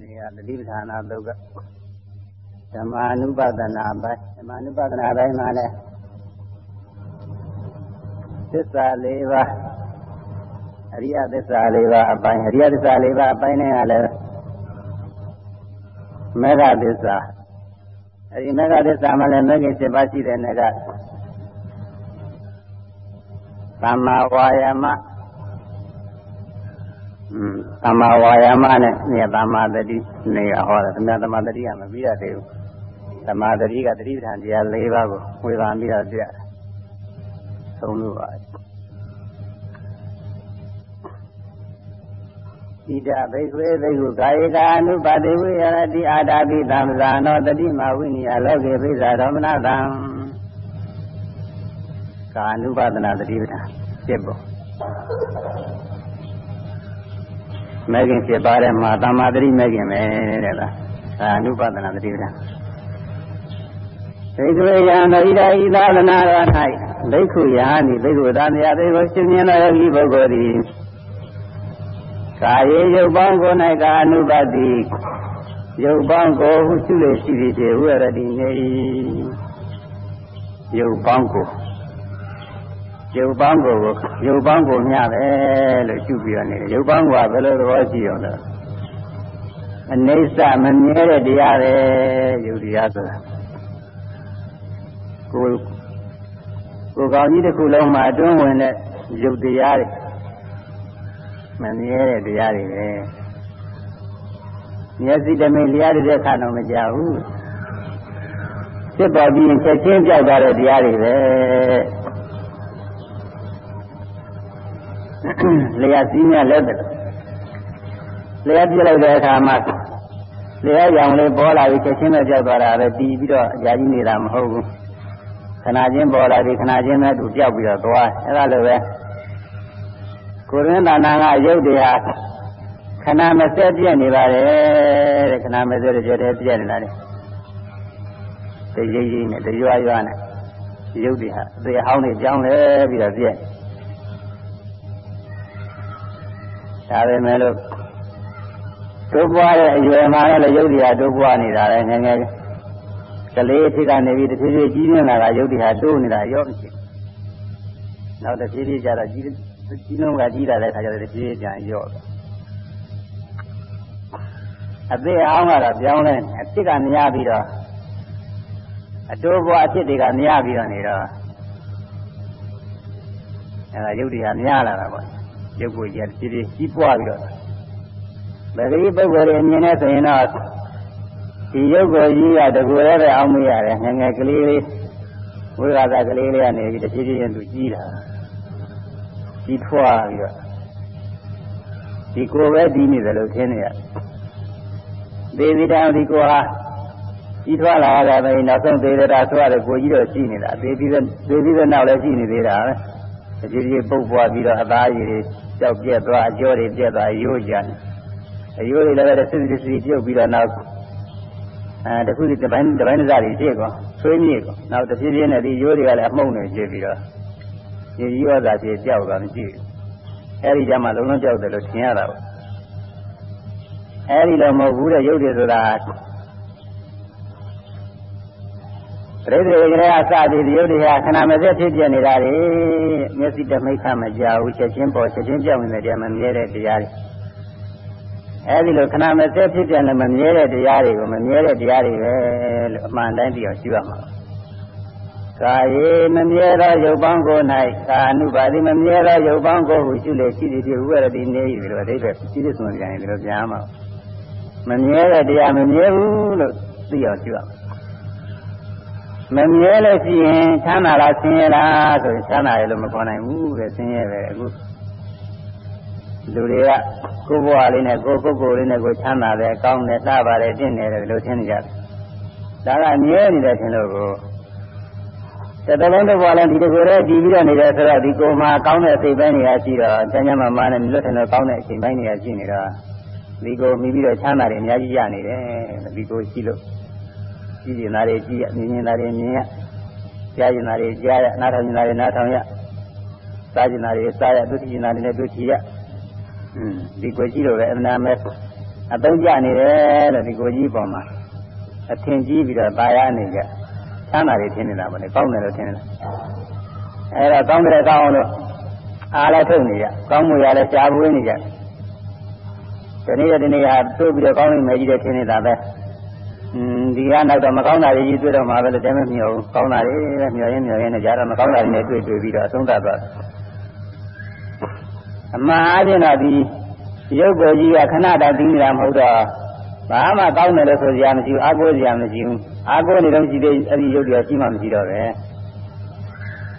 နေရတတိပဌာနာသုတ်ကဓမ္မာနုပဒနာပိုင်းဓမ္မာနုပဒနာပိုင်းမှာလည်းသစ္စာ၄ပါးအရိယသစ္စာ၄ပါးအပိုင်းအရိယသစ္စာ၄ပါးအပိုင်းနဲ့ကလည်းမေဃသစ္စာအဲဒီမေဃသစ္စာမှာလည်းမေဃ7ပါးရှိတဲ့နယ်ကသမ္မာဝါယာမ သမ္မာဝါယာမနဲ့နေသမ္မာတတိနေဟောတယ်သမ္မာသမ္မာတတိကမပြီးရသေးဘူးသမ္မာတတိကတတိပဌာန်တရား၄ပါးကိုဝေဘာပြီးတော့ပြရတယ်သုံးလို့ပါဣဒဘိက္ခွေဘိက္ခုကာယေကာနုပတိဝိရတိအာတာပိသံဇာနောတတိမဝိနိယလောကေပိဇာရောမနတံကာနုပဒနာတတိပဌာန်ဖြစ်ပေါ် မဲခင်ဖြစ်ပါတဲ့မှာတမ္မာတတိမဲခင်ပဲတဲ့လားအာနုပဒနာတတိပဌာန်သိက္ခာယံဣဒာဤသာသနာတော်၌ဘိက္ခုယာနိဘိက္ခုသာမယသေကိုရှင်မြင်သောယောဂီပုဂ္ဂိုလ်သည်ကာယေရုပ်ပေါင်းကို၌ကာအနုပတိရုပ်ပေါင်းကိုဟုရှိလေရှိသည်ဖြင့်ဝရတိနေရုပ်ပေါင်းကို ရုပ်ပေါင်းကိုရုပ်ပေါင်းကိုမျှပဲလို့ရှုပြီးရနေတယ်ရုပ်ပေါင်းကဘယ်လိုသဘောရှိအောင်လဲအနေစမမြဲတဲ့တရားပဲရုပ်တရားဆိုတာကိုကိုကောင်းကြီးတစ်ခုလုံးမှာအတွင်းဝင်တဲ့ရုပ်တရားတွေမမြဲတဲ့တရားတွေပဲမျက်စိတမိန်လျားတဲ့ခါတော့မကြဘူးစစ်ပေါ်ပြီးချက်ချင်းကြောက်တဲ့တရားတွေပဲ လျာစည်းမြလက်တယ်လျာပြလိုက်တဲ့အခါမှာလျာရောင်လေးပေါ်လာပြီးချက်ချင်းနဲ့ကြောက်သွားတာပဲတီးပြီးတော့အကြာကြီးနေတာမဟုတ်ဘူးခဏချင်းပေါ်လာပြီးခဏချင်းနဲ့သူကြောက်ပြီးတော့သွားအဲ့ဒါလိုပဲကိုရင်းတဏ္ဍာကရုပ်တရားခဏမစက်ပြည့်နေပါတယ်တဲ့ခဏမစက်တဲ့ကြတဲ့ပြည့်နေတာလေတရိပ်ရိပ်နဲ့တရွာရွာနဲ့ရုပ်တွေဟာအသေးဟောင်းတွေကြောင်းလဲပြီးတော့ပြည့် ဒါပဲမဲ့လို့တိုးပွားတဲ့အရွယ်မှာလည်းရုပ်တရားတိုးပွားနေတာလေငယ်ငယ်ကလေးအဖြစ်ကနေပြီးတစ်ဖြည်းဖြည်းကြီးနေတာကရုပ်တရားတိုးနေတာရောမရှိနောက်တစ်ဖြည်းဖြည်းကျတော့ကြီးကြီးလုံးကကြီးလာတဲ့ခါကျတော့တစ်ဖြည်းဖြည်းပြန်ရော့တယ်အသေးအောင်ကတော့ပြောင်းလဲအဖြစ်ကမြားပြီးတော့အတိုးဘွားအဖြစ်တွေကမြားပြီးတော့နေတော့အဲဒါရုပ်တရားများလာတာပေါ့ ရုပ်ကိုကြီးတစ်ဖြည်းဖြည်းကြီးပွားပြီးတော့ဗဂရိပုဂ္ဂိုလ်ရဲ့အမြင်နဲ့ဆိုရင်တော့ဒီရုပ်ကိုကြီးကတကူရဲပဲအောင်မရတယ်ငငယ်ကလေးလေးဝိရဒကလေးလေးကနေပြီးတစ်ဖြည်းဖြည်းချင်းသူကြီးတာကြီးထွားပြီးတော့ဒီကိုယ်ပဲဒီနေတယ်လို့ထင်နေရသေဒီတောင်ဒီကိုဟာကြီးထွားလာတာပဲနောက်ဆုံးသေဒတာဆိုရတယ်ကိုကြီးတော့ရှိနေတာသေပြီးတော့သေပြီးတော့နောက်လည်းရှိနေသေးတာပဲ အကြည့်ကြီးပုတ်ပွားပြီးတော့အသားရည်တွေကြောက်ပြက်သွားအကျော်တွေပြက်သွားရိုးကြတယ်အရိုးတွေလည်းပဲစစ်စစ်စစ်ပြုတ်ပြီးတော့နောက်အဲတခုဒီတပိုင်းတပိုင်းစားတွေပြည့်ကောဆွေးမြေကောနောက်တစ်ပြေးပြေးနဲ့ဒီရိုးတွေကလည်းအမှုန့်နေပြည့်ပြီးတော့ဒီရိုးသာပြည့်ကြောက်တာမရှိဘူးအဲဒီကြမှာလုံးလုံးကြောက်တယ်လို့ထင်ရတာပေါ့အဲဒီတော့မဟုတ်ဘူးတဲ့ရုပ်တွေဆိုတာ ပရိသေကလေးအစသည်ဒီရုပ်တွေဟာခဏမစက်ဖြစ်ပြနေတာလေမျက်စိတမိတ်ခမကြဘူးချက်ချင်းပေါ်ချက်ချင်းပြောင်းနေတဲ့တရားမမြဲတဲ့တရားတွေအဲဒီလိုခဏမစက်ဖြစ်ပြန်လည်းမမြဲတဲ့တရားတွေကိုမမြဲတဲ့တရားတွေပဲလို့အမှန်တိုင်းသိအောင်ရှိရမှာကာယေမမြဲသောရုပ်ပေါင်းကို၌ကာအနုပါတိမမြဲသောရုပ်ပေါင်းကိုဟုရှိလေရှိသည်ဖြင့်ဝိရတိနေ၏လို့အဓိပ္ပာယ်ရှိသည်ဆိုရင်ဒီလိုပြန်မှာမမြဲတဲ့တရားမမြဲဘူးလို့သိအောင်ရှိရမှာ မမြဲလို့ရှိရင်ချမ်းသာလားဆင်းရဲလားဆိုရင်ချမ်းသာရလို့မခေါ်နိုင်ဘူးတဲ့ဆင်းရဲပဲအခုလူတွေကကိုယ်ဘဝလေးနဲ့ကိုယ်ပုဂ္ဂိုလ်လေးနဲ့ကိုချမ်းသာတယ်ကောင်းတယ်လှပါတယ်တင့်တယ်လို့ထင်နေကြတယ်ဒါကမြဲနေတယ်ထင်လို့ကိုတတလုံးတစ်ဘဝလုံးဒီတကူရဲတည်ပြီးတော့နေတယ်ဆိုတော့ဒီကိုယ်မှာကောင်းတဲ့အစိတ်ပိုင်းတွေကရှိတော့ကျမ်းကျမ်းမာမာနဲ့လွတ်ထင်တော့ကောင်းတဲ့အချိန်ပိုင်းတွေကရှိနေတော့ဒီကိုမိပြီးတော့ချမ်းသာတယ်အများကြီးရနေတယ်ဒီကိုရှိလို့ ကြည့်နေတာတွေကြည့်ရမြင်နေတာတွေမြင်ရကြားနေတာတွေကြားရနားထောင်နေတာတွေနားထောင်ရစားနေတာတွေစားရဒုတိယနေတာတွေလည်းဒုတိယဒီကိုကြည့်လို့ပဲအမှန်မဲ အသုံးကျနေတယ်လို့ဒီကိုကြီးပေါ်မှာအထင်ကြီးပြီးတော့ตายရနေကြချမ်းသာတွေထင်နေတာပေါ့လေကောင်းတယ်လို့ထင်နေတာအဲဒါကောင်းတယ်ကောင်းအောင်လို့အားလည်းထုတ်နေကြကောင်းမှုရလည်းရှားပွေးနေကြဒီနေ့ဒီနေ့ဟာတိုးပြီးတော့ကောင်းနေမယ်ကြီးတဲ့ထင်နေတာပဲอืม ဒီကနောက်တော့မကောင်းတာတွေကြီးတွေ့တော့မှာပဲလို့တဲမမျှော်ဘူးကောင်းတာတွေပဲမျှော်ရင်းမျှော်ရင်းနဲ့ကြားတော့မကောင်းတာတွေနဲ့တွေ့တွေ့ပြီးတော့အဆုံးသတ်သွားအမှန်အချင်းတော့ဒီရုပ်ကိုယ်ကြီးကခဏတည်းသိနေတာမဟုတ်တော့ဘာမှကောင်းတယ်လို့ဆိုစရာမရှိဘူးအားကိုးစရာမရှိဘူးအားကိုးနေတော့ရှိသေးအဲ့ဒီရုပ်တွေကရှိမှမရှိတော့ပဲ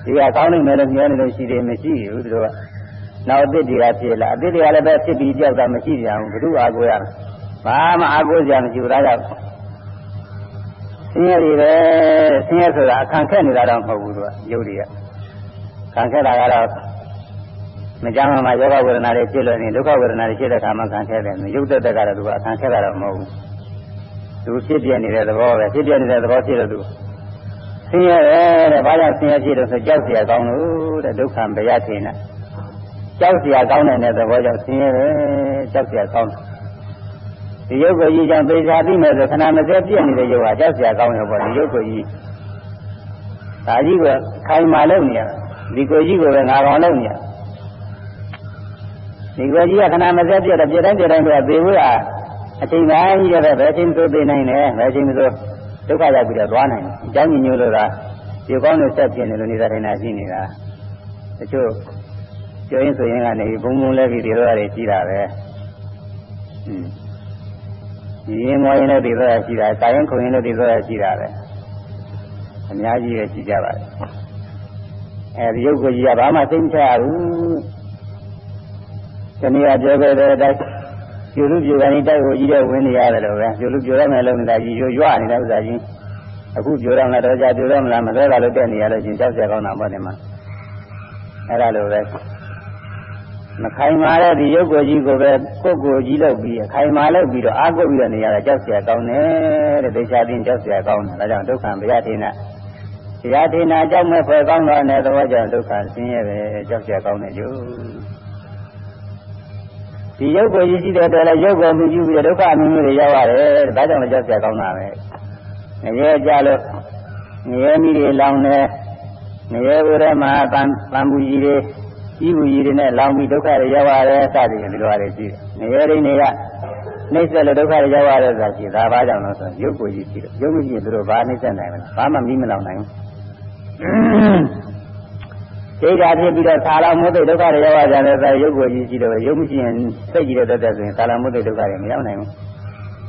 ဒီကကောင်းနေမယ်လို့မျှော်နေလို့ရှိသေးမရှိဘူးသူတို့ကနောက်အစ်တွေကဖြစ်လာအစ်တွေကလည်းပဲဖြစ်ပြီးကြောက်တာမရှိကြဘူးဘုသူအားကိုးရဘာမှအားကိုးစရာမရှိဘူးဒါကြောင့် ဆင်းရဲတွေပဲဆင်းရဲဆိုတာအခန့်ခက်နေတာတော့မဟုတ်ဘူးသူကရုပ်တွေကခံခက်တာကတော့မကြမ်းမှယောဂဝေဒနာတွေဖြစ်လို့နေဒုက္ခဝေဒနာတွေဖြစ်တဲ့အခါမှာခံခဲ့တယ်ရုပ်သက်သက်ကတော့သူကခံခဲ့တာတော့မဟုတ်ဘူးသူဖြစ်ပြနေတဲ့သဘောပဲဖြစ်ပြနေတဲ့သဘောဖြစ်လို့သူဆင်းရဲတဲ့ဘာကြောင့်ဆင်းရဲဖြစ်လို့ဆိုကြောက်เสียကောင်းလို့တဲ့ဒုက္ခမရထင်တာကြောက်เสียကောင်းတဲ့သဘောကြောင့်ဆင်းရဲတယ်ကြောက်เสียကောင်း ဒီရုပ်ကိုကြီးကြောင့်သိစားပြီးမဲ့ဆိုခဏမစဲပြည့်နေတဲ့ရုပ်ဟာကြောက်စရာကောင်းရောပေါ့ဒီရုပ်ကိုကြီးဒါကြီးကခိုင်မာလို့နေရဒီကိုကြီးကိုပဲငါကောင်လို့နေရဒီကိုကြီးကခဏမစဲပြည့်တော့ပြည့်တိုင်းပြည့်တိုင်းတော့သေဘူးလားအချိန်တိုင်းရတဲ့ဘယ်ချိန်သို့သိနိုင်လဲဘယ်ချိန်သို့ဒုက္ခရောက်ပြီးတော့သွားနိုင်တယ်အကြောင်းညို့လို့လားဒီကောင်းလို့ဆက်ပြည့်နေလို့နေတာထိုင်တာရှိနေတာတချို့ပြောရင်ဆိုရင်ကနေဘုံဘုံလဲပြီးဒီလိုရတယ်ရှိတာပဲอืม ရင်မောရင်လည်းဒီလိုရရှိတာကာရင်ခုံရင်လည်းဒီလိုရရှိတာပဲအများကြီးပဲရှိကြပါတယ်အဲဒီရုပ်ကိုကြီးကဘာမှသိမချရဘူးတနည်းအားပြောခဲ့တဲ့အတိုင်းကျူလူကျူကနေတိုက်ကိုကြီးတဲ့ဝင်နေရတယ်လို့ပဲကျူလူကျူရမယ်လို့နေတာကြီးရွရွနေတဲ့ဥစ္စာကြီးအခုကျူရမလားတော့ကြာကျူရမလားမလဲတာလို့တက်နေရလို့ချင်းကြောက်ကြကောင်းတာပေါ့ဒီမှာအဲ့ဒါလိုပဲ မခိုင်မာတဲ့ဒီရုပ်ကိုကြီးကိုပဲကိုယ်ကိုကြီးလုပ်ပြီးခိုင်မာလုပ်ပြီးတော့အာကိုပြီးတော့နေရတာကြောက်เสียကောင်းတယ်တဲ့ဒေချာသိကြောက်เสียကောင်းတယ်ဒါကြောင့်ဒုက္ခဗျာဒိနာဗျာဒိနာကြောင့်မဲ့ဖွယ်ကောင်းတဲ့သဘောကြောင့်ဒုက္ခဆင်းရဲပဲကြောက်เสียကောင်းတယ်ယူဒီရုပ်ကိုရည်ရှိတဲ့အတွက်လည်းရုပ်ကိုမြည်ပြီးဒုက္ခအမျိုးမျိုးတွေရောက်ရတယ်ဒါကြောင့်လည်းကြောက်ကြကောင်းတာပဲငရဲကြလို့ငရဲမိတွေလောင်နေငရဲဘုရားမှာတန်တန်ဘူးကြီးတွေ ကြီးဘူးကြီးတွေနဲ့လောင်ပြီးဒုက္ခတွေရောက်ရတယ်စသည်ဖြင့်ဒီလိုရတယ်ရှိတယ်ငရဲရင်းတွေကနှိစ္စလို့ဒုက္ခတွေရောက်ရတယ်ဆိုတာရှိဒါဘာကြောင့်လဲဆိုရုပ်ကိုရည်ရှိတယ်ရုပ်မရှိရင်သူတို့ဘာနှိစ္စနိုင်မလဲဘာမှမီးမလောင်နိုင်ဘူးဒိဋ္ဌာဖြစ်ပြီးတော့သာလမုဒ္ဒဒုက္ခတွေရောက်ကြတယ်ဆိုရုပ်ကိုကြည့်ကြည့်တော့ရုပ်မရှိရင်စိတ်ကြည့်တဲ့တသက်ဆိုရင်သာလမုဒ္ဒဒုက္ခတွေမရောက်နိုင်ဘူး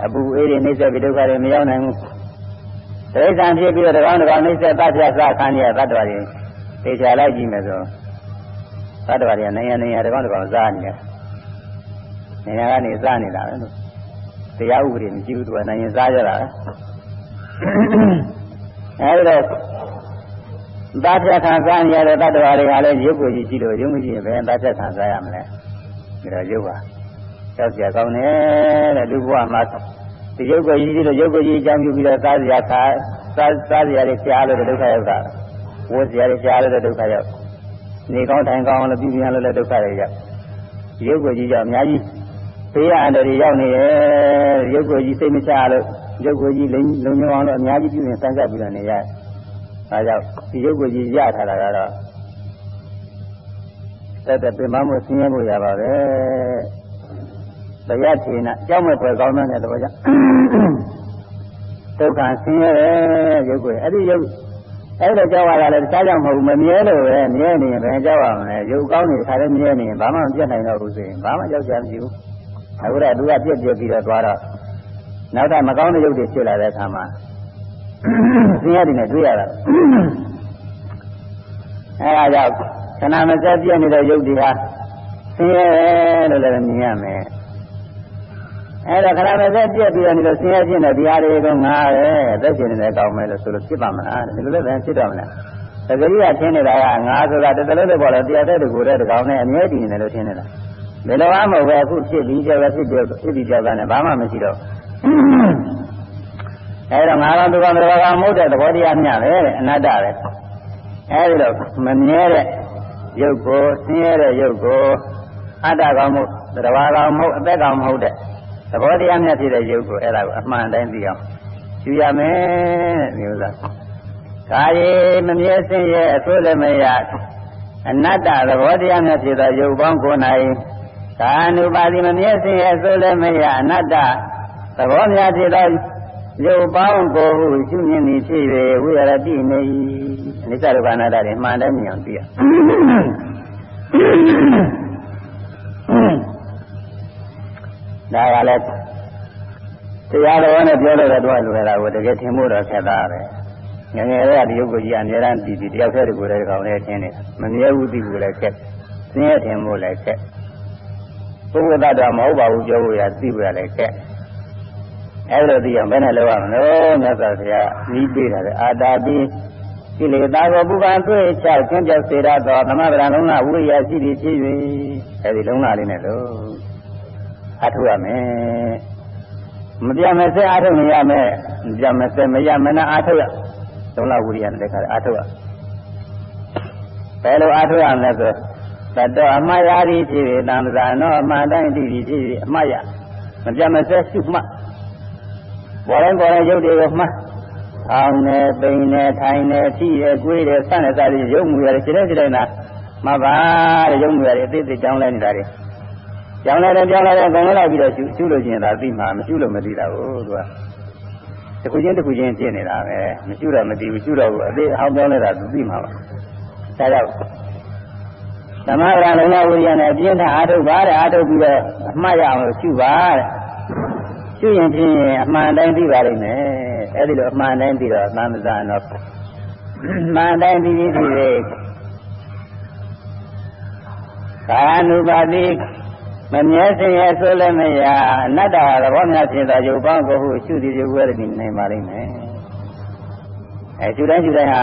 အပူအေးတွေနှိမ့်ဆက်ပြီးဒုက္ခတွေမရောက်နိုင်ဘူးဒိဋ္ဌာဖြစ်ပြီးတော့တကောင်တကောင်နှိမ့်ဆက်တတ်ပြစခံရတတ်တော်တွေသိချာလိုက်ကြည့်မယ်ဆို တတ်တော်တွေကနိုင်ငံနိုင်ငံတကောင်တကောင်စားနေတယ်နိုင်ငံကနေစားနေတာပဲလို့တရားဥပဒေမရှိဘူးသူကနိုင်ငံစားကြတာပဲအဲဒီတော့သာဖြတ်ခံစားရတဲ့တတ္တဝါတွေကလည်းရုပ်ကိုကြည့်ကြည့်လို့ရုပ်မရှိရင်ဘယ်သာဖြတ်ခံစားရမလဲဒါတော့ရုပ်ပါကြောက်ကြကောင်းတယ်တဲ့လူဘဝမှာဒီရုပ်ကိုကြည့်ကြည့်လို့ရုပ်ကိုကြည့်အကြောင်းပြုပြီးတော့စားစရာခါစားစားစရာတွေရှားလို့ဒုက္ခရောက်တာဝိုးစရာတွေရှားလို့ဒုက္ခရောက် နေကောင်းထိုင်ကောင်းလို့ပြည်ပြန်လို့လည်းဒုက္ခတွေရောက်ရုပ်ကိုကြည့်ကြောင့်အများကြီးဘေးရအန္တရာယ်ရောက်နေရဲ့ရုပ်ကိုကြည့်စိတ်မချလို့ရုပ်ကိုကြည့်လုံလုံညောင်းလို့အများကြီးပြုရင်စမ်းကြပြီးတော့နေရတယ်ဒါကြောင့်ဒီရုပ်ကိုကြီးရထားတာကတော့တက်တဲ့ပင်မမှုဆင်းရဲမှုရပါပဲတရားထေနကြောက်မဲ့ဖွယ်ကောင်းတဲ့သဘောကြောင့်ဒုက္ခဆင်းရဲရုပ်ကိုအဲ့ဒီရုပ် အဲ့ဒါကြောက်ရတာလည်းတခြားကြောင့်မဟုတ်ဘူးမမြဲလို့ပဲမြဲနေရင်ဘယ်ကြောက်ရမလဲရုပ်ကောင်းနေခါလည်းမြဲနေရင်ဘာမှမပြတ်နိုင်တော့ဘူးဆိုရင်ဘာမှကြောက်ကြမရှိဘူးအခုတော့သူကပြည့်ပြည့်ပြီးတော့သွားတော့နောက်တော့မကောင်းတဲ့ရုပ်တွေဖြစ်လာတဲ့အခါမှာဆင်းရဲတွေနဲ့တွေ့ရတာအဲဒါကြောင့်ခဏမစက်ပြည့်နေတဲ့ယုတ်တွေဟာဆင်းရဲလို့လည်းမြင်ရမယ် အဲဒါခဏမစက်ပြည့်ပြီးတော့နေလို့ဆင်းရဲခြင်းနဲ့ဒီဟာတွေကငါရဲသက်ရှင်နေတယ်ကောင်းမယ်လို့ဆိုလို့ဖြစ်ပါမလားဒီလိုလည်းပဲဖြစ်တော့မလားတကယ်ကြီးကထင်နေတာကငါဆိုတာတစ်တလုံးနဲ့ပေါ်တော့တရားတဲ့တကူတဲ့တကောင်နဲ့အမြဲတည်နေတယ်လို့ထင်နေတာဘယ်လိုမှမဟုတ်ပဲအခုဖြစ်ပြီးကြောက်ဖြစ်ပြီးဖြစ်ပြီးကြောက်ကလည်းဘာမှမရှိတော့အဲဒါငါးပါးသူကမတော်ကမဟုတ်တဲ့သဘောတရားမျှပဲတဲ့အနတ္တပဲအဲဒီတော့မမြဲတဲ့ရုပ်ကိုဆင်းရဲတဲ့ရုပ်ကိုအတ္တကောင်မဟုတ်တရားကောင်မဟုတ်အသက်ကောင်မဟုတ်တဲ့ သဘောတရားများဖြစ်တဲ့ယုတ်ကိုအဲ့ဒါကိုအမှန်တိုင်းသိအောင်ယူရမယ်မျိုးသားကာယေမမြဲစင်ရဲ့အဆိုးလည်းမရအနတ္တသဘောတရားများဖြစ်သောယုတ်ပေါင်းကိုယ်၌ကာနုပါတိမမြဲစင်ရဲ့အဆိုးလည်းမရအနတ္တသဘောများဖြစ်သောယုတ်ပေါင်းကိုဟုရှုမြင်သည်ဖြစ်၍ဝိရတိနေ၏အနိစ္စဒုက္ခအနတ္တတွေမှန်တယ်မြင်အောင်သိရ ဒါကလည်းတရားတော်နဲ့ပြောလို့တော့လွယ်တာကိုတကယ်ထင်ဖို့တော့ဆက်တာပဲငငယ်လေးကဒီယုတ်ကိုကြီးအများအားတည်ပြီးတယောက်တည်းတကူတည်းကောင်လေးထင်နေတာမမြဲဘူးသိဘူးလည်းခက်စင်းရထင်ဖို့လည်းခက်ပုဂ္ဂိုလ်တ attva မဟုတ်ပါဘူးပြောဖို့ရသိဖို့ရလည်းခက်အဲ့လိုသိအောင်ဘယ်နဲ့လုပ်ရမလို့မြတ်စွာဘုရားကြီးပေးတာလေအာတာပိကိလေသာကိုပုဂ္ဂံတွေ့ချကျင့်ကြစေရသောသမဗရံလုံးကဝိရိယရှိသည်ဖြစ်၍အဲဒီလုံးလာလေးနဲ့လို့ အထုရမယ်မပြမစဲအထုမရမယ်မပြမစဲမရမနာအထုရလုံးလာဝိရိယနဲ့တခါအထုရဘယ်လိုအထုရမလဲဆိုတတော်အမှားရာသည်ဖြစ်၍တံသာနောအမှားတိုင်းတည်ပြီးဖြစ်၍အမှားရမပြမစဲရှုမှတ်ပေါ်ရင်ပေါ်ရင်ရုပ်တွေကိုမှတ်အောင်နေပိန်နေထိုင်နေဖြည့်ရကွေးတယ်ဆန့်နေစားပြီးရုပ်မူရတယ်ခြေတဲ့ခြေတဲ့နာမပါတဲ့ရုပ်မူရတယ်အသေးသေးကြောင်းလဲနေတာတွေ ကြောင်းလဲတယ်ကြောင်းလဲတယ်ဘယ်လိုလိုက်ပြီးတော့ရှုရှုလို့ရှိရင်ဒါသိမှာမရှုလို့မသိတာကိုသူကတခုချင်းတခုချင်းဖြစ်နေတာပဲမရှုတော့မသိဘူးရှုတော့ဘူးအသေးအောင်ပြောင်းလဲတာသူသိမှာပါဒါကြောင့်သမဂရလုံးဝဝိရနဲ့ပြင်းထအာထုတ်ပါတဲ့အာထုတ်ပြီးတော့အမှတ်ရအောင်လို့ရှုပါတဲ့ရှုရင်ဖြင့်အမှန်တိုင်းသိပါလိမ့်မယ်အဲဒီလိုအမှန်တိုင်းသိတော့သံသနာတော့မှန်တိုင်းသိပြီးပြီလေကာနုပါတိ မမြဲစင်ရဲ့ဆိုလည်းမရအနတ္တသဘောများဖြစ်သောယုတ်ပေါင်းကိုဟုရှုသည်ယုတ်ဝဲနေနိုင်ပါလိမ့်မယ်အဲရှုတိုင်းရှုတိုင်းဟာ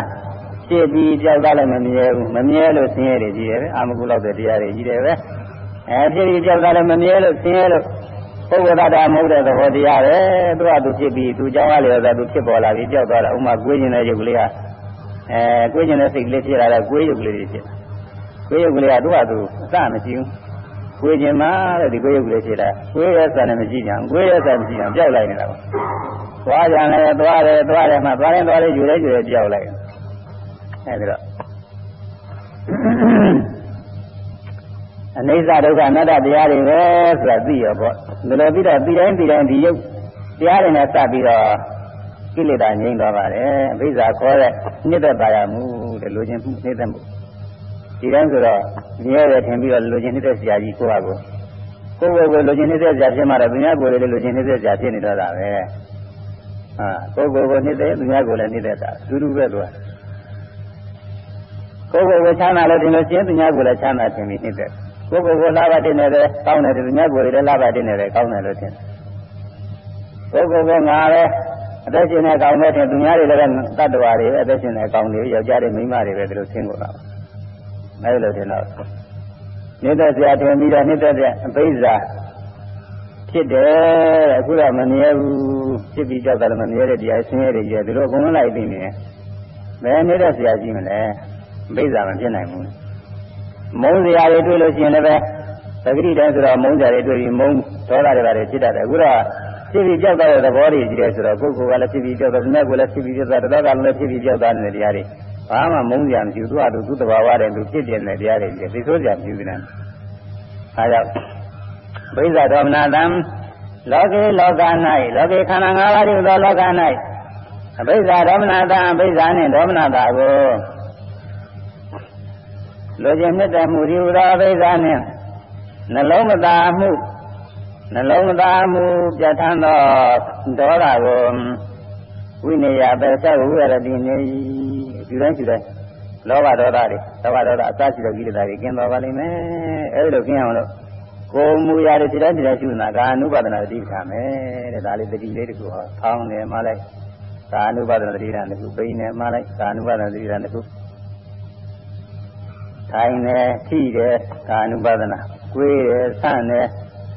ရှင်းပြီးကြောက်တာလည်းမမြဲဘူးမမြဲလို့ဆင်းရဲတွေကြီးတယ်ပဲအာမကုလောက်တဲ့တရားတွေကြီးတယ်ပဲအဲရှင်းပြီးကြောက်တာလည်းမမြဲလို့ဆင်းရဲလို့ပုဂ္ဂိုလ်တ attva မဟုတ်တဲ့သဘောတရားပဲသူကသူဖြစ်ပြီးသူကြောင်းရလေတော့သူဖြစ်ပေါ်လာပြီးကြောက်သွားတာဥမာကိုယ်ကျင်တဲ့ရုပ်ကလေးဟာအဲကိုယ်ကျင်တဲ့စိတ်ကလေးဖြစ်လာတော့ကိုယ်ရုပ်ကလေးဖြစ်ကိုယ်ရုပ်ကလေးကသူ့ဟာသူအစမရှိဘူး ကိုယ်ကျင်မှာတဲ့ဒီကိုယ်ရုပ်ကလေးဖြစ်လာကိုယ်ရဲ့စံနဲ့မရှိကြဘူးကိုယ်ရဲ့စံမရှိအောင်ကြောက်လိုက်နေတာပေါ့သွားကြတယ်သွားတယ်သွားတယ်မှသွားရင်သွားတယ်ယူတယ်ယူတယ်ကြောက်လိုက်အဲဒီတော့အနိစ္စဒုက္ခအနတ္တတရားတွေပဲဆိုတာသိရပေါ့ဒါလိုပြီးတော့ပြီးတိုင်းပြီးတိုင်းဒီရုပ်တရားတွေနဲ့စပ်ပြီးတော့ကိလေသာငြိမ်းသွားပါတယ်အဘိဇ္ဇာခေါ်တဲ့နှစ်သက်ပါရမှုတဲ့လိုချင်မှုနှစ်သက်မှု ဒီတိုင်းဆိုတော့မြဲတယ်ထင်ပြီးတော့လိုချင်နှစ်သက်စရာကြီးကိုယ့်ဟာကိုကိုယ့်ကိုယ်ကိုလိုချင်နှစ်သက်စရာဖြစ်မှတော့သူများကိုယ်လည်းလိုချင်နှစ်သက်စရာဖြစ်နေတော့တာပဲဟာကိုယ့်ကိုယ်ကိုနှစ်သက်သူများကိုလည်းနှစ်သက်တာတူတူပဲလို့ကိုယ်ကိုယ်ကိုချမ်းသာလို့တင်လို့ရှိရင်သူများကိုလည်းချမ်းသာခြင်းပြီးနှစ်သက်ကိုယ်ကိုယ်ကိုလာဘတင်နေတယ်ကောင်းတယ်သူများကိုယ်လည်းလာဘတင်နေတယ်ကောင်းတယ်လို့ထင်တယ်ကိုယ်ကိုယ်ကငါပဲအသက်ရှင်နေကောင်းတဲ့ထင်သူများတွေလည်းတတ္တဝါတွေပဲအသက်ရှင်နေကောင်းတယ်ယောက်ျားတွေမိန်းမတွေပဲဒီလိုသင်ကုန်တာ အဲဒီလိုထင်တော့နေတဲ့ဆရာတင်ပြီးတော့နေတဲ့တဲ့အဘိဇာဖြစ်တယ်အခုတော့မမြဲဘူးဖြစ်ပြီးကြောက်တယ်မမြဲတဲ့တရားဆင်းရဲတွေကြီးတယ်သူတို့အကုန်လုံးလိုက်သိနေတယ်ဘယ်နေတဲ့ဆရာကြီးမလဲအဘိဇာမဖြစ်နိုင်ဘူးမုန်းစရာတွေတွေ့လို့ရှိရင်လည်းပဲသတိတိုင်းဆိုတော့မုန်းကြတယ်တွေ့ပြီးမုန်းဒေါသတွေပါတယ်ဖြစ်တတ်တယ်အခုတော့ဖြစ်ပြီးကြောက်တဲ့သဘောတွေကြီးတယ်ဆိုတော့ကိုယ်ကိုယ်ကလည်းဖြစ်ပြီးကြောက်တယ်မြတ်ကိုလည်းဖြစ်ပြီးကြောက်တယ်တတော်ကလည်းဖြစ်ပြီးကြောက်တဲ့တရားတွေ ဘာမှမုန်းကြမရှိဘူးသူကသူသူ့တဘာဝတဲ့သူဖြစ်ပြတဲ့တရားတွေကြီးသိဆိုးကြမရှိဘူးတဲ့အဲကြောင့်ဘိဇာဒေါမနာတံလောကေလောက၌လောကေခန္ဓာ၅ပါးတို့သောလောက၌အဘိဇာဒေါမနာတံအဘိဇာနှင့်ဒေါမနာတာကိုလိုချင်မြတ်တဲ့မှုဒီဥသာအဘိဇာနှင့်နှလုံးမသာမှုနှလုံးမသာမှုပြဋ္ဌာန်းသောဒေါသကိုဝိနည်းပဲဆက်ဝိရတိနေ ယူတိုင်းယူတိုင်းလောဘဒေါသတွေလောဘဒေါသအစရှိတဲ့ကိလေသာတွေကင်းသွားပါလိမ့်မယ်အဲဒီလိုကင်းအောင်လို့ကိုယ်မူရာတွေဒီတိုင်းဒီတိုင်းရှုနာကာအနုပါဒနာတိပ္ပံမယ်တဲ့ဒါလေးတတိလေးတခုဟောဖောင်းတယ်မှလိုက်ကာအနုပါဒနာတိပ္ပံတခုပိန်တယ်မှလိုက်ကာအနုပါဒနာတိပ္ပံတခုထိုင်တယ်ထိတယ်ကာအနုပါဒနာကိုယ်တယ်ဆန့်တယ်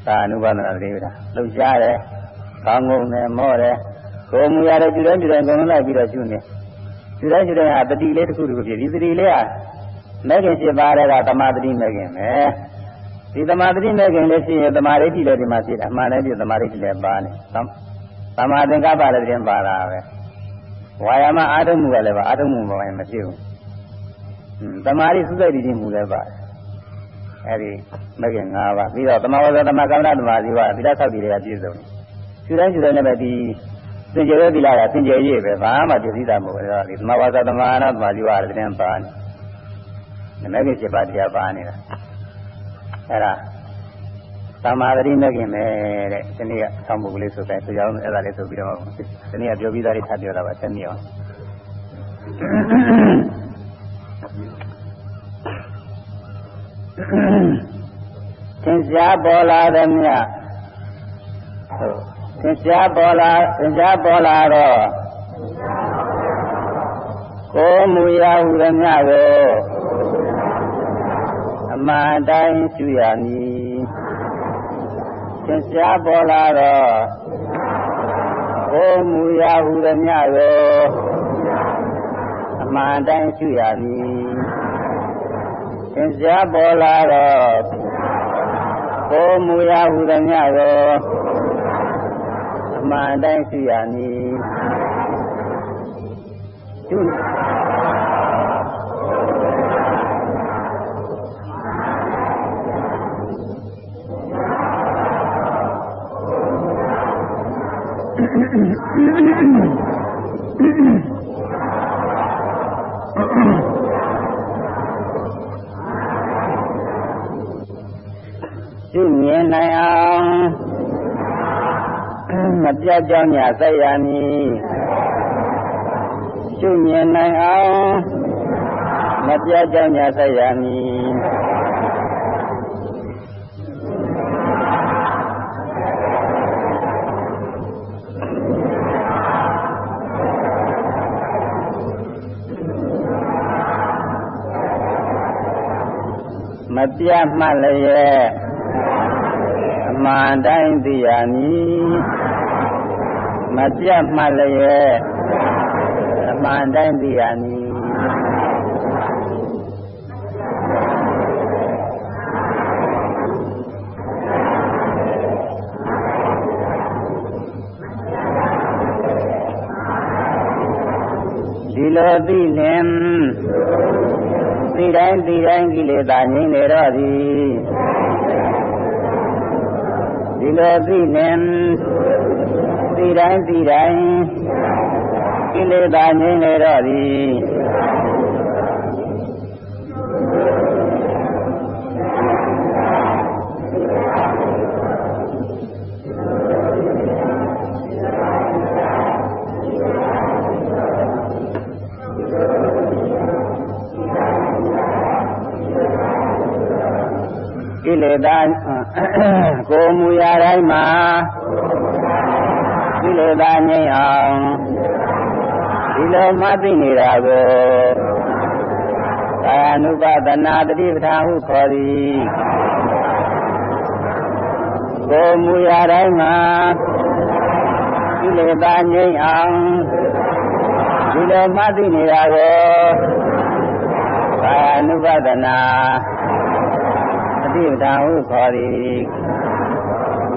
ကာအနုပါဒနာတိပ္ပံလှုပ်ရှားတယ်ကောင်းငုံတယ်မော့တယ်ကိုယ်မူရာတွေဒီတိုင်းဒီတိုင်းကုန်လိုက်ပြီးတော့ရှုနေ ဒီတိုင်းဒီတိုင်းဟာတတိလေးတခုတခုဖြစ်ဒီတတိလေးဟာမဲခင်7ပါးတဲ့ကသမာတတိမဲခင်ပဲဒီသမာဓိမဲ့ခင်လည်းရှိရင်သမာဓိလည်းဒီမှာရှိတာအမှန်တည်းပြသမာဓိလည်းပါနေသမာသင်္ကပ္ပလည်းတင်ပါတာပဲဝါယာမအာထုံမှုကလည်းပါအာထုံမှုဘာမှမဖြစ်ဘူးသမာဓိစုစိတ်တည်မှုလည်းပါတယ်အဲဒီမကင်၅ပါးပြီးတော့သမဝဇ္ဇသမကမ္မနာသမာဓိကသီလဆောက်တည်တွေကပြည့်စုံတယ်ခြေတိုင်းခြေတိုင်းနဲ့ပဲဒီ သင်္ကြန်ရဲ့သီလကသင်္ကြန်ရဲ့ပဲဘာမှပြည့်စည်တာမဟုတ်ဘူးဒီသမဝဇ္ဇသမကမ္မနာသမာဓိကလည်းတင်ပါနေမကင်7ပါးတရားပါနေတာအဲဒါသမာဓိမဲ့ခင်ပဲတဲ့ဒီနေ့ကဆောင်းမှုကလေးဆိုတဲ့ဆိုကြအောင်အဲ့ဒါလေးဆိုပြီးတော့ဒီနေ့ကပြောပြီးသားလေးထပ်ပြောတာပါဆက်မြအောင်သင်္ချာပေါ်လာသည်မြတ်သ င်္ချာပေါ်လာသင်္ချာပေါ်လာတော့ကိုမူရာဟုသည်မြတ်ကိုအမှန်တိုင်းရှုရမည်သင်္ချာပေါ်လာတော့ကိုမူရာဟုသည်မြတ်ကိုအမှန်တိုင်းရှုရမည်သင်္ချာပေါ်လာတော့ကိုမူရာဟုသည်မြတ်ကိုအ မှန်တိုင်းရှိရမည်သူ Mm-hmm. ရှုမြင်နိုင်အောင် မပြတ်ကြောင်းညာဆက်ရမည်ရှုမြင်နိုင်အောင်မပြတ်ကြောင်းညာဆက်ရမည်မပြတ်မှလည်းမှန်တိုင်းသိရမည် မပြတ်မှလည်းအမှန်တိုင်းသိရမည်ဒီလိုသိလင်သိတိုင်းသိတိုင်းကိလေသာငြိမ့်နေတော့သည်ဒီလိုသိနေ သိတိုင်းသိတိုင်းကိလေသာငြိမ်းနေတော့သည်ကိလေသာကိုမူရာတိုင်းမှာကိ လေသာငြိမ်းအောင်ဒီလိုမှသိနေတာကိုကာယ ानु ပါဒနာတတိပဌာဟုခေါ်သည်ကိုမူရာတိုင်းမှာကိလေသာငြိမ်းအောင်ဒီလိုမှသိနေတာကိုကာယ ानु ပါဒနာတိပဌာဟုခေါ်သည်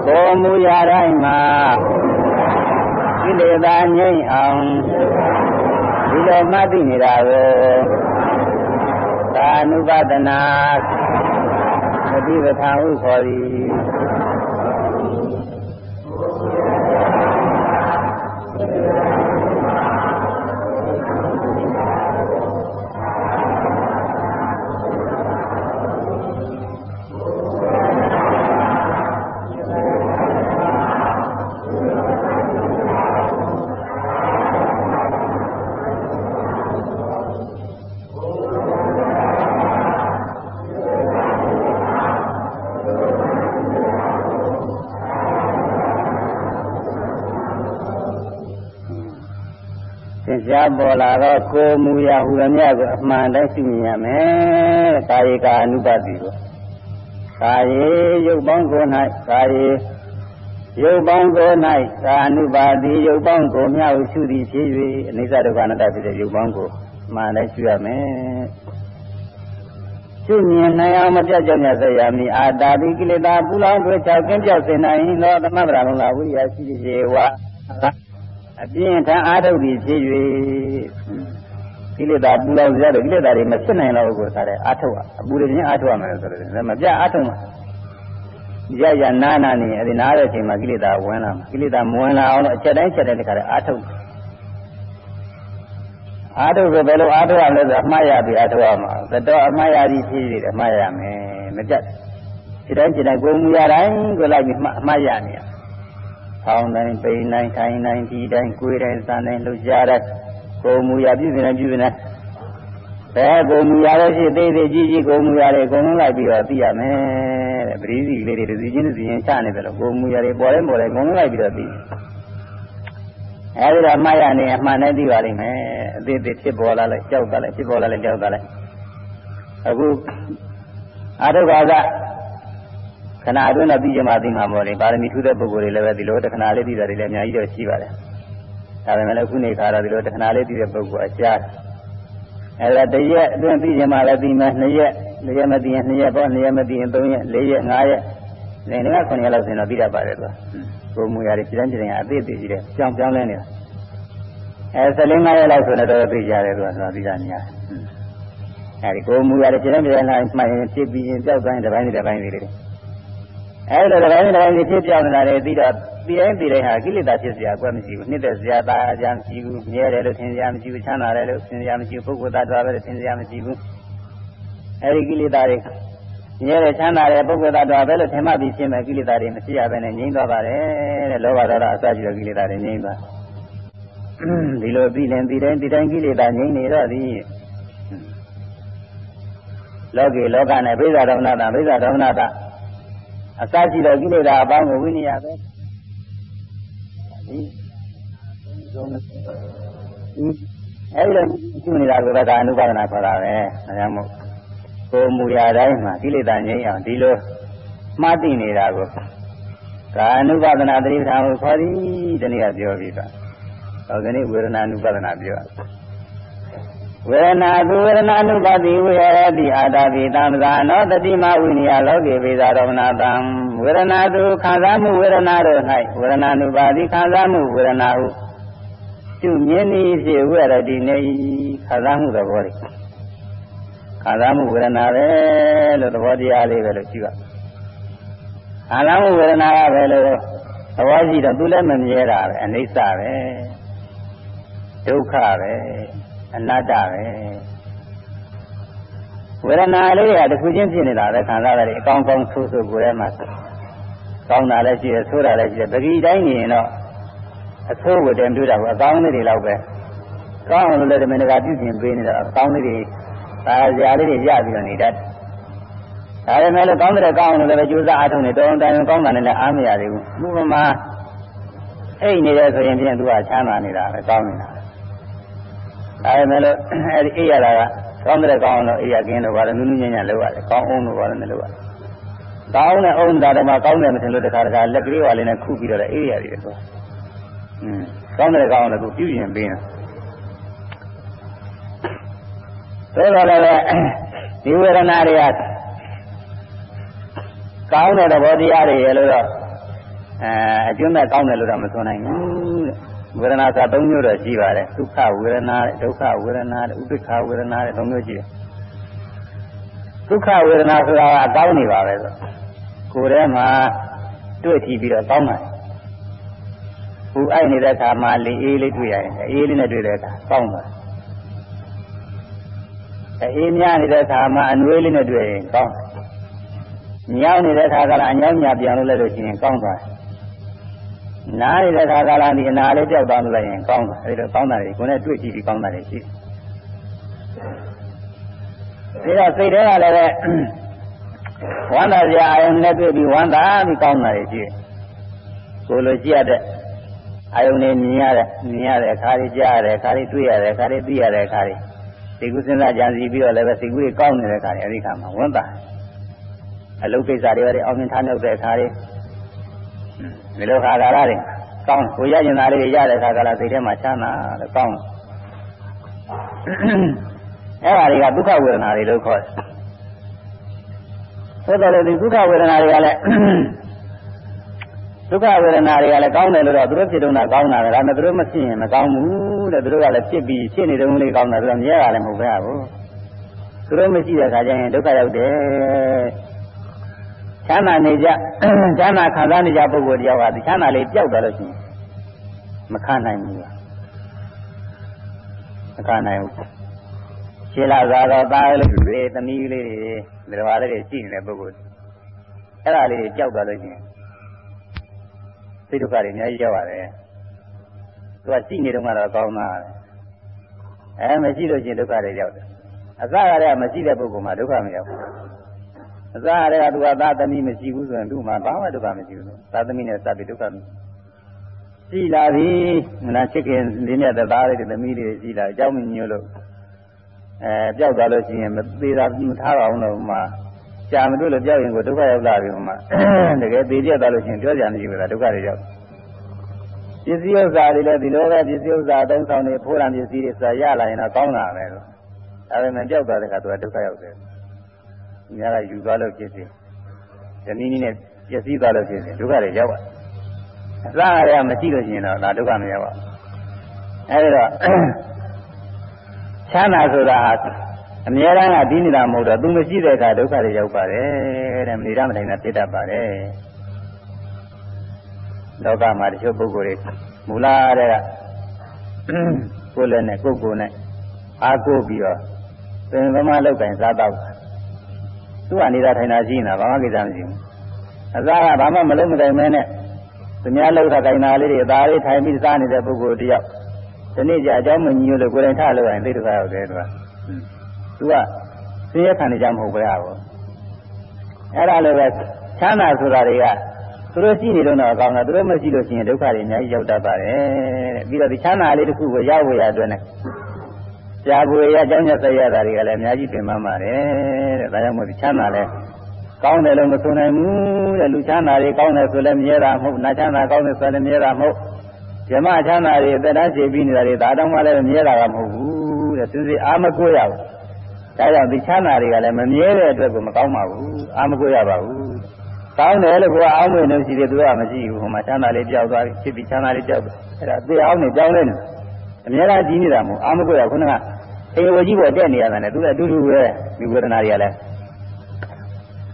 ကိုမူရာတိုင်းမှာ ကိလေသာငြိမ်းအောင်ဒီလိုမှတ်သိနေတာကိုသာနုပဒနာသတိပဌာဟုခေါ်သည် လာတော့ကိုမူရဟူရမြတ်ကိုအမှန်တိုင်းသိမြင်ရမယ်ကာယေကာနုပတိကိုကာယေရုပ်ပေါင်းကို၌ကာယေရုပ်ပေါင်းကို၌ကာနုပါတိရုပ်ပေါင်းကိုမြတ်ဟုရှုသည်ဖြစ်၍အနိစ္စဒုက္ခအနတ္တဖြစ်တဲ့ရုပ်ပေါင်းကိုအမှန်တိုင်းရှုရမယ်ကျွမြင်နိုင်အောင်မပြတ်ကြောင့်မြတ်ဆက်ရမည်အာတာတိကိလေသာပူလောင်တွေ့ချောက်ကင်းပြောက်စေနိုင်သောသမဗရာလုံးလာဝိရိယရှိစေဝါအ ပြင်းထန်အာထုတ်ပြီးဖြစ်၍ကိလေသာပူလောင်စေတဲ့ကိလေသာတွေမဖြစ်နိုင်တော့ဘူးကိုစားတဲ့အာထုတ်အပူတွေချင်းအာထုတ်ရမယ်ဆိုတော့မပြတ်အာထုတ်မှာရရနာနာနေအဲဒီနားတဲ့အချိန်မှာကိလေသာဝင်လာမှာကိလေသာမဝင်လာအောင်တော့အချက်တိုင်းချက်တိုင်းတခါတည်းအာထုတ်အာထုပ်ဆိုဘယ်လိုအာထုပ်ရမလဲဆိုအမှားရပြီးအာထုပ်ရမှာသတော်အမှားရသည်ဖြစ်ပြီးအမှားရမယ်မပြတ်ဒီတိုင်းဒီတိုင်းကိုမူရတိုင်းကိုလိုက်ပြီးအမှားရနေရ ဖောင်းတိုင်းပိန်တိုင်းထိုင်တိုင်းဒီတိုင်းကိုယ်တိုင်းစံတိုင်းလှုပ်ရှားတိုင်းကိုမူရပြုနေတယ်ပြုနေတယ်ဘယ်ကိုမူရလို့ရှိသေးသေးကြီးကြီးကိုမူရလေအကုန်လုံးလိုက်ပြီးတော့သိရမယ်တဲ့ပရိသီလေးတွေဒီချင်းဒီချင်းချနေတယ်လို့ကိုမူရလေပေါ်လဲပေါ်လဲအကုန်လုံးလိုက်ပြီးတော့သိအဲဒီတော့မှားရနေအမှန်နဲ့သိပါလိမ့်မယ်အသေးသေးဖြစ်ပေါ်လာလိုက်ကြောက်တာလိုက်ဖြစ်ပေါ်လာလိုက်ကြောက်တာလိုက်အခုအာထုဘာက ခဏအတွင်းတော့ပြီးကြမှာသိမှာပေါ့လေပါရမီထူးတဲ့ပုဂ္ဂိုလ်တွေလည်းပဲဒီလိုတခဏလေးသိတာတွေလည်းအများကြီးတော့ရှိပါတယ်ဒါပေမဲ့လည်းခုနေခါတော့ဒီလိုတခဏလေးသိတဲ့ပုဂ္ဂိုလ်အရှားအဲဒါတရက်အတွင်းပြီးကြမှာလည်းသိမယ်နှစ်ရက်နှစ်ရက်မသိရင်နှစ်ရက်ပေါ့နှစ်ရက်မသိရင်သုံးရက်လေးရက်ငါးရက်နေနေက9ရက်လောက်ဆိုရင်တော့သိတတ်ပါတယ်သူကကိုယ်မူရတယ်ပြည်တိုင်းပြည်တိုင်းအသေးသေးကြီးတယ်ကြောင်ပြောင်းလဲနေတာအဲ15ရက်လောက်ဆိုတော့သိကြတယ်သူကဆိုသိတာများအဲဒီကိုယ်မူရတယ်ပြည်တိုင်းပြည်တိုင်းလိုက်မှရင်ဖြစ်ပြီးရင်ကြောက်တိုင်းတစ်ပိုင်းတစ်ပိုင်းလေးတွေ အဲလိုတစ်ပိုင်းတစ်ပိုင်းလေးဖြစ်ပြောင်းနေတာလေသိတော့ပြည်တိုင်းပြည်တိုင်းဟာကိလေသာဖြစ်စရာကွက်မရှိဘူးနှစ်သက်စရာတာအကြမ်းမရှိဘူးမြဲတယ်လို့ထင်စရာမရှိဘူးချမ်းသာတယ်လို့ထင်စရာမရှိဘူးပုဂ္ဂိုလ်သားတော်ပဲလို့ထင်စရာမရှိဘူးအဲဒီကိလေသာတွေမြဲတယ်ချမ်းသာတယ်ပုဂ္ဂိုလ်သားတော်ပဲလို့ထင်မှပြီးရှင်းမဲ့ကိလေသာတွေမရှိရဘဲနဲ့ငြိမ်းသွားပါတယ်တဲ့လောဘဒေါသအစရှိတဲ့ကိလေသာတွေငြိမ်းသွားဒီလိုပြီးရင်ဒီတိုင်းဒီတိုင်းကိလေသာငြိမ်းနေတော့ဒီလောကေလောကနဲ့ဘိဇာဒေါမနတာဘိဇာဒေါမနတာ အစရှိတဲ့ကိလေသာအပေါင်းကိုဝိနည်းရပဲဒီအဲဒီလိုရှိနေတာကလည်းအနုပါဒနာခေါ်တာပဲအဲဒါမို့ကိုမူရတိုင်းမှာကိလေသာငြိမ်းအောင်ဒီလိုမှားသိနေတာကိုကာအနုပါဒနာတိပ္ပံကိုခေါ်သည်တနည်းပြောပြီးသားဟောဒီနေ့ဝေဒနာအနုပါဒနာပြော ဝေဒနာသူဝေဒနာအနုပါတိဝေရတိအာတာပိသံသာနောတတိမဝိနည်းလောကေပိသာရောမနာတံဝေဒနာသူခံစားမှုဝေဒနာတို့၌ဝေဒနာအနုပါတိခံစားမှုဝေဒနာဟုပြုမြင်နေစေဝေရတိနေခံစားမှုသဘောတွေခံစားမှုဝေဒနာပဲလို့သဘောတရားလေးပဲလို့ကြည့်ပါခံစားမှုဝေဒနာကပဲလို့သဘောကြည့်တော့သူလည်းမမြဲတာပဲအနိစ္စပဲဒုက္ခပဲ အနတ္တပဲဝေဒနာလေးကတစ်ခုချင်းဖြစ်နေတာပဲခံစားရတယ်အကောင်းကောင်းဆိုးဆိုးကိုယ်ထဲမှာကောင်းတာလည်းရှိတယ်ဆိုးတာလည်းရှိတယ်ပဂီတိုင်းနေရင်တော့အဆိုးကိုတည်းတွေ့တာကအကောင်းလေးတွေလောက်ပဲကောင်းလို့လည်းဒီမင်းကပြုပြင်ပေးနေတော့အကောင်းလေးတွေဒါဇာလေးတွေရပြီးတော့နေတတ်ဒါပေမဲ့လည်းကောင်းတဲ့ကောင်းလို့လည်းကြိုးစားအားထုတ်နေတောင်းတန်ကောင်းတာနဲ့လည်းအားမရသေးဘူးဥပမာအိတ်နေတယ်ဆိုရင်ဖြင့်သူကချမ်းသာနေတာပဲကောင်းနေတာ ဒါပေမဲ့လို့အဲဒီအိတ်ရတာကကောင်းတဲ့ကောင်းလို့အိတ်ရကင်းတော့ဘာလဲနူးနူးညံ့ညံ့လုပ်ရတယ်ကောင်းအောင်လို့ဘာလဲမလုပ်ရကောင်းတဲ့အုံးတာတော့မှကောင်းတယ်မထင်လို့တခါတခါလက်ကလေးဝါလေးနဲ့ခုပြီးတော့အိတ်ရတယ်ဆိုอืมကောင်းတဲ့ကောင်းလို့သူပြုရင်ပေးတယ်သို့တော်လည်းဒီဝေဒနာတွေကကောင်းတဲ့သဘောတရားတွေရဲ့လို့တော့အဲအကျွမ်းမဲ့ကောင်းတယ်လို့တော့မဆိုနိုင်ဘူးတဲ့ ဝေဒနာက၃မျိုးတော့ရှိပါတယ်ဒုက္ခဝေဒနာဒုက္ခဝေဒနာဥပိ္ပခဝေဒနာတဲ့၃မျိုးရှိတယ်ဒုက္ခဝေဒနာဆိုတာကကောင်းနေပါပဲဆိုကိုယ်ထဲမှာတွေ့ထီပြီးတော့ကောင်းတယ်ဟူအိုက်နေတဲ့အခါမှာလေအေးလေးတွေ့ရရင်အေးလေးနဲ့တွေ့တဲ့အခါကောင်းတယ်အေးများနေတဲ့အခါမှာအနွေးလေးနဲ့တွေ့ရင်ကောင်းတယ်ညောင်းနေတဲ့အခါကလည်းအညောင်းညာပြန်လို့လည်းလို့ရှိရင်ကောင်းသွားတယ် နားနေတဲ့အခါကလည်းဒီအနာလေးကြောက်သွားလို့လည်းရင်ကောင်းသွားတယ်အဲဒီတော့ကောင်းတာတွေကိုယ်နဲ့တွေ့ကြည့်ပြီးကောင်းတာတွေရှိတယ်ဒါတော့စိတ်ထဲကလည်းပဲဝမ်းသာစရာအာယုံနဲ့တွေ့ပြီးဝမ်းသာပြီးကောင်းတာတွေရှိတယ်ကိုယ်လိုကြည့်ရတဲ့အာယုံနဲ့မြင်ရတဲ့မြင်ရတဲ့အခါလေးကြားရတဲ့အခါလေးတွေ့ရတဲ့အခါလေးသိရတဲ့အခါလေးစိတ်ကူးစဉ်းစားကြံစည်ပြီးတော့လည်းပဲစိတ်ကူးကြီးကောင်းနေတဲ့အခါလေးအဲဒီခါမှာဝမ်းသာအလုပ်ကိစ္စတွေပဲအောင်မြင်ထားနှုတ်တဲ့အခါလေး ဒီလိုခါကာလတွေကောင်းကိုရကျင်သားလေးရတဲ့အခါကာလစိတ်ထဲမှာချမ်းသာတယ်ကောင်းအဲ့ဒါတွေကဒုက္ခဝေဒနာတွေလို့ခေါ်တယ်။သို့တော်လည်းဒီဒုက္ခဝေဒနာတွေကလည်းဒုက္ခဝေဒနာတွေကလည်းကောင်းတယ်လို့တော့သူတို့ဖြစ်တော့တာကောင်းတာပဲဒါပေမဲ့သူတို့မဖြစ်ရင်မကောင်းဘူးတဲ့သူတို့ကလည်းဖြစ်ပြီးဖြစ်နေတုန်းလေးကောင်းတာဆိုတော့မြဲတာလည်းမဟုတ်ပဲဘူးသူတို့မရှိတဲ့အခါကျရင်ဒုက္ခရောက်တယ် ချမ်းသာနေကြချမ်းသာခံစားနေကြပုဂ္ဂိုလ်တယောက်ကဒီချမ်းသာလေးပျောက်သွားလို့ရှိရင်မခံနိုင်ဘူးမခံနိုင်ဘူးရှင်းလာသာတော့သားလေးတွေသမီးလေးတွေဒီလိုပါလေးတွေရှိနေတဲ့ပုဂ္ဂိုလ်အဲ့ဒါလေးတွေပျောက်သွားလို့ရှိရင်စိတ်ဒုက္ခတွေအများကြီးရောက်ရတယ်သူကရှိနေတော့မှတော့ကောင်းတာအဲမရှိလို့ရှိရင်ဒုက္ခတွေရောက်တယ်အစကတည်းကမရှိတဲ့ပုဂ္ဂိုလ်မှာဒုက္ခမရောက်ဘူး အစကတည်းကသူကသာသမီမရှိဘူးဆိုရင်သူ့မှာဘာမှဒုက္ခမရှိဘူးသာသမီနဲ့စပ်ပြီးဒုက္ခရှိလာပြီမလားချစ်ခင်လေးမြတ်တဲ့သားလေးတွေသမီးတွေရှိလာအကြောင်းမညို့လို့အဲပျောက်သွားလို့ရှိရင်မသေးတာမထားပါဘူးတော့မှကြာမတွေ့လို့ကြောက်ရင်ကိုဒုက္ခရောက်လာပြီမှတကယ်သိကျသွားလို့ရှိရင်ပြောကြမရှိဘူးလားဒုက္ခတွေရောက်ပစ္စည်းဥစ္စာတွေလည်းဒီလိုပဲပစ္စည်းဥစ္စာအသုံးဆောင်တွေဖိုးရံပစ္စည်းတွေဆိုရလာရင်တော့ကောင်းတာပဲလို့ဒါပေမဲ့ကြောက်သွားတဲ့အခါသူကဒုက္ခရောက်တယ်။ များကယူသွားလို့ဖြစ်စီ။ဒီနည်းနည်းနဲ့ပစ္စည်းသွားလို့ဖြစ်စီဒုက္ခတွေရောက်ပါ။အစားရမရှိလို့ရှိရင်တော့ဒါဒုက္ခမရောက်ပါဘူး။အဲဒီတော့ချမ်းသာဆိုတာအများအားကဒီနေတာမဟုတ်တော့သူမရှိတဲ့အခါဒုက္ခတွေရောက်ပါတယ်တဲ့မနေရမထိုင်တာဖြစ်တတ်ပါတယ်လောကမှာတချို့ပုဂ္ဂိုလ်တွေမူလတဲ့ကကိုယ်လည်းနဲ့ကိုယ်ကိုယ်နဲ့အားကိုးပြီးတော့သင်္ကမလောက်ကင်စားတော့ သူကနေတာထိုင်တာရှိနေတာဘာမှကိစ္စမရှိဘူးအစားကဘာမှမလုံးမတိုင်မဲနဲ့သူများလောက်တာတိုင်တာလေးတွေအသားလေးထိုင်ပြီးစားနေတဲ့ပုဂ္ဂိုလ်တယောက်ဒီနေ့ကျအเจ้าမညီလို့ကိုယ်တိုင်ထလို့ရင်သိတဲ့ခါရောက်တယ်သူကသူကသိရခံနေကြမဟုတ်ပဲဟာဘောအဲ့ဒါလည်းပဲချမ်းသာဆိုတာတွေကသူတို့ရှိနေတော့တော့ကောင်းတာသူတို့မရှိလို့ရှိရင်ဒုက္ခတွေအများကြီးရောက်တတ်ပါတယ်တဲ့ပြီးတော့ဒီချမ်းသာလေးတစ်ခုကိုရဖို့ရအတွက်နဲ့ ရှားဖို့ရအကြောင်းရဆက်ရတာတွေကလည်းအများကြီးပြင်ပန်းပါတယ်တဲ့ဒါကြောင့်မို့ဒီချမ်းသာလဲကောင်းတယ်လို့မဆိုနိုင်ဘူးတဲ့လူချမ်းသာတွေကောင်းတယ်ဆိုလည်းမြဲတာမဟုတ်နာချမ်းသာကောင်းတယ်ဆိုလည်းမြဲတာမဟုတ်ဇမချမ်းသာတွေသက်တမ်းရှည်ပြီးနေတာတွေဒါတော့မှလည်းမြဲတာကမဟုတ်ဘူးတဲ့သူစီအာမကိုရဘူးဒါကြောင့်ဒီချမ်းသာတွေကလည်းမမြဲတဲ့အတွက်ကိုမကောင်းပါဘူးအာမကိုရပါဘူးကောင်းတယ်လို့ကအောင်းဝင်နေရှိတယ်သူကမရှိဘူးဟိုမှာချမ်းသာလေးကြောက်သွားပြီဖြစ်ပြီးချမ်းသာလေးကြောက်တယ်အဲ့ဒါသေအောင်နေကြောင်းနေတယ် အများအားကြီးနေတာမဟုတ်အာမကိုရခုနကအေဝကြီးပေါ်တက်နေရတယ်နဲ့သူလည်းအတူတူပဲဒီဝေဒနာတွေကလည်း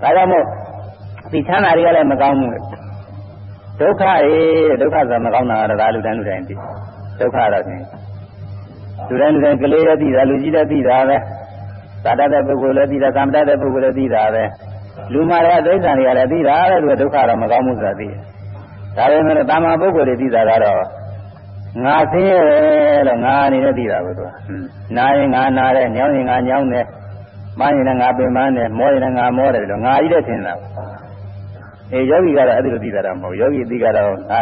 ဒါကြောင့်မို့ဒီချမ်းသာတွေကလည်းမကောင်းဘူးဒုက္ခရေဒုက္ခဆိုမကောင်းတာကတော့ဒါလူတိုင်းလူတိုင်းသိဒုက္ခတော့ရှင်လူတိုင်းလူတိုင်းကလေးလည်းသိတာလူကြီးလည်းသိတာပဲသာတတဲ့ပုဂ္ဂိုလ်လည်းသိတာကမ္မတတဲ့ပုဂ္ဂိုလ်လည်းသိတာပဲလူမာရဒိဋ္ဌာန်တွေကလည်းသိတာတဲ့သူကဒုက္ခတော့မကောင်းဘူးဆိုတာသိတယ်ဒါပေမဲ့တာမန်ပုဂ္ဂိုလ်တွေသိတာကတော့ ငါဆင်းရဲလို့ငါအနေနဲ့သိတာကိုသူကနာရင်ငါနာတယ်ညောင်းရင်ငါညောင်းတယ်မန်းရင်လည်းငါပင်မန်းတယ်မောရင်လည်းငါမောတယ်လို့ငါကြီးတဲ့ထင်တာအေးယောဂီကတော့အဲ့ဒီလိုသိတာတော့မဟုတ်ယောဂီသိကတော့ငါ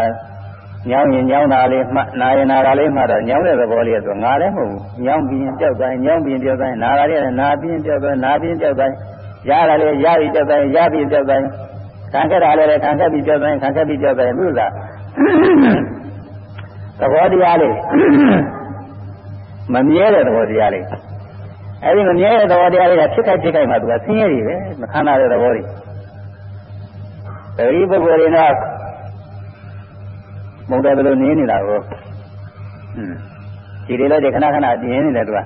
ညောင်းရင်ညောင်းတာလေးမှနာရင်နာတာလေးမှတော့ညောင်းတဲ့သဘောလေးဆိုငါလည်းမဟုတ်ဘူးညောင်းပြီးရင်ကြောက်တိုင်းညောင်းပြီးရင်ကြောက်တိုင်းနာတာလေးလည်းနာပြီးရင်ကြောက်တိုင်းနာပြီးရင်ကြောက်တိုင်းရတာလေးရပြီးကြောက်တိုင်းရပြီးကြောက်တိုင်းခံခဲ့တာလည်းခံခဲ့ပြီးကြောက်တိုင်းခံခဲ့ပြီးကြောက်တိုင်းသူက သဘောတရားလေးမမြဲတဲ့သဘောတရားလေးအဲဒီမမြဲတဲ့သဘောတရားလေးကဖြစ်ခိုက်ဖြစ်ခိုက်မှသူကဆင်းရဲတွေပဲမခံရတဲ့သဘောတွေတတိပုဂ္ဂိုလ်တွေတော့မုံတယ်ဘယ်လိုနေနေတာကိုဟွန်းဒီလိုလည်းဒီခဏခဏပြင်းနေတယ်သူက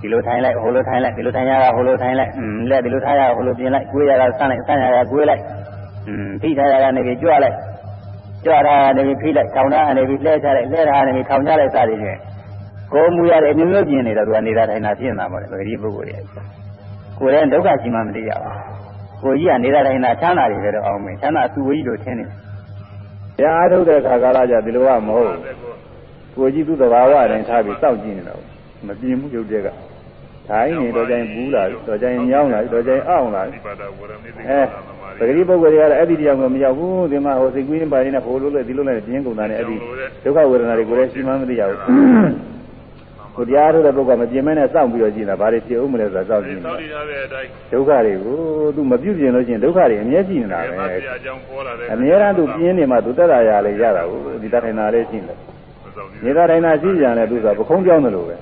ဒီလိုထိုင်လိုက်ဟိုလိုထိုင်လိုက်ဒီလိုထိုင်ရတာဟိုလိုထိုင်လိုက်ဟွန်းလက်ဒီလိုထားရဟိုလိုပြင်လိုက်ကိုယ်ရတာဆန်းလိုက်ဆန်းရတာကိုယ်လိုက်ဟွန်းဖိထားရတာနေပြီးကြွလိုက် ကြွတာနေပြီးဖိလိုက်ထောင်တာနေပြီးလှဲချလိုက်လှဲတာနေပြီးထောင်ချလိုက်စသည်ဖြင့်ကိုယ်မူရတဲ့အမျိုးမျိုးပြင်နေတော့သူကနေတာထိုင်တာဖြစ်နေတာပေါ့လေဒီပုဂ္ဂိုလ်တွေကိုယ်ရဲ့ဒုက္ခရှိမှမသိရဘူးကိုကြီးကနေတာတိုင်းတာချမ်းသာတွေပဲတော့အောင်မယ်ချမ်းသာသူဝကြီးလို့ထင်နေတယ်။အားထုတ်တဲ့ခါကာလကြဒီလိုကမဟုတ်ကိုကြီးသူ့သဘာဝအတိုင်းထားပြီးစောင့်ကြည့်နေတော့မပြင်းမှုရုပ်တဲ့က ထိုင်းနေတော့ကျရင်ဘူးလာတော့ကျရင်ညောင်းလာတော့ကျရင်အောင်လာအဲပဂတိပုဂ္ဂိုလ်တွေကတော့အဲ့ဒီတရားကိုမရောက်ဘူးဒီမှာဟိုစိတ်ကူးရင်းပါရင်းနဲ့ဟိုလိုလဲဒီလိုလဲပြင်းကုန်တာနဲ့အဲ့ဒီဒုက္ခဝေဒနာတွေကိုလည်းရှိမှမသိရဘူးကိုတရားထုတ်တဲ့ပုဂ္ဂိုလ်မပြင်းမဲနဲ့စောင့်ပြီးတော့ကြည့်တာဘာတွေဖြစ်ဦးမလဲဆိုတာစောင့်ကြည့်နေတာဒုက္ခတွေကိုသူမပြုတ်ပြင်လို့ရှိရင်ဒုက္ခတွေအမြဲရှိနေတာပဲအမြဲတမ်းသူပြင်းနေမှသူတက်တာရလေရတာကိုဒီတထိုင်တာလေးရှိတယ်နေတာထိုင်တာရှိကြတယ်သူဆိုပခုံးကြောင်းတယ်လို့ပဲ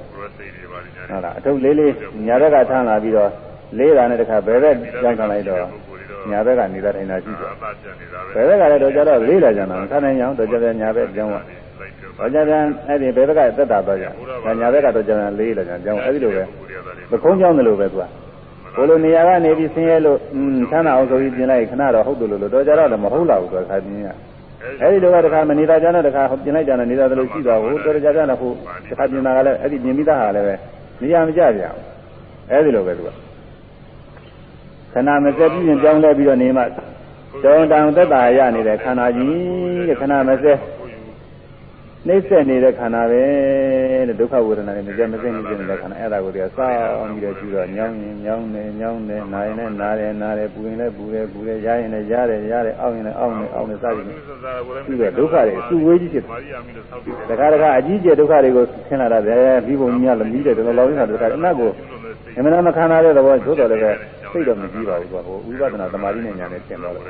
ဟုတ်လားအထုပ်လေးလေးညာဘက်ကထမ်းလာပြီးတော့လေးတာနဲ့တခါဘယ်ဘက်ကြောင်းခံလိုက်တော့ညာဘက်ကနေသာထိုင်တာရှိတယ်ဘယ်ဘက်ကလည်းတော့ကြတော့လေးလာကြတာခဏနိုင်အောင်တော့ကြတဲ့ညာဘက်ကြောင်းတော့ကြတဲ့အဲ့ဒီဘယ်ဘက်ကသက်တာတော့ကြညာဘက်ကတော့ကြတဲ့လေးလာကြကြောင်းအဲ့ဒီလိုပဲပကုံးကြောင်းတယ်လို့ပဲသူကဘလိုနေရာကနေပြီးဆင်းရဲလို့อืมချမ်းသာအောင်ဆိုပြီးပြင်လိုက်ခဏတော့ဟုတ်တယ်လို့တော့ကြတော့လည်းမဟုတ်လာဘူးသူကခါပြင်းရအဲဒီလိုကတခါမနေတာကြတဲ့တခါပြင်လိုက်ကြတယ်နေတာတလို့ရှိသွားဘူးတော်ကြကြတယ်ဟိုတခါပြင်တာကလည်းအဲ့ဒီပြင်ပြီးသားဟာလည်းပဲ နေရာမကြကြဘူးအဲဒီလိုပဲသူကခဏမစက်ပြင်းပြောင်းလဲပြီးတော့နေမှတောင်းတန်သက်တာရနေတဲ့ခန္ဓာကြီးတဲ့ခဏမစက် နှိမ့်ဆက်နေတဲ့ခန္ဓာပဲတဲ့ဒုက္ခဝေဒနာနဲ့မကြမစက်နေတဲ့ခန္ဓာအဲ့ဒါကိုတည်းကစောင်းပြီးတော့ကျူတော့ညောင်းရင်ညောင်းတယ်ညောင်းတယ်နာရင်လည်းနာတယ်နာတယ်ပူရင်လည်းပူတယ်ပူတယ်ရရင်လည်းရတယ်ရတယ်အောက်ရင်လည်းအောက်တယ်အောက်တယ်စသည်ဖြင့်ပြီးတော့ဒုက္ခတွေအစုဝေးကြီးဖြစ်တယ်တခါတခါအကြီးကျယ်ဒုက္ခတွေကိုဆင်းလာတာပဲပြီးပုံကြီးကလည်းပြီးတယ်တော်တော်လောက်နေတာဒုက္ခအနတ်ကိုအမှန်တမ်းမခံရတဲ့သဘောသို့တော်လည်းပဲစိတ်တော့မကြည့်ပါဘူးကွာဟိုဝိပဿနာသမာဓိနဲ့ညာနဲ့သင်တော့တယ်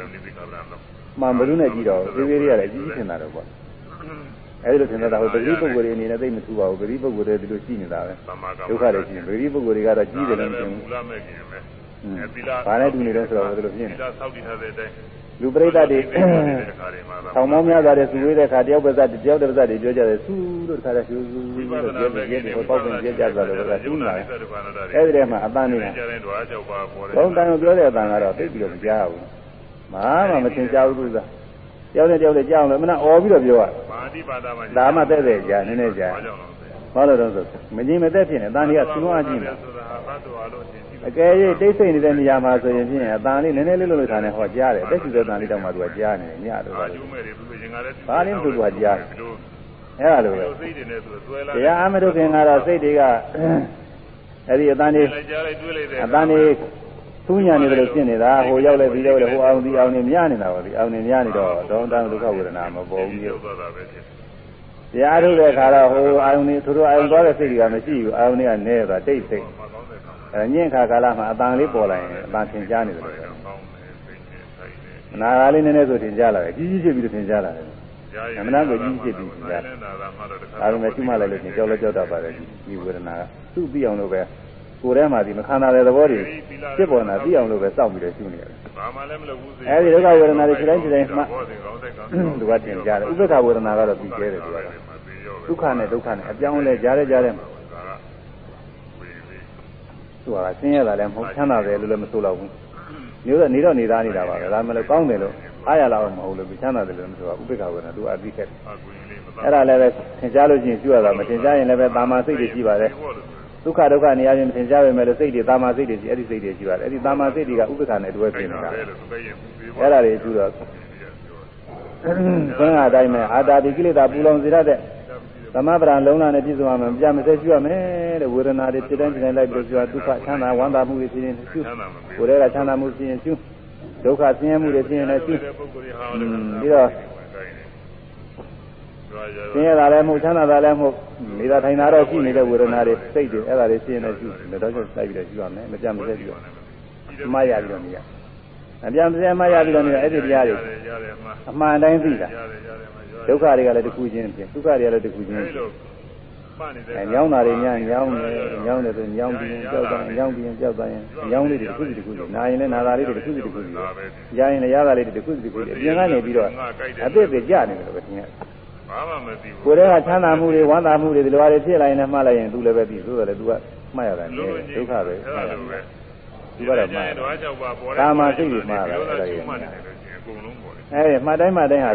မှန်ဘလူနဲ့ကြည့်တော့သေးသေးလေးရတယ်အကြီးကြီးထင်တာတော့ကွာ အဲဒီလိုထင်တာဟိုပဂရိပုဂ္ဂိုလ်တွေအနေနဲ့သိမထူပါဘူးပဂရိပုဂ္ဂိုလ်တွေဒီလိုရှိနေတာပဲဒုက္ခတွေရှိရင်ပဂရိပုဂ္ဂိုလ်တွေကတော့ကြီးတယ်လို့မထင်ဘူးဘာနဲ့တူနေလဲဆိုတော့ဒီလိုဖြစ်နေလူပရိသတ်တွေဆောင်းမောင်းများစွာတဲ့သူဝေးတဲ့ခါတယောက်ပါးစတယောက်တစ်ပါးစတွေပြောကြတယ်စူးလို့တခါတည်းရှူးစူးလို့ပြောပြီးပြည့်ဟိုပေါက်ပင်ပြည့်ကြသွားတယ်ကတူးလာတယ်အဲဒီထဲမှာအပန်းနေတာဘုံတန်ကိုပြောတဲ့အပန်းကတော့သိပြီးတော့မကြားဘူးမာမှမသင်ကြားဘူးသူက တယောက်နဲ့တယောက်နဲ့ကြားအောင်လို့မနာអော်ပြီးတော့ပြောရဒါမှတဲ့တဲ့ကြားနည်းနည်းကြားဘာလို့တော့ဆိုမကြီးမသက်ဖြစ်နေတန်လေးကဆူးအားကြည့်နေအကယ်၍တိတ်ဆိတ်နေတဲ့နေရာမှာဆိုရင်ဖြင့်အတန်လေးနည်းနည်းလေးလို့လို့ထားနေဟောကြားတယ်အသက်ရှူတဲ့တန်လေးတောင်မှသူကကြားနေတယ်ညတော့ဘာလို့သူကကြားအဲ့ဒါလိုပဲတရားအမတို့ခင်ကတော့စိတ်တွေကအဲ့ဒီအတန်လေးအတန်လေး သူညာနေတယ်လို့ဖြစ်နေတာဟိုရောက်လဲပြီးတော့ဟိုအောင်ဒီအောင်နေမြနေတာပါဒီအောင်နေမြနေတော့ဒေါန်တန်ဒုက္ခဝေဒနာမပေါ်ဘူးမျိုးတရားထုတ်တဲ့ခါတော့ဟိုအာယုန်နေသူတို့အာယုန်သွားတဲ့စိတ်တွေကမရှိဘူးအာယုန်တွေကနဲတာတိတ်စိတ်အဲညင့်ခါကာလမှာအတန်လေးပေါ်လာရင်အတန်သင်ကြားနေတယ်လို့နာဂါလေးနည်းနည်းဆိုသင်ကြားလာတယ်ကြီးကြီးဖြစ်ပြီးသင်ကြားလာတယ်အမှန်တကယ်ကြီးကြီးဖြစ်ပြီးသင်ကြားတယ်အာရုံနဲ့ရှိမှလည်းလို့သင်ကြောက်လဲကြောက်တာပါတယ်ဒီဝေဒနာကသူ့ပြီးအောင်လို့ပဲ ကိုယ်ထဲမှာဒီမခံနိုင်တဲ့သဘောတွေဖြစ်ပေါ်လာပြီးအောင်လို့ပဲစောင့်ပြီးတော့ရှုနေရတယ်။ဘာမှလည်းမလုပ်ဘူး။အဲဒီဒုက္ခဝေဒနာတွေခြေတိုင်းခြေတိုင်းမှသူကတင်ကြတယ်။ဥပ္ပခဝေဒနာကတော့ပြီးကျဲတယ်သူက။ဒုက္ခနဲ့ဒုက္ခနဲ့အပြောင်းလဲကြားရကြားတယ်မှာသူကဆင်းရဲတာလည်းမဟုတ်ချမ်းသာတယ်လို့လည်းမဆိုတော့ဘူး။မျိုးတော့နေတော့နေသားနေတာပါပဲ။ဒါမှလည်းကောင်းတယ်လို့အားရလာတော့မဟုတ်လို့ချမ်းသာတယ်လို့မဆိုတော့ဥပ္ပခဝေဒနာသူအပြီးခဲ့တယ်။အဲ့ဒါလည်းပဲသင်ကြားလို့ရှိရင်ကျွရတာမသင်ကြားရင်လည်းပဲတာမာစိတ်တွေရှိပါတယ်။ ဒုက္ခဒုက္ခနေရာချင်းသင်ကြားပေမဲ့လို့စိတ်တွေတာမာစိတ်တွေရှိအဲ့ဒီစိတ်တွေရှိပါတယ်အဲ့ဒီတာမာစိတ်တွေကဥပ္ပခါနဲ့တွဲပြင်နေတာအဲ့ဒါတွေကျူတော့ဘုရားအတိုင်းမဲ့အာတာတိကိလေသာပူလောင်စေရတဲ့သမဗရာလုံးလာနဲ့ပြည့်စုံအောင်မပြမစဲရှိရမယ်တဲ့ဝေဒနာတွေဖြစ်တိုင်းဖြစ်တိုင်းလိုက်ပြီးပြောဒုက္ခချမ်းသာဝမ်းသာမှုတွေဖြစ်ရင်ရှုကိုယ်ရဲ့ချမ်းသာမှုဖြစ်ရင်ရှုဒုက္ခဆင်းရဲမှုတွေဖြစ်ရင်လည်းရှုပြီးတော့ ဆင်းရဲတာလည်းမဟုတ်ချမ်းသာတာလည်းမဟုတ်နေတာထိုင်တာတော့ရှိနေတဲ့ဝေဒနာတွေစိတ်တွေအဲ့ဒါတွေရှင်းနေရှိတယ်တော့ချက်လိုက်ပြီးတော့ရှိရမယ်မပြတ်မစဲပြီးတော့မှားရပြီးတော့နေရအပြတ်မစဲမှားရပြီးတော့နေရအဲ့ဒီတရားတွေအမှန်တိုင်းသိတာဒုက္ခတွေကလည်းတစ်ခုချင်းဖြစ်ဒုက္ခတွေကလည်းတစ်ခုချင်းအဲညောင်းတာတွေညညောင်းတယ်ညောင်းတယ်ဆိုညောင်းပြီးကြောက်တယ်ညောင်းပြီးကြောက်တယ်ညောင်းလေးတွေတစ်ခုစီတစ်ခုစီနာရင်လည်းနာတာလေးတွေတစ်ခုစီတစ်ခုစီရရင်လည်းရတာလေးတွေတစ်ခုစီတစ်ခုစီအပြင်ကနေပြီးတော့အသစ်တွေကြနေတယ်လို့ပဲသင်ရဘာ မှမသိဘူးကိုယ်တည်းကချမ်းသာမှုတွေဝမ်းသာမှုတွေဒီလိုပါတွေဖြစ်လာရင်လည်းမှားလိုက်ရင်သူလည်းပဲသိဆိုတော့လေသူကမှားရတယ်ဒုက္ခပဲမှားရတယ်သူကတော့မှားတယ်ကာမစိတ်တွေမှားတယ်အဲ့ဒါကြီးအဲဒီမှတ်တိုင်းမှတ်တိုင်းဟာ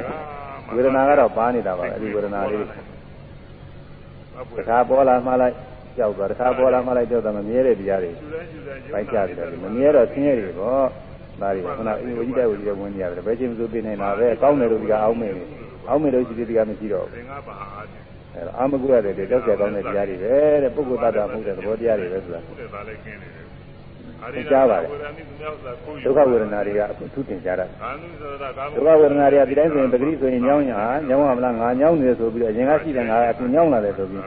ဝေဒနာကတော့ပါနေတာပါအဲဒီဝေဒနာလေးတခါပေါ်လာမှလိုက်ကြောက်သွားတခါပေါ်လာမှလိုက်ကြောက်တာမမြဲတဲ့တရားတွေပိုက်ကြတယ်မမြဲတော့ဆင်းရဲတွေပေါ့ဒါတွေခုနအင်ဝကြီးတိုက်ဝကြီးတဲ့ဝင်နေရတယ်ဘယ်ချိန်မှသိနေနေတာပဲကောင်းတယ်လို့ဒီကအောင်းမေနေ အောင်းမေလို့ရှိသေးတရားမရှိတော့ဘူးအဲအာမကုရတယ်ကြောက်ကြကောင်းတဲ့တရားတွေပဲတဲ့ပုဂ္ဂိုလ်တ attva မှုတဲ့သဘောတရားတွေပဲဆိုတာသိကြပါတယ်ဒုက္ခဝေဒနာတွေကအထူးတင်ကြတာဒုက္ခဝေဒနာတွေကဒီတိုင်းဆိုရင်ပဂရိဆိုရင်ညောင်းညာညောင်းရမလားငါညောင်းနေတယ်ဆိုပြီးတော့အရင်ကရှိတဲ့ငါအခုညောင်းလာတယ်ဆိုပြီး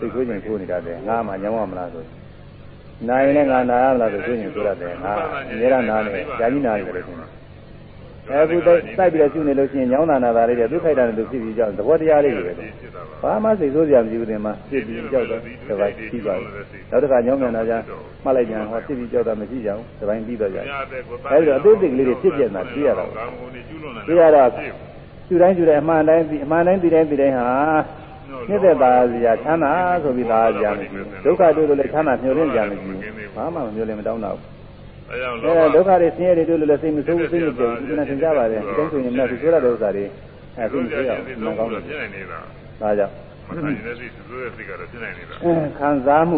သိခွင့်ရင်ကိုနေတာတဲ့ငါမှညောင်းရမလားဆိုနာရင်လည်းငါနာရမလားဆိုခွင့်ရင်ဆိုရတယ်ငါအများရနာနေကြာကြီးနာနေတယ်လို့ရှင် အခုတိုက်ပြီးတော့ရှုနေလို့ရှိရင်ညောင်းတာနာတာလေးတွေသူခိုက်တာနဲ့သူဖြစ်ပြီးကြောက်သဘောတရားလေးတွေပဲဘာမှစိတ်ဆိုးစရာမရှိဘူးတင်မှာဖြစ်ပြီးကြောက်တော့တပိုင်းပြီးသွားတယ်နောက်တစ်ခါညောင်းမြန်တာကြမှတ်လိုက်ပြန်ဟောဖြစ်ပြီးကြောက်တာမရှိကြဘူးတပိုင်းပြီးတော့ကြအဲဒီတော့အသေးစိတ်ကလေးတွေဖြစ်ပြနေတာသိရတာသိရတော့ရှုတိုင်းရှုတိုင်းအမှန်တိုင်းအမှန်တိုင်းသိတိုင်းသိတိုင်းဟာနှစ်သက်ပါစရာချမ်းသာဆိုပြီးသားကြမရှိဘူးဒုက္ခတွေ့လို့လည်းချမ်းသာမျှော်လင့်ကြမရှိဘူးဘာမှမမျှော်လင့်မတောင်းတော့ဘူး အဲဒုက္ခတွေဆင်းရဲတွေတွေ့လို့လည်းစိတ်မဆိုးဘူးစိတ်မပြေဘူးဒီနေ့သင်ကြပါတယ်ဒီတိုင်းဆိုရင်လည်းသူပြောရတဲ့ဥစ္စာတွေအဲသိမဆိုးရဘူးမကောင်းဘူးဒါကြောင့်မခံရတဲ့စိတ်ဆိုးတဲ့စိတ်ကတော့ဖြစ်နိုင်နေတာခံစားမှု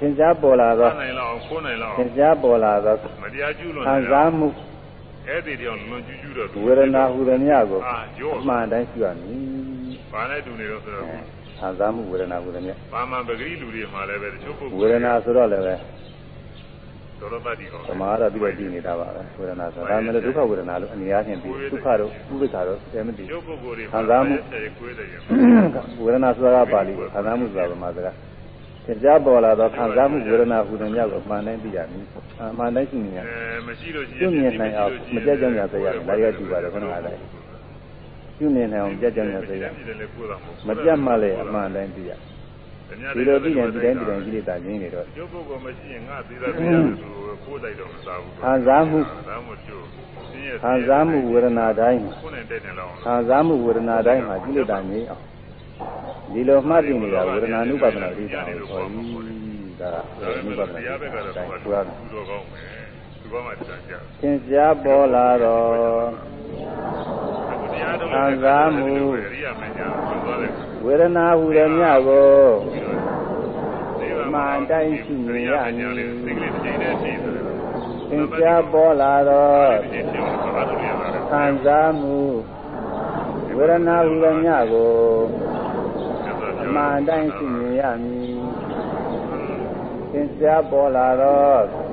သင်ကြားပေါ်လာတော့နိုင်လောက်ခိုးနိုင်လောက်သင်ကြားပေါ်လာတော့မတရားကျူးလွန်ခံစားမှုအဲ့ဒီတောင်လွန်ကျူးကျူးတော့ဝေဒနာဟူသည်မြကိုအမှန်တိုင်းရှိရမည်ဘာနဲ့တူနေတော့ဆိုတော့ခံစားမှုဝေဒနာဟူသည်မြဘာမှပဂရိလူတွေမှာလည်းပဲတချို့ပုဂ္ဂိုလ်ဝေဒနာဆိုတော့လည်းပဲ သောရတ္တိကောသမာဓိပြီးတော့ကြည့်နေတာပါပဲဝေဒနာဆိုတာဒါမှလည်းဒုက္ခဝေဒနာလို့အနေအားဖြင့်ပြီးဒုက္ခတော့ဥပိ္ပခါတော့သိမသိရုပ်ပုဂ္ဂိုလ်တွေခံစားမှုဝေဒနာဆိုတာကပါဠိခံစားမှုဆိုတာဗမာစကားသင်ကြားပေါ်လာတော့ခံစားမှုဝေဒနာဟူတဲ့မြောက်ကိုမှန်တိုင်းသိရမည်။မှန်တိုင်းရှိနေရ။အဲမရှိလို့ရှိရင်ကျွမြင်နိုင်အောင်မကြက်ကြောင်ရသေးရတယ်။ဒါရကြည့်ပါတယ်ခဏကလည်းကျွမြင်နိုင်အောင်ကြက်ကြောင်ရသေးရ။မပြတ်မှလည်းအမှန်တိုင်းသိရ။ ဒီလိုပြီးရင်ဒီတိုင်းဒီတိုင်းကြီးတာငင်းနေတော့ရုပ်ပုဂ္ဂိုလ်မရှိရင်ငါသေးတာသေးတယ်ဆိုကိုယ်တိုက်တော့မစားဘူးခံစားမှုခံမှုကျိုးခံစားမှုဝေဒနာတိုင်းကိုယ်နဲ့တက်တယ်လောက်ခံစားမှုဝေဒနာတိုင်းမှာကြီးလက်တာငင်းအောင်ဒီလိုမှတ်သိနေတာဝေဒနာနုပါဒနာဒိဋ္ဌာကိုခေါ်ပြီးဒါကနုပါဒနာတရားဘက်ကတော့သူကသူတော်ကောင်းမယ် သူဘာမှတရားကြသင်ကြားပေါ်လာတော့ခံစားမှုဝေဒနာဟူတဲ့မြတ်ကိုမှန်တိုင်းရှိနေရမည်သင်ကြားပေါ်လာတော့ခံစားမှုဝေဒနာဟူတဲ့မြတ်ကိုမှန်တိုင်းရှိနေရမည်သင်ကြားပေါ်လာတော့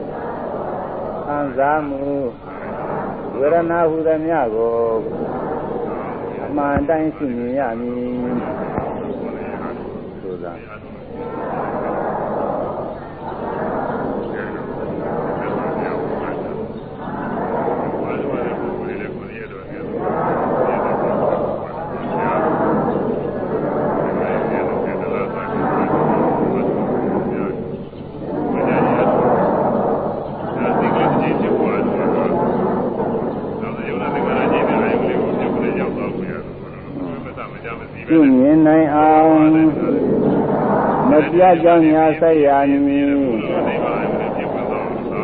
ခံစားမှုဝေဒနာဟူသည်များကိုအမှန်တိုင်းရှိမြင်ရမည်ဆိုတာပြုမြင်နိုင်အောင်မပြတ် ကြောင်းညာဆက်ရမည်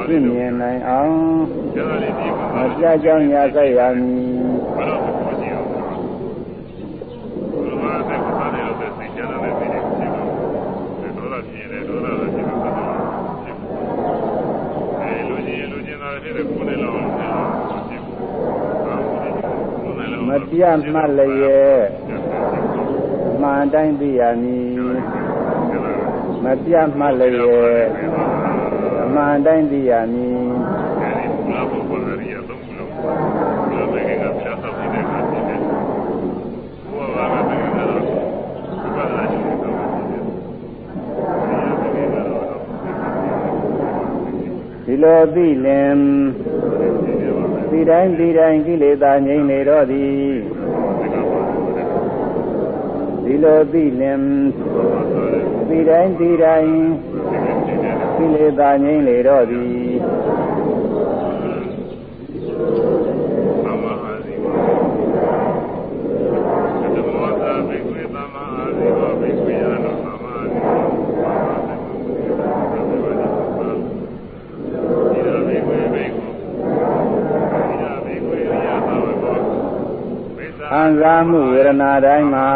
ပြုမြင်နိုင်အောင်မပြတ်ကြောင်းညာဆက်ရမည်မပြတ်မှတ်လျက်မှန်တိုင်းသိရမည် မပြတ်မှတ်လျက်မှန်တိုင်းသိရမည်ဒီလိုသိလင်ဒီတိုင်းဒီတိုင်းကိလေသာငြိမ့်နေတော့သည်ဒီလိုသိလင် ဒီတိုင်းဒီတိုင်းကိလေသာငြိမ့်နေတော့သည်ခံစားမှုဝေဒနာတိုင်းမှာ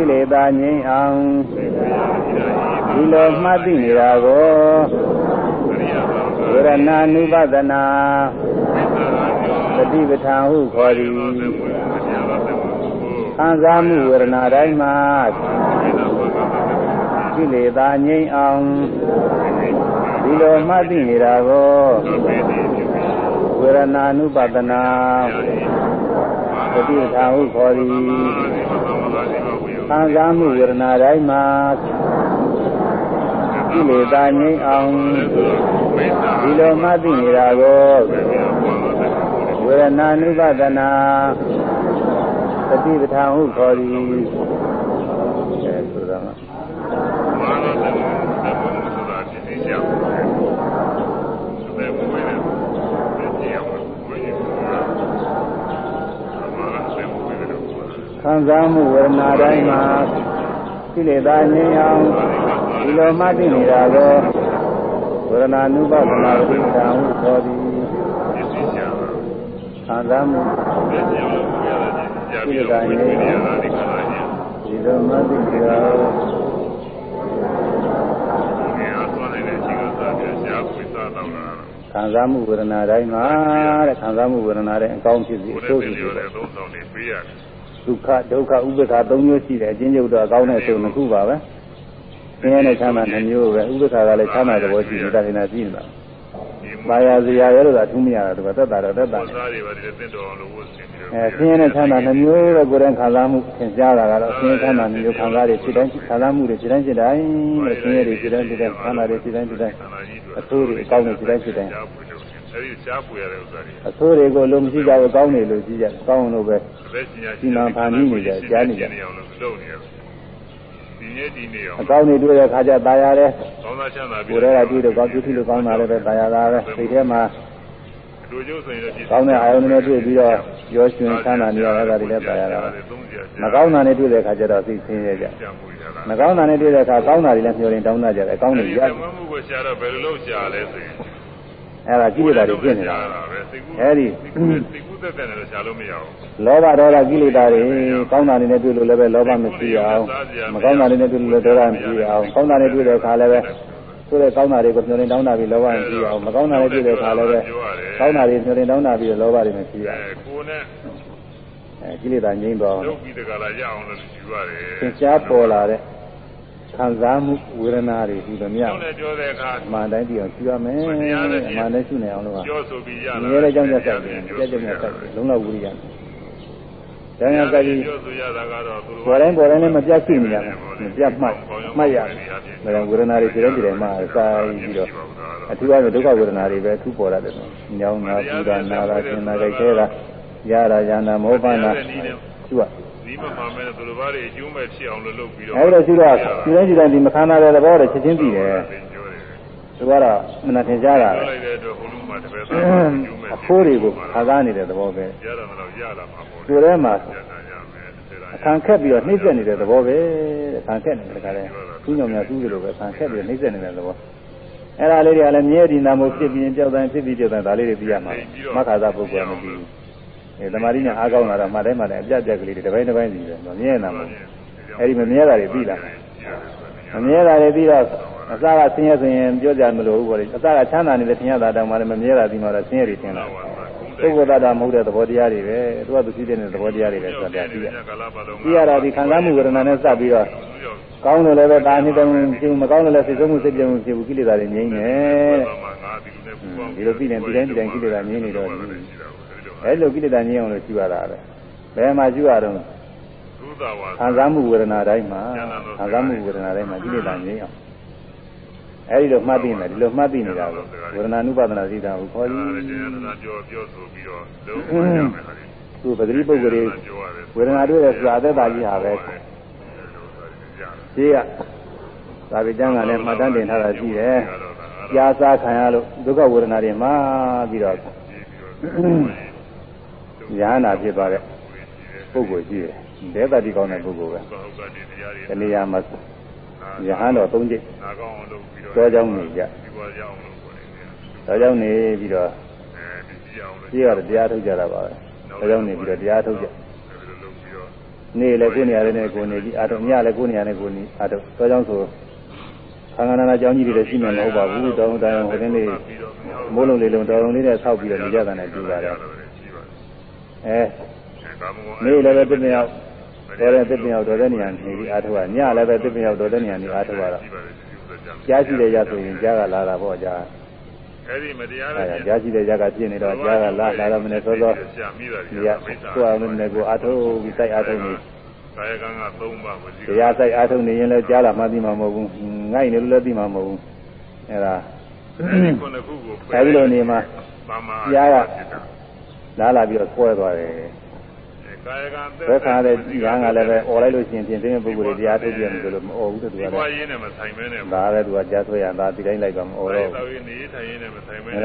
ကိလေသာငြိမ်းအောင်ဒီလိုမှတ်သိနေတာကိုဝေဒနာနုပဒနာသတိပဋ္ဌာန်ဟုခေါ်သည်ခံစားမှုဝေဒနာတိုင်းမှာကိလေသာငြိမ်းအောင်ဒီလိုမှတ်သိနေတာကိုဝေဒနာနုပဒနာသတိထာဟုခေါ်သည် ခံစားမှုဝေဒနာတိုင်းမှာကိလေသာငြိမ်းအောင်ဒီလိုမှသိနေတာကိုဝေဒနာနုပဒနာသတိပဋ္ဌာန်ဟုခေါ်သည်အဲဆိုတာမှာမာနတဲ့ဘုံဆိုတာဖြစ်နေကြဘူး။ဒါပေမဲ့ဘုရားရဲ့တရားကိုဘုရားကမာနတဲ့ဘုရားကို ခံစားမှုဝေဒနာတိုင်းမှာကိလေသာငြိမ်းအောင်ဒီလိုမှတ်သိနေတာကိုဝေဒနာနုပဒနာသတိပဋ္ဌာန်ဟုခေါ်သည်ဖြစ်နေကြတာခံစားမှု။ဒီကြောင့်ဘုရားရဲ့ကြာပြီးတော့ဝိပဿနာဒီကလာခြင်းဒီလိုမှတ်သိနေတာကိုဒီအားသွားနေတဲ့ခြေကစားပြီးရှားပွေစားတော့တာခံစားမှုဝေဒနာတိုင်းမှာတဲ့ခံစားမှုဝေဒနာတိုင်းအကောင်းဖြစ်စီဘုအရားဆိုးတဖြစ်ည်းစီရောတဲ့သုံးဆောင်နေပေးရတယ် ဒုက္ခဒုက္ခဥပ္ပခာ၃မျိုးရှိတယ်အချင်းချုပ်တော့အကောင်းနဲ့ဆိုနှစ်ခုပါပဲဆင်းရဲနဲ့ချမ်းသာနှစ်မျိုးပဲဥပ္ပခာကလည်းချမ်းသာတဲ့ဘောရှိနေတာဒါကလည်းရှိနေတာ။ဒီပါရဇရာရဲလို့သာထူးမရတာသူကသက်တာတော့သက်တာဘောစားတွေပါဒီသင်တော်အောင်လို့ဝတ်ဆင်ပြီးတော့အဲဆင်းရဲနဲ့ချမ်းသာနှစ်မျိုးပဲကိုယ်တိုင်ခံစားမှုသင်ကြားတာကတော့ဆင်းရဲချမ်းသာနှစ်မျိုးခံစားရဖြစ်တိုင်းခံစားမှုတွေဖြစ်တိုင်းဖြစ်တိုင်းတဲ့ဆင်းရဲတွေဖြစ်တိုင်းဖြစ်တိုင်းချမ်းသာတွေဖြစ်တိုင်းဖြစ်တိုင်းအဆိုးတွေအကောင်းတွေဖြစ်တိုင်းဖြစ်တိုင်းရှားပွေလို့ အဲဒီရှားပွေရတဲ့ဥစ္စာတွေ အဆိုးတွေကိုလုံးမရှိကြဘူးကောင်းတယ်လို့ကြည့်ကြကောင်းလို့ပဲ ဘယ်ရှင်ရအောင်လို့လုပ်နေရတယ်ဒီနေ့ဒီနေ့အောင် အကောင်းတွေတွေ့တဲ့ခါကျตายရတယ် ကောင်းသားချမ်းသာပြီး ကိုယ်တည်းကတွေ့တော့ကောင်းပြုလို့ကောင်းတာလည်းပဲตายရတာပဲစိတ်ထဲမှာ လူကျိုးဆိုရင်လည်း ကောင်းတဲ့အာယုံနဲ့တွေ့ပြီးတော့ရောရွှင်ချမ်းသာနေရတာတွေလည်းตายရတာပဲမကောင်းတာနဲ့တွေ့တဲ့ခါကျတော့သိဆင်းရဲကြ ကြံမှုရတာ မကောင်းတာနဲ့တွေ့တဲ့အခါကောင်းတာတွေလည်းမျှော်လင့်တောင်းတကြတယ်အကောင်းတွေရ ဒီမမှုကိုရှားတော့ဘယ်လိုလုပ်ရှားလဲဆိုရင် အဲ့ဒါကိလေသာတွေပြည့်နေတာပဲစိတ်ကူးအဲ့ဒီစိတ်ကူးသက်သက်နဲ့ရှားလို့မရဘူးလောဘဒေါသကိလေသာတွေကောင်းတာတွေနဲ့တွေ့လို့လည်းပဲလောဘမရှိအောင်မကောင်းတာတွေနဲ့တွေ့လို့လည်းဒေါသမရှိအောင်ကောင်းတာတွေတွေ့တဲ့အခါလည်းပဲဆိုတဲ့ကောင်းတာတွေကိုမျှော်လင့်တောင်းတပြီးလောဘမရှိအောင်မကောင်းတာတွေတွေ့တဲ့အခါလည်းပဲကောင်းတာတွေမျှော်လင့်တောင်းတပြီးလောဘတွေမရှိအောင်အဲကိုနဲ့အဲကိလေသာငြိမ်းသွားအောင်လုပ်ပြီးတကလားရအောင်လို့ယူရတယ်သင်ရှားပေါ်လာတဲ့ ခံစားမှုဝေဒနာတွေဒီလိုမျိုးကျောင်းနဲ့ပြောတဲ့အခါအမှန်တိုင်းသိအောင်ရှိရမယ်အမှန်တိုင်းရှိနေအောင်လို့ကပြောဆိုပြီးရတာမြဲတဲ့ကြောင့်ကြက်ဆိုင်တယ်ကြက်ကြက်နဲ့ဆိုင်တယ်လုံးလောက်ဝိရိယ။ဒါညာကကြီးပြောဆိုရတာကတော့သူပေါ်တိုင်းပေါ်တိုင်းလည်းမပြတ်ရှိနေရတယ်။မပြတ်မှတ်မှတ်ရတယ်။ဒါကြောင့်ဝေဒနာတွေဒီတိုင်းဒီတိုင်းမှစာပြီးတော့အထူးအားဖြင့်ဒုက္ခဝေဒနာတွေပဲအထူးပေါ်ရတယ်။ညောင်းတာပူတာနာတာကျင်တာကြိုက်ခဲတာရတာရနာမောပနာသူက ဒီမှာမှမဲ့သူတို့ဘာတွေအကျိုးမဲ့ဖြစ်အောင်လို့လုပ်ပြီးတော့အဲဒီတော့ရှိတော့ဒီတိုင်းဒီတိုင်းဒီမခံရတဲ့သဘောတွေချက်ချင်းသိတယ်ပြောတယ်။သူကတော့မနာထင်ရှားတာပြောပဲလိုက်တဲ့အတွက်ဟိုလူမှတပည့်သားအကျိုးမဲ့။အဖိုးတွေကိုခါကားနေတဲ့သဘောပဲရတာတော့ရလာမှာပေါ့။သူထဲမှာရတာရမယ်ဆရာခံခက်ပြီးတော့နှိမ့်ဆက်နေတဲ့သဘောပဲခံခက်နေတယ်ခါလဲသူ့ညောင်များသူ့လိုပဲခံခက်ပြီးနှိမ့်ဆက်နေတဲ့သဘောအဲ့ဒါလေးတွေကလည်းမြဲဒီနာမို့ဖြစ်ပြီးကြောက်တိုင်းဖြစ်ပြီးကြောက်တိုင်းဒါလေးတွေပြီးရမှာမခါသာပုဂ္ဂိုလ်မပြီးဘူး အဲတမာရီနဲ့အားကောင်းလာတော့မှတ်တိုင်းမှလည်းအပြတ်ပြက်ကလေးတွေတစ်ပိုင်းတစ်ပိုင်းစီပဲမမြဲနာမို့အဲ့ဒီမမြဲတာတွေပြီးလာမမြဲတာတွေပြီးတော့အစကဆင်းရဲဆိုရင်ပြောကြမလို့ဘူးပေါ့လေအစကချမ်းသာနေတဲ့ထင်ရတာတောင်မှလည်းမမြဲတာဒီမှာတော့ဆင်းရဲတွေထင်လာပုဂ္ဂိုလ်တ attva မဟုတ်တဲ့သဘောတရားတွေပဲသူကသူရှိတဲ့သဘောတရားတွေပဲဆိုတာသိရသိရတာဒီခံစားမှုဝေဒနာနဲ့စပ်ပြီးတော့ကောင်းတယ်လည်းပဲဒါနှစ်တုံးဖြစ်မကောင်းတယ်လည်းစိတ်ဆုံးမှုစိတ်ပြုံးမှုဖြစ်ဘူးကိလေသာတွေငြိမ်းတယ်ဒီလိုပြီးရင်ဒီတိုင်းဒီတိုင်းကိလေသာငြိမ်းနေတော့ အဲလိုကိလေသာငြိမ်းအောင်လို့ရှိရတာပဲဘယ်မှာရှိရတော့ခံစားမှုဝေဒနာတိုင်းမှာခံစားမှုဝေဒနာတိုင်းမှာကိလေသာငြိမ်းအောင်အဲဒီလိုမှတ်သိနေတယ်ဒီလိုမှတ်သိနေတာကိုဝေဒနာနုပါဒနာသိတာကိုခေါ်ပြီးပြောပြောဆိုပြီးတော့လုံးဝရမယ်ဟာသူပဂတိပုဂ္ဂိုလ်တွေဝေဒနာတွေ့တဲ့ဆိုတာအသက်တာကြီးဟာပဲရှိရသာဝေကျမ်းကလည်းမှတ်တမ်းတင်ထားတာရှိတယ်ကြာစားခံရလို့ဒုက္ခဝေဒနာတွေမှာပြီးတော့ ညာနာဖြစ်သွားတဲ့ပုဂ္ဂိုလ်ရှိတယ်ဒေသတိကောင်းတဲ့ပုဂ္ဂိုလ်ပဲတဏှာမှာယဟန်တော်၃ကျိတ်နာကောင်းအောင်လုပ်ပြီးတော့တောကြောင်းနေကြဒီပေါ်ရအောင်လုပ်ကိုနေတယ်တောကြောင်းနေပြီးတော့အဲဒီကြည့်အောင်လို့ရှိရတယ်တရားထုတ်ကြတာပါပဲတောကြောင်းနေပြီးတော့တရားထုတ်ကြအဲဒီလိုလုပ်ပြီးတော့နေ့လည်းကိုယ်နေရာနဲ့ကိုယ်နေပြီးအာထုတ်ညလည်းကိုယ်နေရာနဲ့ကိုယ်နေအာထုတ်တောကြောင်းဆိုခန္ဓာနာနာကြောင်းကြီးတွေလည်းရှိမှမဟုတ်ပါဘူးတောင်းတိုင်းဟိုတင်းလေးမိုးလုံးလေးလုံးတောင်းလေးနဲ့ဆောက်ပြီးတော့နေကြတာနဲ့ပြပါတယ် အဲနေ့လည်းပဲတစ်မြောက်တော်တဲ့တစ်မြောက်တော်တဲ့နေရာနေပြီးအာထုတ်ရညလည်းပဲတစ်မြောက်တော်တဲ့နေရာနေအာထုတ်ရတော့ကြားရှိတဲ့ရဆိုရင်ကြားကလာတာပေါ့ကြားအဲဒီမတရားအဲတဲ့ဒါကြားရှိတဲ့ရကပြင်းနေတော့ကြားကလာလာတော့မနေ့စောစောရှာမိတာဒီကကိုယ်အောင်လည်းကိုအာထုတ်ပြီးစိုက်အာထုတ်နေကာယကံက3ပါးဝစီတရားစိုက်အားထုတ်နေရင်လည်းကြားလာမှသိမှာမဟုတ်ဘူးငိုက်နေလို့လည်းသိမှာမဟုတ်ဘူးအဲဒါအဲဒီခုနှစ်ခုကိုအဲဒီလိုနေမှာပါမကြားက လာလာပြီးတော့ဆွဲသွားတယ် ကာယကံသက် ဘယ်ခါလဲညာကလည်းပဲអော်လိုက်လို့ရှိရင်ပြင်တဲ့ပုဂ္ဂိုလ်တွေတရားထုတ်ပြမယ်ဆိုလို့မអော်ဘူးတူက ဒီ လည်း ဘဝရင်းနဲ့မဆိုင်မဲနဲ့ ဒါပဲသူကကြားဆွဲရတာဒီတိုင်းလိုက်တော့မអော် တော့ တော့ တော့ရင်းနေထိုင်ရင်းနဲ့မဆိုင်မဲနဲ့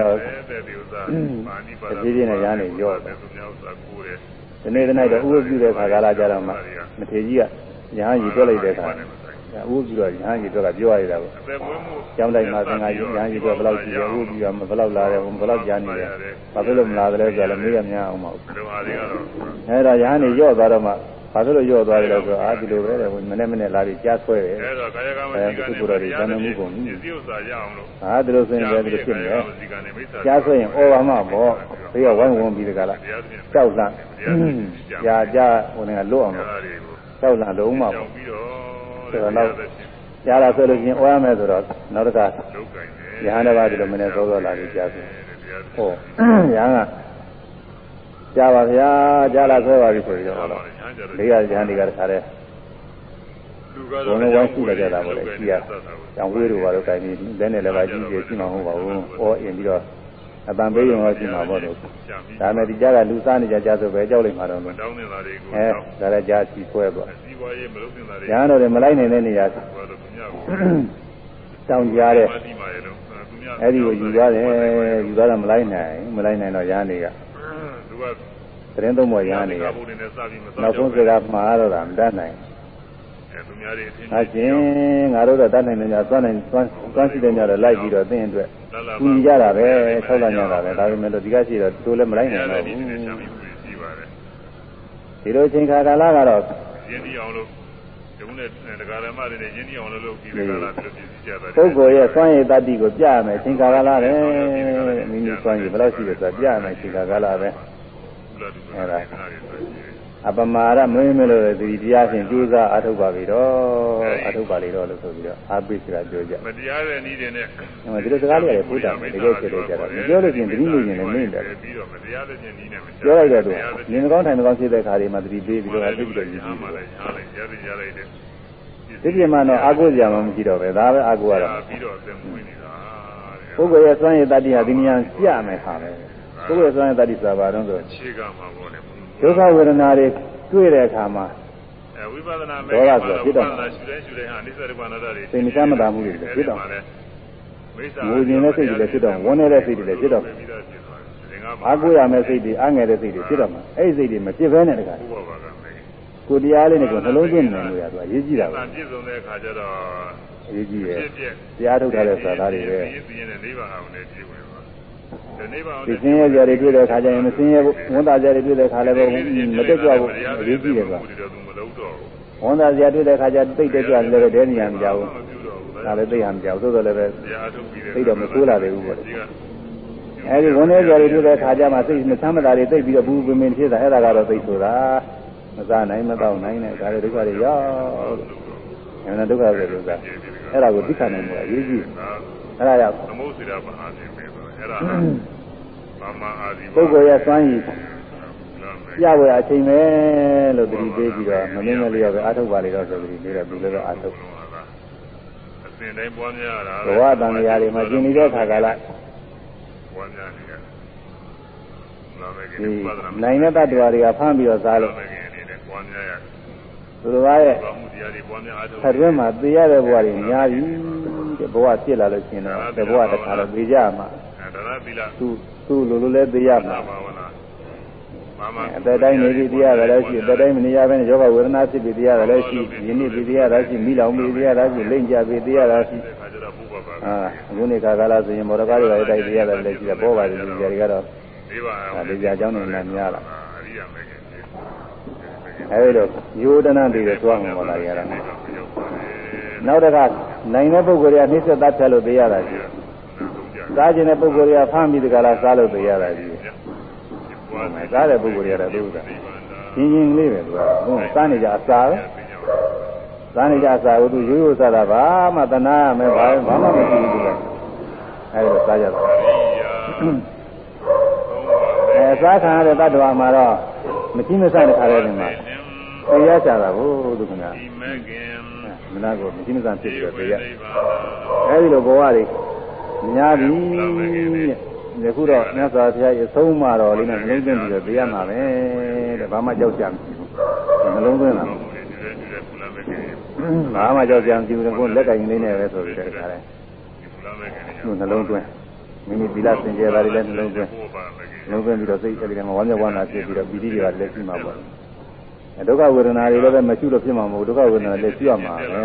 တဲ့ဒီဥစ္စာပါဏိပါဒသူများဥစ္စာကိုတဲ့ ဒီနေ့တနေ့တော့ဥပ္ပပြုတဲ့ခါကာလကြတော့မှမထေကြီးကညာကြီးတွက်လိုက်တဲ့ခါ ဥပ္ပပြုတော့ညာကြီးတွက်ကပြောရတာပေါ့အသက်မွေးမှုကျောင်းတိုင်းမှာသင်္ဃာကြီးညာကြီးတွက်ဘယ်လောက်ရှိတယ်ဥပ္ပပြုကဘယ်လောက်လာတယ်ဘယ်လောက်ကြားနေတယ်ဘာဖြစ်လို့မလာတယ်ဆိုတော့မေးရများအောင်မဟုတ်ဒီဟာတွေကတော့အဲဒါညာနေရော့သွားတော့မှဘာဖြစ်လို့ရော့သွားတယ်လဲဆိုတော့အာဒီလိုပဲတဲ့မနေ့မနေ့လာပြီးကြားဆွဲတယ်အဲတော့ကာယကံမစီကံနဲ့ဒီဥစ္စာရအောင်လို့ဟာဒီလိုဆိုရင်လည်းဒီလိုဖြစ်နေတယ်စီကံနဲ့မိစ္ဆာကြားဆွဲရင်ဩဘာမှပေါ့ဘေးကဝိုင်းဝန်းပြီးတကလားတရားစဉ်ကြောက်လန့်ကြာကြာဟိုနေကလွတ်အောင်လို့တရားတွေကိုကြောက်လန့်လုံးမှကြောပေါ့က်ပြီးတော့ ဆိုတော့နောက်ကြားလာဆိုလို့ချင်းဩရမယ်ဆိုတော့နောက်တစ်ခါဒုက္ခနဲ့ရဟန်းတစ်ပါးဒီလိုမနေ့သောသောလာပြီးကြားဆွဲတရားဟောရဟန်းကကြားပါဗျာကြားလာဆွဲပါပြီဆိုပြီးတော့ဟောတော့လေးရရဟန်းတွေကတခါတည်းလူဘုံကတော့လုံးဝိုင်းရှိကြတာပေါ့လေရှိရကြောင်ဝေးတို့ဘာလို့တိုင်ပြီးလက်နဲ့လည်းပါကြီးကြီးရှိမှာမဟုတ်ပါဘူး။အော်အင်ပြီးတော့အပံပေးရုံတော့ရှိမှာပေါ့လို့ရှာပြီးဒါမဲ့ဒီကြားကလူစားနေကြကြဆိုပဲကြောက်လိုက်မှာတော့မတောင်းနေတာတွေကိုအဲဒါလည်းကြားစီခွဲပေါ့ စီးပွားရေးမလုပ်နေတာတွေ။ညာတော့လည်းမလိုက်နိုင်တဲ့နေရာဘာလို့သူများကိုတောင်ကြားတဲ့မတိမာရဲ့လို့သူများအဲ့ဒီကိုယူသွားတယ်ယူသွားတော့မလိုက်နိုင်မလိုက်နိုင်တော့ရားနေကသူကသတင်းသုံးပေါ်ရားနေကဘုရင်နဲ့စပြီးမနောက်ဆုံးစကားမှားတော့တာမတတ်နိုင်အဲသူများတွေအင်း။အချင်းငါတို့တော့တတ်နိုင်နေကြသွားနိုင်သွားသွားရှိတဲ့ညတော့လိုက်ပြီးတော့သင်အတွက်ကူညီကြတာပဲဆောက်လာကြတာပဲဒါပေမဲ့လို့ဒီကရှိတော့တိုးလည်းမလိုက်နိုင်တော့ဘူးရှာပြီးရှိပါတယ်ဒီလိုချိန်ခါကာလကတော့ ရင်းနှီးအောင်လို့ဒုနဲ့တရားဓမ္မတွေနဲ့ရင်းနှီးအောင်လို့လုပ်ပြီးကြတာပြီးပြည်ကြတာပုဂ္ဂိုလ်ရဲ့စွမ်းရည်တတ္တိကိုပြရမယ်ချိန်ခါကာလပဲမိမိစွမ်းရည်ဘယ်လောက်ရှိတယ်ဆိုတာပြရမယ်ချိန်ခါကာလပဲဘုရား တူတယ်ခဏလေးဆိုရှိတယ်အပမာရမင်းမလို့ဒီတရားဖြင့်ကြိုးစားအထုတ်ပါပြီတော့အထုတ်ပါလေတော့လို့ဆိုပြီးတော့အာပိစကပြောကြမတရားတဲ့နည်းတွေနဲ့ဒီလိုစကားလေးရတယ်ဘုရားတကယ်ဖြစ်တယ်ကြတာမပြောလို့ချင်းတတိလို့ချင်းလည်းမင်းတယ်ပြီးတော့မတရားတဲ့နည်းနဲ့မပြောလိုက်တဲ့တော့ဉာဏ်ကောင်းထိုင်ကောင်းဖြစ်တဲ့ခါတွေမှာတတိပေးပြီးတော့အသိပြီးတော့ယူဟာပြီးမလိုက်ဟာလိုက်ရရရလိုက်တဲ့ဒီပြမတော့အာကိုကြမှာမရှိတော့ပဲဒါပဲအာကိုရတော့ပြီးတော့အသက်မွေးနေတာပုဂ္ဂိုလ်ရဲ့စွမ်းရည်တတ္တိဟာဒီဉာဏ်ပြမယ်ခါပဲပုဂ္ဂိုလ်ရဲ့စွမ်းရည်တတ္တိဆိုတာဘာလို့ဆိုခြေကမှာပေါ့လေ ဒုက္ခဝေဒနာတွေတွေ့တဲ့အခါမှာအဲဝိပဿနာမဲ့ဝိပဿနာရှုတဲ့ရှုတဲ့ဟာအနိစ္စဒုက္ခအနတ္တတွေစိတ်မချမ်းမသာမှုတွေလည်းဖြစ်တော့မိစ္ဆာငိုခြင်းနဲ့စိတ်တွေလည်းဖြစ်တော့ဝန်းနေတဲ့စိတ်တွေလည်းဖြစ်တော့အားကိုးရမယ့်စိတ်တွေအားငယ်တဲ့စိတ်တွေဖြစ်တော့မှာအဲ့ဒီစိတ်တွေမဖြစ်ဘဲနဲ့တခါဘုရားဘာကမဲ့ကိုတရားလေးနဲ့ကိုနှလုံးသွင်းနေလို့ရတော့အရေးကြီးတာပဲ။ပြည့်စုံတဲ့အခါကျတော့အရေးကြီးရဲ့ဖြစ်ဖြစ်တရားထုတ်ထားတဲ့သာသားတွေပဲပြည့်ပြည့်နဲ့နိဗ္ဗာန်အောင်နဲ့ပြည့်ဝင်ပါ။ ဒီနိဗ္ဗာန်အောင်ဒီစင်းရဲကြတွေတွေ့တဲ့အခါကျရင်မစင်းရဲဘူးဝန်တာကြတွေတွေ့တဲ့အခါလည်းပဲမတက်ကြဘူးအရေးကြီးတယ်ကွာဒီတော့သူမလုပ်တော့ဘူးဝန်တာကြတွေ့တဲ့အခါကျသိတက်ကြလည်းပဲတဲနေရမကြဘူး။မပြုတော့ဘူးဒါလည်းသိရမကြဘူးသို့တော်လည်းပဲ။တရားထုတ်ပြီးသိတော့မဆိုးလာသေးဘူးပေါ့ဒီကအဲဒီဝန်နေကြတွေတွေ့တဲ့အခါကျမှစိတ်မချမ်းမသာတွေသိပြီးတော့ဘူးပင်ပင်ဖြစ်တာအဲ့ဒါကတော့သိဆိုတာမစားနိုင်မတော့နိုင်တဲ့ဒါတွေဒုက္ခတွေရောက်တယ်။ဉာဏ်ဒုက္ခတွေလို့ဆိုတာအဲ့ဒါကိုသိခံနိုင်မှုအရေးကြီးအဲ့ဒါကြောင့်သမုဒ္ဒရာမဟာသင်ပဲဆို အဲ့ဒါဘာမအာဒီပုဂ္ဂိုလ်ရဲ့စွမ်းရည်ပြဝယ်အချိန်ပဲလို့တတိပေးပြီးတော့မမင်းမလေးရောပဲအာထုတ်ပါလေတော့ဆိုပြီးပြီးတော့ဒီလိုတော့အာထုတ်အစဉ်တိုင်းပွားများတာဘဝတန်ရာတွေမှာကျင်နေတဲ့ခါကလာပွားများနေတယ်လာမယ်ကဒီပဒနာနိုင်တဲ့တ attva တွေကဖမ်းပြီးတော့စားလို့လာမယ်ကအနေနဲ့ပွားများရသူတို့ရဲ့ဘာမှုတရားတွေပွားများအားထုတ်ဆက်တွဲမှာသိရတဲ့ဘဝတွေများပြီတဲ့ဘဝပြစ်လာလို့ရှိရင်တော့ဒီဘဝတစ်ခါတော့သိကြမှာအဲ ဒါရသီလသူသူ့လိုလိုလဲသိရမှာဘာဝနာဘာမှအသက်တိုင်းနေပြီးတရားတယ်လည်းရှိအသက်တိုင်းမနေရဘဲနဲ့ယောဂဝေဒနာဖြစ်ပြီးတရားတယ်လည်းရှိယနေ့ပြီးတရားတာရှိမိလောင်ပြီးတရားတာရှိလိမ့်ကြပြီးတရားတာရှိခါကြတော့ဘုရားပါအာအခုနေခါကာလဆိုရင်မော်ဒကားတွေလည်းတိုက်တရားတယ်လည်းရှိတယ်ပေါ်ပါတယ်ဒီကြတွေကတော့ဒီပါဒါဒီကြအကြောင်းနဲ့များလာအရိယာမေခင်ကြီးအဲဒီလိုယောဒနာတွေသွားမှာပါလားရတာနောက်တစ်ခါနိုင်တဲ့ပုဂ္ဂိုလ်တွေကနှိစ္စသတ်ဖြတ်လို့တရားတာရှိ စားခြင်းတဲ့ပုဂ္ဂိုလ်တွေကဖမ်းပြီးတကလားစားလို့တရားတာရှိဟုတ်မယ်စားတဲ့ပုဂ္ဂိုလ်တွေကလည်းသူကရှင်းရှင်းလေးပဲသူကဟုတ်စားနေကြအစာပဲစားနေကြအစာကိုသူရိုးရိုးစားတာဘာမှတနာရမယ်ဘာဘာမှမရှိဘူးသူကအဲဒီလိုစားကြတာအဲစားခံရတဲ့တ attva မှာတော့မကြည့်မဆိုင်တဲ့ခါလေးတွေမှာတရားချတာကိုသူကနာဒီမကင်မနာကိုမကြည့်မဆိုင်ဖြစ်ပြီးတော့တရားနိဗ္ဗာန်အဲဒီလိုဘဝတွေ များပြီတဲ့ယခုတော့မြတ်စွာဘုရားရဲ့အဆုံးအမတော်လေးနဲ့နှလုံးသွင်းပြီးတော့သိရမှာပဲတဲ့ဘာမှကြောက်ကြမရှိဘူးနှလုံးသွင်းတာဘာမှကြောက်ကြမရှိဘူးကိုလက်ကင်လေးနဲ့ပဲဆိုပြီးတဲ့အခါလဲသူနှလုံးသွင်းမိမိသီလစင်ကြယ်တာတွေလည်းနှလုံးသွင်းနှလုံးသွင်းပြီးတော့စိတ်အဲဒီမှာဝမ်းမြောက်ဝမ်းသာဖြစ်ပြီးတော့ပီတိတွေကလည်းရှိမှာပေါ့ဒုက္ခဝေဒနာတွေလည်းမရှိလို့ဖြစ်မှာမဟုတ်ဒုက္ခဝေဒနာလည်းရှိရမှာပဲ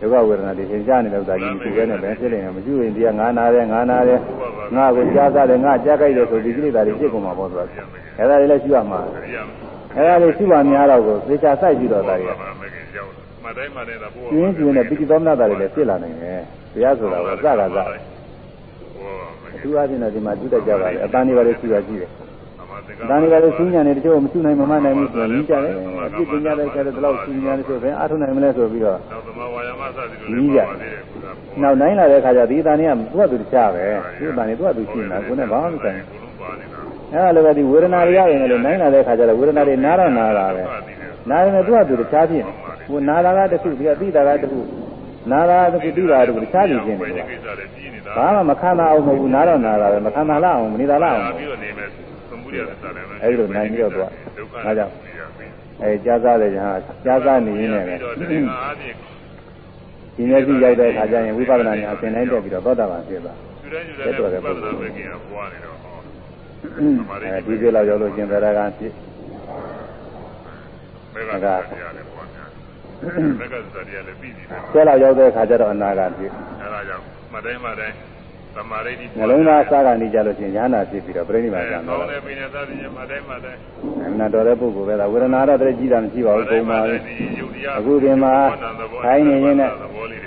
ဒုက္ခဝေဒနာတွေသင်ကြားနေတဲ့ဥစ္စာကြီးဒီပဲနဲ့ပဲဖြစ်နေတယ်မရှိရင်တရားငါနာတယ်ငါနာတယ်ငါကိုကြားစားတယ်ငါကြားကြိုက်တယ်ဆိုဒီကိလေသာတွေဖြစ်ကုန်မှာပေါ့ဆိုတာအဲဒါတွေလည်းရှိရမှာအဲဒါတွေရှိပါများတော့ကိုသေချာစိုက်ပြီးတော့တာတွေမတိုင်းမတိုင်းသာပို့ပြင်းပြင်းနဲ့ပိဋိသောမနာတာတွေလည်းဖြစ်လာနိုင်တယ်တရားဆိုတာကစကားစအထူးအချင်းတော့ဒီမှာပြုတတ်ကြပါလေအတန်းတွေပါလေရှိရရှိတယ် ဒါနေကလည်းစူးညာနေတချို့မစူးနိုင်မမနိုင်ဘူးဆိုရင်ကြီးကြတယ်အပြစ်တင်ကြတဲ့ဆရာတွေတော့စူးညာနေဆိုရင်အားထုတ်နိုင်မလဲဆိုပြီးတော့နောက်သမဝါယာမစသည်လိုလည်းပါပါသေးတယ်နောက်နိုင်လာတဲ့ခါကျဒီတန်တွေကသူ့အတူတခြားပဲဒီတန်တွေသူ့အတူရှိနေတာကိုယ်နဲ့ဘာမှမဆိုင်ဘူးအဲ့လိုပဲဒီဝေဒနာတွေရရင်လည်းနိုင်လာတဲ့ခါကျတော့ဝေဒနာတွေနားတော့နားတာပဲနားရင်သူ့အတူတခြားဖြစ်နေဟိုနားတာကတစ်ခုဒီကသိတာကတစ်ခုနားတာတစ်ခုသိတာတစ်ခုတခြားနေခြင်းတယ်ဘာမှမခံနိုင်အောင်မဟုတ်ဘူးနားတော့နားတာပဲမခံနိုင်လောက်အောင်မနေတာလောက်အောင်ပြီးတော့နေမယ် အဲဒီလိုနိုင်ပြီးတော့သွားဒါကြောင့်အဲကြားစားတဲ့ညာကြားစားနေရင်းနဲ့ပဲဒီမျက်စိရိုက်တဲ့အခါကျရင်ဝိပဿနာညာအစဉ်တိုင်းတက်ပြီးတော့သောတာပန်ဖြစ်သွားတယ်တော်တယ်ပုဂ္ဂိုလ်ပဲကျင်ပွားနေတော့အဲဒီပြလောက်ရောက်လို့ရှင်သရကဖြစ်မေဃသာတရားလည်းပွားများမေဃသာတရားလည်းပြီးပြီပဲဆဲလောက်ရောက်တဲ့အခါကျတော့အနာဂတ်ဖြစ်အဲဒါကြောင့်မတိုင်းမတိုင်း သမာဓိတိနှလုံးသားစားကနေကြလို့ရှိရင်ညာနာဖြစ်ပြီးတော့ပြိဋိမာကျမ်းတော့ကောင်းတယ်ပြိနေသတိညမတိုင်းမတိုင်းအနာတော်တဲ့ပုဂ္ဂိုလ်ပဲဒါဝေဒနာတော့တည်းကြည်တာမရှိပါဘူးပုံမှန်အခုဒီမှာခိုင်းနေရင်းနဲ့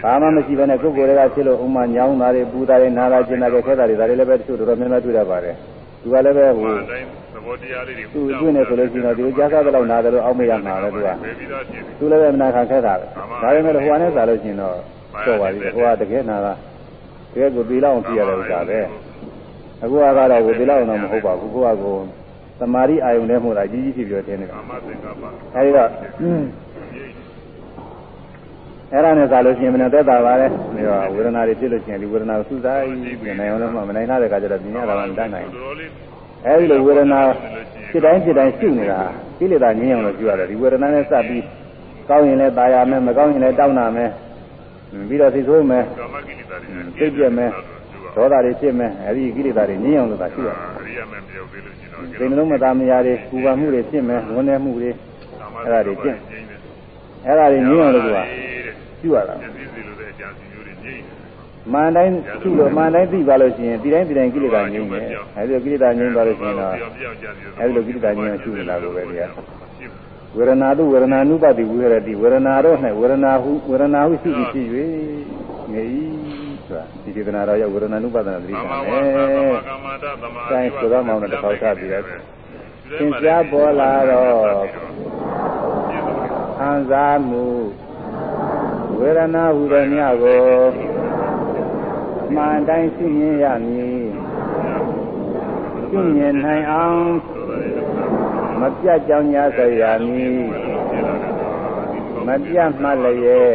ဘာမှမရှိဘဲနဲ့ကိုယ်ကိုယ်တွေကဖြစ်လို့ဥမာညောင်းတာတွေပူတာတွေနာတာကျင်တာတွေခဲတာတွေဒါတွေလည်းပဲတချို့တော်တော်များများတွေ့ရပါတယ်သူကလည်းပဲဟိုသဘောတရားလေးတွေသူတွေ့နေဆိုလို့ရှိရင်တော့ဒီကြားကားတော့နာတယ်လို့အောက်မေ့ရမှာပဲသူကသူလည်းပဲမနာခံခဲ့တာပဲဒါပေမဲ့ဟိုကနေစားလို့ရှိရင်တော့တော့ပါပြီဟိုကတကယ်နာတာ တကယ်ကိုသီလအောင်ကြည့်ရတဲ့ဥစ္စာပဲအခုကတော့ဝေသီလအောင်တော့မဟုတ်ပါဘူးကိုကကိုသမာဓိအာယုန်နဲ့မှုတာကြီးကြီးဖြစ်ပြီးတော့ထင်းနေတာအဲဒီတော့အဲ့ဒါနဲ့သာလို့ရှိရင်မနဲ့သက်တာပါလေပြီးတော့ဝေဒနာတွေဖြစ်လို့ရှိရင်ဒီဝေဒနာကိုသုစားပြီးနိုင်အောင်လို့မနိုင်တဲ့အခါကျတော့ပြင်းရတာမှမတတ်နိုင်ဘူးအဲဒီလိုဝေဒနာဖြစ်တိုင်းဖြစ်တိုင်းရှုနေတာကိလေသာငြင်းအောင်လို့ပြုရတယ်ဒီဝေဒနာနဲ့စပ်ပြီးကောင်းရင်လည်းตายရမယ်မကောင်းရင်လည်းတောင်းတာမယ် ပြီးတော့သိဆိုးမယ်စိတ်ပြက်မယ်ဒေါသတွေဖြစ်မယ်အဲဒီကိလေသာတွေငြင်းအောင်လို့သာရှိရတယ်အရိယာမပြောသေးလို့ရှိတော့စိတ်နှလုံးမသားမယာတွေပူပန်မှုတွေဖြစ်မယ်ဝန်နေမှုတွေအဲဒါတွေကျင့်အဲဒါတွေငြင်းအောင်လို့ကရှိရတာမန်တိုင်းရှိလို့မန်တိုင်းသိပါလို့ရှိရင်ဒီတိုင်းဒီတိုင်းကိလေသာငြင်းတယ်အဲဒီကိလေသာငြင်းသွားလို့ရှိရင်တော့အဲဒီလိုကိလေသာငြင်းရှိနေတာကိုပဲတရား ဝေဒနာတို့ဝေဒနာနုပတိဝိရတိဝေဒနာတော့၌ဝေဒနာဟုဝေဒနာဟုရှိပြီးဖြစ်၍နေ၏ဆိုတာဒီဒေသနာတော်ရောက်ဝေဒနာနုပဒနာသတိထားတယ်။ဆိုင်ဆိုတော့မောင်တစ်ခေါက်ထပ်ပြီးတော့သင်ကြားပေါ်လာတော့ခံစားမှုဝေဒနာဟုတဲ့မြတ်ကိုမှန်တိုင်းသိမြင်ရမည်။သိမြင်နိုင်အောင် မပြတ်ကြောင်းညာဆိုရမည်မပြတ်မှလည်းရဲ့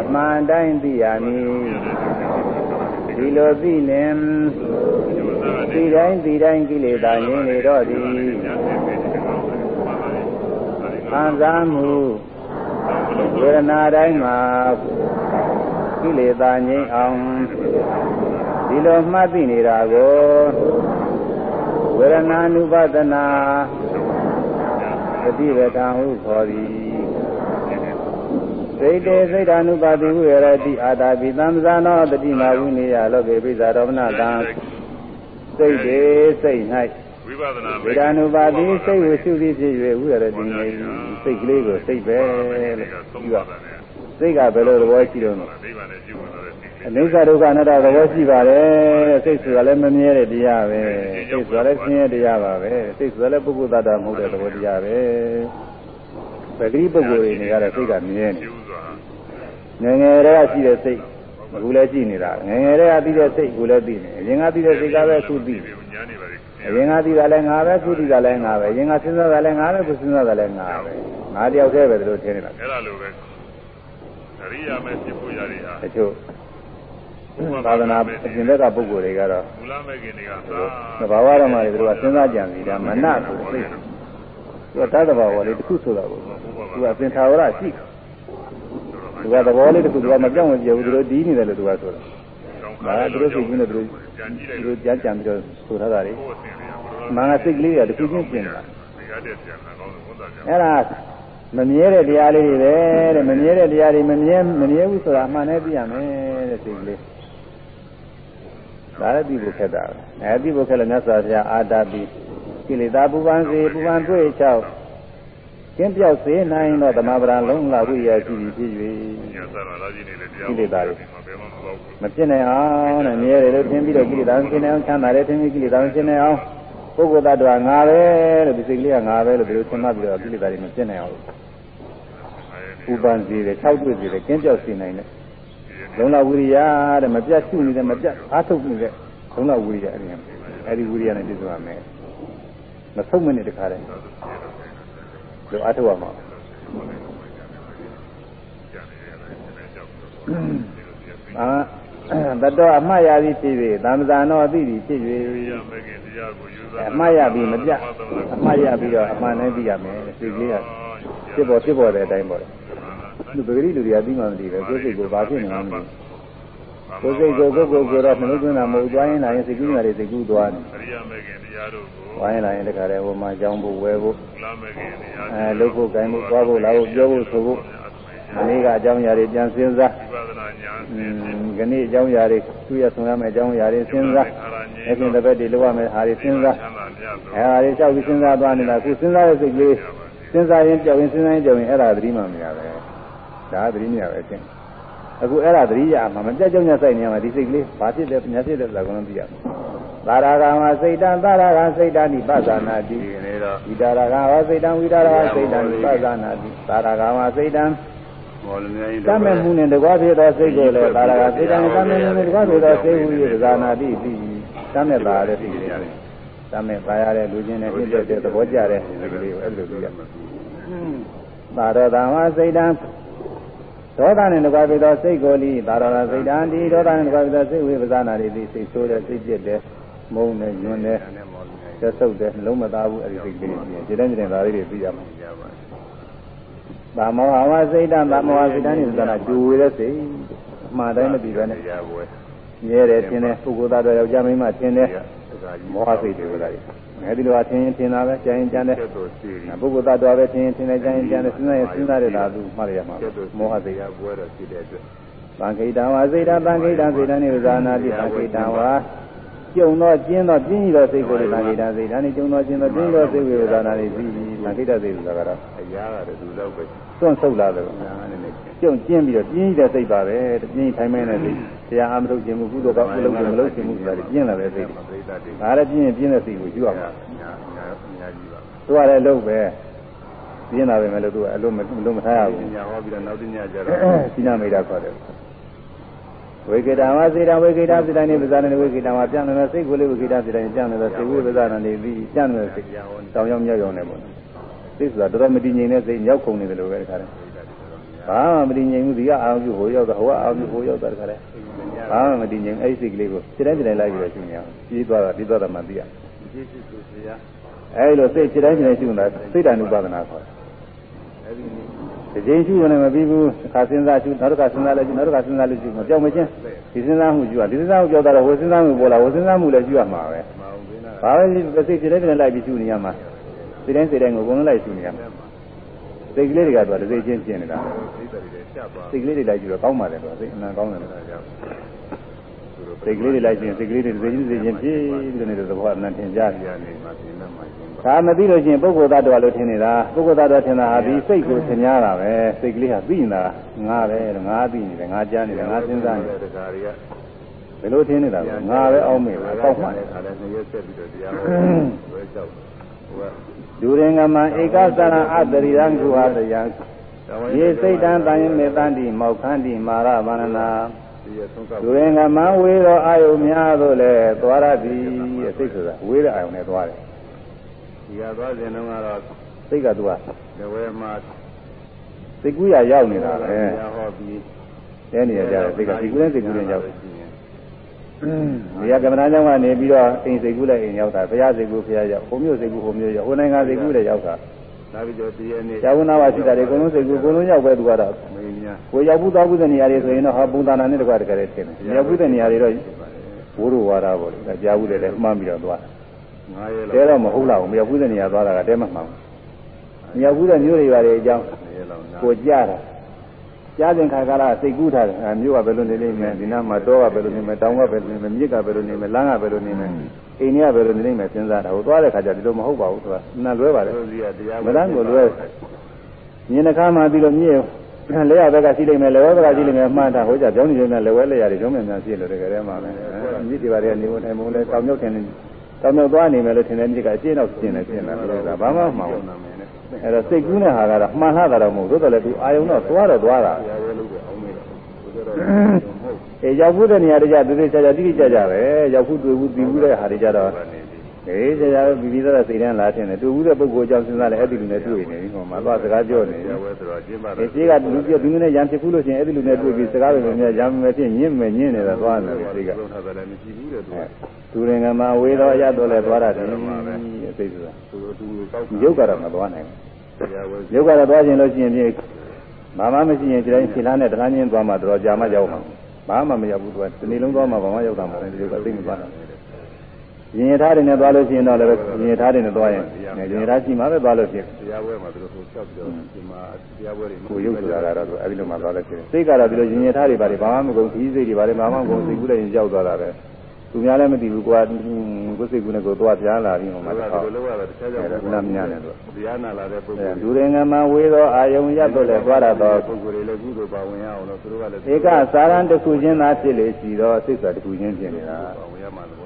အမှန်တိုင်းသိရမည်ဒီလိုသိလင်ဒီတိုင်းဒီတိုင်းကိလေသာငြိမ်းနေတော့သည်ခံစားမှုဝေဒနာတိုင်းမှာကိလေသာငြိမ်းအောင်ဒီလိုမှတ်သိနေတာကို ဝေဒနာနုပဒနာသတိဝတံဟုခေါ်သည်စိတ်တေစိတ်ဓာနုပါတိဟုရတိအာတာပိသံသနောတတိမာဝိနေယလောကေပိဇာရောမနတံစိတ်တေစိတ်၌ဝိပဿနာဝေဒာနုပါတိစိတ်ကိုရှုပြီးဖြစ်၍ဝိရတိနေစိတ်ကလေးကိုစိတ်ပဲလို့ပြောတာစိတ်ကဘယ်လိုသဘောရှိတော့လဲ အနိစ္စဒုက္ခအနတ္တသဘောရှိပါတယ်စိတ်ဆိုတာလည်းမမြဲတဲ့တရားပဲစိတ်ဆိုတာလည်းဆင်းရဲတရားပါပဲစိတ်ဆိုတာလည်းပုဂ္ဂိုလ်တ attva မဟုတ်တဲ့သဘောတရားပဲပဂရိပုဂ္ဂိုလ်တွေနေရတဲ့စိတ်ကမြဲနေငယ်ငယ်တည်းကရှိတဲ့စိတ်အခုလည်းရှိနေတာငယ်ငယ်တည်းကသိတဲ့စိတ်ကိုလည်းသိနေအရင်ကသိတဲ့စိတ်ကပဲအခုသိအရင်ကသိတာလည်းငါပဲအခုသိတာလည်းငါပဲအရင်ကစဉ်းစားတာလည်းငါပဲအခုစဉ်းစားတာလည်းငါပဲငါတယောက်တည်းပဲဒီလိုထင်နေတာအဲ့ဒါလိုပဲအရိယာမဲ့ဖြစ်ဖို့ရည်ဟာတချို့ သာသနာအပြင်ဘက်ကပုဂ္ဂိုလ်တွေကတော့မူလမဲ့ခင်တွေကသာသဘာဝဓမ္မတွေသူကစဉ်းစားကြံစီတာမနဆိုစိတ်သူကတသဘာဝလေးတစ်ခုဆိုတာကိုသူကသင်္ထာဝရရှိသူကသဘောလေးတစ်ခုသူကမပြောင်းမပြေဘူးသူတို့ဒီနေတယ်လို့သူကဆိုတာဒါကသူတို့စိတ်ကြီးနဲ့သူတို့ကြံကြည့်လိုက်သူတို့ကြံကြံပြီးတော့ဆိုထားတာလေကိုယ်အစင်တွေကဘုရားမာနစိတ်ကလေးကတစ်ခုချင်းပြင်တာဒီရတဲ့ပြန်လာကောင်းတယ်ဝန်တာကြအဲ့ဒါမမြဲတဲ့တရားလေးတွေပဲတဲ့မမြဲတဲ့တရားတွေမမြဲမမြဲဘူးဆိုတာအမှန်နဲ့သိရမယ်တဲ့စိတ်ကလေး ဒါလည်းသိဖို့ခက်တာပဲအဲသိဖို့ခက်လို့မြတ်စွာဘုရားအာတာပိကိလေသာပူပန်စေပူပန်တွေ့ချောက်ကျင်းပြောက်စေနိုင်တော့ဓမ္မပဒံလုံးလာဝိရရှိပြီဖြစ်ညာ၍စားလာကြည့်နေတယ်တရားကိလေသာတွေဘယ်မှမပေါ့ဘူးမဖြစ်နိုင်အောင်နဲ့မြဲတယ်လို့ထင်ပြီးတော့ကိလေသာမဖြစ်နိုင်အောင်ချမ်းသာတယ်ထင်ပြီးကိလေသာမဖြစ်နိုင်အောင်ပုဂ္ဂိုလ်တ attva ငါပဲလို့ဒီစိတ်ကလေးကငါပဲလို့ဒီလိုသင်မှတ်ပြီးတော့ကိလေသာတွေမဖြစ်နိုင်အောင်ဥပန်စီတယ်၆တွေ့စီတယ်ကျင်းပြောက်စေနိုင်တယ် လုံလဝိရိယတဲ့မပြတ်ရှုနေတယ်မပြတ်အားထုတ်နေတဲ့လုံလဝိရိယအဲ့ဒီအဲ့ဒီဝိရိယနဲ့ပြည့်စုံရမယ်မဆုံးမနဲ့တခါတည်းဒီအားထုတ်ရမှာအာတတော်အမှတ်ရသည်ဖြစ်၍သံဃာနောအသိသည်ဖြစ်ရ၍မဲ့ခင်တရားကိုယူစားအမှားရပြီးမပြတ်အမှားရပြီးတော့အမှန်နဲ့သိရမယ်စိတ်ကလေးကဖြစ်ပေါ်ဖြစ်ပေါ်တဲ့အတိုင်းပေါ့လေ သူပဂရိလူတွေကသိမှမသိပဲကိုယ်စိတ်ကိုဘာဖြစ်နေမှမသိကိုယ်စိတ်ကိုကိုယ်ကိုယ်ကိုယ်တော့နှလုံးသွင်းတာမဟုတ်သွားရင်လာရင်စိတ်ကူးနေတယ်စိတ်ကူးသွားတယ်အရိယာမဲ့ခင်တရားတို့ကိုဝိုင်းလာရင်တခါတည်းဟိုမှာကြောင်းဖို့ဝဲဖို့မူလမဲ့ခင်တရားအဲလုပ်ဖို့ကိုင်းဖို့သွားဖို့လာဖို့ပြောဖို့ဆိုဖို့မနေ့ကအကြောင်းအရာတွေပြန်စဉ်းစားဝိပဿနာညာอืมခဏအကြောင်းအရာတွေသူရဆောင်ရမယ့်အကြောင်းအရာတွေစဉ်းစားအပြင်တစ်ပတ်တွေလုပ်ရမယ့်ဟာတွေစဉ်းစားချမ်းသာမြတ်သောအဲဟာတွေလျှောက်ပြီးစဉ်းစားသွားနေတာခုစဉ်းစားတဲ့စိတ်ကလေးစဉ်းစားရင်ကြောက်ရင်စဉ်းစားရင်ကြောက်ရင်အဲ့ဒါသတိမှမရပဲ ဒါသတိမရပဲအချင်းအခုအဲ့ဒါသတိရမှာမပြတ်ကြောက်ညဆိုင်နေရမှာဒီစိတ်ကလေးဘာဖြစ်လဲညာဖြစ်တယ်ဆိုတာကတော့သိရမှာသာရကမှာစိတ်တံသာရကစိတ်တံဒီပသနာတိဒီနေ့တော့ဝိတာရကဝစိတ်တံဝိတာရကစိတ်တံဒီပသနာတိသာရကမှာစိတ်တံမော်လမြိုင်တတ်မဲ့မှုနဲ့တကွာဖြစ်သောစိတ်ကိုလည်းသာရကစိတ်တံတတ်မဲ့မှုနဲ့တကွာဖြစ်သောစိတ်ဟူ၍ပသနာတိပြီးတတ်မဲ့ပါတဲ့စိတ်ကလေးရတယ်တတ်မဲ့ပါရတဲ့လူချင်းနဲ့ပြည့်တဲ့သဘောကျတဲ့စိတ်ကလေးကိုအဲ့လိုသိရမှာသာရတံဝစိတ်တံ ဒေါသနဲ့တကွာဖြစ်သောစိတ်ကိုလိသာရကစိတ်တံဒီဒေါသနဲ့တကွာဖြစ်သောစိတ်ဝိပသနာတိပြီးစိတ်ဆိုးတဲ့စိတ်ပြည့်တဲ့မုန်းတဲ့ညွန်းတဲ့သက်ဆုပ်တဲ့နှလုံးမသားဘူးအဲ့ဒီစိတ်ကလေးကြီးခြေတန်းခြေတန်းဒါလေးတွေသိရမှာသာမောဟဝစိတ်တံသာမောဟစိတ်တံဒီသနာကျူဝေတဲ့စိတ်အမှားတိုင်းမသိပဲနဲ့တရားပွဲမြဲတယ်ထင်တယ်ပုဂ္ဂိုလ်သားတော်ယောက်ျားမိန်းမထင်တယ်မောဟစိတ်တွေကလည်း အဲဒီလိုအထင်ရင်ထင်တာပဲကြရင်ကြမ်းတယ်ကျက်တော်စီရီပုဂ္ဂိုလ်သားတော်ပဲထင်ရင်ထင်တယ်ကြရင်ကြမ်းတယ်စဉ်းစားရင်စဉ်းစားရတာသူမှတ်ရမှာကျက်တော်မောဟစိတ်တရားပွဲတော်ရှိတဲ့အတွက်သံခိတံဝါစိတ်တံသံခိတံစိတ်တံနိဝဇာနာတိသံခိတံဝါကျုံသောကျင်းသောပြင်းရသောစိတ်ကိုလည်းသံခိတံစိတ်တံနိကျုံသောကျင်းသောပြင်းသောစိတ်ဝေဇာနာတိပြီးသံခိတစိတ်ဆိုတာကတော့အရာကလည်းသူတော့ပဲသွန့်ဆုတ်လာတယ်ကျုံကျင်းပြီးတော့ပြင်းရတဲ့စိတ်ပါပဲပြင်းထိုင်မဲတဲ့စိတ် တရားအမထုတ်ခြင်းမကုသိုလ်ကောင်းအလုပ်တွေမလုပ်ခြင်းမှုဆိုတာပြင်းလာတဲ့စိတ်ပရိသတ်တွေဒါလည်းပြင်းရင်ပြင်းတဲ့စိတ်ကိုယူရမှာညာညာညာကြီးပါသူကလည်းလုပ်ပဲပြင်းလာပဲမလို့သူကအလုံးမလုံးမထားရဘူးညာဟောပြီးတော့နောက်တစ်ညကျတော့စိနာမိတာခေါ်တယ်ဝေကေတဝါစေတဝေကေတစေတနေပဇာနေဝေကေတဝါပြန်နေတဲ့စိတ်ကိုလေးဝေကေတစေတနေပြန်နေတဲ့စိတ်ဝေပဇာနေပြီးပြန်နေတဲ့စိတ်တောင်ရောက်မြောက်ရောက်နေပေါ့စိတ်ဆိုတာတော်တော်မတည်ငြိမ်တဲ့စိတ်မြောက်ခုန်နေတယ်လို့ပဲတခါတည်းဘာမှမတည်ငြိမ်ဘူးဒီကအာရုံပြုဟိုရောက်တာဟိုကအာရုံပြုဟိုရောက်တာတခါတည်း ဘာမှမတည်ငြိမ်အဲ့ဒီစိတ်ကလေးကိုစိတ်တိုင်းစိတ်တိုင်းလိုက်ပြီးတော့ရှင်းရအောင်ပြီးသွားတာပြီးသွားတာမှသိရကျေးဇူးသူဆရာအဲ့လိုစိတ်စိတ်တိုင်းစိတ်တိုင်းရှင်းတာစိတ်တ ानु ပါဒနာခေါ်တယ်အဲ့ဒီနေ့ဒီချိန်ရှုရင်လည်းမပြီးဘူးခါစဉ်းစားရှုနောက်တစ်ခါစဉ်းစားလိုက်ရှုနောက်တစ်ခါစဉ်းစားလိုက်ရှုမပြောင်းမချင်းဒီစဉ်းစားမှုရှုရဒီစဉ်းစားမှုပြောတာတော့ဝေစဉ်းစားမှုပေါ်လာဝေစဉ်းစားမှုလည်းရှုရမှာပဲမအောင်ဘင်းနာဘာပဲဒီစိတ်စိတ်တိုင်းစိတ်တိုင်းလိုက်ပြီးရှုနေရမှာစိတ်တိုင်းစိတ်တိုင်းကိုဘုံလုံးလိုက်ရှုနေရမှာ စိတ်ကလေးတွေကသူကတစ်စိတ်ချင်းရှင်းနေတာပရိသတ်တွေဖြတ်သွားစိတ်ကလေးတွေလိုက်ကြည့်တော့ကောင်းပါတယ်သူကစိတ်အမှန်ကောင်းတယ်လို့တာကြောင့်သူတို့စိတ်ကလေးတွေလိုက်ခြင်းစိတ်ကလေးတွေစိတ်ချင်းစိတ်ချင်းဖြည့်ပြီးတော့နေတဲ့သဘောအမှန်တင်ကြတယ်တရားနေမှာပြင်မဲ့မှာရှင်ပါဒါမသိလို့ရှိရင်ပုဂ္ဂိုလ်သားတော်လို့ထင်နေတာပုဂ္ဂိုလ်သားတော်ထင်တာဟာဒီစိတ်ကိုသင်များတာပဲစိတ်ကလေးဟာသိနေတာငါပဲငါသိနေတယ်ငါကြားနေတယ်ငါစဉ်းစားနေတယ်တရားတွေကဘယ်လိုထင်နေတာလဲငါပဲအောင်းမေပဲကောက်မှန်တယ်ခါလဲနှစ်ရက်ဆက်ပြီးတော့တရားဟောဝဲလျှောက်ဟိုက ဒုရင်ကမဧကသရအတရိယံကုဟာတယံယေစိတ်တံတန်ယမေတန္တိမောက္ခန္တိမာရဗန္နနာဒီရဆုံးကဒုရင်ကမဝေသောအာယုများသို့လည်းသွားရသည်တဲ့စိတ်ဆိုတာဝေးတဲ့အာယုနဲ့သွားတယ်ဒီကသွားစဉ်တုန်းကတော့စိတ်ကသူကလဝဲမှာစိတ်ကူးရရောက်နေတာပဲတရားဟောပြီးတဲနေရကြတယ်စိတ်ကစိတ်ကူးနဲ့စိတ်ကူးနဲ့ရောက်တယ် ဒီကကမ္မနာကြောင့်ကနေပြီးတော့အိမ်စိတ်ကူးလည်းအိမ်ရောက်တာဘုရားစိတ်ကူးဘုရားရောက်ဟိုမျိုးစိတ်ကူးဟိုမျိုးရောက်ဟိုနိုင်ငံစိတ်ကူးလည်းရောက်တာလာပြီးတော့တည့်ရနေ့ဇာဝနာဝရှိတာတွေအကုန်လုံးစိတ်ကူးအကုန်လုံးရောက်ပဲသူကတော့မင်းများကိုရောက်ဘူးသွားဘူးတဲ့နေရာတွေဆိုရင်တော့ဟာပုံသဏ္ဍာန်နဲ့တကွာတကယ်တည်းထင်တယ်။ရောက်ဘူးတဲ့နေရာတွေတော့ဘိုးတို့ဝါတာပေါ့လေ။ကြားဘူးတယ်လည်းမှန်းပြီးတော့သွားငါးရက်။တဲတော့မဟုတ်လားဘူး။မရောက်ဘူးတဲ့နေရာသွားတာကတဲမမှန်ဘူး။မရောက်ဘူးတဲ့မျိုးတွေပါလေအကြောင်းရက်လောက်နားကိုကြားတာ။ ကြားစဉ်ခါကာလစိတ်ကူးထားတယ်။အဲမျိုးကဘယ်လိုနေလိမ့်မယ်။ဒီနားမှာတောကဘယ်လိုနေမယ်။တောင်ကဘယ်လိုနေမယ်။မြစ်ကဘယ်လိုနေမယ်။လမ်းကဘယ်လိုနေမယ်။အိမ်ကဘယ်လိုနေလိမ့်မယ်စဉ်းစားတာ။ဟိုသွားတဲ့ခါကျဒီလိုမဟုတ်ပါဘူးသူက။နာလွဲပါလေတို့စီကတရား။မတန်းကိုလွဲမြင်တဲ့ခါမှပြီးတော့မြည့်လက်ရဘက်ကရှိလိမ့်မယ်လက်ဝဲဘက်ကရှိလိမ့်မယ်မှန်းတာဟိုကြပြောင်းနေပြန်လက်ဝဲလက်ရတွေကျောင်းမြန်မြန်ရှိလို့တကယ်တည်းမှာပဲမြစ်တွေပါတွေကနေဝင်ထိုင်မလဲတောင်မြောက်ခင်တောင်မြောက်သွားနေမယ်လို့ထင်တဲ့မြစ်ကအကျဉ်းတော့ကျင်းနေကျင်းလာတယ်ဒါဘာမှမမှန်ဘူး အဲ့တော့စိတ်ကူးတဲ့ဟာကတော့မှန်လာတာတော့မဟုတ်သို့တော်လည်းသူအာယုံတော့သွားတော့သွားတာတရားဝဲလို့ပဲအောင်မေးတော့ဘုရားတော်ဟုတ်အေးရောက်ဖို့တဲ့နေရာတကြသူသေးချာချာတိတိကျကျပဲရောက်ဖို့တွေ့ဘူးသိဘူးတဲ့ဟာတွေကြတော့ နေပြီအေးချာချာပြီးပြီးတော့စိတ်ထဲလာထင်တယ်တွေ့ဘူးတဲ့ပုဂ္ဂိုလ်အကြောင်းစဉ်းစားလဲအဲ့ဒီလူနဲ့တွေ့နေပြီဟောမှာသွားစကားပြောနေတရားဝဲဆိုတော့ကျင်းပါတဒီယ်ရှိကလူပြသူနဲ့ရံဖြစ်ခုလို့ရှိရင်အဲ့ဒီလူနဲ့တွေ့ပြီးစကားတွေများရံမယ်ဖြစ်ညင့်မယ်ညင့်နေတာသွားတယ်စိတ်ကလုံးထားတယ်လည်းမရှိဘူးတဲ့သူကသူရင်ကမှာဝေသောအရတော့လဲသွားတာတယ်အသိဆိုတာသူတို့သူကောက်ရုပ်ကတော့မသွားနိုင်တရားဝဲဘူးရုပ်ကတော့သွားခြင်းလို့ရှိရင်ဖြင့်ဘာမှမရှိရင်ဒီတိုင်းခြေလားနဲ့တခါချင်းသွားမှတော့ကြာမှရောက်မှာဘာမှမရောက်ဘူးသူကဒီနေ့လုံးသွားမှဘာမှရောက်တာမဟုတ်ဘူးဒီရုပ်ကသိမသွားတာ ရင်ရထားတွေနဲ့သွားလို့ရှိရင်တော့လည်းရင်ရထားတွေနဲ့သွားရင်ရင်ရထားရှိမှပဲသွားလို့ရှိရင်တရားဝဲမှာသူတို့ဟိုချက်ပြီးတော့ဒီမှာတရားဝဲတွေကိုရုပ်ဆိုတာကတော့သူအဲဒီလိုမှသွားလို့ရှိရင်စိတ်ကတော့ဒီလိုရင်ရထားတွေပါတယ်ဘာမှမကုန်ခီးစိတ်တွေပါတယ်ဘာမှမကုန်စိတ်ကူးလည်းရင်ရောက်သွားတာပဲသူများလည်းမသိဘူးကွာကိုယ်စိတ်ကူးနဲ့ကိုယ်သွားပြန်လာပြီးဟိုမှာမှာတော့ဒီလိုလောက်ရတဲ့တခြားကြောင့်အဲနာမညာနဲ့သူတရားနာလာတဲ့ပုဂ္ဂိုလ်လူရင်ငမဝေသောအာယုံရတ်တော့လည်းသွားရတော့ပုဂ္ဂိုလ်တွေလည်းကုသိုလ်ပါဝင်ရအောင်လို့သူတို့ကလည်းဧကစာရန်တစ်ခုချင်းသာဖြစ်လေရှိသောစိတ်စာတစ်ခုချင်းဖြစ်နေတာပါဝင်ရမှာသဘောကျလာတာကြောင့်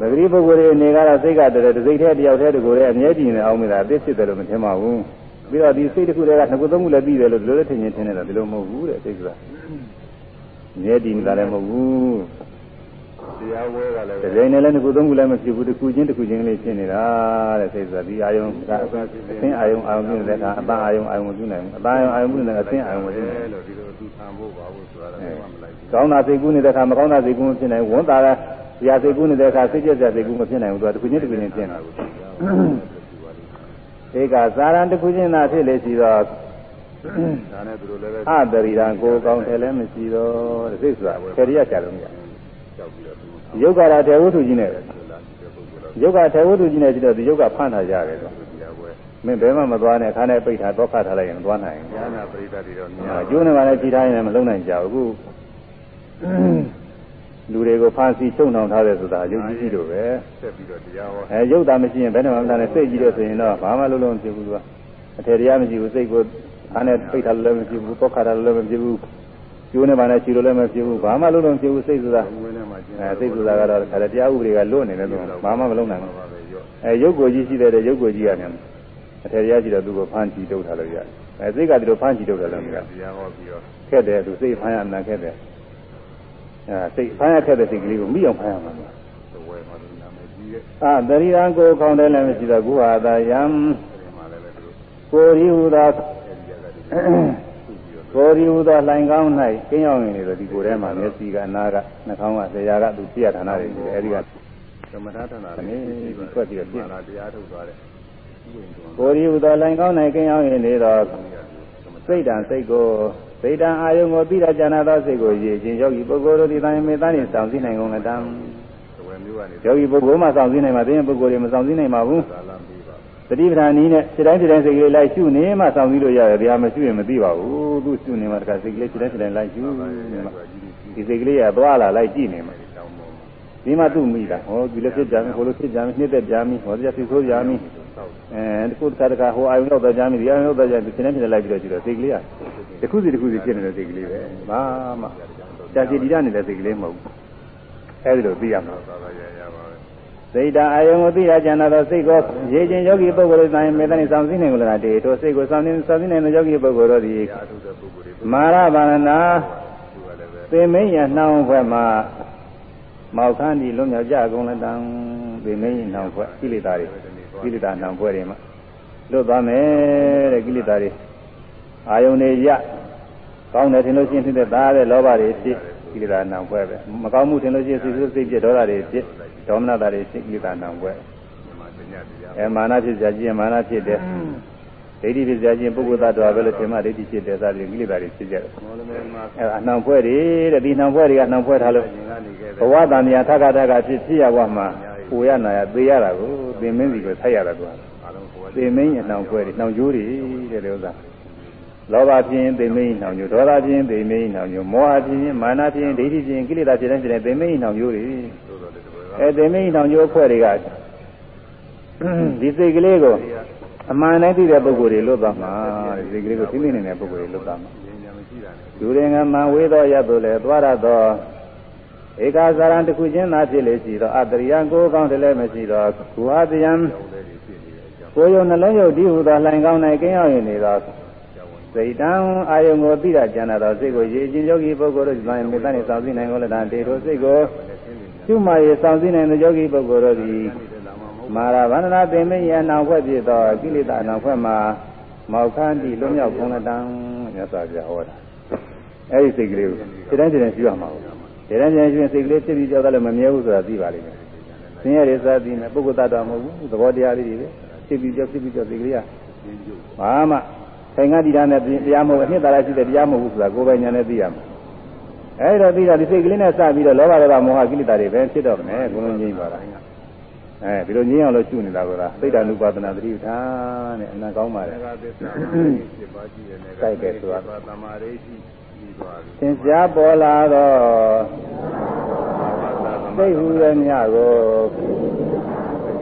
မို့သူတို့ဒီလိုမဂရီပုဂ္ဂိုလ်တွေအနေကတော့စိတ်ကတည်းကတစ်စိတ်တည်းတယောက်တည်းတကူတည်းအမြဲတည်နေအောင်မလားအသစ်ဖြစ်တယ်လို့မထင်ပါဘူးပြီးတော့ဒီစိတ်တစ်ခုတည်းကနှစ်ခုသုံးခုလည်းပြီးတယ်လို့ဒီလိုလည်းထင်ရင်ထင်နေတာဒီလိုမဟုတ်ဘူးတဲ့စိတ်ဆိုတာအမြဲတည်နေတာလည်းမဟုတ်ဘူးတရားဝဲကလည်းဒီချိန်နဲ့လည်းတစ်ခုသုံးခုလည်းမဖြစ်ဘူးတစ်ခုချင်းတစ်ခုချင်းလေးဖြစ်နေတာတဲ့စိတ်ဆိုတာဒီအာယုံကအသင်းအာယုံအာယုံပြုနေတဲ့အခါအပန်းအာယုံအာယုံမပြုနိုင်ဘူးအပန်းအာယုံအာယုံပြုနေတဲ့အသင်းအာယုံမပြုနိုင်ဘူးလို့ဒီလိုသူခံဖို့ပါဘူးဆိုတာလည်းမလိုက်ဘူးကောင်းတာစိတ်ကူးနေတဲ့အခါမကောင်းတာစိတ်ကူးမဖြစ်နိုင်ဘူးဝန်တာက ရာစိတ်ကူးနေတဲ့အခါစိတ်ကြက်ကြက်စိတ်ကူးမဖြစ်နိုင်ဘူးသူကတစ်ခုချင်းတစ်ခုချင်းဖြစ်နေတာဧကဇာရံတစ်ခုချင်းသာဖြစ်လေရှိတော့ဒါနဲ့သူတို့လည်းပဲအတရိရံကိုကောင်းတယ်လည်းမရှိတော့တဲ့စိတ်ဆိုတာခေရိယချလို့မရကြောက်ပြီးတော့သူယုတ်ကရာထေဝတ္ထုကြီးနဲ့လာတဲ့ပုဂ္ဂိုလ်တော့ယုတ်ကထေဝတ္ထုကြီးနဲ့ကြည့်တော့ဒီယုတ်ကဖန်ထားရတယ်တော့တရားဝဲမင်းဘယ်မှမသွားနဲ့ခါနဲ့ပိတ်ထားတော့ခတ်ထားလိုက်ရင်မသွားနိုင်ဘူးဉာဏပရိသတ်တွေတော့။များကျိုးနေမှလည်းကြည်ထားရင်လည်းမလုံနိုင်ကြဘူး။အခု လူတွေကိုဖန်ဆီးချုပ်နှောင်ထားတယ်ဆိုတာယုတ်ကြည်ကြီးလို့ပဲဆက်ပြီးတော့တရားဟော။အဲယုတ်တာမရှိရင်ဘယ်နဲ့မှမသားနဲ့စိတ်ကြည့်လို့ဆိုရင်တော့ဘာမှလုံးလုံးမဖြစ်ဘူးသူက။အထေတရားမရှိဘူးစိတ်ကိုအားနဲ့ပိတ်ထားလို့လည်းမဖြစ်ဘူးတော့ခါထားလို့လည်းမဖြစ်ဘူး။ကျိုးနေမှလည်းခြေလို့လည်းမဖြစ်ဘူး။ဘာမှလုံးလုံးမဖြစ်ဘူးစိတ်ဆိုတာဝင်ထဲမှာကျင်းအဲစိတ်ဆိုတာကတော့ခါတဲ့တရားဥပဒေကလွတ်နေတယ်သူဘာမှမလုံးနိုင်ဘူးပါပဲရော့။အဲယုတ်ကိုကြီးရှိတဲ့ရုပ်ကိုကြီးရတယ်။အထေတရားရှိတော့သူ့ကိုဖန်ဆီးတုတ်ထားလို့ရတယ်။အဲစိတ်ကဒီလိုဖန်ဆီးတုတ်ထားလို့မရဘူးတရားဟောပြီးတော့ခက်တယ်သူစိတ်ဖမ်းရမှန်ခက်တယ် အဲစိတ်ဖမ်းရခက်တဲ့စိတ်ကလေးကိုမိအောင်ဖမ်းရမှာသဝဲမှာသူနာမည်ကြီးရဲ့အာတရိရန်ကိုခေါင်းတယ်လည်းမရှိတော့ကုဟာသာယံအဲဒီမှာလည်းပဲသူတို့ကိုရီဟူသောအဲဒီရကတည်းကသူ့ပြီးတော့ကိုရီဟူသောလှိုင်ကောင်း၌ကင်းရောက်နေလို့ဒီကိုယ်ထဲမှာမျက်စိကအနာကနှာခေါင်းကဆရာကသူပြရဌာနတွေရှိတယ်အဲဒီကသမထဌာနဒီလေးဆွတ်ပြီးတော့ပြင်လာတရားထုတ်သွားတဲ့ဥဝင်တော်ကိုရီဟူသောလှိုင်ကောင်း၌ကင်းရောက်နေသောစိတ်တံစိတ်ကို စိတ်တံအာယုံကိုပြီးတာဉာဏသောစိတ်ကိုရည်ခြင်းယောဂီပုဂ္ဂိုလ်တို့ဒီတိုင်းမေတ္တာနှင့်ဆောင်စည်းနိုင်ကုန်လတံသဝဲမျိုးကနေယောဂီပုဂ္ဂိုလ်မှဆောင်စည်းနိုင်မှာတင်းပုဂ္ဂိုလ်တွေမဆောင်စည်းနိုင်ပါဘူးသာလမ်းပြီးပါတတိပဌာနီးနဲ့စိတ်တိုင်းစိတ်တိုင်းစိတ်ကလေးလိုက်ရှုနေမှဆောင်စည်းလို့ရတယ်တရားမရှုရင်မသိပါဘူးသူရှုနေမှတခါစိတ်ကလေးစိတ်တိုင်းစိတ်တိုင်းလိုက်ရှုနေမှဒီစိတ်ကလေးကသွားလာလိုက်ကြည့်နေမှတောင်းပေါ်မှာဒီမှသူ့မိတာဟောဒီလိုဖြစ်ကြမယ်ဟိုလိုဖြစ်ကြမယ်နှိမ့်သက်ကြမယ်ဟောတရားသိဆိုးကြမယ် အဲတခုတစ်ခါတစ်ခါဟိုအာယုံရောက်တော့ကြမယ်ဒီအာယုံရောက်တော့ကြမယ်စိတ်တိုင်းစိတ်တိုင်းလိုက်ပြီးတော့ကြည့်တော့စိတ်ကလေးကတစ်ခုစီတစ်ခုစီဖြစ်နေတဲ့စိတ်ကလေးပဲဘာမှကြာစီဒီရနေတဲ့စိတ်ကလေးမဟုတ်ဘူးအဲဒီလိုသိရမှာသာသာရရပါပဲစိတ်တအာယုံကိုသိရကြသောစိတ်ကိုရေခြင်းယောဂီပုဂ္ဂိုလ်တိုင်းမေတ္တာနဲ့ဆောင်စည်းနိုင်ကြလားတေတို့စိတ်ကိုဆောင်စည်းဆောင်စည်းနိုင်တဲ့ယောဂီပုဂ္ဂိုလ်တို့သည်တရားထုတ်တဲ့ပုဂ္ဂိုလ်တွေမာရဘာနာသူကလည်းပဲသင်မင်းရနှောင်းဘွဲ့မှာမောက်ခန်းဒီလွန်မြောက်ကြကုန်လတံသင်မင်းရနှောင်းဘွဲ့ကိလေသာတွေ ကိလေသာနှောင်းဘွဲ့တွေမှာလွတ်သွားမယ်တဲ့ကိလေသာတွေအာယုန်တွေရကောင်းတယ်ထင်လို့ရှိရင်ဖြစ်တဲ့သားတဲ့လောဘတွေဖြစ်ကိလေသာနှောင်ပွဲပဲမကောင်းမှုထင်လို့ရှိရင်စိတ်ဆိုးစိတ်ပြဒေါသတွေဖြစ်ဒေါမနတာတွေဖြစ်ကိလေသာနှောင်ပွဲအဲမာနဖြစ်ကြခြင်းမာနဖြစ်တယ်ဒိဋ္ဌိဖြစ်ကြခြင်းပုဂ္ဂိုလ်သတ္တဝါပဲလို့ထင်မှဒိဋ္ဌိဖြစ်တယ်စသည်ကိလေသာတွေဖြစ်ကြတယ်အဲအနှောင်ပွဲတွေတဲ့ဒီနှောင်ပွဲတွေကနှောင်ပွဲထားလို့ဘဝတန်မြာထခါထခါဖြစ်ဖြစ်ရဘဝမှာပူရနာရသေရတာကို သင်မင်းစီကိုဆက်ရတာကွာသင်မင်းအနှောင်ပွဲတွေနှောင်ကြိုးတွေတဲ့ဥစ္စာလောဘဖြစ်ရင်သိမင်းနှောင်ညိုဒေါသဖြစ်ရင်သိမင်းနှောင်ညိုမောဟဖြစ်ရင်မာနဖြစ်ရင်ဒိဋ္ဌိဖြစ်ရင်ကိလေသာဖြစ်တဲ့ဖြစ်တဲ့သိမင်းနှောင်ညိုတွေအဲသိမင်းနှောင်ညိုအဖွဲ့တွေကဒီစိတ်ကလေးကိုအမှန်တိုင်းသိတဲ့ပုဂ္ဂိုလ်တွေလွတ်သွားမှာဒီစိတ်ကလေးကိုသိသိနေတဲ့ပုဂ္ဂိုလ်တွေလွတ်သွားမှာလူရင်ကမှဝေသောရသို့လည်းသွားရသော ဧကာဇာရံတစ်ခုချင်းသာဖြစ်လေရှိသောအတရိယံကိုကောင်းတယ်လည်းမရှိသောကုဟာတယံကိုယ်ယုံနှလုံးယုတ်ဒီဟုသောလှိုင်ကောင်း၌ကင်းရောက်နေသောစိတ်တံအာယုံကိုသိတာကြံသောစိတ်ကိုရေချင်းယောဂီပုဂ္ဂိုလ်တို့ဇာယမေတ္တာနှင့်ဆောင်စည်းနိုင်ကိုလည်းဒါတေထိုစိတ်ကိုကျွမရေဆောင်စည်းနိုင်သောယောဂီပုဂ္ဂိုလ်တို့သည်မာရဗန္ဒနာပင်မယနာဖွဲ့ဖြစ်သောကိလေသာအနာဖွဲ့မှာမောက္ခန္တိလွတ်မြောက်ကုန်တံမြတ်စွာဘုရားဟောတာအဲဒီစိတ်ကလေးကိုစိတ်တိုင်းစိတ်တိုင်းရှိရမှာဟု တ်ဒီတိုင်းကျရင်စိတ်ကလေးဖြစ်ပြီးကြောက်တယ်လည်းမမြဲဘူးဆိုတာသိပါလိမ့်မယ်ဆင်းရဲတွေစားသိနေပုဂ္ဂိုလ်တ attva မဟုတ်ဘူးသဘောတရားလေးတွေပဲဖြစ်ပြီးကြောက်ဖြစ်ပြီးကြောက်စိတ်ကလေးကဘာမှဆိုင်ငါတိတာနဲ့တရားမဟုတ်အနှစ်သာရရှိတဲ့တရားမဟုတ်ဘူးဆိုတာကိုယ်ပိုင်ညာနဲ့သိရမှာအဲဒီတော့သိတာဒီစိတ်ကလေးနဲ့စပြီးတော့လောဘဒေါသမောဟကိလေသာတွေပဲဖြစ်တော့မယ်ဘုလုံးငြိမ့်ပါလားအဲဒီလိုငြင်းအောင်လို့ရှုနေတာကသိတ္တ ानु ပါဒနာသတိထားတဲ့အနံကောင်းပါလေ။စိုက်ကဲဆိုတာသမာဓိရှိပြီး သွားပြီ။သင်ကြားပေါ်လာတော့သိဟုရမြကို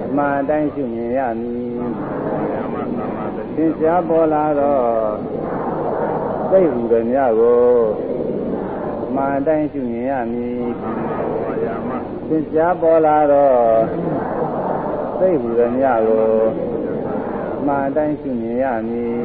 အမှန်တိုင်းရှုမြင်ရမည်။သင်ကြားပေါ်လာတော့သိဟုရမြကိုအမှန်တိုင်းရှုမြင်ရမည်။သင်ကြားပေါ်လာတော့စိတ်ဟူရမြကိုမှန်တိုင်းရှိမြင်ရမည်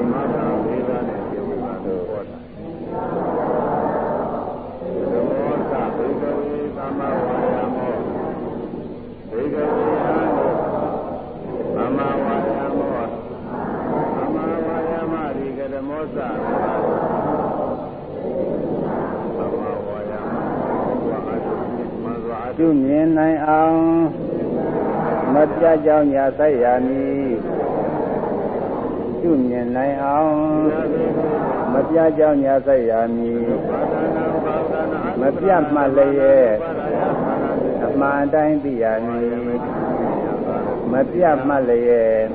သသူမြင်နိုင်အောင်မပြကြောင်းညာဆိုင်ရမည်ပြုမြင်နိုင်အောင်မပြကြောင်းညာဆိုင်ရမည်မပြမှလည်းအမှန်တိုင်းသိရမည်မပြမှလည်း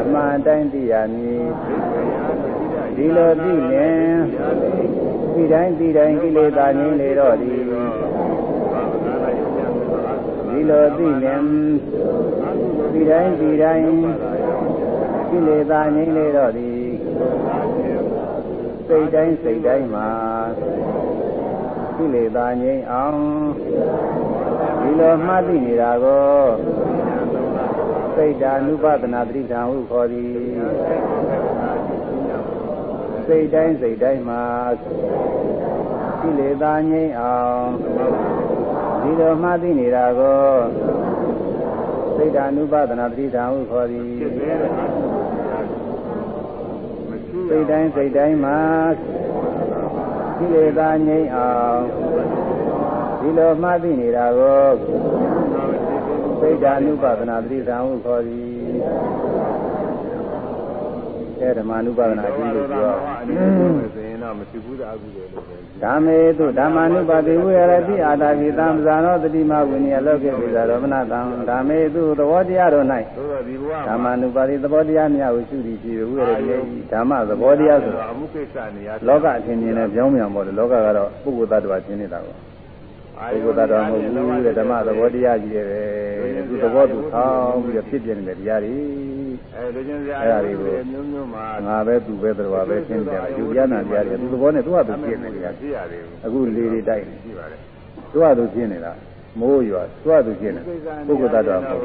အမှန်တိုင်းသိရမည်ဒီလိုသိရင်ဒီတိုင်းဒီတိုင်းကိလေသာငြိမ်းလေတော့သည် ဒီလိုသိရင်ဒီတိုင်းဒီတိုင်းကိလေသာငြိမ်းလေတော့ဒီစိတ်တိုင်းစိတ်တိုင်းမှာကိလေသာငြိမ်းအောင်ဒီလိုမှတ်သိနေတာကိုစိတ်ဓာနုပဒနာတိဋ္ဌာဟုခေါ်သည်စိတ်တိုင်းစိတ်တိုင်းမှာကိလေသာငြိမ်းအောင် ဒီလိုမှသိနေတာကိုစိတ်ဓာနုပဒနာပဋိဌာဟုခေါ်သည်စိတ်တိုင်းစိတ်တိုင်းမှာကိလေသာငြိမ်းအောင်ဒီလိုမှသိနေတာကိုစိတ်ဓာနုပဒနာပဋိဌာဟုခေါ်သည်အဲဓမ္မ ानु ပါဒနာကျင်းလို့ပြောဆိုရင်တော့ မရှိဘူးတဲ့အကုသိုလ်လို့ပဲဓမ္မေတုဓမ္မ ानु ပါတိဝေရတိအာတာကိသံဇာနောတတိမဝိနည်းလောကေပိဇာရောမနတံဓမ္မေတုသဘောတရားတော်၌ဓမ္မ ानु ပါတိသဘောတရားများကိုရှုတည်ကြည့်ဝေရတိဓမ္မသဘောတရားဆိုအမှုကိစ္စနေရလောကအထင်မြင်နဲ့ကြောင်းမြန်ပေါ့လေလောကကတော့ပုဂ္ဂိုလ်သတ္တဝါရှင်းနေတာပေါ့ ပုဂ္ဂိုလ်သတ္တဝါမဟုတ်ဘူးတဲ့ဓမ္မသဘောတရားကြီးရဲ့ပဲသူသဘောသူဆောင်းပြီးတော့ဖြစ်ပြနေတဲ့တရားတွေအဲလူချင်းစရာအဲ့ဒါတွေကိုမျိုးမျိုးမှာငါပဲသူပဲတော်ပဲရှင်းကြတယ်ယူပြနာတရားတွေသူသဘောနဲ့သူ့ဟာသူရှင်းနေတယ်ဖြစ်ရတယ်အခုလေတွေတိုက်ရှိပါတယ်သူ့ဟာသူရှင်းနေတာမိုးရွာသူ့ဟာသူရှင်းနေပုဂ္ဂိုလ်သတ္တဝါမဟုတ်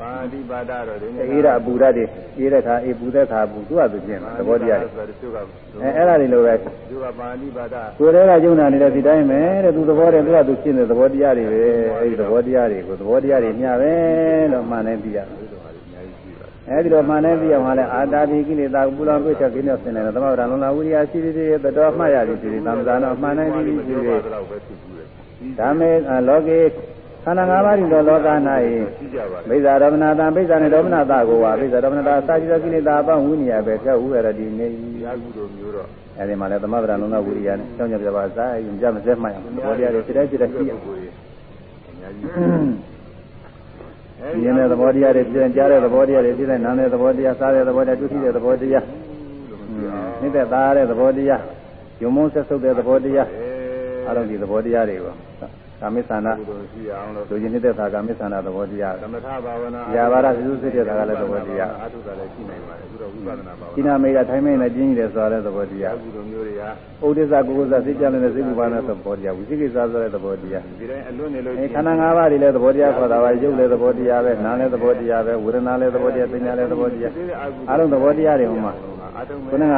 ပါဠိပါဒတော်တွေအေးရအပူဓာတ်တွေအေးတဲ့ခါအေးပူတဲ့ခါပူသူ့ဟာသူရှင်းသဘောတရားတွေအဲအဲ့ဒါတွေလိုပဲသူကပါဠိပါဒကိုယ်တည်းကကျုံနာနေတဲ့ဒီတိုင်းပဲတဲ့သူသဘောတဲ့သူကသူရှင်းတဲ့သဘောတရားတွေပဲအဲဒီသဘောတရားတွေကိုသဘောတရားတွေမျှပဲလို့မှန်နေပြရတယ်အဲဒီတော့မှန်တဲ့သိအောင်ကလည်းအာတာပိကိလေသာပူလောင်တွေ့ချက်ကိနေဆင်းတယ်သမဗရလုံးလာဝိရိယရှိသေးသေးတတော်မှတ်ရသည်ရှိသည်သံသာနောမှန်တဲ့သိရှိသေးဒါမဲ့လောကေ ခန္ဓာ၅ပါးဒီလိုလောက၌ဘိဇာရမနာတံဘိဇာနဲ့ဒေါမနတာကိုဝါဘိဇာရမနာတာစာကြည့်သောကိလေသာအပေါင်းဝိနည်းပဲဖြတ်ဥရတိနေရာကုသိုလ်မျိုးတော့အဲဒီမှာလည်းသမဗရလုံးလာဝိရိယနဲ့ကြောင်းကြပြပါစားရင်ကြမစဲမှတ်အောင်ဘောတရားတွေစိတ်တိုင်းစိတ်တိုင်းရှိရမြင်တဲ့သဘောတရားတွေပြင်ကြားတဲ့သဘောတရားတွေသိတဲ့နားတဲ့သဘောတရားစားတဲ့သဘောတရားဒုတိယသဘောတရားနှိမ့်သက်သားတဲ့သဘောတရားယုံမုန်းဆက်ဆုပ်တဲ့သဘောတရားအလုံးဒီသဘောတရားတွေကို ကာမိသနာလူချင်းနေတဲ့သာကာမိသနာသဘောတရားသမထဘာဝနာရာဘာရသုစိတ်တဲ့သာကလည်းသဘောတရားအာထုတာလည်းရှိနိုင်ပါတယ်အခုတော့ဝိပဿနာဘာဝနာဒီနာမေကထိုင်းမင်းနဲ့ကျင်းကြီးတယ်ဆိုတဲ့သဘောတရားအခုလိုမျိုးတွေကဥဒိစ္စကုကုသစိတ်ကြတဲ့စိတ်ဥပါဒနာသဘောတရားဝိသိကိစ္စဆိုတဲ့သဘောတရားဒီတိုင်းအလွတ်နေလို့ခန္ဓာ၅ပါးတွေလည်းသဘောတရားခေါ်တာပါရုပ်လည်းသဘောတရားပဲနာမ်လည်းသဘောတရားပဲဝေဒနာလည်းသဘောတရားပညာလည်းသဘောတရားအလုံးသဘောတရားတွေဟိုမှာခုနက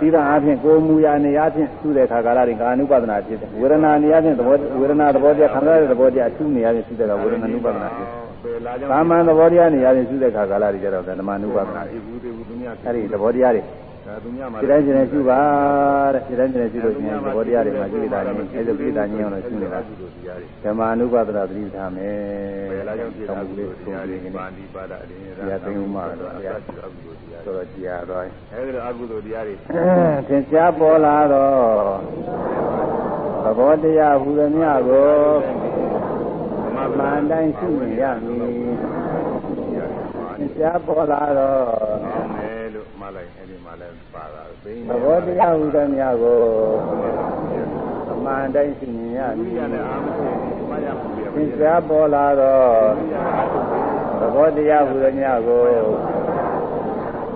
သီလအားဖြင့်ကိုယ်မူရာနေအားဖြင့်သူ့တဲ့ခါကာလတွေကာနုပဒနာဖြစ်တယ်ဝေဒနာနေအားဖြင့်သဘောဝေဒနာသဘောတရားခံစားရတဲ့သဘောတရားအထူးနေအားဖြင့်သူ့တဲ့ကဝေဒနာနုပဒနာဖြစ်တယ်ကာမန်သဘောတရားနေအားဖြင့်သူ့တဲ့ခါကာလတွေကျတော့ဓမ္မနုပဒနာဖြစ်အဲ့ဒီသဘောတရားတွေ ဒီတိုင်းကျင်နေရှိပါတဲ့ဒီတိုင်းကျင်နေရှိလို့ရှိရင်သဘောတရားတွေမှာကြည့်တာချင်းအဲဒါကြည့်တာချင်းအောင်လို့ရှိနေတာဓမ္မနုပဒနာသတိထားမယ်ဘယ်လာကြောင့်ဖြစ်တာလဲတရားတွေပါဠိပါဒအရင်ကတရားသိမှတော့တရားဆိုတော့တရားတော့အဲဒီလိုအကုသိုလ်တရားတွေသင်ရှားပေါ်လာတော့သဘောတရားဟူသည်များကိုမမှန်တိုင်းရှိနေရမည်သင်ရှားပေါ်လာတော့မယ်လို့မှ လိုက်အဲဒီမှလည်းပါတာသိသဘောတရားဟူသည်များကိုအမှန်တိုင်းရှိနေရမည်သင်ရှားပေါ်လာတော့သဘောတရားဟူသည်များကို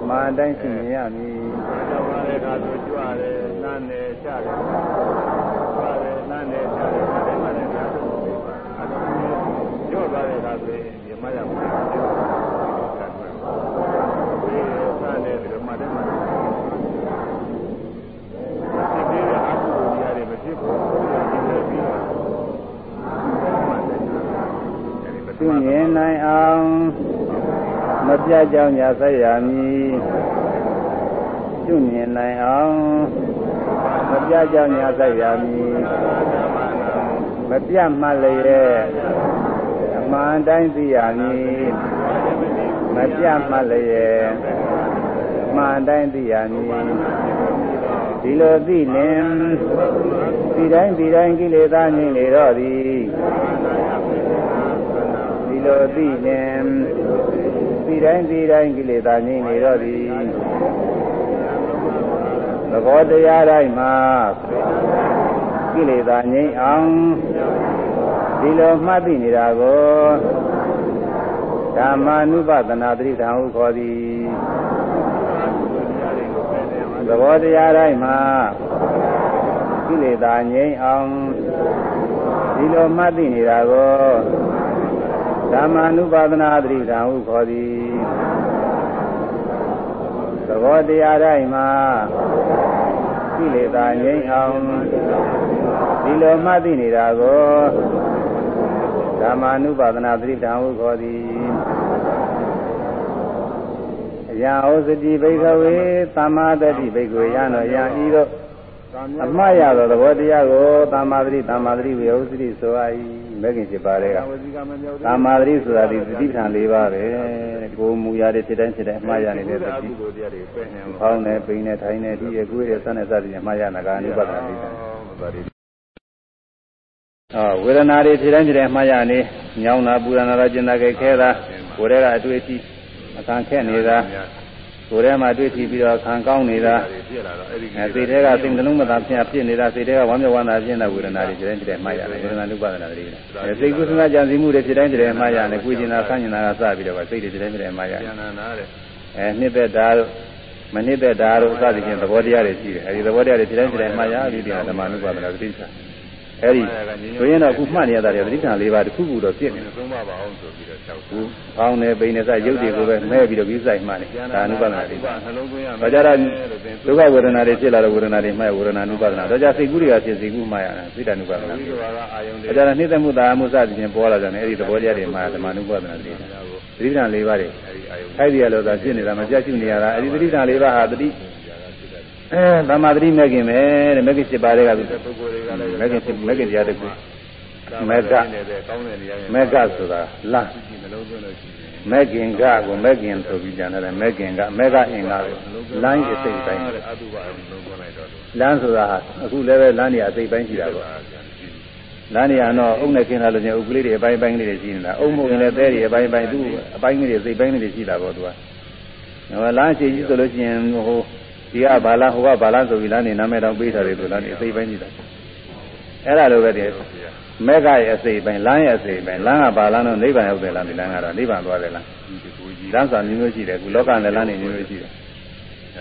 မှန်တိုင်းရှိနေရမည်။ဘာလဲခါဆိုကြွတယ်၊နန်းတယ်၊ချတယ်။ကြွတယ်၊နန်းတယ်၊ချတယ်။ဒါမှလည်းခါဆိုပြီးပါ။အဲဒါမျိုးကြော့သွားတဲ့ခါဆိုရင်ဒီမှာရမှာ။ဒီစတဲ့ဒီမှာတည်းမှာဒီပြီးတဲ့အကုသိုလ်တရားတွေမဖြစ်ဘူး။ဒီလိုပြီး တော့သူမြင်နိုင်အောင်မပြတ်ကြောင်ညာဆက်ရမည်ကျွမြင်နိုင်အောင်မပြတ်ကြောင်ညာဆက်ရမည်မပြတ်မှလည်းရဲ့အမှန်တိုင်းသိရမည်မပြတ်မှလည်းရဲ့အမှန်တိုင်းသိရမည်ဒီလိုသိလင်ဒီတိုင်းဒီတိုင်းကိလေသာငြိမ့်လေတော့သည်ဒီ လိုသိလင်ဒီတိုင်းဒီတိုင်းကိလေသာငြိမ့်နေတော့သည်သဘောတရားတိုင်းမှာကိလေသာငြိမ့်အောင်ဒီလိုမှတ်သိနေတာကိုဓမ္မာနုပဒနာတိဓမ္မဟုခေါ်သည်သဘောတရားတိုင်းမှာကိလေသာငြိမ့်အောင်ဒီလိုမှတ်သိနေတာကို ဓမ္မာနုပါဒနာသတိဓမ္ဟုခေါ်သည်သဘောတရားတိုင်းမှာကိလေသာငြိမ်းအောင်ဒီလိုမှတ်သိနေတာကိုဓမ္မာနုပါဒနာသတိဓမ္ဟုခေါ်သည်အယံဩစတိဘိကဝေသမ္မာတတိဘိကဝေယံတော်ယံဤသို့အမှားရသောသဘောတရားကိုသမ္မာသတိသမ္မာသတိဝေဥစ္စတိဆိုအပ်၏ မဂ္ဂင်7ပါးတွေကသမ္မာသတိဆိုတာဒီသတိပဋ္ဌာန်၄ပါးပဲကိုယ်မူရတဲ့ဖြစ်တိုင်းဖြစ်တိုင်းအမှားရနေတဲ့သတိ။ဖောင်းနေပိန်နေထိုင်နေဒီရဲ့ကိုယ်ရဲ့စတဲ့စသည်အမှားရနာကအနုပဒနာလေး။အာဝေဒနာတွေဖြစ်တိုင်းဖြစ်တိုင်းအမှားရနေညောင်းတာပူရနာတာကျင်တာခဲခဲတာကိုယ်ရဲ့အတွေ့အထိအခံခက်နေတာ ကိုယ်ထဲမှာတွေ့ထိပြီးတော့ခံကောင်းနေတာအဲစိတ်ထဲကစိတ်နှလုံးမသာဖြစ်ဖြစ်နေတာစိတ်ထဲကဝမ်းမြောက်ဝမ်းသာဖြစ်နေတဲ့ဝေဒနာတွေဖြစ်တိုင်းဖြစ်တိုင်းမှားရတယ်ဝေဒနာနုပါဒနာတွေအဲစိတ်ကုသနာကြံစည်မှုတွေဖြစ်တိုင်းဖြစ်တိုင်းမှားရတယ်ကိုယ်ကျင်တာဆန်းကျင်တာကစပြီးတော့စိတ်တွေဖြစ်တိုင်းဖြစ်တိုင်းမှားရတယ်အဲနှစ်သက်တာတို့မနှစ်သက်တာတို့စသည်ဖြင့်သဘောတရားတွေရှိတယ်အဲဒီသဘောတရားတွေဖြစ်တိုင်းဖြစ်တိုင်းမှားရပြီးဒီဓမ္မနုပါဒနာသတိချ အဲဒီဆိုရင်တော့အခုမှတ်နေရတာတွေသတိဌာန်၄ပါးတစ်ခုခုတော့ပြည့်နေတယ်သုံးပါပါအောင်ဆိုပြီးတော့၆ခု။အောင်းနေပိနေစရုပ်တွေကိုပဲမဲပြီးတော့ပြီးဆိုင်မှတ်နေဒါအနုပါဒနာတွေ။နှလုံးသွင်းရမယ်။ဒါကြတော့ဒုက္ခဝေဒနာတွေဖြစ်လာတော့ဝေဒနာတွေမှတ်ဝေဒနာအနုပါဒနာ။ဒါကြစိတ်ကူးတွေကဖြစ်စိတ်ကူးမှတ်ရတယ်စိတ်တအနုပါဒနာ။ဒါကြတော့နှိမ့်သက်မှုသာမှုစသည်ဖြင့်ပေါ်လာကြတယ်အဲဒီသဘောတရားတွေမှဓမ္မအနုပါဒနာတွေ။သတိဌာန်၄ပါးတွေခိုက်ဒီရလို့သာဖြစ်နေတာမပြတ်ရှိနေရတာအဲဒီသတိဓာတ်လေးပါးဟာသတိ အဲသမာဓိမဲ့ခင်ပဲတဲ့မဲ့ခင်7ပါးတွေကသူမဲ့ခင်မဲ့ခင်တရားတစ်ခုမဲ့ကမဲ့ကဆိုတာလမ်းမဲ့ခင်ကကိုမဲ့ခင်ဆိုပြီးကြတယ်မဲ့ခင်ကမဲ့ကအင်္ဂါကိုလမ်းရဲ့စိတ်ပိုင်းလမ်းဆိုတာအခုလည်းပဲလမ်းနေအစိတ်ပိုင်းရှိတာပေါ့လမ်းနေရတော့အုပ်နဲ့ခင်းလာလို့ချင်းအုပ်ကလေးတွေအပိုင်းပိုင်းလေးတွေရှိနေတာအုပ်မဟုတ်ရင်လည်းသဲတွေအပိုင်းပိုင်းသူ့အပိုင်းလေးတွေစိတ်ပိုင်းလေးတွေရှိတာပေါ့သူကလမ်းရှိကြီးဆိုလို့ရှိရင်ဟို ဒီကဘာလားဟိုကဘာလားဆိုပြီးလမ်းနေနာမည်တောင်ပေးထားတယ်ဆိုလမ်းနေအစိတ်ပိုင်းရှိတာအဲ့ဒါလိုပဲတည်းမက်ကရဲ့အစိတ်ပိုင်းလမ်းရဲ့အစိတ်ပိုင်းလမ်းကဘာလမ်းတော့နိဗ္ဗာန်ရောက်တယ်လားဒီလမ်းကတော့နိဗ္ဗာန်သွားတယ်လားလမ်းစာမျိုးမျိုးရှိတယ်အခုလောကနဲ့လမ်းနေမျိုးမျိုးရှိတယ်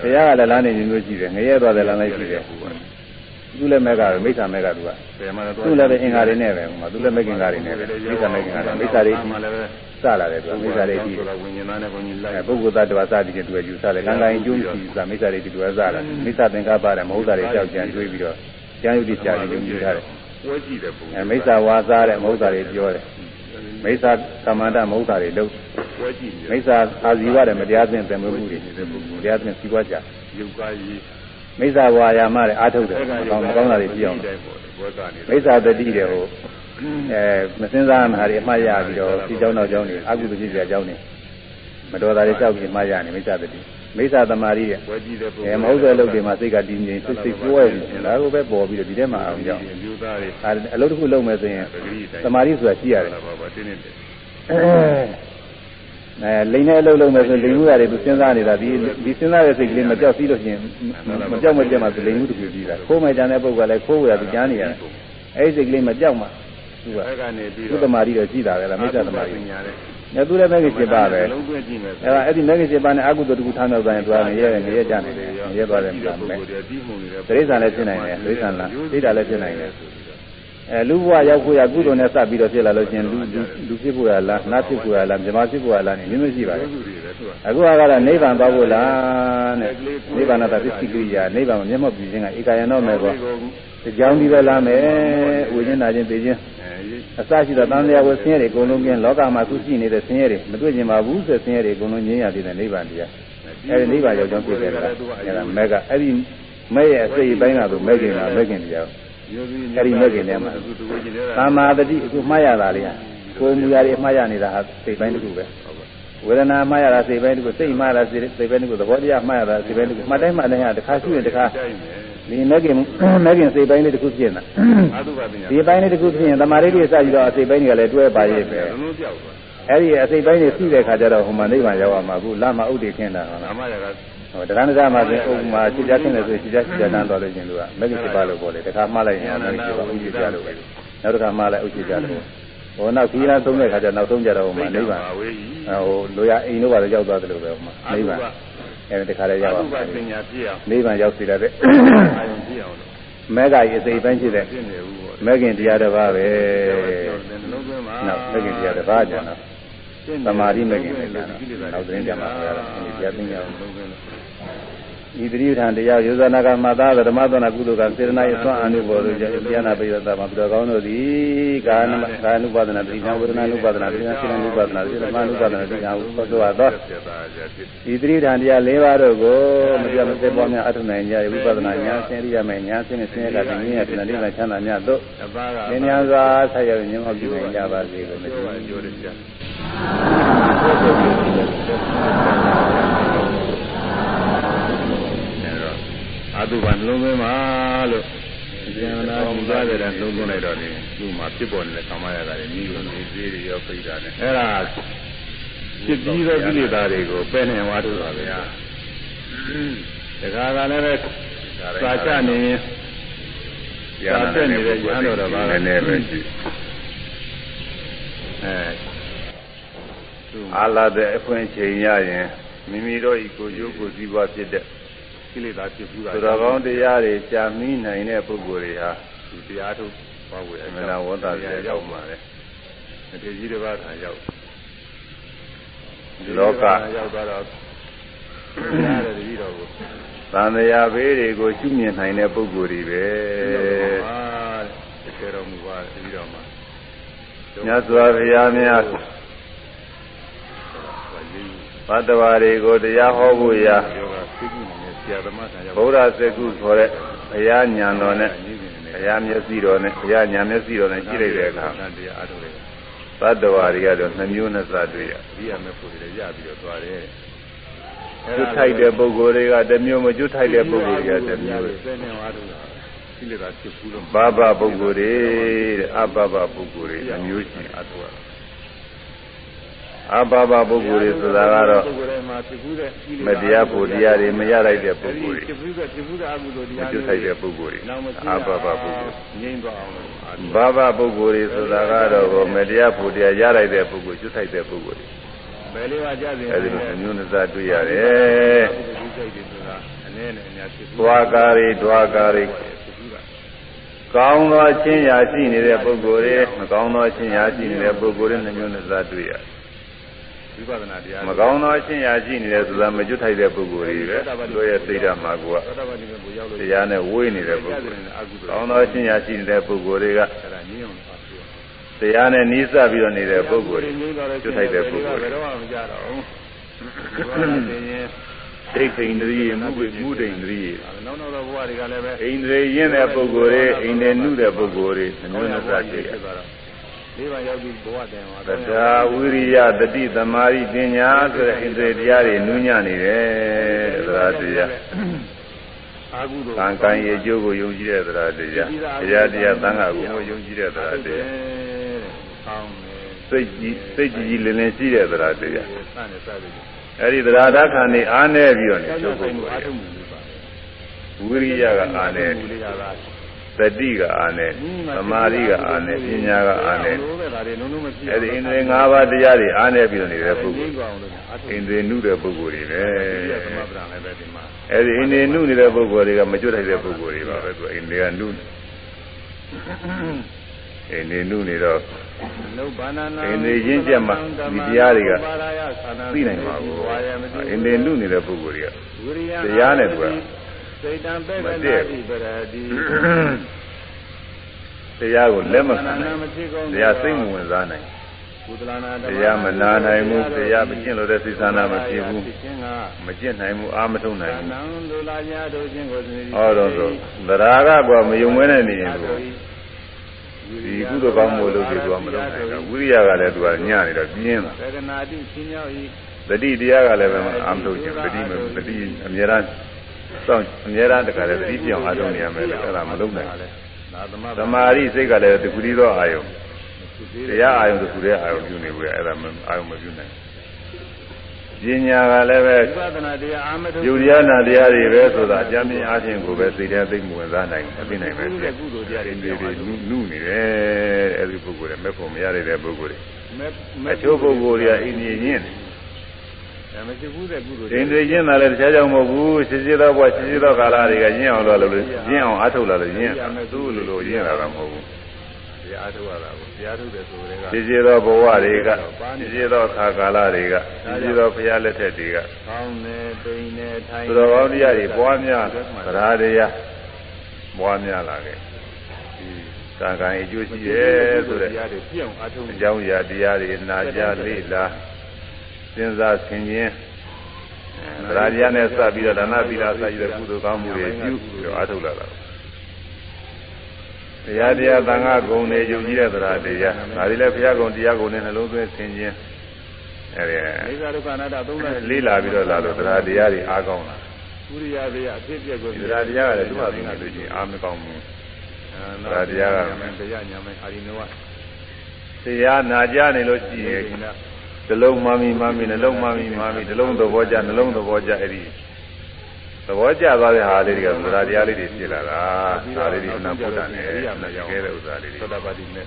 ဘုရားကလည်းလမ်းနေမျိုးမျိုးရှိတယ်ငရဲသွားတယ်လမ်းလည်းရှိတယ်သူလည်းမက်ကမိစ္ဆာမက်ကသူကသူလည်းပဲအင်္ဂါတွေနဲ့ပဲဟိုမှာသူလည်းမက်ကင်္ဂါတွေနဲ့ပဲမိစ္ဆာမက်ကင်္ဂါတွေမိစ္ဆာတွေ စလာတယ်သူမိစ္ဆာတွေဒီပုဂ္ဂိုလ်သတ္တဝါစသည်ဖြင့်သူကယူဆတယ်ကံကံကျိုးရှိစမိစ္ဆာတွေဒီသူကစလာမိစ္ဆာသင်္ကပ္ပတယ်မဟုတ်တာတွေကြောက်ကြံတွေးပြီးတော့ကျမ်းယုတ်တိကြာပြီးယူထားတယ်ပွဲကြည့်တယ်ပုံအဲမိစ္ဆာဝါစားတဲ့မဟုတ်တာတွေပြောတယ်မိစ္ဆာသမန္တမဟုတ်တာတွေလုပ်ပွဲကြည့်မိစ္ဆာအာဇီဝတဲ့မတရားသင်သင်မှုတွေတရားသင်စီးပွားကြယုတ်ကားကြီးမိစ္ဆာဝါယာမတဲ့အာထုတ်တယ်ကောင်းကောင်းတာတွေကြည့်အောင်မိစ္ဆာတတိတဲ့ဟို အဲမစင်စားမှာတွေအမှားရပြီးတော့စီเจ้าနောက်เจ้าနေအကုသိုလ်ဖြစ်ကြเจ้าနေမတော်တာတွေလျှောက်ပြီးမှားရနေမိစ္ဆာတတိမိစ္ဆာသမารိရဲ့အဲမဟုတ်တဲ့အလုပ်တွေမှာစိတ်ကတည်ငြိမ်စိတ်စိတ်ကိုယ်ရည်ဒါကိုပဲပေါ်ပြီးတော့ဒီထဲမှာအောင်ကြောင်းအလုပ်တစ်ခုလုပ်မယ်ဆိုရင်သမารိဆိုတာရှိရတယ်အဲလိန်နဲ့အလုပ်လုပ်မယ်ဆိုလိန်မှုရတယ်သူစဉ်းစားနေတာဒီဒီစဉ်းစားတဲ့စိတ်ကလေးမကြောက်ပြီးလို့ရှိရင်မကြောက်မကြက်မှသူလိန်မှုတစ်ခုပြီးတာခိုးမှကြတဲ့ပုဂ္ဂိုလ်ကလည်းခိုးရသူကြားနေရတယ်အဲဒီစိတ်ကလေးမကြောက်မှ သူကအဲ့ကနေပြီးတော့သမာဓိတော့ရှိတာပဲလားမေတ္တာသမာဓိညာတဲ့ညသူလည်းမဂ္ဂင်7ပါးပဲအဲ့ဒါအဲ့ဒီမဂ္ဂင်7ပါးနဲ့အကုသိုလ်တခုထားမြောက်တိုင်းတွားနေရဲနေရဲကြနေတယ်ရဲသွားတယ်မလားပဲတိရစ္ဆာန်လည်းဖြစ်နိုင်တယ်တိရစ္ဆာန်လားဒိဋ္ဌာလည်းဖြစ်နိုင်တယ်အဲလူဘဝရောက်ဖို့ရကုသိုလ်နဲ့စပြီးတော့ဖြစ်လာလို့ချင်းလူလူဖြစ်ဖို့ရလားနတ်ဖြစ်ဖို့ရလားမြမဖြစ်ဖို့ရလားနေမျိုးမျိုးရှိပါတယ်အခုကတော့နိဗ္ဗာန်သွားဖို့လားနဲ့နိဗ္ဗာန်တာပစ္စည်းကိရိယာနိဗ္ဗာန်ကိုမျက်မှောက်ပြုခြင်းကဧကယံတော့မယ်ပေါ့ကြောင်းဒီပဲလာမယ်ဝိညာဉ်နာခြင်းသိခြင်း အစရှိသောတန်တရားကိုဆင်းရဲတွေအကုန်လုံးကျင်းလောကမှာအခုရှိနေတဲ့ဆင်းရဲတွေမတွေ့ကျင်ပါဘူးဆိုဆင်းရဲတွေအကုန်လုံးငြင်းရသေးတယ်နိဗ္ဗာန်တရားအဲဒီနိဗ္ဗာန်ရောက်ကြောင်းပြတယ်လားအဲဒါမက်ကအဲ့ဒီမဲ့ရဲ့အစိတ်ပိုင်းကတော့မဲ့ခင်လားမဲ့ခင်တရားအဲ့ဒီမဲ့ခင်ထဲမှာသမာဓိအခုမှားရတာလေကိုယ်မူရာတွေမှားရနေတာဟာစိတ်ပိုင်းတစ်ခုပဲဝေဒနာမှားရတာစိတ်ပိုင်းတစ်ခုစိတ်မှားရတာစိတ်ပိုင်းတစ်ခုသဘောတရားမှားရတာစိတ်ပိုင်းတစ်ခုမှတ်တိုင်းမှတ်တိုင်းဟာတစ်ခါရှိရင်တစ်ခါ ဒီမဂ္ဂင်မဂ္ဂင်စိတ်ပိုင်းလေးတစ်ခုဖြစ်နေတာဒီပိုင်းလေးတစ်ခုဖြစ်ရင်တမာရိတိစပြီးတော့အစိတ်ပိုင်းတွေကလည်းတွဲပါရဲ့ပဲအဲ့ဒီအစိတ်ပိုင်းတွေရှိတဲ့ခါကျတော့ဟိုမှာနိဗ္ဗာန်ရောက်အောင်မှာအခုလမ်းမှာဥဒိခင်းတာဟုတ်လားဟိုတရားနာမှာဆိုဥပမာခြေချခင်းတယ်ဆိုခြေချခြေချတန်းသွားလို့ရှင်လူကမဂ္ဂင်စိတ်ပါလို့ပေါ်တယ်တခါမှလိုက်ရင်မဂ္ဂင်စိတ်ပါဥဒိကြလို့ပဲနောက်တစ်ခါမှလိုက်ဥဒိကြလို့ဟိုနောက်ခီးလာသုံးတဲ့ခါကျနောက်ဆုံးကြတော့ဟိုမှာနိဗ္ဗာန်ဟိုလိုရအိမ်တို့ဘာလို့ရောက်သွားတယ်လို့ပဲဟိုမှာနိဗ္ဗာန် အဲဒီတခါလေးရောက်အောင်နိဗ္ဗာန်ရောက်စီတဲ့မဲကကြီးအစိပ်ပိုင်းဖြစ်တဲ့မဲခင်တရားတစ်ပါးပဲနောက်မဲခင်တရားတစ်ပါးကျန်တော့သမာဓိမဲခင်တရားနောက်သတင်းကြမှာဆရာကတရားသိညာ ဤတိဋ္ဌာန်တရားယောဇနာကမသာဓမ္မသနာကုသိုလ်ကစေတနာ၏သွမ်းအနုဘောတို့ကြောင့်ဉာဏပိယတာမှာပြတော်ကောင်းတို့သည်ကာနကာနုပါဒနာတိညာဝေဒနာနုပါဒနာတိညာစိနုပါဒနာတိဓမ္မနုပါဒနာတိညာဟုသောသောသောဤတိဋ္ဌာန်တရား၄ပါးတို့ကိုမပြတ်မစဲပွားများအထုနိုင်ကြဝိပဿနာဉာဏ်ဆင်းရိယမဲ့ဉာဏ်ဆင်းနဲ့ဆင်းရဲကတည်းကဉာဏ်တဏှာလေးချမ်းသာများတို့ဉာဏ်ဉာဏ်စွာဆက်ရဉာဏ်အောင်ပြုနိုင်ကြပါစေလို့မြတ်စွာဘုရားပြော အတုပါနှလုံးသွင်းပါလို့ဉာဏ်နာပြုသွားတဲ့နှလုံးသွင်းလိုက်တော့ဒီသူ့မှာဖြစ်ပေါ်နေတဲ့ကာမရာဂတွေမိလို့နေသေးတွေရောပြိတာနဲ့အဲ့ဒါဖြစ်ပြီးသောကိလေသာတွေကိုပယ်နိုင်သွားတော့ပါဗျာတခါကလည်းပဲစာချနေရင်စာတက်နေတဲ့ဉာဏ်တော်တော်ပါလည်းပဲရှိအဲအာလာတဲ့အခွင့်ချိန်ရရင်မိမိတို့ဤကိုယ်ကျိုးကိုယ်စည်းပွားဖြစ်တဲ့ ကိလေသာဖြစ်ဘူးတာသူတော်ကောင်းတရားတွေကြာမီးနိုင်တဲ့ပုဂ္ဂိုလ်တွေဟာဒီတရားထုတ်ပါဝယ်အမှန်တရားဝတ္တရရောက်မှာလေတတိကြီးတစ်ပါးသာရောက်လောကရောက်သွားတော့ရားတဲ့တတိတော်ကိုသံဃာဘေးတွေကိုရှုမြင်နိုင်တဲ့ပုဂ္ဂိုလ်တွေပဲတကယ်တော်မူပါတတိတော်မှာမြတ်စွာဘုရားများဘတ်တော်တွေကိုတရားဟောဖို့ရာ ဗုဒ္ဓစက္ကုခေါ်တဲ့ဘုရားညာတော်နဲ့ဘုရားမျက်စိတော်နဲ့ဘုရားညာမျက်စိတော်နဲ့ကြည့်လိုက်တဲ့အခါတရားအားထုတ်လိုက်ဘတ်တော်တွေကတော့နှမျိုးနှစ်စတွေ့ရဒီရမယ်ဖို့လည်းရပြီးတော့သွားတယ်ကျွတ်ထိုက်တဲ့ပုဂ္ဂိုလ်တွေကတစ်မျိုးမကျွတ်ထိုက်တဲ့ပုဂ္ဂိုလ်တွေကတစ်မျိုးစဲနေအားထုတ်တာဒီလေသာဖြစ်ဘူးလို့ဘာဘပုဂ္ဂိုလ်တွေတဲ့အဘဘပုဂ္ဂိုလ်တွေနှမျိုးရှိအားထုတ်တာ အဘဘပုဂ္ဂိုလ်တွေဆိုတာကတော့ပုဂ္ဂိုလ်တွေမှာဖြစ်ဘူးတဲ့မတရားဖို့တရားတွေမရလိုက်တဲ့ပုဂ္ဂိုလ်တွေဖြစ်ဘူးတဲ့ဖြစ်ဘူးတဲ့အကုသိုလ်မတရားကျွတ်ထိုက်တဲ့ပုဂ္ဂိုလ်တွေနောက်မကြည့်အဘဘပုဂ္ဂိုလ်ငြိမ့်သွားအောင်လို့အားထုတ်ဘာဘပုဂ္ဂိုလ်တွေဆိုတာကတော့မတရားဖို့တရားရလိုက်တဲ့ပုဂ္ဂိုလ်ကျွတ်ထိုက်တဲ့ပုဂ္ဂိုလ်တွေဘယ်လေးပါကြစေအဲဒီလိုမျိုးနှစ်စားတွေ့ရတယ်ဒီစိတ်တွေဆိုတာအနေနဲ့အများဖြစ်ဘူး။သွားကားတွေ၊ဒွာကားတွေဖြစ်ဘူးကကောင်းသောအချင်းရာရှိနေတဲ့ပုဂ္ဂိုလ်တွေမကောင်းသောအချင်းရာရှိနေတဲ့ပုဂ္ဂိုလ်တွေနှမျိုးနှစ်စားတွေ့ရ ဝိပဿနာတရား။မကောင်းသောအချင်းရာရှိနေတဲ့ဆိုတာမကျွတ်ထိုက်တဲ့ပုဂ္ဂိုလ်တွေပဲတို့ရဲ့စိတ်ဓာတ်မှာကသောတာပတိမေကိုရောက်လို့တရားနဲ့ဝေးနေတဲ့ပုဂ္ဂိုလ်တွေ။ကောင်းသောအချင်းရာရှိနေတဲ့ပုဂ္ဂိုလ်တွေကအဲ့ဒါငြင်းအောင်ပါပြောတရားနဲ့နီးစပ်ပြီးတော့နေတဲ့ပုဂ္ဂိုလ်တွေကျွတ်ထိုက်တဲ့ပုဂ္ဂိုလ်ဘတွေယ်တော့မှမကြတော့ဘူးဒီဘာသာသင်ရင်ဒိဋ္ဌိန္ဒြိယမုဝိမုဒိန္ဒြိယနောက်နောက်တော့ဘဝတွေကလည်းပဲအိန္ဒြေရင်းတဲ့ပုဂ္ဂိုလ်တွေအိန္ဒြေနုတဲ့ပုဂ္ဂိုလ်တွေနှမျိုးနှစ်စားတွေ့ရ လေးပါရောက်ပြီးဘဝတန်သွားသတ္တာဝိရိယတတိသမာဓိပညာဆိုတဲ့ဣန္ဒြေတရားတွေနူးညံ့နေတယ်သရတရားအာဟုတို့ကံကံရဲ့အကျိုးကိုယုံကြည်တဲ့သရတရားတရားတရားသံဃာကိုယုံကြည်တဲ့သရတရားကောင်းတယ်စိတ်ကြီးစိတ်ကြီးကြီးလင်းလင်းရှိတဲ့သရတရားစတဲ့စတဲ့အဲဒီသရဓာတ်ခံနေအားနေပြီးတော့နေကျောချုပ်င်းဖို့ဆိုင်ကိုကိုအားထုတ်မှုပါဝိရိယကအားနေလေးရတာ သတိကအားနေသမာဓိကအားနေပညာကအားနေလို့ပဲဒါတွေလုံးလုံးမဖြစ်အဲဒီဣန္ဒြေ၅ပါးတရားတွေအားနေပြီးတော့နေတဲ့ပုဂ္ဂိုလ်ကောင်းလို့အားထုတ်ဣန္ဒြေနုတဲ့ပုဂ္ဂိုလ်တွေပဲဒီသမပဒံလည်းပဲဒီမှာအဲဒီအိန္ဒိယနုနေတဲ့ပုဂ္ဂိုလ်တွေကမကျွတ်ထိုက်တဲ့ပုဂ္ဂိုလ်တွေပါပဲသူအိန္ဒိယနုအိန္ဒိယနုနေတော့လုဘာနာနာအိန္ဒိယရင်းကျက်မှဒီတရားတွေကသိနိုင်ပါဘူးအိန္ဒိယနုနေတဲ့ပုဂ္ဂိုလ်တွေကတရားနဲ့သူက စိတ်တံပေကမနာတည့်တိဘူးပရတိတရားကိုလက်မခံနိုင်တရားစိတ်မဝင်စားနိုင်ကုသလနာတရားမနာနိုင်ဘူးတရားမကျင့်လို့တဲ့စိတ်ဆန္ဒမဖြစ်ဘူးခြင်းကမကျင့်နိုင်ဘူးအာမထုတ်နိုင်ဘူးနံဒုလာညာတို့ခြင်းကိုသတိဟောတော့ဆိုသရာကကွာမယုံမဲနဲ့နေရင်သူဒီကုသိုလ်ကောင်းမှုလို့ဒီကွာမလုပ်နိုင်ဘူးဝိရိယကလည်းသူကညနေတော့ပြင်းတာသေကနာတိရှင်မြောက်ဤတတိတရားကလည်းပဲအာမထုတ်ခြင်းတတိမတတိအများအား စောင့်အများအားတခါလည်းတတိပြောင်းအားထုတ်နေရမယ်လို့အဲ့ဒါမလုပ်နိုင်ဘူးသာသမသမာဓိစိတ်ကလည်းတခုတည်းသောအာယုံတရားအာယုံတခုတည်းအာယုံပြုနေဘူးအဲ့ဒါမအာယုံမပြုနိုင်ပညာကလည်းပဲဝိပဿနာတရားအာမထုတ်ယုတ်တရားနာတရားတွေပဲဆိုတာအကြမ်းမြင်အားဖြင့်ကိုပဲစိတ်ထဲသိမှုဝင်စားနိုင်အသိနိုင်ပဲကုသိုလ်ကုသိုလ်တရားတွေဒီပြောဒီပါနုနုနေတယ်အဲ့ဒီပုဂ္ဂိုလ်တွေမဲ့ဖို့မရတဲ့ပုဂ္ဂိုလ်တွေမဲအချို့ပုဂ္ဂိုလ်တွေကအိန္ဒိယညင်းတယ်ဒါ မရှိဘူးတဲ့ကုသိုလ်ဒိန္ဒြေကျင့်တာလည်းတခြားကြောင့်မဟုတ်ဘူးရှိရှိသောဘဝရှိရှိသောကာလတွေကညင့်အောင်လို့လို့ညင့်အောင်အားထုတ်လာလို့ညင့်တာသူ့လိုလိုညင့်လာတာမဟုတ်ဘူးတရားထုတ်ရတာကိုတရားထုတ်တယ်ဆိုတဲ့ကရှိရှိသောဘဝတွေကရှိရှိသောခါကာလတွေကရှိရှိသောဘုရားလက်ထက်တွေကကောင်းတယ်ပိန်တယ်ထိုင်သူတော်ကောင်းတရားတွေပွားများသရာတရားပွားများလာခဲ့ဒီကံကံအကျိုးရှိတယ်ဆိုတဲ့တရားတွေပြည့်အောင်အားထုတ်အကြောင်းအရာတရားတွေနာကြားလေ့လာ စဉ်းစားဆင်ခြင်သရာတရားနဲ့စပြီးတော့ဒါနသီလစရတဲ့ကုသိုလ်ကောင်းမှုတွေပြုပြီးတော့အားထုတ်လာတာတရားတရားသံဃာဂုံတွေယုံကြည်တဲ့သရာတရားဒါတွေလည်းဘုရားဂုံတရားဂုံနဲ့နှလုံးသွင်းဆင်ခြင်အဲဒီအိဇာဒုက္ခအနတ္တသုံးသလေးလာပြီးတော့လာလို့သရာတရားတွေအားကောင်းလာဥရိယဘေယအဖြစ်အပျက်ကိုဒီသရာတရားကလည်းသူ့ဟာသူနဲ့လို့ချင်းအားမကောင်းဘူးတရားတရားညာမယ်အာရိနဝတရားနာကြနေလို့ရှိရင် ဒီလုံးမမီမမီနှလုံးမမီမမီဒီလုံးသဘောကျနှလုံးသဘောကျအဲ့ဒီသဘောကျသွားတဲ့ဟာလေးတွေကသရာတရားလေးတွေဖြစ်လာတာဒါလေးတွေနာပုဒ္ဒနဲ့နာကျဲတဲ့ဥစ္စာလေးတွေသောတာပတိနဲ့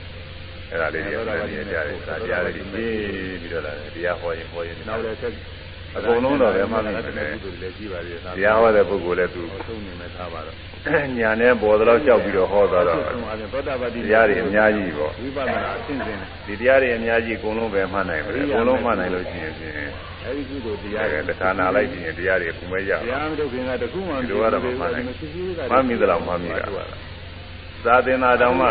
အဲ့ဒါလေးတွေအဲ့ဒါလေးတွေကြားတယ်ဒါတရားလေးတွေပြီးပြီးတော့လာတယ်တရားဟောရင်ဟောရင်နောက်လည်းဆက်အကုန်လုံးတော့လည်းမှတ်မိတယ်တယ်ကုသိုလ်လည်းကြီးပါသေးတယ်တရားဟောတဲ့ပုဂ္ဂိုလ်လည်းသူသုံးနေမဲ့ထားပါတော့ ညာနဲ့ပေါ်တော့ကြောက်ပြီးတော့ဟောသွားတော့သောတာပတိတရားတွေအများကြီးပေါ့ဝိပဿနာအရှင်းရှင်းဒီတရားတွေအများကြီးအကုန်လုံးပဲမှတ်နိုင်ပါလေအကုန်လုံးမှတ်နိုင်လို့ရှိရင်ဖြင့်အဲဒီကုသိုလ်တတရားရားကတခါနာလိုက်ရင်တရားတွေပုံမဲရတရားမထုတ်ခင်ကတခုမှဒီလိုကတော့မှတ်နိုင်မှတ်မိသလားမှတ်မိတာသာသင်တာတောင်မှတ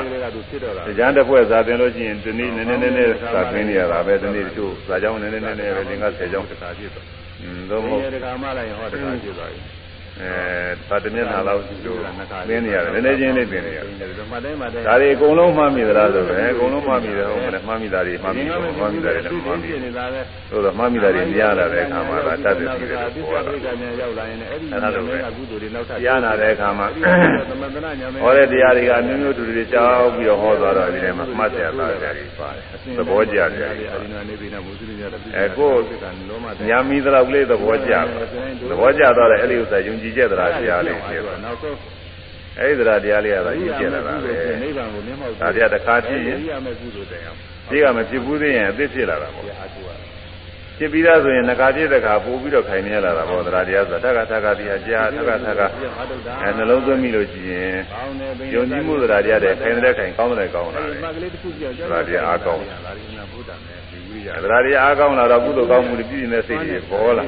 ရားတစ်ဖွဲ့သာသင်လို့ရှိရင်ဒီနေ့နည်းနည်းနည်းနည်းသာသင်နေရတာပဲဒီနေ့တို့ဇာကြောင်းနည်းနည်းနည်းနည်းပဲသင်္က10ကြောင်းတစ်ခါပြည့်သွားอืมသို့မဟုတ်တခါမှလိုက်ရင်ဟောတခါပြည့်သွားပြီ အဲသာတမျက်နှာလောက်လို့သင်နေရတယ်နည်းနည်းချင်းလေးသင်နေရတယ်ဒါတွေအကုန်လုံးမှတ်မိသလားဆိုပဲအကုန်လုံးမှတ်မိတယ်ဟုတ်မလားမှတ်မိတာတွေမှတ်မိတယ်မှတ်မိတာတွေလည်းမှတ်မိတယ်သို့တော့မှတ်မိတာတွေများလာတဲ့အခါမှာဒါတတ်သိတယ်လို့ပြောတာအဲဒါလိုပဲကြားနာတဲ့အခါမှာဟောတဲ့တရားတွေကမျိုးမျိုးတူတူတွေကြောက်ပြီးတော့ဟောသွားတော့ဒီထဲမှာမှတ်ရတာတွေပါတယ်သဘောကျတယ်အဲကိုညာမီသလောက်လေးသဘောကျသဘောကျတော့အဲ့ဒီဥစ္စာယုံကြည်ချက်တရားတရားလေးဖြစ်သွားနောက်ဆုံးအဲ့ဒီတရားတရားလေးကတော့ရည်ကျက်လာတာပဲနိဗ္ဗာန်ကိုမျက်မှောက်ဒါတရားတစ်ခါဖြစ်ရင်ရမယ်ကုသိုလ်တရားဒီကမဖြစ်ဘူးသေးရင်အသိဖြစ်လာတာပေါ့ဖြစ်ပြီးသားဆိုရင်ငကာပြည့်တဲ့ခါပို့ပြီးတော့ခိုင်နေလာတာပေါ့တရားတရားဆိုတာတက္ကသက္ကတရားကြားတက္ကသက္ကအဲနှလုံးသွင်းမိလို့ရှိရင်ယုံကြည်မှုတရားတရားတဲ့ခိုင်တဲ့ခိုင်ကောင်းတဲ့ကောင်းလာတယ်တရားတရားအားကောင်းတရားတရားအားကောင်းလာတော့ကုသိုလ်ကောင်းမှုတွေပြည့်နေတဲ့စိတ်တွေပေါ်လာ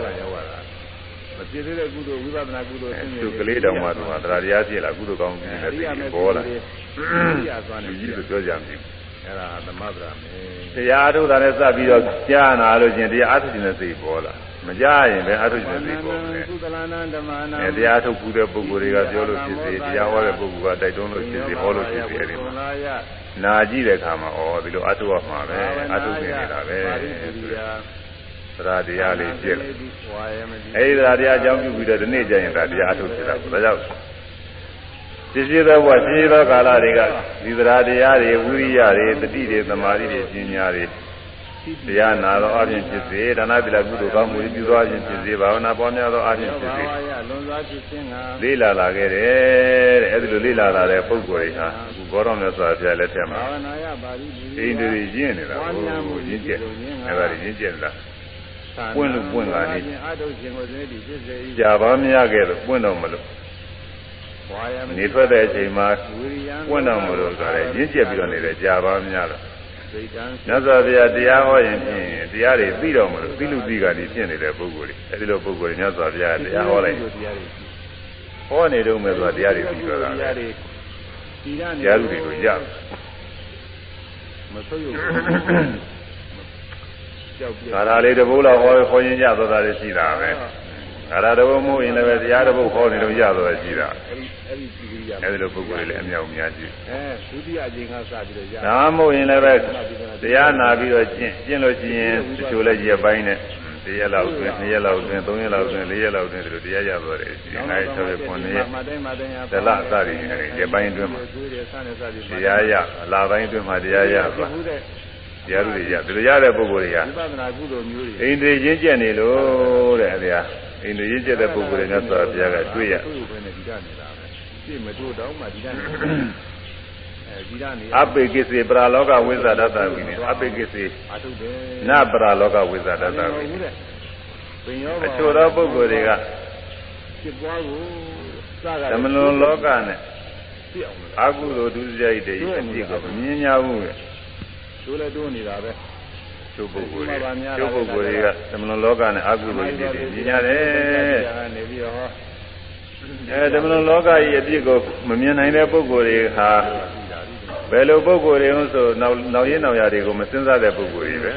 ဖြစ်သေးတဲ့ကုသိုလ်ဝိပဿနာကုသိုလ်ဆင်းရဲသူကလေးတောင်မှသူကတရားတရားပြည့်လာကုသိုလ်ကောင်းမှုတွေနဲ့ပေါ်လာဒီကြီးဆိုပြောကြမယ်အဲ့ဒါသမဗရာမေတရားထုတ်တာနဲ့စပြီးတော့ကြားနာလို့ချင်းတရားအထုခြင်းနဲ့စိတ်ပေါ်လာမကြားရင်ပဲအထုခြင်းနဲ့စိတ်ပေါ်တယ်ကုသလနာဓမ္မနာအဲတရားထုတ်ဘူးတဲ့ပုဂ္ဂိုလ်တွေကပြောလို့ဖြစ်စေတရားဟောတဲ့ပုဂ္ဂိုလ်ကတိုက်တွန်းလို့ဖြစ်စေဟောလို့ဖြစ်စေအဲ့ဒီမှာနာကြည့်တဲ့အခါမှာဩဒီလိုအထုရမှာပဲအထုနေနေတာပဲ သရတရားလေးပြည့်တယ်အဲဒီသရတရားအကြောင်းပြုပြီးတော့ဒီနေ့ကျရင်ဒါတရားအထုတ်ဖြစ်တာဒါကြောင့်ရှိရှိသောဘဝရှိရှိသောကာလတွေကဒီသရတရားတွေဝိရိယတွေတတိတွေသမာဓိတွေပညာတွေတရားနာသောအပြင်ဖြစ်စေဒါနပိလကုသိုလ်ကောင်းမှုပြုသောအပြင်ဖြစ်စေဘာဝနာပေါ်များသောအပြင်ဖြစ်စေလေးလာလာခဲ့တယ်တဲ့အဲဒီလိုလေးလာလာတဲ့ပုဂ္ဂိုလ်တွေဟာအခုဘောတော်မြတ်စွာဘုရားလက်ထက်မှာအိန္ဒြေရင့်နေတာဟိုရင့်ကျက်အဲဒါရင့်ကျက်နေတာ ပွင့်လို့ပွင့်လာနေကြာပါမရခဲ့လို့ပွင့်တော့မလို့နေထွက်တဲ့အချိန်မှာပွင့်တော့မလို့ဆိုရဲရင့်ကျက်ပြီးတော့နေတယ်ကြာပါမရလို့မြတ်စွာဘုရားတရားဟောရင်ဖြင့်တရားတွေပြီးတော့မလို့ပြီးလူပြီးကတည်းဖြစ်နေတဲ့ပုဂ္ဂိုလ်တွေအဲဒီလိုပုဂ္ဂိုလ်တွေမြတ်စွာဘုရားတရားဟောလိုက်ဟောနေတော့မဲ့ဆိုတာတရားတွေပြီးတော့တာတရားတွေကိုရမဆုပ်ရ ကာရာလေးတစ်ပုဒ်လောက်ဟောခေါ်ရင်ရသွားတာလည်းရှိတာပဲကာရာတစ်ပုဒ်မဟုတ်ရင်လည်းတရားတစ်ပုဒ်ဟောနေလို့ရသွားတာရှိတာအဲဒီလိုပုဂ္ဂိုလ်တွေလည်းအမြောက်အများကြီးအဲဒုတိယအချိန်ကစပြီးတော့ရဒါမှမဟုတ်ရင်လည်းပဲတရားနာပြီးတော့ကျင့်ကျင့်လို့ရှိရင်တချို့လည်းရပိုင်းနဲ့တရက်လောက်တွင်နှစ်ရက်လောက်တွင်သုံးရက်လောက်တွင်လေးရက်လောက်တွင်ဒီလိုတရားရသွားတယ်ဒီငါးရက်၆ရက်9ရက်တလအစရည်ရပိုင်းအတွင်းမှာတရားရအလာပိုင်းအတွင်းမှာတရားရသွား တရားတွေရဒီလိုရတဲ့ပုဂ္ဂိုလ်တွေကဝိပဿနာကုသိုလ်မျိုးတွေအိန္ဒြေရင်းကျက်နေလို့တဲ့အဲဒီဟာအိန္ဒြေရင်းကျက်တဲ့ပုဂ္ဂိုလ်တွေနဲ့ဆိုတော့ဘုရားကတွေ့ရပြည့်မတို့တော့မှဒီကအပိကိစေပရာလောကဝိဇာဒတဝိနေအပိကိစေနပရာလောကဝိဇာဒတဝိနေအချို့သောပုဂ္ဂိုလ်တွေကဖြစ်ပွားကိုသမလွန်လောကနဲ့အကုသိုလ်ဒုစရိုက်တွေအပြစ်ကိုမြင်ညာဘူးရဲ့ ကျိုးလည်းတိုးနေတာပဲကျိုးပုဂ္ဂိုလ်တွေကျိုးပုဂ္ဂိုလ်တွေကသမဏလောကနဲ့အကုသိုလ်တွေမြင်ရတယ်နေပြီးတော့အဲသမဏလောကကြီးအပြစ်ကိုမမြင်နိုင်တဲ့ပုဂ္ဂိုလ်တွေဟာဘယ်လိုပုဂ္ဂိုလ်တွေဟုဆိုနောက်နောက်ရင်းနောက်ရတွေကိုမစဉ်းစားတဲ့ပုဂ္ဂိုလ်တွေပဲ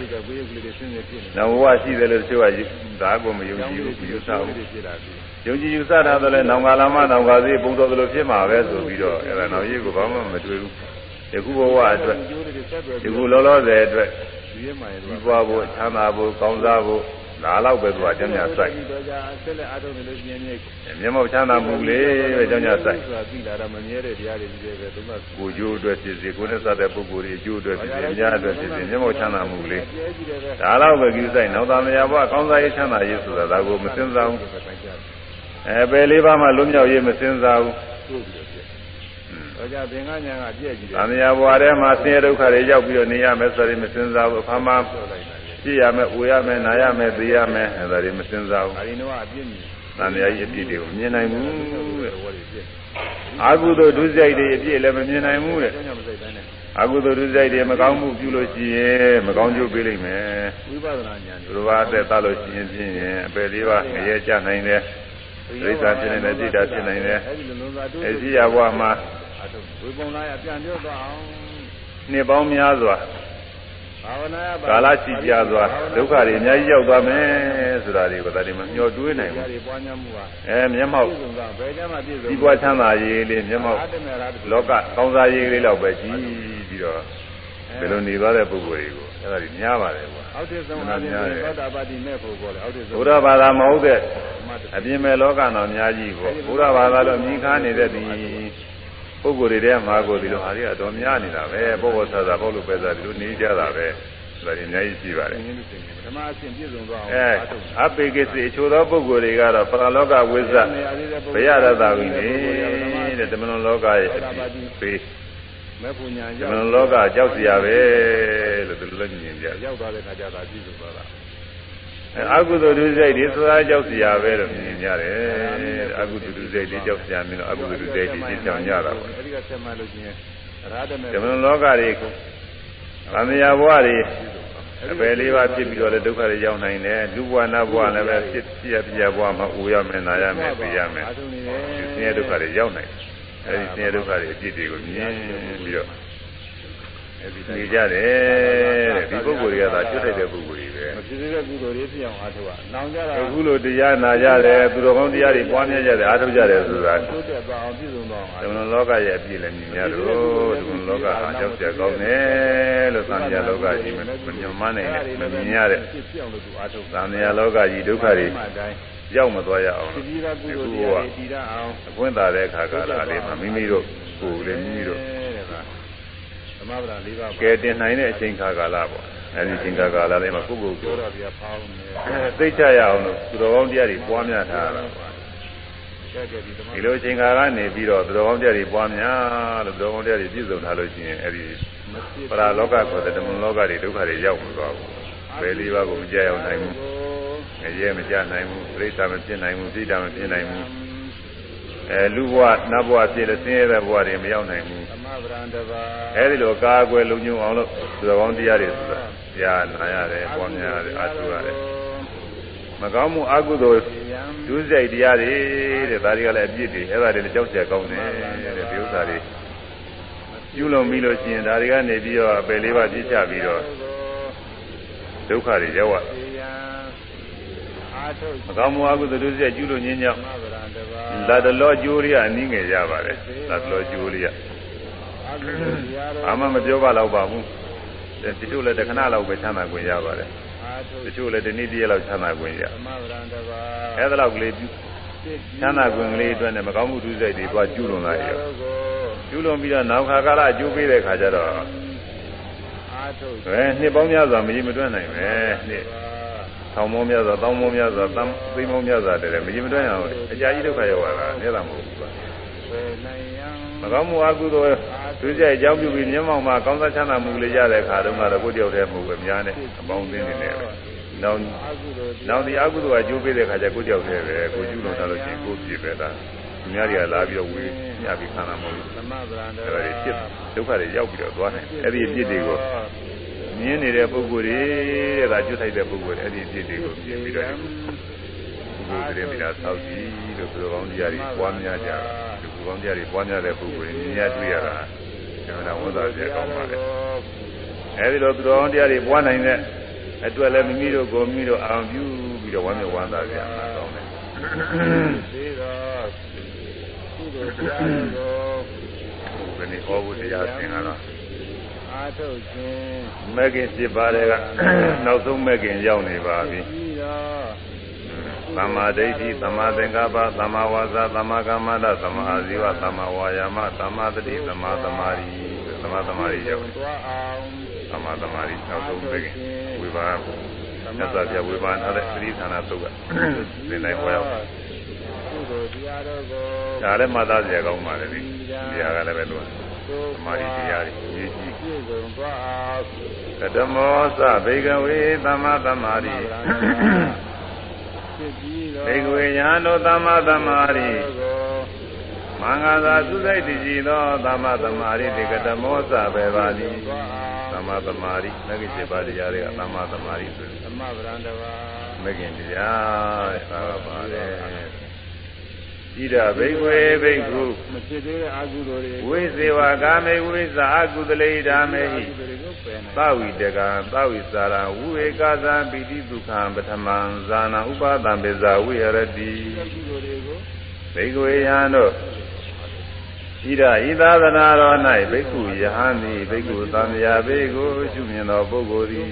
နောက်ဘဝရှိတယ်လို့တချို့ကဒါကိုမယုံကြည်ဘူးယူဆဘူးယုံကြည်ယူဆတာတော့လဲနောင်ကာလမှနောင်ကာစေပုံတော်သလိုဖြစ်မှာပဲဆိုပြီးတော့အဲဒါနောက်ရည်ကိုဘာမှမတွေ့ဘူး ယခုဘဝအတွက်ယခုလောလောဆယ်အတွက်ဒီဘဝဖို့ချမ်းသာဖို့ကောင်းစားဖို့ဒါတော့ပဲသူကကျမ်းညာစိုက်မျက်မှောက်ချမ်းသာမှုလေးပဲကျမ်းညာစိုက်ကိုကျိုးအတွက်ဖြစ်စေကိုနဲ့စတဲ့ပုဂ္ဂိုလ်တွေအကျိုးအတွက်ဖြစ်စေအများအတွက်ဖြစ်စေမျက်မှောက်ချမ်းသာမှုလေးဒါတော့ပဲကြည့်စိုက်နောက်သားမယားဘဝကောင်းစားရေးချမ်းသာရေးဆိုတာဒါကိုမစင်စားဘူးအဲပယ်လေးပါးမှလွတ်မြောက်ရေးမစင်စားဘူး တော့ကြသင်္ကညာကပြည့်ကြည့်တယ်။အမြာဘွားထဲမှာဆင်းရဲဒုက္ခတွေရောက်ပြီးတော့နေရမယ်ဆိုရင်မစင်စားဘူး။အခါမှပြည့်ရမယ်၊ဝေရမယ်၊နာရမယ်၊သိရမယ်အဲဒါတွေမစင်စားဘူး။အဲဒီတော့အပြည့်မြင်။သံဃာကြီးအပြည့်တွေကိုမြင်နိုင်ဘူးတဲ့။အာဟုသောဒုစရိုက်တွေအပြည့်လည်းမမြင်နိုင်ဘူးတဲ့။အာဟုသောဒုစရိုက်တွေမကောင်းမှုပြုလို့ရှိရင်မကောင်းကျိုးပေးလိမ့်မယ်။ဝိပဿနာဉာဏ်တွေဘာအသက်သလို့ရှိရင်ဖြင့်အပယ်လေးပါးငရဲကျနိုင်တယ်။ဒိဋ္ဌာဖြစ်နိုင်တယ်ဒိဋ္ဌာဖြစ်နိုင်တယ်။အဲဒီရဘဝမှာ အထုဝေပုံလာရပြန်ပြောသွားအောင်နှစ်ပေါင်းများစွာဘာဝနာယကာလရှိကြစွာဒုက္ခတွေအများကြီးရောက်သွားမယ်ဆိုတာတွေကိုဒါတွေမမျှော်တွေးနိုင်ဓာဘူးရီပွားများမှုဟာအဲမျက်မှောက်ပြည့်စုံသွားဘယ်ကြမှာပြည့်စုံဒီပွားချမ်းသာရေးလေးမျက်မှောက်အာတမေရာတလောကကောင်းစားရေးလေးတော့ပဲကြည့်ပြီးတော့ဘယ်လိုနေသွားတဲ့ပုဂ္ဂိုလ်တွေကိုအဲ့ဒါကြီးများပါတယ်ကွာအောက်တည်ဆုံးအားဖြင့်သောတာပတိမဲ့ဖို့ပေါ်တယ်အောက်တည်ဆုံးဘုရားဘာသာမဟုတ်တဲ့မတ်တအပြင်မဲ့လောကတော့အများကြီးပေါ့ဘုရားဘာသာလို့မြင်ခါနေတဲ့ဒီ ပုဂ္ဂိုလ်တွေထဲမှာကိုဒီလိုဟာတွေကတော့များနေတာပဲပုဂ္ဂိုလ်ဆရာပုဂ္ဂိုလ်ပဲစားဒီလိုနေကြတာပဲဒါတွေအများကြီးရှိပါတယ်ငင်းလို့သိတယ်ဓမ္မအရှင်ပြည့်စုံသွားအောင်အဲအားထုတ်အပိကိစေအချို့သောပုဂ္ဂိုလ်တွေကတော့ပရလောကဝိဇ္ဇဘယရတဝိနေတဲ့ဓမ္မလောကရဲ့အပိပေးမဲ့ပူညာဓမ္ရောက်မလောကကြောက်စရာပဲလို့ဒီလိုလည်းမြင်ကြတယ်ရောက်သွားတဲ့ခါကျတော့ပြည့်စုံသွားတာ အကုသိုလ်ဒုစိတ်တွေသွားကြောက်စရာပဲလို့မြင်ကြတယ်အကုသိုလ်ဒုစိတ်တွေကြောက်စရာမျိုးအကုသိုလ်ဒုစိတ်တွေရှင်းချောင်ကြတာပေါ့အဲဒီကဆက်မှလို့ချင်းရာဓမေဓမ္မလောကတွေသံဃာဘဝတွေအပယ်လေးပါးဖြစ်ပြီးတော့လည်းဒုက္ခတွေရောက်နိုင်တယ်လူဘဝနတ်ဘဝလည်းပဲဖြစ်ဖြစ်ရပြဘဝမှာအိုရမယ်နာရမယ်သိရမယ်အားထုတ်နေတယ်ဆင်းရဲဒုက္ခတွေရောက်နိုင်တယ်အဲဒီဆင်းရဲဒုက္ခတွေအပြစ်တွေကိုမြင်ပြီးတော့နေကြတယ်တဲ့ဒီပုဂ္ဂိုလ်တွေကသာကျွတ်ထိုက်တဲ့ပုဂ္ဂိုလ်တွေပဲမ ဖြစ်သေးတဲ့ကုသိုလ်တွေဖြစ်အောင်အားထုတ်ရနောင်ကြတာအခုလိုတရားနာကြတယ်သူတော်ကောင်းတရားတွေပွားများကြတယ်အားထုတ်ကြတယ်ဆိုတာတိုးတက်သွားအောင်ပြည့်စုံသွားအောင်ဓမ္မလောကရဲ့အပြည့်လည်းမြင်များလို့ဓမ္မလောကအားကြောက်ကြကောင်းတယ်လို့သံဃာလောကကြီးမညွန်မနိုင်နဲ့မမြင်ရတဲ့ဖြစ်ပြောင်းလို့သူအားထုတ်သံဃာလောကကြီးဒုက္ခတွေမှတိုင်းရောက်မသွားရအောင်ဖြစ်လို့ပြီးသားကုသိုလ်တရားတွေတည်ရအောင်အခွင့်သာတဲ့အခါကာလလေးမှာမိမိတို့ကိုယ်လည်းမိမိတို့တဲ့ကသမဗရာ၄ပါးကဲတင်နိုင်တဲ့အချိန်ခါကာလပေါ့ အဲဒီအချိန်ခါကာလလေးမှာကိုယ့်ကိုယ်ပြောကိုတော့ပြဖောင်းနေသိချရအောင်လို့သူတော်ကောင်းတရားတွေပွားများထားတာပေါ့ကဲကဲဒီသမဒီလိုအချိန်ခါကနေပြီးတော့သူတော်ကောင်းတရားတွေပွားများလို့သူတော်ကောင်းတရားတွေပြည့်စုံထားလို့ရှိရင်အဲဒီပရာလောကဆိုတဲ့ဓမ္မလောကတွေဒုက္ခတွေရောက်မသွားဘူးဘယ်လေးပါးကိုမကြောက်ရောက်နိုင်ဘူးငရဲမကြနိုင်ဘူးပြိဿမဖြစ်နိုင်ဘူးစိတ်ဓာတ်မဖြစ်နိုင်ဘူးအဲလူဘဝနတ်ဘဝဖြစ်တဲ့ဆင်းရဲတဲ့ဘဝတွေမရောက်နိုင်ဘူးသမဗရာတပါ အဲဒီလိုကာကွယ်လုံခြုံအောင်လို့သူတော်ကောင်းတရားတွေဆိုတာတရားနာရတယ်ပွားများရတယ်အားထုတ်ရတယ်မကောင်းမှုအကုသိုလ်ဒုစရိုက်တရားတွေတဲ့ဒါတွေကလည်းအပြစ်တွေအဲ့ဒါတွေလည်းကြောက်ကြကောင်းတယ်တဲ့ဒီဥစ္စာတွေပြုလုပ်ပြီးလို့ရှိရင်ဒါတွေကနေပြီးတော့အပယ်လေးပါးပြစ်ချပြီးတော့ဒုက္ခတွေရောက်ရအားထုတ်မကောင်းမှုအကုသိုလ်ဒုစရိုက်ကျူးလို့ညင်းကြောင်းသမဗရာတပါလာတလောကျိုးတွေကအနည်းငယ်ရပါတယ်လာတလောကျိုးတွေကအားထုတ်တရား တော်အာမမပြောပါတော့ပါဘူးတချို့လည်းတစ်ခဏလောက်ပဲချမ်းသာခွင့်ရပါတယ်အားထုတ်တချို့လည်းဒီနေ့တည်းလောက်ချမ်းသာခွင့်ရသမဗရာတပါအဲဒါလောက်ကလေးပြုချမ်းသာခွင့်ကလေးအတွက်နဲ့မကောင်းမှုဒုစရိုက်တွေသွားကျူးလွန်လာရောကျူးလွန်ပြီးတော့နောက်ခါကာလအကျိုးပေးတဲ့ခါကျတော့အားထုတ်အဲနှစ်ပေါင်းများစွာမကြီးမတွက်နိုင်ပဲနှစ်ထောင်ပေါင်းများစွာတောင်းပေါင်းများစွာသံသိမ်းပေါင်းများစွာတည်းမကြီးမတွက်အောင်အကြာကြီးဒုက္ခရောက်လာတာနဲ့တာမဟုတ်ဘူးကွာဝေနိုင်ယံ မကောင်းမှုအကုသိုလ်ဒုစရိုက်အကြောင်းပြုပြီးမျက်မှောက်မှာကောင်းစားချမ်းသာမှုလေးရတဲ့ခါတုန်းကတော့ကိုယ်တယောက်တည်းမဟုတ်ဘူးအများနဲ့အပေါင်းအသင်းတွေနဲ့ပဲနောက်အာဟုသောနောက်ဒီအကုသိုလ်ကကျိုးပေးတဲ့ခါကျကိုယ်တယောက်တည်းပဲကိုကျူးလွန်ထားလို့ရှိရင်ကိုယ်ပြည့်ပဲလားသူများတွေကလာပြီးတော့ဝေးညပြီးခံတာမဟုတ်ဘူးသမဗရာတအဲ့ဒါပါတွေဖြစ်ဒုက္ခတွေရောက်ပြီးတော့သွားတယ်အဲ့ဒီအပြစ်တွေကိုမြင်နေတဲ့ပုဂ္ဂိုလ်တွေတဲ့ဒါကျွတ်ထိုက်တဲ့ပုဂ္ဂိုလ်တွေအဲ့ဒီအပြစ်တွေကိုမြင်ပြီးတော့ ဘုရားတွေမိသားဆောက်ကြည့်လို့သူတော်ကောင်းတရားတွေပွားများကြတာသူတော်ကောင်းတရားတွေပွားများတဲ့ပုဂ္ဂိုလ်တွေမြင်ရတွေ့ရတာကျွန်တော်ဝန်သားပြကောင်းပါလေအဲ့ဒီလိုသူတော်ကောင်းတရားတွေပွားနိုင်တဲ့အတွက်လည်းမိမိတို့ကိုမိမိတို့အာရုံပြုပြီးတော့ဝမ်းမြောက်ဝမ်းသာကြမှာကောင်းတယ်သေသောကုသိုလ်တရားတော်ဘယ်နည်းဟောဖို့တရားသင်ကတော့အားထုတ်ခြင်းမဂ္ဂင်7ပါးတွေကနောက်ဆုံးမဂ္ဂင်ရောက်နေပါပြီပြီးတော့ သမ္မာဒိဋ္ဌိသမ္မာသင်္ကပ္ပသမ္မာဝါစာသမ္မာကမ္မန္တသမ္မာအာဇီဝသမ္မာဝါယာမသမ္မာတတိသမ္မာသမာဓိသမ္မာသမာဓိရောက်နေသွားအောင်သမ္မာသမာဓိနောက်ဆုံးမဂ္ဂင်ဝိပါကမြတ်စွာဘုရားဝိပါထားတဲ့သတိဌာနသုတ်ကသင်တိုင်းဟောရောက်ကုသိုလ်တရားတော်ကိုဒါလည်းမှတ်သားစရာကောင်းပါလေဒီတရားကလည်းပဲလို့သမာဓိတရားကြီးရေးကြည့်ပြည့်စုံသွားအောင်ကတမောသဘေကဝေသမ္မာသမာဓိ ဖြစ်ပြီးတော့ဘေကဝေညာတို့သမ္မာသမာဓိကိုမင်္ဂသာသုစိတ်တည်ကြည်သောသမ္မာသမာဓိတေကတမောသဘေပါတိသမ္မာသမာဓိမဂ္ဂင်7ပါးတရားတွေကသမ္မာသမာဓိဆိုတယ်သမဗရန္တဝါမဂ္ဂင်တရားတဲ့ဒါကပါလေဒီ ဣဒဘိက္ခွေဘိက္ခုမဖြစ်သေးတဲ့အကုသိုလ်တွေဝိဇေဝကာမေဝိဇာအကုသလေဓာမေဟိတွေကိုပယ်နိုင်သဝိတကံသဝိစာရဝိဝေကသံပိတိဒုက္ခံပထမံဇာနာဥပါဒံပိဇာဝိဟရတိကုသိုလ်တွေကိုဘိက္ခွေယံတို့ဣဒဤသာသနာတော်၌ဘိက္ခုယဟန်သည်ဘိက္ခုသံဃာဘေကိုရှုမြင်သောပုဂ္ဂိုလ်သည်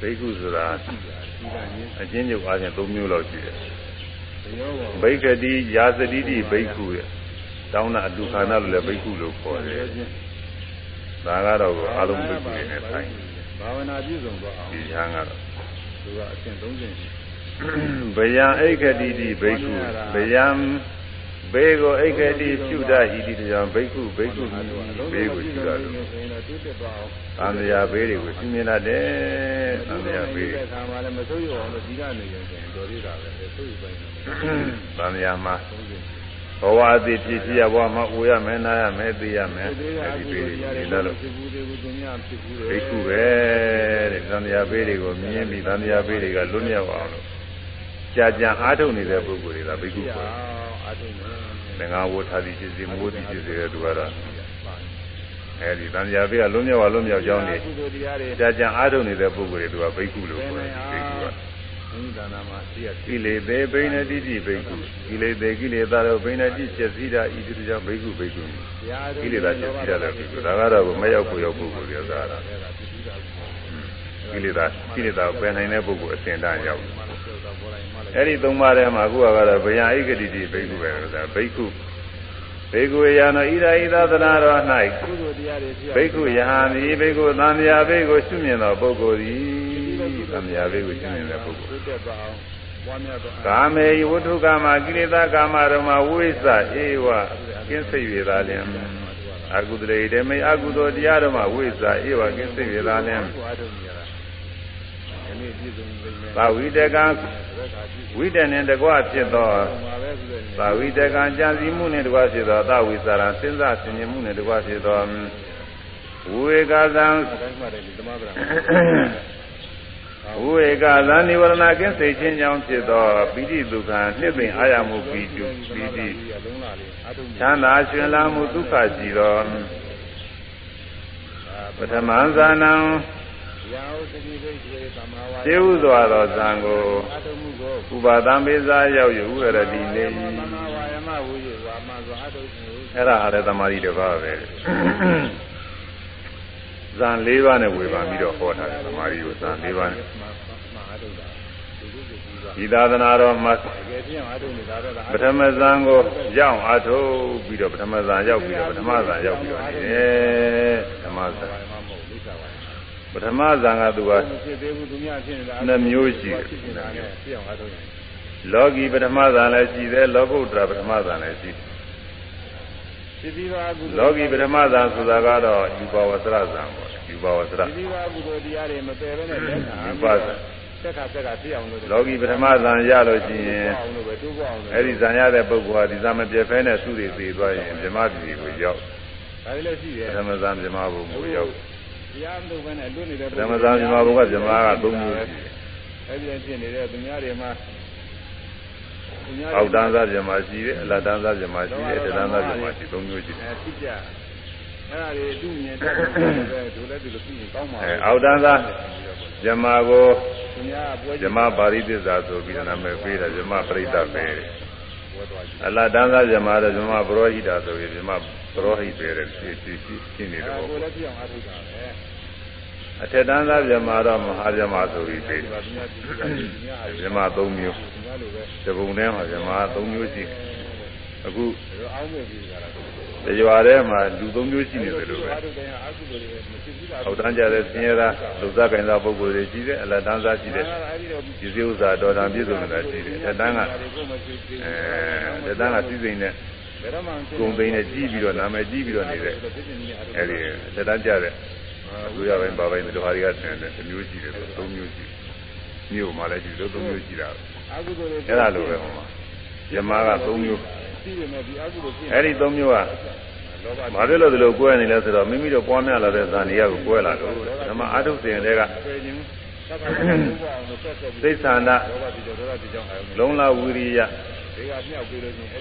ဘုရားတော်မှာလည်းသုံးခုဘိက္ခုဆိုတာဒီကနေ့အချင်းချုပ်အားဖြင့်၃မျိုးလောက်ရှိတယ်ရောဘောဘိက္ခတိယာစတိတိဘိက္ခုရဲ့တောင်းတာအတုခါနာလို့လည်းဘိက္ခုလို့ခေါ်တယ်ဒါကတော့အလုံးဘိက္ခုတွေနဲ့ဆိုင်ဘာဝနာပြည့်စုံသွားအောင်ဒီဟန်ကတော့သူကအဆင့်30ရှိဗယံအိခတိတိဘိက္ခုဗယံ ဘေကိုအိခတိပြုတတ်ဤတိတရားဘိက္ခုဘိက္ခုဘေကိုပြုတတ်လို့ဆိုရင်တော့တိုးတက်သွားအောင်သံဃာဘေးတွေကိုရှင်းမြင်တတ်တယ်သံဃာဘေးတဲ့ခါမှလည်းမဆိုးရအောင်လို့ဒီကနေရင်ဆိုရင်တော်သေးတာပဲဆိုးရပိုင်းတော့သံဃာမှာ30ရှိဘဝအသိဖြစ်ဖြစ်ရဘဝမှာအိုရမယ်နားရမယ်သိရမယ်ဒီကအဲ့အဒီကုဘေးသိုလ်တွေတရားတွေနေလို့ဖြစ်ဘူးတွေကိုသူများဖြစ်ဘူးဘိက္ခုပဲတဲ့သံဃာဘေးတွေကိုမြင်ပြီးသံဃာဘေးတွေကလွတ်မြောက်အောင်လို့ကြာကြာအားထုတ်နေတဲ့ပုဂ္ဂိုလ်တွေကဘိက္ခုပြပဲအာထုံးနေ သင်္ဃဝဋ္ဌာတိဖြစ်စေမိုးတိဖြစ်စေတဲ့သူကတော့အဲဒီသံဃာဘေးကလွတ်မြောက်အောင်လွတ်မြောက်ကြောင်းနေကုသိုလ်တရားတွေကြာကြာအားထုတ်နေတဲ့ပုဂ္ဂိုလ်တွေကဘိက္ခုလို့ခေါ်တယ်ဘိက္ခုကဘုန်းကြီးဒါနာမှာသိရကိလေသေဘိနတိတိဘိက္ခုကိလေသေကိလေသာတို့ဘိနတိချက်စည်းတာဤတိကြောင့်ဘိက္ခုဘိက္ခုတရားကိလေသာချက်စည်းတာလည်းဘိက္ခုဒါကတော့မရောက်ကိုရောက်ပုဂ္ဂိုလ်တွေသာတာကိလေသာကိလေသာပယ်နိုင်တဲ့ပုဂ္ဂိုလ်အစဉ်တန်းရောက် အဲ့ဒီသုံးပါးထဲမှာအခုကတော့ဗျာဣဂတိတိဘိက္ခုပဲဆိုတာဘိက္ခုဘေကုယာနောဣဒာဣသသနာတော်၌ကုသိုလ်တရားတွေဖြစ်ဘိက္ခုယဟန်သည်ဘိက္ခုသံဃာဘိက္ခုရှုမြင်သောပုဂ္ဂိုလ်သည်သံဃာဘိက္ခုရှုမြင်တဲ့ပုဂ္ဂိုလ်တိုးတက်သွားအောင်ပွားများသွားကာမေဝတ္ထုကာမကိလေသာကာမဓမ္မဝိသဧဝကင်းစိတ်ရသာလျင်အကုသလေဓမေအကုသိုလ်တရားဓမ္မဝိသဧဝကင်းစိတ်ရသာလျင် သာဝိတကံဝိတ္တနှင့်တကွဖြစ်သောပါပဲဆိုတဲ့သာဝိတကံကြံစည်မှုနှင့်တကွဖြစ်သောသဝိသရာစဉ်းစားဆင်ခြင်မှုနှင့်တကွဖြစ်သောဝေကသံအတိုင်းမှတယ်ဒီသမဗရာဝေကသံនិဝရဏကင်းစိတ်ခြင်းကြောင့်ဖြစ်သောပိဋိဒုက္ခနှစ်သိမ့်အာရမှုပိတုပိဋိလုံးလာလေးအားထုတ်နေချမ်းသာရှင်လာမှုဒုက္ခရှိသောပထမဇာနံရာဟုသတိဘိ က္ခေသမာဝါခြေဥစွာသောဇံကိုအားထုတ်မှုကိုဥပါဒံပိစာရောက်ယူရတိနေသမာဝါယမဝိယေဝါမဆိုအားထုတ်မှုအဲ့ဒါအားလည်းသမာဓိတစ်ပါးပဲဇံ၄ပါးနဲ့ဝေဖန်ပြီးတော့ဟောထားတယ်သမာဓိကိုဇံ၄ပါးနဲ့မှာအားထုတ်တာဒီလိုဆိုပြီးတော့ဒီသာသနာတော်မှာတကယ်ချင်းအားထုတ်နေတာတော့ပထမဇံကိုရောက်အားထုတ်ပြီးတော့ပထမဇံရောက်ပြီးတော့ပထမဇံရောက်ပြီးတော့နေတယ်ဓမ္မဇံ ဘာမှမဟုတ်လိစ္ဆာပါ ပထမဇံကသူကမဖြစ်သေးဘူးသူများဖြစ်နေတာနှစ်မျိုးရှိတယ်ဖြစ်နေတာနဲ့ပြအောင်အားထုတ်ရင်လောကီပထမဇာလည်းရှိတယ်လောကုတ္တရာပထမဇာလည်းရှိတယ်ဖြစ်ပြီးတော့ကုလောကီပထမဇာဆိုတာကတော့ယူပါဝဆရဇာပေါ့ယူပါဝဆရဖြစ်ပြီးတော့ကုသိုလ်တရားတွေမပယ်ဘဲနဲ့လက်ခံယူပါဇာဆက်ခါဆက်ခါပြအောင်လို့လောကီပထမဇာရလို့ရှိရင်အောင်လို့ပဲတိုးပေါ်အောင်လို့အဲ့ဒီဇာရတဲ့ပုဂ္ဂိုလ်ဟာဒီဇာမပြည့်ဖဲနဲ့သူ့တွေသိသွားရင်ဇမပြည်ကိုရောက်ဒါလည်းရှိတယ်ပထမဇာဇမဘုံကိုရောက် တရားမလုပ်ဘဲနဲ့လွတ်နေတဲ့ပထမဇာဇမဘုံကဇမက၃မျိုးရှိတယ်အဲ့ဒီဖြစ်နေတဲ့သူများတွေမှာသူများအောက်တန်းဇာဇမရှိတယ်အလတ်တန်းဇာဇမရှိတယ်တတန်းဇာဇမရှိ၃မျိုးရှိတယ်အဲဖြစ်ကြအဲ့ဒါတွေအတူမြင်တတ်တယ်ဒုလည်းဒီလိုဖြစ်ရင်ကောင်းပါအဲအောက်တန်းဇာဇမကိုသူများပွဲဇမပါရိသစ္စာဆိုပြီးနာမည်ပေးတာဇမပရိသတ်ပဲတဲ့ပွဲသွားကြည့် အလတန်းသားဇမတော့ဇမပရောဟိတာဆိုပြီးဇမပရောဟိပဲတဲ့ဖြစ်ဖြစ်ဖြစ်နေတယ်အဲပေါ့ကိုလည်းပြအောင်အားထုတ်တာပဲအထက်တန်းသားဇမတော့မဟာဇမဆိုပြီးပြီဒီပါသူများကြည့်ကြတယ်သူများအားဇမ၃မျိုးသူများလိုပဲတပုံထဲမှာဇမ၃မျိုးရှိတယ်အခုအောင်းမဲ့ပြီးကြတာ တရွာထဲမှာလူ၃မျိုးရှိနေတယ်လို့ပဲအားထုတ်တယ်အားကုသိုလ်တွေမဖြစ်ဘူးလားအောက်တန်းကြတဲ့ဆင်းရဲသားလူသားကင်သားပုဂ္ဂိုလ်တွေရှိတယ်အလတန်းသားရှိတယ်အဲ့ဒီတော့ဒီစည်းဥစ္စာတော်တန်ပြည့်စုံနေတာရှိတယ်အထက်တန်းကအဲအထက်တန်းကစီးစိမ်နဲ့ဘယ်တော့မှဂုံသိန်းနဲ့ကြီးပြီးတော့နာမည်ကြီးပြီးတော့နေတဲ့အဲဒီအထက်တန်းကြတဲ့လူရပိုင်းပါပိုင်းတို့ဟာတွေကဆင်တယ်မျိုးရှိတယ်ဆိုသုံးမျိုးရှိမြို့မှာလည်းရှိလို့သုံးမျိုးရှိတာအာကုသိုလ်တွေအဲ့ဒါလိုပဲဟောမှာယမကသုံးမျိုးသိရမယ်ဒီ အာကုသိုလ်ဖြစ်အဲ့ဒီသုံးမျိုးကလောဘဘာဖြစ်လို့ဒီလိုကွဲနေလဲဆိုတော့မိမိတို့ပွားများလာတဲ့ဇာနေရကိုကွဲလာလို့ဓမ္မအာထုစဉ်တွေကဆွေခြင်းသိသန္တာလုံလဝိရိယ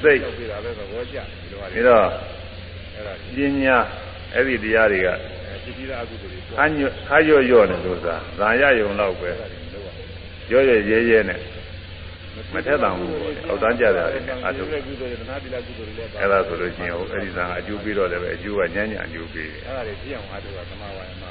သိပြီးတော့ပညာအဲ့ဒီတရားတွေကခါညခါရော့ရော့နေလို့သာဇာရယုံတော့ပဲရော့ရဲရဲရဲနဲ့ မထက်တန်ဘူးပေါ့အောက်တန်းကြတာတွေနဲ့အထုအဲ့ဒါဆိုလို့ရှိရင်ဟိုအဲ့ဒီဇာအကျိုးပြီးတော့လည်းပဲအကျိုးကညံ့ညံ့အကျိုးပြီးတယ်အဲ့ဒါတွေပြည့်အောင်အားထုတ်တာသမာဝါယမပဲ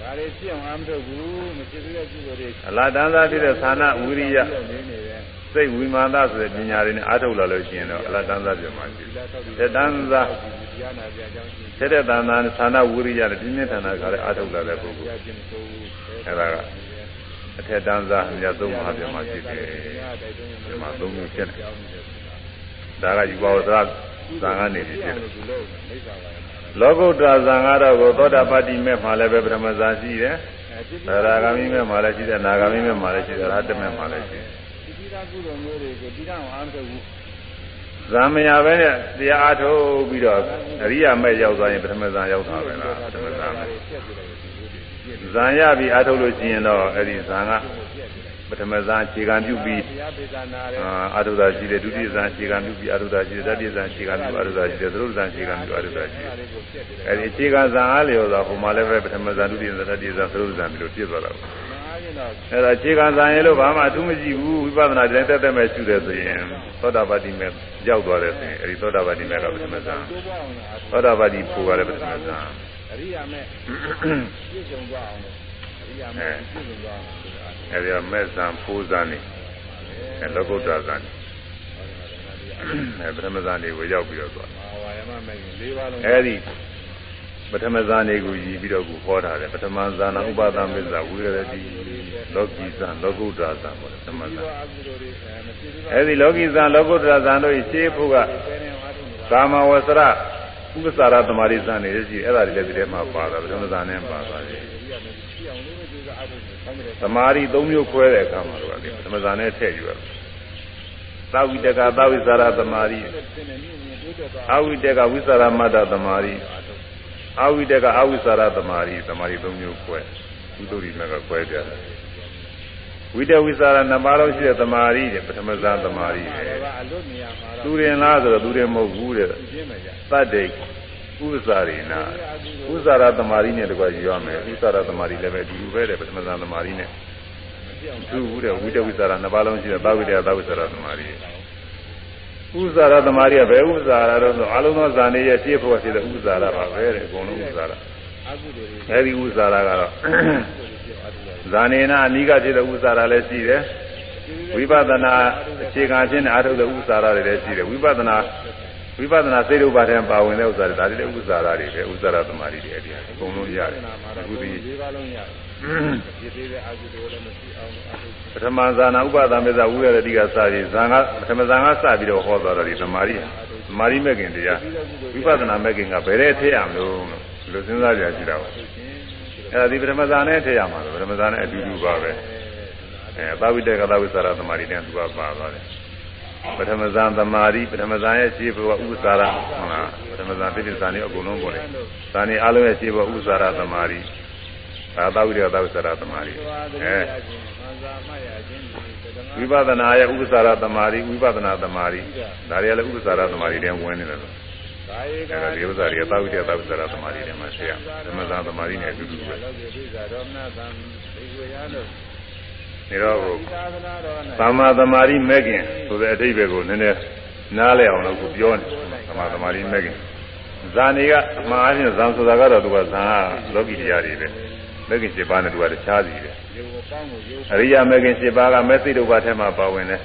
ဒါတွေပြည့်အောင်အားမထုတ်ဘူးမဖြစ်သေးတဲ့ကုသိုလ်တွေအလားတန်းသားဖြစ်တဲ့သာနာဝိရိယနေနေတယ်စိတ်ဝိမာနဆိုတဲ့ပညာတွေနဲ့အားထုတ်လာလို့ရှိရင်တော့အလားတန်းသားပြမှာရှိတယ်။တဲ့တန်းသားတရားနာပြအကြောင်းရှိတဲ့တဲ့တန်းသားသာနာဝိရိယနဲ့ပြင်းပြင်းထန်ထန်ကလည်းအားထုတ်လာတဲ့ပုဂ္ဂိုလ်ခြင်းမဆိုးဘူးအဲ့ဒါက အထက်တန်းသားအများဆုံးမဟာပြမှာရှိတယ်။ဒီမှာသုံးမျိုးဖြစ်တယ်။ဒါကယူပါဝသရဇာကနေဖြစ်တယ်ဒီလိုမိစ္ဆာပါရမ။လောကုတ္တရာဇံကတော့ကိုသောတာပတ္တိမဲ့မှာလည်းပဲပထမဇာရှိတယ်။သရဂါမိမဲ့မှာလည်းရှိတယ်၊နာဂါမိမဲ့မှာလည်းရှိတယ်၊ရဟတမဲ့မှာလည်းရှိတယ်ဒီတိရကုသိုလ်မျိုးတွေကိုတိရအောင်အားမထုတ်ဘူးဇာမယာပဲနဲ့တရားအားထုတ်ပြီးတော့အရိယာမဲ့ရောက်သွားရင်ပထမဇာရောက်တာပဲလားပထမဇာမဲ့ ဇာရပြီးအားထုတ်လို့ရှိရင်တော့အဲ့ဒီဇာကပထမဇာအခြေခံပြုပြီးတရားပိသနာတဲ့အာအာထုတာရှိတယ်ဒုတိယဇာအခြေခံပြုပြီးအာထုတာရှိတယ်တတိယဇာအခြေခံပြုအာထုတာရှိတယ်သရုပ်ဇာအခြေခံပြုအာထုတာရှိတယ်တွေကိုပြည့်ပြည့်အဲ့ဒီအခြေခံဇာအားလျော်စွာဟိုမှာလည်းပဲပထမဇာဒုတိယဇာတတိယဇာသရုပ်ဇာပြီးလို့ပြည့်သွားတာပေါ့နားရင်တော့အဲ့ဒါအခြေခံဇာရင်လို့ဘာမှအထူးမရှိဘူးဝိပဿနာတိုင်းတက်တက်မဲ့ရှုတယ်ဆိုရင်သောတာပတိမဲ့ရောက်သွားတယ်ဆိုရင်အဲ့ဒီသောတာပတိမဲ့ကပထမဇာတိုးပွားအောင်အားထုတ်သောတာပတိဖို့ကလည်းပထမဇာ အရိယာမဲ့ပြည့်စုံသွားအောင်အရိယာမဲ့ပြည့်စုံသွားအောင်ဆိုတာအဲ့ဒီမဲ့ဇံဖိုးဇာနေအဲ့လောကုတ္တရာဇာနေအဲ့ပထမဇာနေကိုရောက်ပြီးတော့သွားမာဝါယမမဲ့ရင်၄ပါးလုံးအဲ့ဒီပထမဇာနေကိုရည်ပြီးတော့ကိုဟောထားတယ်ပထမဇာနာဥပါဒမစ္ဆဝိရတိလောကီဇာလောကုတ္တရာဇာပေါ့ပထမဇာအကုသိုလ်တွေမဖြစ်သေးပါအဲ့ဒီလောကီဇာလောကုတ္တရာဇာတို့ရှေးဖို့ကဘယ်နဲ့အားထုတ်နေတာကာမဝဆရ ဥပ္ပစာရသမารိဇာနေရှိအဲ့ဒါတွေလည်းဒီထဲမှာပါတာပထမဇာနဲ့ပါပါတယ်အရိယာမဲ့ပြည့်အောင်လို့ကြိုးစားအားထုတ်နေဆောင်းတဲ့သမာဓိ၃မျိုးခွဲတဲ့အခါမှာတော့ဒီပထမဇာနဲ့ထည့်ယူရတယ်သာဝိတကသာဝိဇာရသမာဓိတဲ့နဲ့မြင့်မြင့်တိုးတက်သွားအာဝိတကဝိသရမတ္တသမာဓိအာဝိတကအဝိသရသမာဓိသမာဓိ၃မျိုးခွဲကုသိုလ်ဒီမဲ့ကခွဲပြတယ် ဝိတဝိသရနှစ်ပါးလုံးရှိတဲ့သမာဓိတဲ့ပထမဇာသမာဓိပဲတယ်ကအလွတ်နေရာမှာတော့သူရင်လားဆိုတော့သူရင်မဟုတ်ဘူးတဲ့ပြင်းမယ်ကြသတ္တိဥပ္ပစာရိနာဥစ္စာရသမာဓိနဲ့တကွာယူရမယ်ဥစ္စာရသမာဓိလည်းပဲဒီလိုပဲတဲ့ပထမဇာသမာဓိနဲ့သူ့ဘူးတဲ့ဝိတဝိသရနှစ်ပါးလုံးရှိတဲ့သာဝိတကသာဝိသရသမာဓိဥစ္စာရသမာဓိကဘယ်ဥစ္စာရတော့ဆိုအလုံးသောဇာနေရဲ့ရှေ့ဖို့ရှိတဲ့ဥစ္စာရပါပဲတဲ့အကုန်လုံးဥစ္စာရအကုသိုလ်တွေအဲဒီဥစ္စာရကတော့ ဇာနေနာအနိကဖြစ်တဲ့ဥစ္စာရလည်းရှိတယ်ဝိပဿနာအခြေခံချင်းနဲ့အားထုတ်တဲ့ဥစ္စာရတွေလည်းရှိတယ်ဝိပဿနာဝိပဿနာစိတ်ဥပါဒံပါဝင်တဲ့ဥစ္စာတွေဒါတွေလည်းဥစ္စာရတွေပဲဥစ္စာရသမာဓိတွေအဲ့ဒီအကုန်လုံးရတယ်အခုဒီ၄ပါးလုံးရတယ်ပြည့်သေးတဲ့အကုသိုလ်လည်းမရှိအောင်အားထုတ်ပထမဇာနာဥပဒမေဇဝိရတိကစပြီးဇာငါပထမဇာငါစပြီးတော့ဟောသွားတာဒီသမာဓိသမာဓိမဲ့ခင်တရားဝိပဿနာမဲ့ခင်ကဘယ်တဲ့ထည့်ရမလို့လို့စဉ်းစားကြရရှိတာပါ အဲ့ဒါဒီပထမဇာနဲ့ထည့်ရမှာလို့ပထမဇာနဲ့အတူတူပါပဲအဲသာဝိတေကသာဝိသရာသမာဓိနဲ့သူကပါသွားတယ်ပထမဇာသမာဓိပထမဇာရဲ့ခြေဘဝဥစ္စာရဟုတ်လားပထမဇာပြည့်စုံဇာနေအကုန်လုံးပေါ်တယ်ဇာနေအလုံးရဲ့ခြေဘဝဥစ္စာရသမာဓိသာသာဝိတေကသာဝိသရာသမာဓိအဲမှန်သာမှတ်ရခြင်းဒီဝိပဿနာရဲ့ဥပ္ပစာရသမာဓိဝိပဿနာသမာဓိဒါတွေကလည်းဥပ္ပစာရသမာဓိတွေဝင်နေတယ်လို့ ကာယေကအဲဒါဒီဥစ္စာတွေကသာဝိတ္တသာဝိသရသမာဓိတွေမှာရှင်းရဓမ္မသာသမာဓိနဲ့အတူတူပဲလောကေပိဇာရောမနာသံဒီဝေယလို့နေတော့ဒီသာသနာတော်နဲ့သမ္မာသမာဓိမဲ့ခင်ဆိုတဲ့အဓိပ္ပာယ်ကိုနည်းနည်းနားလည်အောင်လို့ကိုပြောနေသမ္မာသမာဓိမဲ့ခင်ဇာနေကအမှားအချင်းဇံဆိုတာကတော့သူကဇာကလောကီတရားတွေပဲမဲ့ခင်7ပါးနဲ့သူကတခြားစီပဲရေဝပေါင်းကိုရေအရိယာမဲ့ခင်7ပါးကမဲ့စိတ်ဒုက္ခထဲမှာပါဝင်တယ်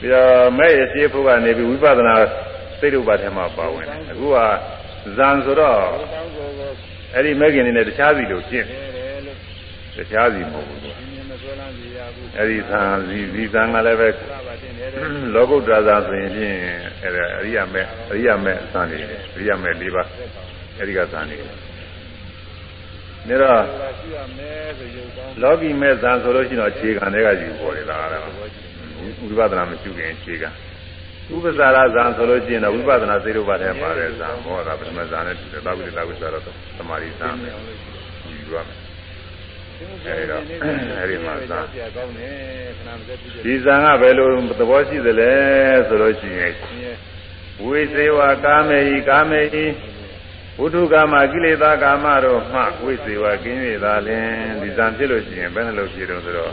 ပြီးတော့မဲ့ရရှိဖို့ကနေပြီးဝိပဿနာ စိတ်ဒုက္ခထဲမှာပါဝင်တယ်အခုကဇံဆိုတော့ပေါင်းကိုကိုအဲ့ဒီမဲ့ခင်နေနဲ့တခြားစီလို့ရှင်းတယ်လို့တခြားစီမဟုတ်ဘူးကွာဒီမြင်မဆွဲလန်းစီရဘူးအဲ့ဒီသံဇီဇီသံကလည်းပဲသာပါတင်တယ်တဲ့လောကုတ္တရာဇာဆိုရင်ဖြင့်အဲ့ဒါအရိယာမဲ့အရိယာမဲ့သံနေတယ်အရိယာမဲ့၄ပါးအဲ့ဒီကသံနေတယ်နေတော့ဒါရှိရမယ်ဆိုရုပ်ပေါင်းလောကီမဲ့သံဆိုလို့ရှိရင်တော့ခြေခံတွေကယူပေါ်တယ်လားအဲ့ဒါဝိပဿနာမရှိခင်ခြေခံ ဥပ္ပစာရဇံဆိုလို့ရှိရင်တော့ဝိပဿနာစေတုပါထဲပါတယ်ဇံဘောတာပထမဇံနဲ့တူတယ်သာဝိတ္တသာဝိသရသမာဓိဇံပဲယူရမယ်အဲဒီတော့အဲဒီမှာသာကောင်းတယ်ခဏမသက်ဖြစ်ဒီဇံကဘယ်လိုသဘောရှိသလဲဆိုလို့ရှိရင်ဝိသေဝကာမေဟိကာမေဟိဝုထုကာမကိလေသာကာမတို့မှဝိသေဝကင်းရသာလင်ဒီဇံဖြစ်လို့ရှိရင်ဘယ်နှလို့ဖြစ်တော့ဆိုတော့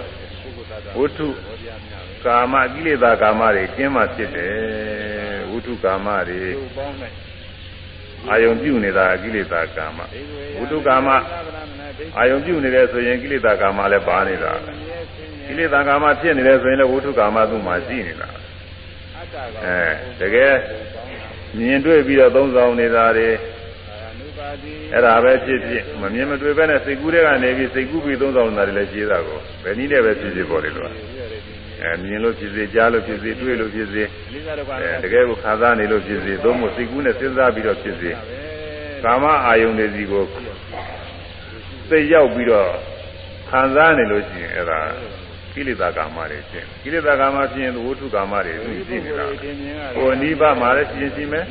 ဝုထု ကာမကိလေသာကာမတွေကျင်းမှဖြစ်တယ်ဝုထုကာမတွေပေါင်းလိုက်အာယုံပြုနေတာကိလေသာကာမဝုထုကာမအာယုံပြုနေတယ်ဆိုရင်ကိလေသာကာမလည်းပါနေတာကိလေသာကာမဖြစ်နေတယ်ဆိုရင်လည်းဝုထုကာမသူ့မှာရှိနေတာအဲတကယ်မြင်တွေ့ပြီးတော့သုံးဆောင်နေတာတွေအဲ့ဒါပဲဖြစ်ဖြစ်မမြင်မတွေ့ပဲနဲ့စိတ်ကူးတဲ့ကနေပြီးစိတ်ကူးပြီးသုံးဆောင်နေတာတွေလည်းရှိတာကိုဘယ်နည်းနဲ့ပဲဖြစ်ဖြစ်ပေါ်တယ်လို့ အဲမြင်လို့ဖြစ်စေကြားလို့ဖြစ်စေတွေ့လို့ဖြစ်စေအဲတကယ်ကိုခံစားနေလို့ဖြစ်စေသုံးဖို့စိတ်ကူးနဲ့စဉ်းစားပြီးတော့ဖြစ်စေကာမအာယုန်တွေစီကိုစိတ်ရောက်ပြီးတော့ခံစားနေလို့ရှိရင်အဲ့ဒါကိလေသာကာမတွေဖြစ်ကိလေသာကာမဖြစ်ရင်ဝိထုကာမတွေသူရှိနေတာဟိုအနိဗ္ဗာန်မှာလည်းရှင်းရှင်းပဲ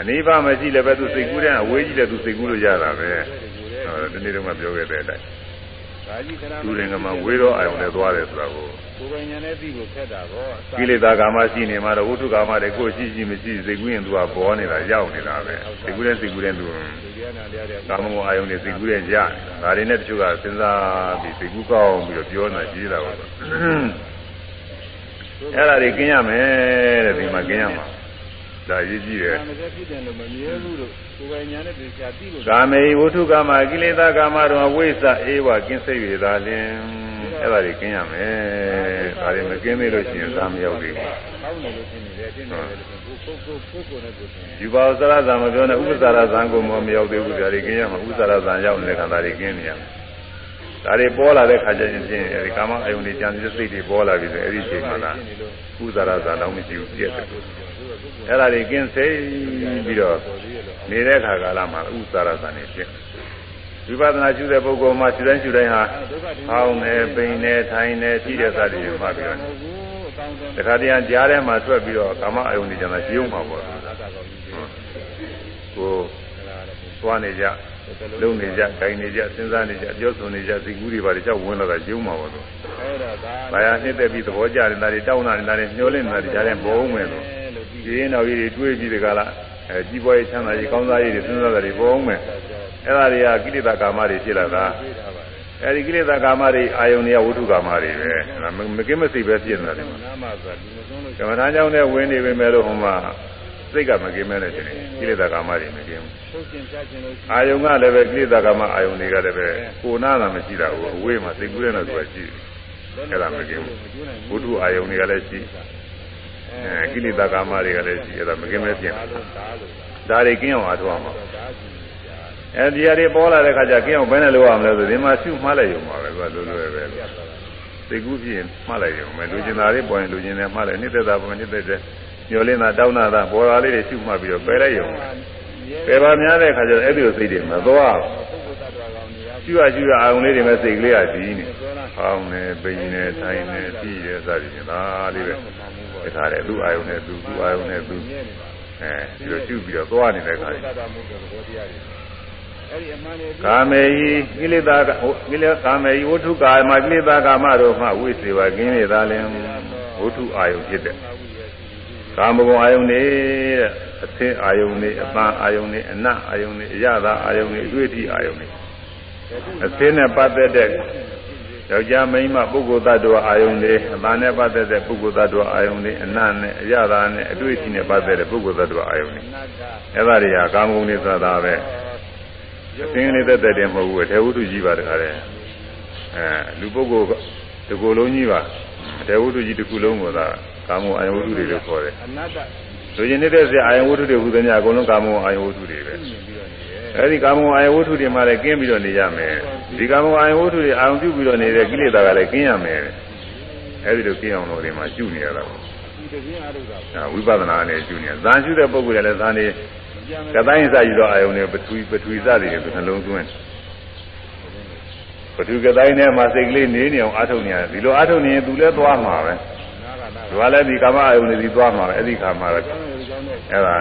အနိဗ္ဗာန်မရှိလည်းပဲသူစိတ်ကူးတဲ့အဝေးကြီးလည်းသူစိတ်ကူးလို့ရတာပဲဟောဒီနေ့တော့မှပြောခဲ့တဲ့အတိုင်းဒါကြီးခဏ သူရင်ကမှဝေးတော့အာယုန်နဲ့သွားတယ်ဆိုတာကိုကိုယ်ပိုင်ညာနဲ့သိဖို့ခက်တာကောကိလေသာကာမရှိနေမှာတော့ဝိထုကာမတွေကိုရှိရှိမရှိစိတ်ကူးရင်သူကပေါ်နေတာရောက်နေတာပဲစိတ်ကူးတဲ့စိတ်ကူးတဲ့သူဒီကနာတရားတွေကာမဂုဏ်အာယုန်တွေစိတ်ကူးတဲ့ကြဒါတွေနဲ့တချို့ကစဉ်းစားပြီးစိတ်ကူးကောင်းပြီးတော့ပြောနေတာကြီးတာပါအဲ့ဒါတွေကင်းရမယ်တဲ့ဒီမှာကင်းရမှာ ဒါရေးကြည့်တယ်မသက်ဖြစ်တယ်လို့မမြဲဘူးလို့ကိုယ်ပိုင်ညာနဲ့သိချာသိလို့ကာမေဝုထုကာမကိလေသာကာမတော်ဝိသအေဝကင်းစိတ်ရသာလင်အဲ့ဒါတွေကင်းရမယ်ဒါတွေမကင်းသေးလို့ရှိရင်သာမရောက်သေးဘူးကောင်းတယ်လို့ထင်နေတယ်ထင်တယ်လို့ကိုကိုကိုကိုကိုနဲ့ကိုထင်ယူပါသရဇာမပြောနဲ့ဥပ္ပဇာရဇံကိုမရောက်သေးဘူးဒါတွေကင်းရမှာဥပ္ပဇာရဇံရောက်နေတဲ့ခါဒါတွေကင်းနေရမယ်ဒါတွေပေါ်လာတဲ့ခါကျရင်ဖြင့်အဲဒီကာမအယုန်တွေကြံစည်စိတ်တွေပေါ်လာပြီဆိုအဲဒီချိန်မှာလားဥဇာရဇာတော့မရှိဘူးပြည့်တယ် အဲ့ဒါတွေကင်းစိတ်ပြီးတော့နေတဲ့ခါကာလမှာဥဇာရဇာနေဖြစ်ဝိပဿနာရှုတဲ့ပုဂ္ဂိုလ်မှာရှုတိုင်းရှုတိုင်းဟာဟောင်းနေပိန်နေထိုင်နေကြည့်တဲ့စသည်တွေမှပြီးတော့တခါတည်းကြားထဲမှာထွက်ပြီးတော့ကာမအယုန်တွေကြံတာရှင်းမှာပေါ့ကိုသွားနေကြလုံနေကြ၊တိုင်းနေကြ၊စဉ်းစားနေကြ၊ပြောဆိုနေကြ၊သိကူးတွေပါလေကြောက်ဝင်လာတာရုံးမှာပါတော့အဲ့ဒါဒါ။ဘာယာနှစ်သက်ပြီးသဘောကျနေတာတွေတောင်းတာနေတာတွေညှိုးလင့်နေတာတွေကြားထဲပေါ်အောင်မယ်လို့ ဒီရင်တော်ကြီးတွေတွေးပြီးဒီကလာအဲကြီးပွားရေးချမ်းသာရေးကောင်းစားရေးတွေစဉ်းစားတာတွေပေါ်အောင်မယ်။အဲ့ဒါတွေကကိလေသာကာမတွေဖြစ်လာတာ။အဲဒီကိလေသာကာမတွေအာယုန်တွေကဝိတုကာမတွေပဲ။မကင်းမစိပဲဖြစ်နေတာတွေ။နာမဆိုတာဒီမဆုံးလို့ကမ္မထာကြောင့်နဲ့ဝင်နေပေမဲ့လို့ဟိုမှာစိတ်ကမကင်းမဲနဲ့ရှင်နေကိလေသာကာမတွေမကင်းဘူးထုတ်ရှင်ပြခြင်းလို့အာယုံကလည်းပဲကိလေသာကာမအာယုံတွေကလည်းပဲကိုနာတာမရှိတာဘူးအဝေးမှာစိတ်ကူးတဲ့နဲ့ဆိုတာရှိတယ်အဲ့ဒါမကင်းဘူးဘုထုအာယုံတွေကလည်းရှိ အဲကိလေသာကာမတွေကလည်းရှိအဲ့ဒါမကင်းမဲပြင်ဒါတွေကင်းအောင်အားထုတ်အောင်ပါအဲဒီအရာတွေပေါ်လာတဲ့ခါကျကင်းအောင်ဘယ်နဲ့လုပ်ရမလဲဆိုဒီမှာရှုမှတ်လိုက်ရုံပါပဲသူကလွယ်လွယ်ပဲစိတ်ကူးဖြစ်ရင်မှတ်လိုက်ရုံပဲလူကျင်သားလေးပေါ်ရင်လူကျင်တယ်မှတ်လိုက်နှစ်သက်တာပေါ်နှစ်သက်တယ်ညှော်လင်းတာတောင်းတာတာပေါ်လာလေးတွေရှုမှတ်ပြီးတော့ပယ်လိုက်ရုံပဲပယ်ပါများတဲ့ခါကျတော့အဲ့ဒီလိုစိတ်တွေမသွားဘူးရှုရရှုရအာုံလေးတွေမဲ့စိတ်ကလေးကဒီနေဟောင်းနေပိန်နေထိုင်နေပြီးရဲစသည်ဖြင့်ဒါလေးပဲ တခါလေသူ့အာယုံနဲ့သူသူ့အာယုံနဲ့သူအဲဒီလိုရှုပြီးတော့သွားနေတဲ့ခါကြီးသတ္တမှုသဘောတရားတွေအဲ့ဒီအမှန်တွေကာမေဟိကိလေသာကိလေကာမေဟိဝဋ္ထုကာမကိလေသာကာမတို့မှဝိစေဝကင်းနေသာလင်ဝဋ္ထုအာယုံဖြစ်တဲ့ကာမဂုဏ်အာယုံနေတဲ့အသင်းအာယုံနေအပန်းအာယုံနေအနတ်အာယုံနေအရသာအာယုံနေအတွေ့အထိအာယုံနေအသင်းနဲ့ပတ်သက်တဲ့ ယောက်ျားမိန်းမပုဂ္ဂိုလ်သတ္တဝါအာယုန်တွေအတာနဲ့ပတ်သက်တဲ့ပုဂ္ဂိုလ်သတ္တဝါအာယုန်တွေအနတ်နဲ့အရသာနဲ့အတွေ့အထိနဲ့ပတ်သက်တဲ့ပုဂ္ဂိုလ်သတ္တဝါအာယုန်တွေအဲ့ဒါတွေကကာမဂုဏ်တွေဆိုတာပဲအသင်းလေးသက်သက်တည်းမဟုတ်ဘူးအထေဝုဒ္ဓကြီးပါတခါတည်းအဲလူပုဂ္ဂိုလ်ဒီကိုယ်လုံးကြီးပါအထေဝုဒ္ဓကြီးတစ်ခုလုံးကိုသာကာမဂုဏ်အာယုန်ဝုဒ္ဓတွေလို့ခေါ်တယ်အနတ္တလူကျင်နေတဲ့စရာအာယုန်ဝုဒ္ဓတွေဟူသည်များအကုန်လုံးကာမဂုဏ်အာယုန်ဝုဒ္ဓတွေပဲပြီးတော့နေရဲ့ အဲဒီကာမဂုဏ်အာယုဝတ္ထုတွေမှာလည်းကင်းပြီးတော့နေရမယ်ဒီကာမဂုဏ်အာယုဝတ္ထုတွေအာရုံပြုပြီးတော့နေတဲ့ကိလေသာကလည်းကင်းရမယ်အဲဒီလိုကင်းအောင်လို့ဒီမှာကျุနေရတာပေါ့ဒီတခြင်းအားထုတ်တာဒါဝိပဿနာနဲ့ကျุနေဇာန်ရှုတဲ့ပုဂ္ဂိုလ်တွေလည်းဇာန်နေကတိုင်းစယူတော့အာယုံတွေပထဝီပထဝီစသည်တွေနှလုံးသွင်းပထဝီကတိုင်းထဲမှာစိတ်ကလေးနေနေအောင်အားထုတ်နေရတယ်ဒီလိုအားထုတ်နေရင်သူလည်းသွားမှာပဲနာကနာသူကလည်းဒီကာမအာယုံတွေဒီသွားမှာပဲအဲ့ဒီခါမှာပဲကျောင်းရဲ့ကျောင်းနဲ့အဲ့ဒါ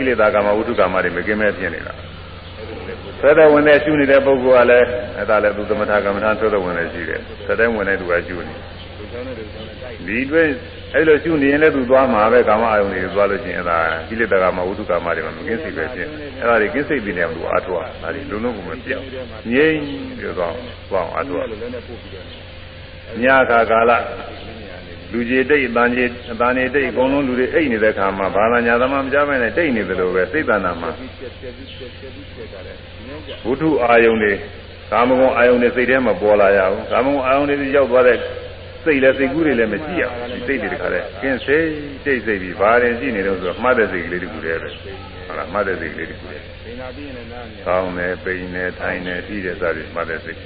ကိလေသာကာမဝတ္ထုကာမတွေမကင်းမဲ့ဖြစ်နေတာအဲ့ဒီလေဆွဲတဲ့ဝင်တဲ့ရှုနေတဲ့ပုဂ္ဂိုလ်ကလည်းအဲ့ဒါလည်းသူသမထကမ္မထာဆွဲတဲ့ဝင်တဲ့ရှိတယ်ဆွဲတဲ့ဝင်တဲ့သူကရှုနေဒီအတွက်အဲ့လိုရှုနေရင်လည်းသူသွားမှာပဲကာမအာယုန်တွေသွားလို့ရှိရင်အဲ့ဒါကိလေသာကမဝိတုကာမတွေမှာမကင်းစိတ်ပဲဖြစ်အဲ့ဒါတွေကင်းစိတ်ပြီးနေမှုအားထုတ်တာဒါတွေလုံးလုံးကိုမပြောင်းငြိမ့်ပြီးတော့သွားအောင်အားထုတ်ညခါကာလ လူကြီးတိတ်အတန်ကြီးအတန်နေတိတ်အကုန်လုံးလူတွေအိတ်နေတဲ့ခါမှာဘာသာညာသမမကြားမဲနဲ့တိတ်နေတယ်လို့ပဲစိတ်တဏ္ဍာမှာဘုထုအာယုန်တွေကာမဂုဏ်အာယုန်တွေစိတ်ထဲမှာပေါ်လာရအောင်ကာမဂုဏ်အာယုန်တွေရောက်သွားတဲ့စိတ်လည်းစိတ်ကူးတွေလည်းမရှိရဘူးဒီစိတ်တွေတခါလဲကင်းစိတ်တိတ်စိတ်ပြီးဘာရင်ရှိနေတော့ဆိုတော့မှတ်တဲ့စိတ်ကလေးတခုတည်းပဲဟုတ်လားမှတ်တဲ့စိတ်ကလေးတခုတည်းကောင်းတယ်ပိန်တယ်ထိုင်တယ်ပြီးတယ်စသည်မှတ်တဲ့စိတ်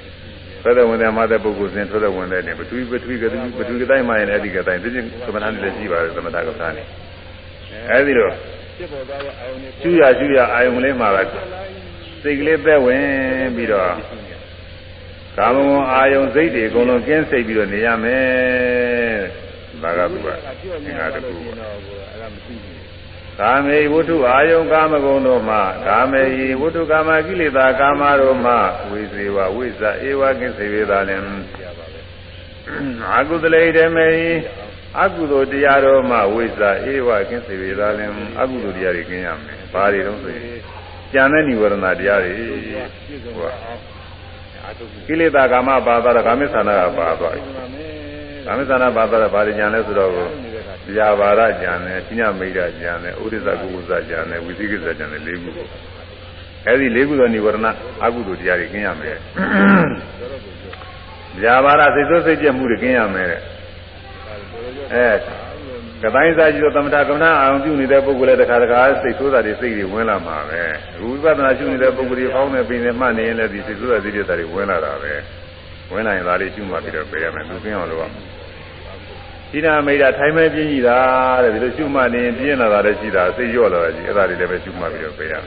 ဆွဲတဲ့ဝင်တဲ့မှတဲ့ပုဂ္ဂိုလ်စဉ်ဆွဲတဲ့ဝင်တဲ့နေပထဝီပထဝီကတိပထဝီကတိုင်းမှရင်အဲ့ဒီကတိုင်းသိချင်းသမထနဲ့ရှိပါတယ်သမထကသာနေအဲ့ဒီတော့ကျူရကျူရအာယုံလေးမှာကစိတ်ကလေးသက်ဝင်ပြီးတော့ကာမဂုဏ်အာယုံစိတ်တွေအကုန်လုံးကင်းစိတ်ပြီးတော့နေရမယ်ဒါကသူကအင်္ဂါတစ်ခုပေါ့ ကာမေဝုထုအာယုံကာမဂုဏ်တို့မှကာမေယဝုထုကာမကိလေသာကာမတို့မှဝိသေဝဝိဇဧဝကင်းစေဝေသာလင်အာကုသလေဓမေအကုသိုလ်တရားတော်မှဝိဇဧဝကင်းစေဝေသာလင်အကုသိုလ်တရားတွေကင်းရမယ်ဘာတွေတော့ဆိုရင်ကြံတဲ့និဝရဏတရားတွေဟိုကိလေသာကာမပါသွားတော့ကာမိသနာကပါသွားပြီကာမိသနာပါသွားတော့ဘာတွေကြံလဲဆိုတော့ တရားဘာရကြံတယ်ပညာမိတ်ကြံတယ်ဥဒိစ္စကုသကြံတယ်ဝိသိကိစ္စကြံတယ်၄ခုပေါ့အဲဒီ၄ခုသောនិဝရဏအကုသိုလ်တရားတွေကင်းရမယ်တရားဘာရစိတ်ဆိုးစိတ်ကြက်မှုတွေကင်းရမယ်တဲ့အဲကတိုင်းစားကြည့်တော့သမထကမ္မထာအာရုံပြုနေတဲ့ပုဂ္ဂိုလ်လည်းတစ်ခါတစ်ခါစိတ်ဆိုးတာတွေစိတ်တွေဝင်လာမှာပဲဝိပဿနာရှုနေတဲ့ပုဂ္ဂိုလ်တွေဖောင်းနေပြီးနေမှနေရင်လည်းဒီစိတ်ဆိုးတာစိတ်တွေဝင်လာတာပဲဝင်လာရင်ဒါလေးရှုမှပြီးတော့ပြေးရမယ်သူသိအောင်လုပ်ရမယ်ဒီ နာမိတ်တာထိုင်မဲ့ပြင်းကြီးတာတဲ့ဒီလိုရှုမှနေရင်ပြင်းလာတာလည်းရှိတာစိတ်ရော့လာတာကြီးအဲ့ဒါတွေလည်းပဲရှုမှပြီးတော့ပြေးရမယ်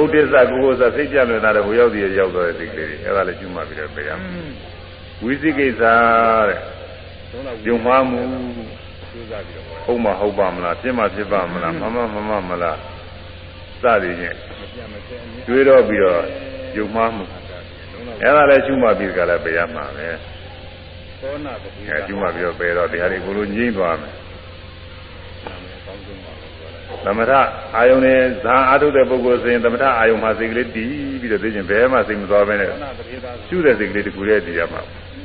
ဥဒိစ္စကုဟောစိတ်ပြလွင်တာတဲ့ဟိုရောက်တည်းရောက်သွားတဲ့စိတ်ကလေးတွေအဲ့ဒါလည်းရှုမှပြီးတော့ပြေးရမယ်ဝိသိကိစ္စတဲ့ယုံမှားမှုဟုတ်မဟုတ်ပါမလားပြင်းမဖြစ်ပါမလားမမမမမလားစသည်ဖြင့်တွေးတော့ပြီးတော့ယုံမှားမှုအဲ့ဒါလည်းရှုမှပြီးကြလည်းပေးရမှာပဲ အဲရှုမှပြီးတော့ပေးတော့တရားတွေကိုလိုငြိမ့်သွားမယ်သမထအာယုန်နဲ့ဇာအာထုတဲ့ပုဂ္ဂိုလ်ဆိုရင်သမထအာယုန်မှာစိတ်ကလေးတည်ပြီးတော့သိချင်းဘယ်မှစိတ်မသွားဘဲနဲ့ရှုတဲ့စိတ်ကလေးတခုတည်းတည်ရမှာ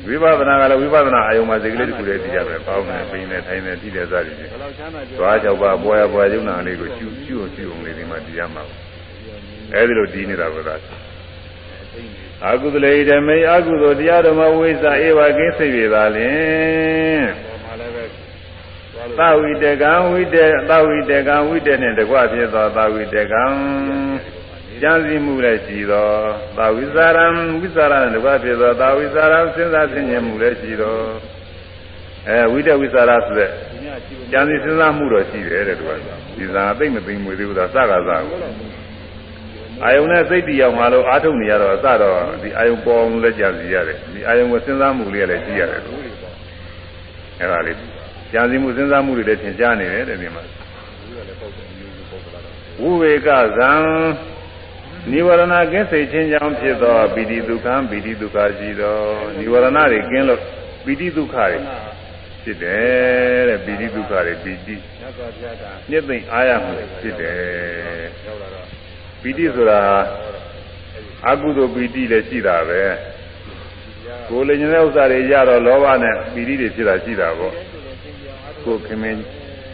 ဝိပဿနာကလည်းဝိပဿနာအာယုံမှာစိတ်ကလေးတစ်ခုတည်းသိရမယ်။ပေါင်းနေပိနေထိုင်နေသိတဲ့စသည်ဖြင့်သွားကြောက်ပါပွားရပွားရုံနာလေးကိုရှုရှုရှုအောင်လေးဒီမှာသိရမှာ။အဲဒီလိုဒီနေတာကသာ အာကုသလေဓမေအာကုသိုလ်တရားဓမ္မဝိဇ္ဇာဧဝကိစိတ်ရသာလင်သဝိတကံဝိတေသဝိတကံဝိတေနှင့်တကွဖြစ်သောသဝိတကံကြံစည်မှုလည်းရှိသောသာဝိဇာရံဝိဇာရနဲ့တကွဖြစ်သောသာဝိဇာရစဉ်းစားဆင်ခြင်မှုလည်းရှိသောအဲဝိတဝိဇာရဆိုတဲ့ကြံစည်စဉ်းစားမှုတော့ရှိတယ်တဲ့သူကဒီသာအသိမသိမွေသေးဘူးသာစကားစားကို အာယုံနဲ့စိတ်တရားမှာလို့အာထုတ်နေရတော့အစတော့ဒီအာယုံပေါ်အောင်လည်းကြံစည်ရတယ်ဒီအာယုံကိုစဉ်းစားမှုလေးလည်းရှိရတယ်သူအဲဒါလေးကြံစည်မှုစဉ်းစားမှုတွေလည်းသင်ကြားနေတယ်တဲ့ဒီမှာဝိဝေကဇံနိဝရဏကင်းစိတ်ချင်းကြောင့်ဖြစ်သောပိဋိဒုက္ခပိဋိဒုက္ခရှိသောနိဝရဏတွေကင်းလို့ပိဋိဒုက္ခတွေဖြစ်တယ်တဲ့ပိဋိဒုက္ခတွေပိဋိညစ်သိမ့်အားရမှုဖြစ်တယ် ပိဋိဆိုတာအကုသိုလ်ပိဋိလည်းရှိတာပဲကိုယ်လည်းညတဲ့ဥစ္စာတွေရတော့လောဘနဲ့ပိဋိတွေဖြစ်တာရှိတာပေါ့ကိုယ်ခင်မင်း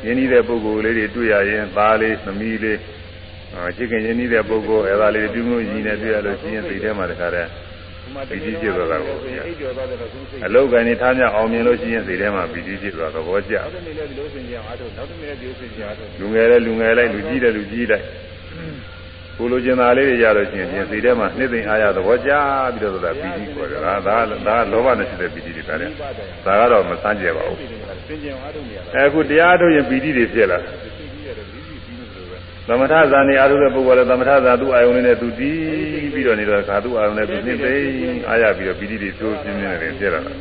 ရင်းနှီးတဲ့ပုဂ္ဂိုလ်လေးတွေတွေ့ရရင်သားလေးသမီးလေးချစ်ခင်ရင်းနှီးတဲ့ပုဂ္ဂိုလ်အဲဒါလေးပြုံးလို့ရင်းနေတွေ့ရလို့ရှိရင်စိတ်ထဲမှာတခါတည်းပီတိဖြစ်သွားတာကိုအလုတ်ကနေထားမြအောင်မြင်လို့ရှိရင်စိတ်ထဲမှာပီတိဖြစ်သွားသဘောကျလူငယ်တဲ့လူငယ်လိုက်လူကြီးတဲ့လူကြီးလိုက် ကိုလိုချင်တာလေးတွေရလို့ရှိရင်စိတ်ထဲမှာနှစ်သိမ့်အားရသဘောကျပြီးတော့ဆိုတာပီတိခေါ်တယ်ဒါဒါဒါလောဘနဲ့ရှိတဲ့ပီတိတွေဒါလည်းဒါကတော့မဆန်းကျင်ပါဘူးအခုတရားထုတ်ရင်ပီတိတွေဖြစ်လာသမထဇာနေအားထုတ်တဲ့ပုဂ္ဂိုလ်လည်းသမထဇာသူ့အာယုန်လေးနဲ့သူတည်ပြီးတော့နေတော့ခါသူ့အာယုန်နဲ့သူနှိမ့်သိအားရပြီးတော့ပီတိတွေသိုးပြင်းပြင်းနေဖြစ်လာတာ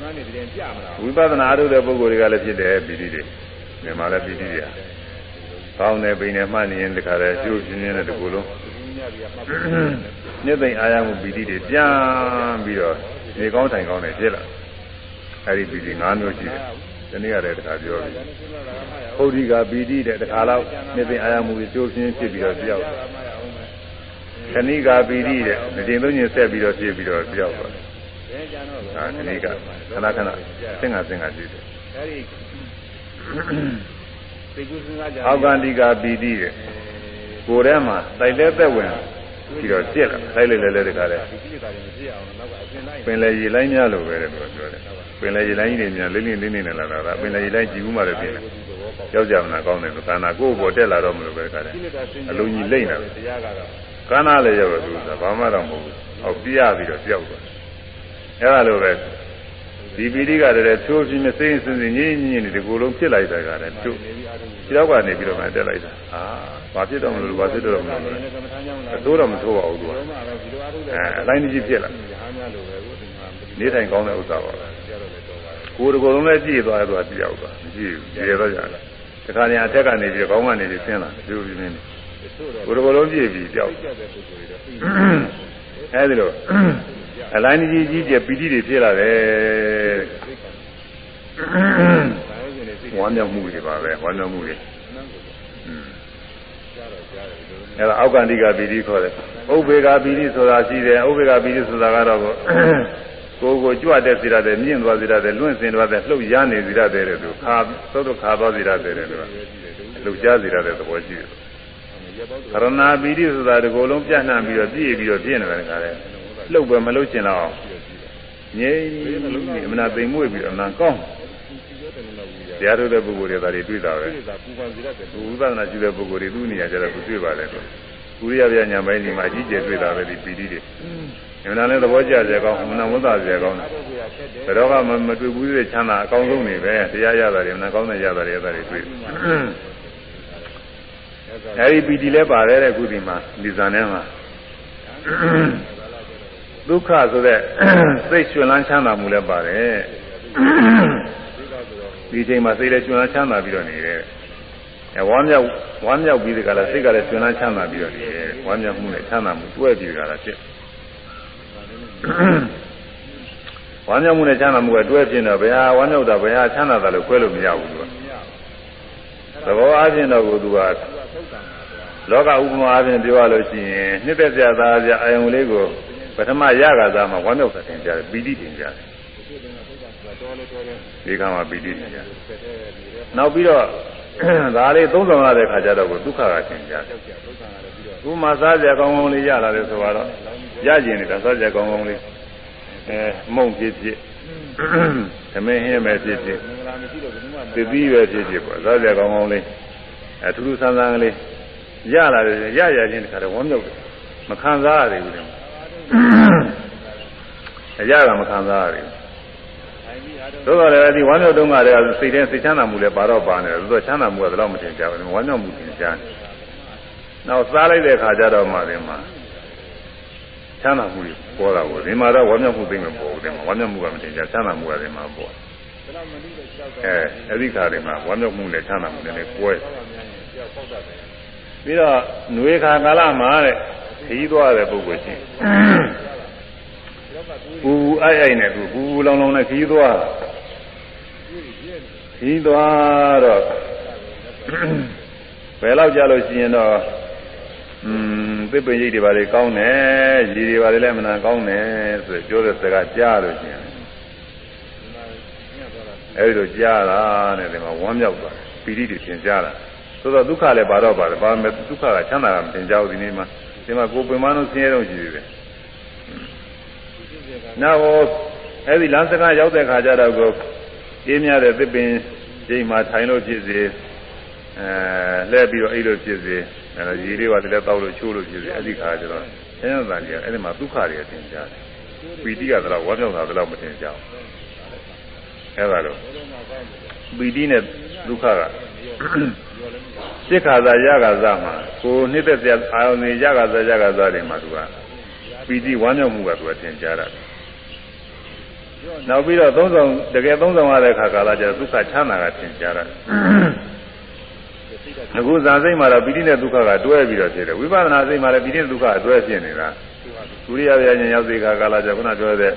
ဝိပဿနာအားထုတ်တဲ့ပုဂ္ဂိုလ်တွေကလည်းဖြစ်တယ်ပီတိတွေမြန်မာလည်းပီတိတွေကောင်းတယ်ပိန်နဲ့မှတ်နေရင်တခါတည်းကျိုးပြင်းပြင်းနဲ့တကူလုံး နှစ်သိမ့်အာရမှုပီတိတွေပြန်ပြီးတော့နေကောင်းထိုင်ကောင်းနဲ့ဖြစ်လာအဲဒီပီတိ၅မျိုးရှိတယ်ဒီနေ့ရတယ်တခါပြောပြီပုဒ္ဓိကပီတိတဲ့တခါတော့နှစ်သိမ့်အာရမှုတွေကျိုးပြင်းဖြစ်ပြီးတော့ပြောက်ခဏိကပီတိတဲ့ဒီချိန်သုံးညဆက်ပြီးတော့ဖြစ်ပြီးတော့ပြောက်သွားအာခဏိကခဏခဏသင်္ဃသင်္ဃကြည့်တယ်အောက်ကန္တိကပီတိတဲ့ ကိုယ်ထဲမှာတိုက်တဲ့သက်ဝင်ပြီးတော့ပြက်လာတိုက်လိုက်လဲလဲတခါလဲပင်လေရေလိုင်းများလို့ပဲတဲ့သူကပြောတယ်ပင်လေရေလိုင်းကြီးတွေများလင်းလင်းလင်းလင်းနဲ့လာတာပင်လေရေလိုင်းကြည့်ဦးမှလည်းပြင်တယ်ယောက်ျားမနာကောင်းတယ်လို့ကာနာကိုယ့်ဘောတက်လာတော့မလို့ပဲခါတယ်အလုံးကြီးလိမ့်တာကာနာလည်းရောက်တော့သူကဘာမှတော့မဟုတ်ဘူးဟောပြရပြီးတော့ကြောက်သွားအဲ့ဒါလိုပဲဒီပီတိကတည်းကချိုးပြင်းမစိမ့်စင်စင်ငြင်းငြင်းနေဒီကိုယ်လုံးဖြစ်လိုက်တာကလည်းကျုပ်ဒီတော့ကနေပြီးတော့မှတက်လိုက်တာအာ ဘာဖြစ်တော့မလို့ဘာဖြစ်တော့မလို့အတိုးတော့မထိုးပါဘူးသူကအဲအတိုင်းကြီးဖြစ်လာနေထိုင်ကောင်းတဲ့ဥစ္စာပါကိုယ်တကိုယ်လုံးလည်းကြည့်သွားတယ်သူကကြည့်ရောက်သွားမကြည့်ဘူးကြည့်ရတော့ကြတယ်တခါနေအထက်ကနေပြီးကောင်းကနေပြီးဆင်းလာဒီလိုပြင်းနေကိုယ်တကိုယ်လုံးကြည့်ပြီးကြောက်အဲဒီလိုအလိုင်းကြီးကြီးကျပီတိတွေဖြစ်လာတယ်ဝမ်းမြောက်မှုတွေပါပဲဝမ်းမြောက်မှုတွေ အဲဒါအောက်ကန္တိကပီတိခေါ်တယ်ဥပေကပီတိဆိုတာရှိတယ်ဥပေကပီတိဆိုတာကတော့ကိုကိုကြွတဲ့စီရတယ်မြင့်သွားစီရတယ်လွင့်စင်သွားတဲ့လှုပ်ရနေစီရတယ်တဲ့သူခါသုတ်ခါသွားစီရတယ်တဲ့သူကလှုပ်ရှားစီရတဲ့သဘောရှိတယ်ခရဏပီတိဆိုတာဒီကိုယ်လုံးပြန့်နှံ့ပြီးတော့ပြည့်ပြီးတော့ပြည့်နေတယ်ခါတဲ့လှုပ်ပဲမလှုပ်ချင်တော့ငြိမ်အမနာသိမ်မွေ့ပြီးတော့နာကောင်း တရားထုတ်တဲ့ပုဂ္ဂိုလ်တွေဒါတွေတွေ့တာပဲသူဥပဒနာရှိတဲ့ပုဂ္ဂိုလ်တွေသူ့နေရာကျတော့သူတွေ့ပါတယ်ကွကုရိယပြညာပိုင်းဒီမှာအကြီးကျယ်တွေ့တာပဲဒီပီတိတွေအမှန်တည်းသဘောကျကြကောင်းအမှန်ဝတ်သာကြကောင်းဘယ်တော့မှမတွေ့ဘူးတဲ့ချမ်းသာအကောင်းဆုံးနေပဲတရားရတာတွေအမှန်ကောင်းတဲ့ရတာတွေအဲ့ဒါတွေတွေ့အဲဒီပီတိလည်းပါတယ်တဲ့ခုဒီမှာဒီဇာထဲမှာဒုက္ခဆိုတဲ့စိတ်ရှင်လန်းချမ်းသာမှုလည်းပါတယ် ဒီချိန်မှာစိတ်လည်းရှင်လန်းချမ်းသာပြီးတော့နေတယ်အဲဝမ်းမြောက်ဝမ်းမြောက်ပြီးဒီကလာစိတ်ကလည်းရှင်လန်းချမ်းသာပြီးတော့နေတယ်ဝမ်းမြောက်မှုနဲ့ချမ်းသာမှုတွဲပြီးဒီကလာဖြစ်ဝမ်းမြောက်မှုနဲ့ချမ်းသာမှုကတွဲဖြစ်တော့ဘယ်ဟာဝမ်းမြောက်တာဘယ်ဟာချမ်းသာတာလို့ခွဲလို့မရဘူးသူကသဘောအားဖြင့်တော့ကိုသူကလောကဥပမာအပြင်ပြောရလို့ရှိရင်နှစ်သက်ကြသားကြအယုံလေးကိုပထမရကစားမှာဝမ်းမြောက်တဲ့တင်ကြတယ်ပီတိတင်ကြတယ် ဒီကမှာပီတိတင်ကြတယ်နောက်ပြီးတော့ဒါလေးသုံးဆောင်ရတဲ့ခါကျတော့ကိုဒုက္ခကတင်ကြတယ်ဥပမာစားကြကောင်းကောင်းလေးရလာတယ်ဆိုတော့ရကျင်နေတာစားကြကောင်းကောင်းလေးအဲမုံဖြစ်ဖြစ်သမင်းဟင်းပဲဖြစ်ဖြစ်သတိပဲဖြစ်ဖြစ်ပေါ့စားကြကောင်းကောင်းလေးအဲထူးထူးဆန်းဆန်းကလေးရလာတယ်ရရချင်းတခါတော့ဝမ်းမြောက်တယ်မခံစားရသေးဘူးလေအရကမခံစားရသေးဘူး သို့တော်လည်းဒီဝမ်းမြောက်တုန်းကလည်းစိတ်ထဲစိတ်ချမ်းသာမှုလည်းပါတော့ပါနေတယ်သို့တော်ချမ်းသာမှုကတော့မတင်ကြဘူးဝမ်းမြောက်မှုတင်ကြတယ်နောက်စားလိုက်တဲ့ခါကျတော့မှဒီမှာချမ်းသာမှုပေါ်တာကိုဒီမှာတော့ဝမ်းမြောက်မှုသိမပေါ်ဘူးဒီမှာဝမ်းမြောက်မှုကမတင်ကြချမ်းသာမှုကဒီမှာပေါ်အဲအဲ့ဒီခါဒီမှာဝမ်းမြောက်မှုနဲ့ချမ်းသာမှုနဲ့လည်းကွဲပြီးတော့ຫນွေခါကာလမှာတဲ့ခီးသွားတဲ့ပုဂ္ဂိုလ်ရှိ ပူအိုက်အိုက်နဲ့သူပူလောင်လောင်နဲ့ခီးသွားခီးသွားတော့ဘယ်လောက်ကြာလို့ရှိရင်တော့อืมသစ်ပင်ရိပ်တွေပါလေကောင်းတယ်ရည်တွေပါလေလည်းမနာကောင်းတယ်ဆိုပြောတဲ့စကားကြားလို့ရှိရင်အဲဒီလိုကြားတာတဲ့ဒီမှာဝမ်းမြောက်သွားပီတိတွေသင်ကြားတာဆိုတော့ဒုက္ခလည်းပါတော့ပါတယ်ဘာမှဒုက္ခကချမ်းသာတာမသင်ကြဘူးဒီနေ့မှာဒီမှာကိုယ်ပင်မလို့ဆင်းရဲတော့ရှိသေးတယ် နောက်အဲ့ဒီလမ်းစကားရောက်တဲ့ခါကျတော့ကိုအေးမြတဲ့သစ်ပင်ချိန်မှာထိုင်လို့ဖြစ်စေအဲလှည့်ပြီးတော့အဲ့လိုဖြစ်စေအဲရေလေးပါလည်းတောက်လို့ချိုးလို့ဖြစ်စေအဲ့ဒီခါကျတော့ဆင်းရဲတာကြီးအဲ့ဒီမှာဒုက္ခတွေသင်ကြတယ်ပီတိကတော့ဝမ်းမြောက်တာတော့မသင်ကြဘူးအဲ့ဒါလို့ပီတိနဲ့ဒုက္ခကစိတ်ခါသာရခါသာမှာကိုနှစ်သက်စရာအာယုန်တွေရခါသာရခါသာတွေမှာသူကပီတိဝမ်းမြောက်မှုကသူကသင်ကြားတာ နောက်ပြီးတော့သုံးဆောင်တကယ်သုံးဆောင်ရတဲ့ခါကာလကျတော့ဒုက္ခချမ်းသာကသင်ကြားတာအခုဇာစိတ်မှာတော့ပိဋိနဲ့ဒုက္ခကတွဲပြီးတော့ဖြစ်တယ်ဝိပဿနာစိတ်မှာလည်းပိဋိနဲ့ဒုက္ခကတွဲဖြစ်နေတာသူရိယဗျာဉာဏ်ရောက်စေခါကာလကျခုနပြောတဲ့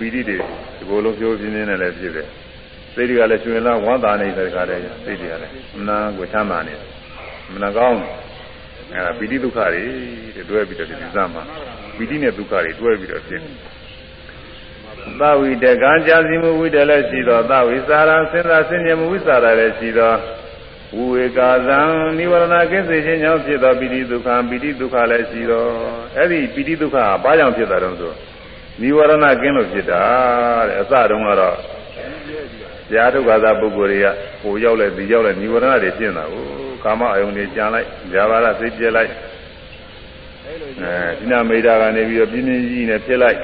ပိဋိတွေဒီဘလုံးပြောပြင်းနေတယ်လည်းဖြစ်တယ်စိတ်တွေကလည်းရှင်လာဝမ်းသာနေတဲ့ခါတည်းစိတ်တွေကလည်းမနာကိုချမ်းသာနေမနာကောင်းအဲဒါပိဋိဒုက္ခတွေတွဲပြီးတော့ဒီဇာမှာပိဋိနဲ့ဒုက္ခတွေတွဲပြီးတော့ဖြစ်တယ် သဝိတကံကြာစီမှုဝိတလည်းရှိသောသဝိစာရစဉ်းစားဆင်ခြင်မှုဝိစာရလည်းရှိသောဝေကာသံနိဝရဏကိစ္စခြင်းကြောင့်ဖြစ်သောပိဋိဒုက္ခပိဋိဒုက္ခလည်းရှိသောအဲ့ဒီပိဋိဒုက္ခကဘာကြောင့်ဖြစ်တာတုံးဆိုနိဝရဏကင်းလို့ဖြစ်တာတဲ့အစတုန်းကတော့တရားထုတ်ကာသပုဂ္ဂိုလ်တွေကဟိုရောက်လဲဒီရောက်လဲနိဝရဏတွေဖြစ်နေတာကိုကာမအယုန်တွေကြံလိုက်ဇာဘာရစိတ်ပြက်လိုက်အဲဒီနာမေတာကနေပြီးတော့ပြင်းပြင်းကြီးနဲ့ဖြစ်လိုက်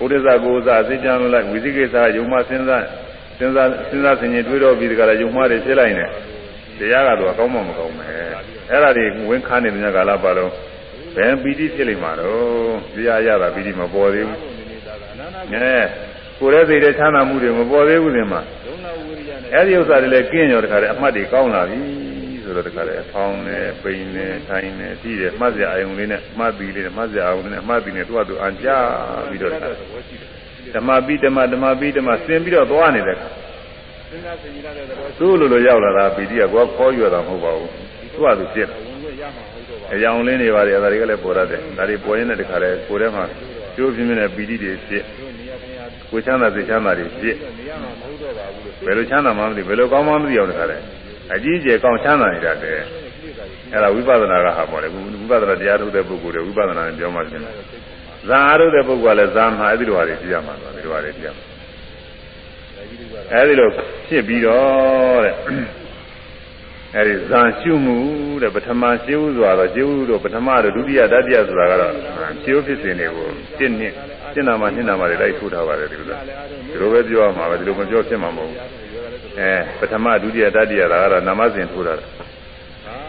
ဘုဒ္ဓဇာကိုယ်စားစိတ်ကြံလိုက်ဝိသိကိစ္စယုံမစဉ်းစားစဉ်းစားစဉ်းစားဆင်ခြင်တွေးတော့ပြီးတကယ်ယုံမတွေဖြစ်လိုက်နေတရားကတော့ကောင်းမှမကောင်းပဲအဲ့ဒါတွေဝင်ခါနေတဲ့ညကာလပါတော့ဘယ်ပီတိဖြစ်လိမ့်မှာတော့တရားရတာပီတိမပေါ်သေးဘူးငဲကိုယ်ရဲ့စိတ်ရဲ့ချမ်းသာမှုတွေမပေါ်သေးဘူးဒီမှာအဲ့ဒီဥစ္စာတွေလည်းကင်းရောတခါတည်းအမှတ်တွေကောင်းလာပြီ ဆိုတော့တခါတည်းဖောင်းနေပိန်နေထိုင်နေပြီးတယ်မှတ်စရာအယုံလေးနဲ့မှတ်ပြီးလေးနဲ့မှတ်စရာအယုံလေးနဲ့မှတ်ပြီးနေသူ့အတူအန်ကြပြီးတော့ဓမ္မပြီးဓမ္မဓမ္မပြီးဓမ္မဆင်ပြီးတော့သွားနေတဲ့ခါသူ့လိုလိုရောက်လာတာပီတိကကိုယ်ခေါ်ရတာမဟုတ်ပါဘူးသူ့အတူဖြစ်အယောင်လင်းတွေပါတယ်ဒါတွေကလည်းပေါ်ရတယ်ဒါတွေပေါ်ရင်းတဲ့တခါတည်းကိုယ်ထဲမှာကျိုးပြင်းပြင်းနဲ့ပီတိတွေဖြစ်ကိုချမ်းသာစိတ်ချမ်းသာတွေဖြစ်ဘယ်လိုချမ်းသာမှမသိဘယ်လိုကောင်းမှမသိအောင်တခါတည်း အကြီးအကျယ်ကောင်းချမ်းသာနေတတ်တယ်အဲ့ဒါဝိပဿနာကဟာပေါ်တယ်ဝိပဿနာတရားထုတ်တဲ့ပုဂ္ဂိုလ်တွေဝိပဿနာနဲ့ပြောမှဖြစ်တယ်ဇာအားထုတ်တဲ့ပုဂ္ဂိုလ်ကလည်းဇာမှာအဲ့ဒီလိုဟာတွေကြည့်ရမှာပါဒီလိုဟာတွေကြည့်ရမှာအဲဒီလိုဖြစ်ပြီးတော့တဲ့အဲဒီဇာရှုမှုတဲ့ပထမရှိဥစွာတော့ရှုဥတော့ပထမတော့ဒုတိယတတိယဆိုတာကတော့ရှုဖြစ်စဉ်တွေကိုတစ်နှစ်ရှင်းနာမှာရှင်းနာမှာတွေလိုက်ထိုးထားပါတယ်ဒီလိုလားဒီလိုပဲပြောရမှာပဲဒီလိုမပြောဖြစ်မှာမဟုတ်ဘူး အဲပထမဒုတိယတတိယဒါကတော့နာမစဉ်ထိုးတာ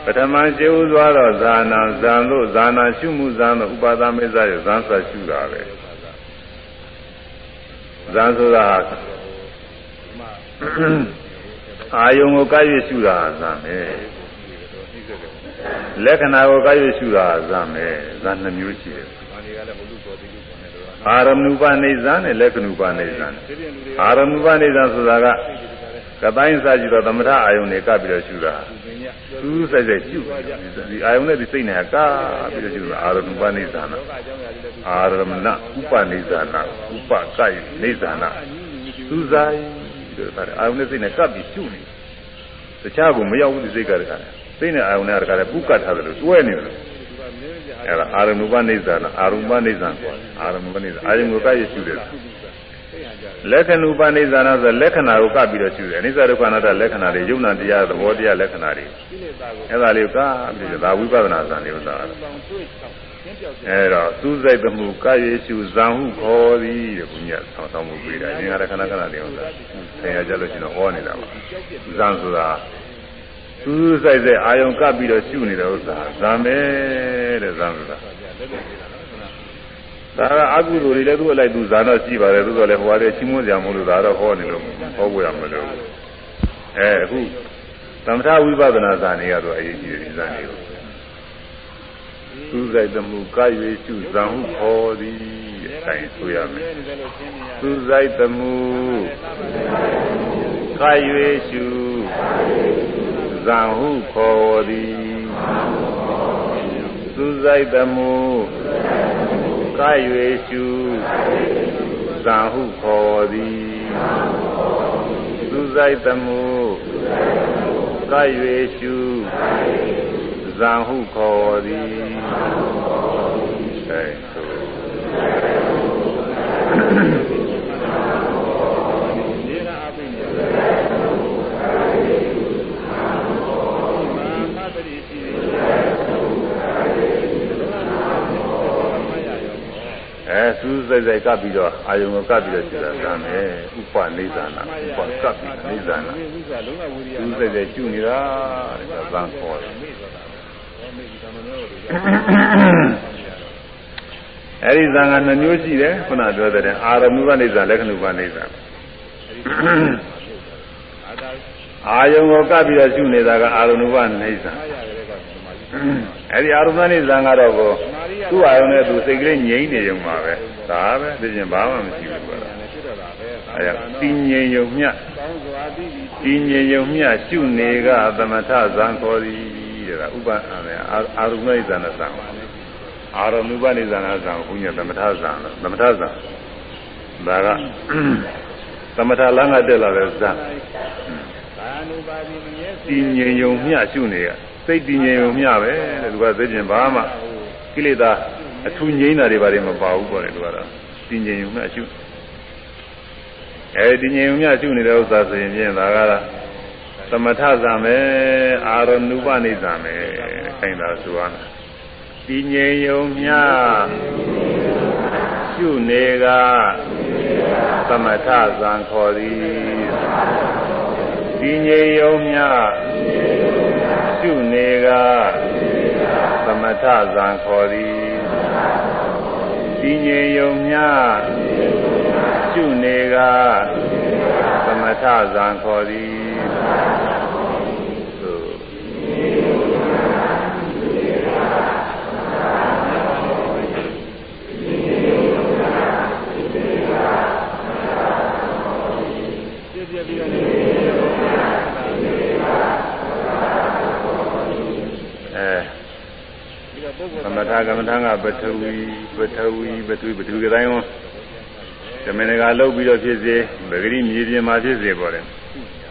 ပထမရှိဥစွာတော့ဇာနာဇံလို့ဇာနာရှုမှုဇံလို့ဥပါဒမေဇရဲ့ဇံစာရှုတာပဲဇံဆိုတာအာယုံကိုကပ်ရရှုတာဇံပဲလက္ခဏာကိုကပ်ရရှုတာဇံပဲဇံနှမျိုးရှိတယ်အာရမဏုပနိဇံနဲ့လက္ခဏုပနိဇံအာရမဏုပနိဇံဆိုတာက ကတိုင်းစားကြည့်တော့သမထအာယုံတွေကပ်ပြီးတော့ရှုတာသူးဆိုင်ဆိုင်ရှုဒီအာယုံနဲ့ဒီစိတ်နဲ့ကပ်ပြီးတော့ရှုတာအာရမဏုပနိဇံအာရမဏဥပနိဇံဥပကယနိဇံသူးဆိုင်ဆိုတော့အာယုန်နဲ့စိတ်နဲ့ကပ်ပြီးရှုနေတခြားကိုမရောက်ဘူးဒီစိတ်ကတည်းကစိတ်နဲ့အာယုန်နဲ့တခါတည်းပုကတ်ထားတယ်လို့တွဲနေတယ်အဲ့ဒါအာရမုပနိစ္စနာအာရမုပနိစ္စကိုအာရမုပနိစ္စအာယုန်ကိုကပ်ရရှုတယ် လက္ခဏုပနိစ္စနာဆိုလက္ခဏာကိုကပ်ပြီးတော့ရှုတယ်အနိစ္စဒုက္ခအနတ္တလက္ခဏာတွေယုံနာတရားသဘောတရားလက္ခဏာတွေအဲ့ဒါလေးကပ်ပြီးတော့ဒါဝိပဿနာဇာန်လေးဥစ္စာအဲတော့သူ့စိတ်သမှုကာယေရှုဇံဟုခေါ်သည်တဲ့ဘုရားဆောင်းဆောင်းမှုပြတာအင်းကခဏခဏလေးဟုတ်လားဆင်ရကြလို့ရှိရင်ဟောနေတာပါဇံဆိုတာသူ့စိတ်စိတ်အာယုံကပ်ပြီးတော့ရှုနေတဲ့ဥစ္စာဇံပဲတဲ့ဇံဆိုတာ ဒါကအကုသိုလ်တွေလည်းသူ့အလိုက်သူဇာတော့ရှိပါတယ်သို့တော်လည်းဟိုကလည်းချင်းမွန်းကြမလို့ဒါတော့ဟောနေလို့ဟောဖို့ရမလို့အဲအခုသမထဝိပဿနာဇာနေရတော့အရေးကြီးတယ်ဇာနေကိုသူစိုက်သမှုကာ၍ရှုဇံဟုခေါ်သည်အဲဒါဆိုရမယ်သူစိုက်သမှုကာ၍ရှုဇံဟုခေါ်သည်သူစိုက်သမှု ကာ၍ရှုဇံဟုခေါ်သည်သူစိုက်သမှုကာ၍ရှုဇံဟုခေါ်သည် စူးစိတ်စိတ်ကပ်ပြီးတော့အာယုံကိုကပ်ပြီးတော့ရှိတာကံပဲဥပနိဒာနာဥပကပ်ပြီးနိဒာနာစူးစိတ်စိတ်ကျူနေတာတဲ့ဇံခေါ်တယ်အဲဒီဇံကနှမျိုးရှိတယ်ခုနပြောတဲ့အာရမုပနိဇံလက္ခဏုပနိဇံအာယုံကိုကပ်ပြီးတော့ရှုနေတာကအာရုံနုပနိစ္စအဲ့ဒီအာရုံနိစ္စကတော့ကို သူ့အာရုံနဲ့သူစိတ်ကလေးငြိမ့်နေုံပါပဲဒါပဲသိချင်းဘာမှမရှိဘူးကွာအဲ့ဒါတင်းငြိမ်ယုံမြတင်းငြိမ်ယုံမြရှုနေကသမထဇံခေါ်သည်တဲ့ကဥပအာရုံနိစ္စနဲ့ဇံပါအာရုံနုပနိစ္စနဲ့ဇံဘုညာသမထဇံသမထဇံဒါကသမထလမ်းကတက်လာတဲ့ဇံတည်ငြိမ်ယုံမျှရှုနေရစိတ်တည်ငြိမ်ယုံမျှပဲတဲ့သူကသိကျင်ဘာမှ ကိလေသာအထူးငြိမ်းတာတွေဘာတွေမပါဘူးပေါ့လေသူကတော့တည်ငြိမ်ယုံမျှရှုအဲဒီတည်ငြိမ်ယုံမျှရှုနေတဲ့ဥစ္စာဆိုရင်ဖြင့်ဒါကတော့သမထဇံပဲအာရဏုပနိဇံပဲခိုင်းတာဆိုရမယ်တည်ငြိမ်ယုံမျှရှုနေကသမထဇံခေါ်သည်ဒီငြိမ်ယုံမြရှုနေကသမ ထဇံခေါ်သည်ဒီငြိမ်ယုံမြရှုနေကသမထဇံခေါ်သည် သမထကမ္မထကပထဝီပထဝီပထဝီပထဝီကတိုင်းဝန်ဓမ္မနကလုတ်ပြီးတော့ဖြစ်စေပဂရိမြေပြင်မှာဖြစ်စေပေါ်တယ်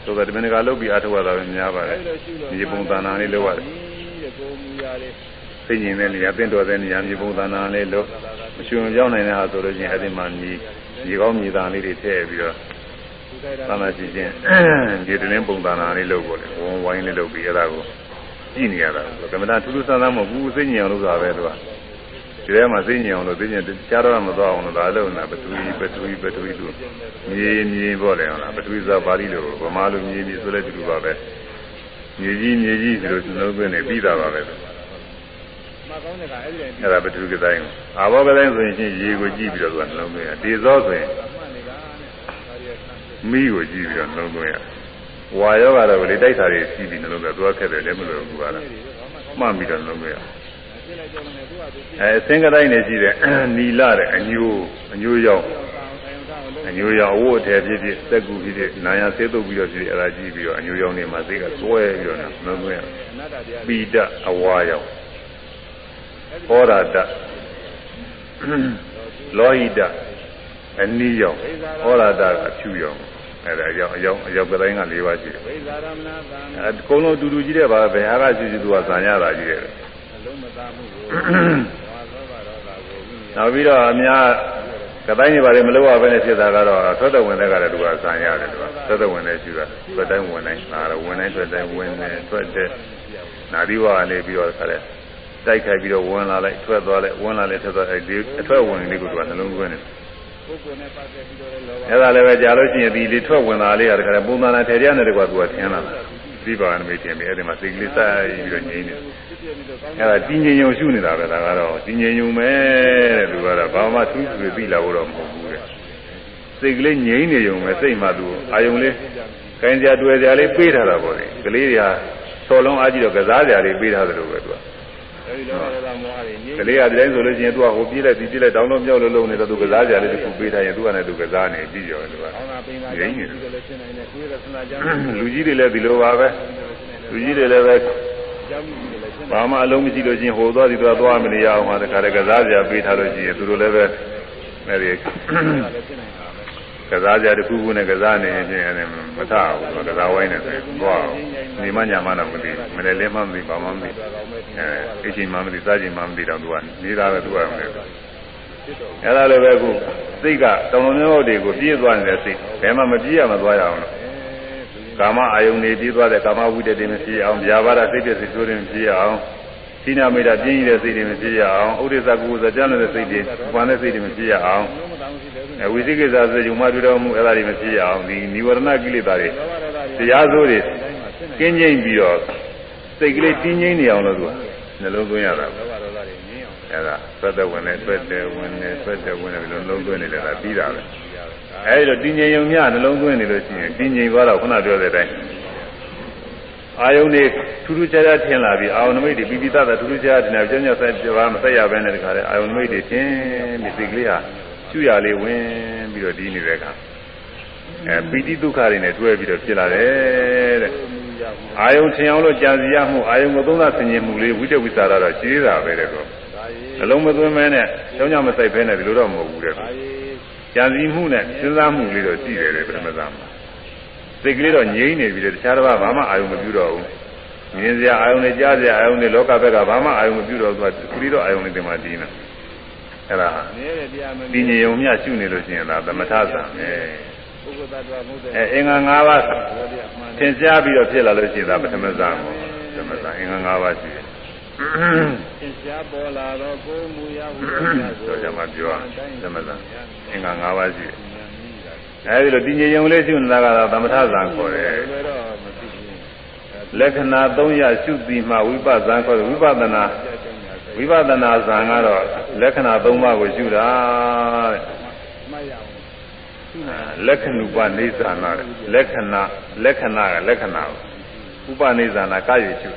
သို့သောဓမ္မနကလုတ်ပြီးအထောက်အထားများပါတယ်မြေပုံသဏ္ဍာန်လေးလောက်ရတယ်သိဉ္ဇင်တဲ့နေရာတင့်တော်တဲ့နေရာမြေပုံသဏ္ဍာန်လေးလို့မရှင်ပြောင်းနိုင်တဲ့ဟာဆိုလို့ချင်းအဲ့ဒီမှာမြေမြေကောင်းမြေသားလေးတွေထည့်ပြီးတော့သမာရှိချင်းမြေတင်းပုံသဏ္ဍာန်လေးလို့ပေါ်တယ်ဝုံဝိုင်းလေးလုပ်ပြီးအဲ့ဒါကို ကြည့်နေရတာကမ္မတာထူးထူးဆန်းဆန်းမဟုတ်ဘူးစိတ်ညင်အောင်လုပ်တာပဲသူကဒီထဲမှာစိတ်ညင်အောင်လို့သိညင်ကြားတော့မသွားအောင်လို့ဒါလို့နာပထဝီပထဝီပထဝီသူမြေမြေပေါ့လေဟုတ်လားပထဝီသာပါဠိလိုဗမာလိုမြေမြေဆိုလဲတူတူပါပဲမြေကြီးမြေကြီးဒီလိုနှုတ်သွင်းနေပြီးတာပါပဲအဲ့ဒါပထဝီကတိုင်းအာဘောကတိုင်းဆိုရင်ချင်းရေကိုကြည့်ပြီးတော့သူကနှလုံးသွင်းရတေဇောဆိုရင်မိကိုကြည့်ပြီးတော့နှလုံးသွင်းရ ဝါယောကတော့လေတိုက်တာတွေရှိပြီးနှလုံးသွင်းသွားခဲ့တယ်လည်းမလို့ဘူးကတော့မှတ်ပြီးတော့နှလုံးသွင်းရအဲစင်္ကတိုင်းနေရှိတဲ့နီလာတဲ့အညိုးအညိုးရောက်အညိုးရောက်အဝတ်အထည်ဖြစ်ဖြစ်စက်ကူဖြစ်ဖြစ်နာယဆေးတုပ်ပြီးတော့ဖြစ်အဲ့ဒါကြည့်ပြီးတော့အညိုးရောက်နေမှာစိတ်ကစွဲပြီးတော့နှလုံးသွင်းရပိဒအဝါရောက်ဟောရတလောဟိတအနိယောဟောရတကအဖြူယော အဲ့ဒါအရောက်အရောက်အရောက်ကတိုင်းက၄ပါးရှိတယ်အဲအကုန်လုံးအတူတူကြီးတဲ့ပါဘယ်ဟာကရှိရှိသူကဇာညတာကြီးတယ်နောက်ပြီးတော့အများကတိုင်းတွေပါလေမလို့ရဘဲနဲ့ဖြစ်တာကတော့ထွက်တဲ့ဝင်တဲ့ကလည်းသူကဇာညတယ်သူကထွက်တဲ့ဝင်တဲ့ရှိတာထွက်တိုင်းဝင်တိုင်းဒါတော့ဝင်တိုင်းထွက်တိုင်းဝင်တယ်ထွက်တဲ့နာဒီဝါနေပြီးတော့ခါတဲ့တိုက်ခိုက်ပြီးတော့ဝင်လာလိုက်ထွက်သွားလိုက်ဝင်လာလိုက်ထွက်သွားလိုက်ဒီအထွက်ဝင်လေးကိုသူကနှလုံးသွင်းတယ် အဲ့ဒါလည်းပဲကြာလို့ရှိရင်ဒီလေထွက်ဝင်လာလေးကတခါပုံသဏ္ဍာန်ထေရနဲ့တကွာသူကထင်းလာတာဒီပါနမိတ်တင်ပြီးအဲ့ဒီမှာစိတ်ကလေးစိုက်ပြီးတော့ငြိမ်းနေအဲ့ဒါတင်းငြိမ်ုံရှုနေတာပဲဒါကတော့တင်းငြိမ်ုံပဲတဲ့သူကတော့ဘာမှသူ့သူသိလာဖို့တော့မဟုတ်ဘူးတဲ့စိတ်ကလေးငြိမ်းနေုံပဲစိတ်မှသူအာယုံလေးခိုင်းကြတွေ့ကြလေးပေးထားတာပေါ့လေကလေးတွေကဆော်လုံးအားကြီးတော့ကစားကြလေးပေးထားတယ်လို့ပဲသူက ကလေးကဒီတိုင်းဆိုလို့ရှိရင်သူကဟိုပြေးလိုက်ဒီပြေးလိုက်တောင်းတော့မြောက်လို့လုံးနေတော့သူကစားကြတယ်သူပေးထားရင်သူကလည်းသူကစားနေပြီးရောသူကရင်းနေတယ်လူကြီးတွေလည်းဒီလိုပါပဲလူကြီးတွေလည်းပဲဘာမှအလုံးမရှိလို့ချင်းဟိုသွားဒီသွားသွားမနေရအောင်ဟာတခါတည်းကစားကြပေးထားလို့ရှိရင်သူတို့လည်းပဲအဲဒီ ကစားကြတခုခုနဲ့ကစားနေရင်ချင်းအဲ့မထဘူးကစားဝိုင်းနေတယ်သွားနေမညာမတော့မသိမလဲလဲမှမသိဘာမှမသိအဲအချိန်မှမသိစားချိန်မှမသိတော့သူကနေတာပဲသူကမယ်အဲ့ဒါလည်းပဲခုစိတ်ကတောင်လုံးမျိုးတွေကိုပြည့်သွားနေတဲ့စိတ်ဘယ်မှမပြည့်ရမသွားရအောင်လို့ကာမအာယုန်တွေပြည့်သွားတဲ့ကာမဝိတ္တတွေမပြည့်အောင်ဗျာပါဒစိတ်ပြည့်စိတ်ဆိုးတွေမပြည့်အောင် သီနာမေတ္တာပြင်းရတဲ့စိတ်တွေမပြည့်ရအောင်ဥဒိစ္စကုသကြမ်းတဲ့စိတ်တွေပန်တဲ့စိတ်တွေမပြည့်ရအောင်အဲဝိသိကိစ္စစေဂျုံမတွေ့တော်မူအဲ့ဒါတွေမဖြစ်ရအောင်ဒီនិဝရဏကိလေသာတွေတရားစိုးတွေကင်းငိမ့်ပြီးတော့စိတ်ကလေးတင်းငိမ့်နေအောင်လို့သူကနှလုံးသွင်းရတာအဲ့ဒါသက်သက်ဝင်နေသက်သက်ဝင်နေသက်သက်ဝင်နေလို့နှလုံးသွင်းနေတယ်ဒါပြီးတာပဲအဲဒီတော့တည်ငြိမ်ုံမျှနှလုံးသွင်းနေလို့ရှိရင်တည်ငြိမ်သွားတော့ခုနပြောတဲ့အတိုင်း အာယုန်တွေထူးထူးခြားခြားထင်လာပြီးအာယုန်နမိတ်တွေပြီးပြီးသားသားထူးထူးခြားခြားထင်လာကြောင်ကြောင်ဆက်ကြပါမဆက်ရဘဲနဲ့တခါလေအာယုန်နမိတ်တွေထင်ပြီးစိတ်ကလေးဟာကျူရလေးဝင်ပြီးတော့ဒီနေတဲ့အခါအဲပီတိဒုက္ခတွေနဲ့တွဲပြီးတော့ဖြစ်လာတယ်တဲ့အာယုန်ထင်အောင်လို့ကြာစီရမှုအာယုန်ကိုသုံးသဆင်ခြင်မှုလေးဝိတဝိသရာတော့ရှိသေးတာပဲတဲ့ကောအလုံးမသွင်းမဲနဲ့ကြောင်ကြောင်မဆိုင်ဘဲနဲ့ဒီလိုတော့မဟုတ်ဘူးတဲ့ကြာစီမှုနဲ့စဉ်းစားမှုလေးတော့ရှိတယ်တဲ့ပထမဇာမှာ စိတ်ကလေးတော့ငြိမ့်နေပြီတဲ့တခြားတစ်ပါးဘာမှအာယုံမပြုတော့ဘူးမြင်စရာအာယုံနဲ့ကြားစရာအာယုံနဲ့လောကဘက်ကဘာမှအာယုံမပြုတော့ဘူးသူကခရီးတော့အာယုံနဲ့တင်မှဒီနာအဲ့ဒါဒီညယုံမြရှုနေလို့ရှိရင်ဒါသမထဇာပဲအဲအင်္ဂါ၅ပါးသင်ကြားပြီးတော့ဖြစ်လာလို့ရှိရင်ဒါပထမဇာပေါ့သမထအင်္ဂါ၅ပါးရှိတယ်သင်ကြားပေါ်လာတော့ကိုယ်မူရဟုဆိုကြမှာပြောသမထအင်္ဂါ၅ပါးရှိတယ် အဲဒီလိုတည်ငြိမ်ုံလေးရှုနေတာကတော့သမထဇံခေါ်တယ်လက္ခဏာ300ရှုပြီးမှဝိပဿနာခေါ်တယ်ဝိပဿနာဝိပဿနာဇံကတော့လက္ခဏာ3ပါးကိုရှုတာတဲ့လက္ခဏုပနိသနာလက္ခဏာလက္ခဏာကလက္ခဏာဥပနိသနာကာယရှု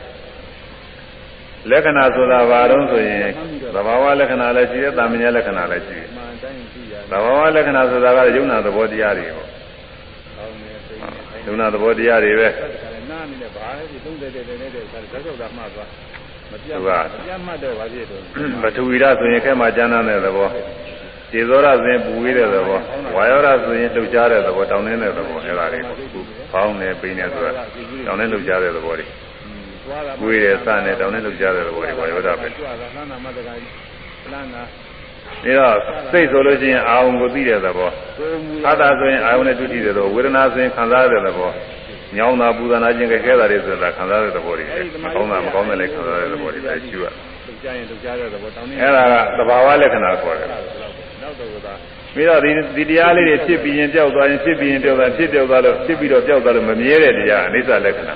လက္ခဏာဆိုတာဘာတော့ဆိုရင်သဘာဝလက္ခဏာလည်းရှိတယ်တာမညာလက္ခဏာလည်းရှိတယ်သဘာဝလက္ခဏာဆိုတာကယုံနာသဘောတရားတွေပေါ့ယုံနာသဘောတရားတွေပဲနားနေတယ်ဘာလဲဒီသုံးတဲ့တဲ့တဲ့တဲ့ဆက်ဆောက်တာမှသွားမပြတ်မပြတ်မှတ်တော့ဘာဖြစ်တော့ပထဝီရဆိုရင်ခဲမှကျမ်းမ်းတဲ့သဘောခြေသောရဆိုရင်ပူဝေးတဲ့သဘောဝါယောရဆိုရင်လှုပ်ရှားတဲ့သဘောတောင်းနေတဲ့သဘောအဲ့ဒါတွေပေါင်းနေပိနေဆိုတာတောင်းနေလှုပ်ရှားတဲ့သဘောတွေ ကိုယ်ရဲ့စနဲ့တောင်းနေလှုပ်ရှားတဲ့သဘောတွေဝါယောရပဲဒါတော့စိတ်ဆိုလို့ရှိရင်အာယုံကိုသိတဲ့သဘောအတ္တဆိုရင်အာယုံနဲ့တွေ့ထိတဲ့သဘောဝေဒနာဆိုရင်ခံစားရတဲ့သဘောညောင်းတာပူဇာနာခြင်းခဲတာတွေဆိုတာခံစားရတဲ့သဘောတွေမကောင်းတာမကောင်းတဲ့လည်းခံစားရတဲ့သဘောတွေပဲရှိရအဲ့ဒါကသဘာဝလက္ခဏာခေါ်တယ်ပြီးတော့ဒီဒီတရားလေးတွေဖြစ်ပြီးရင်ကြောက်သွားရင်ဖြစ်ပြီးရင်ကြောက်သွားဖြစ်ကြောက်သွားလို့ဖြစ်ပြီးတော့ကြောက်သွားလို့မမြဲတဲ့တရားအနိစ္စလက္ခဏာ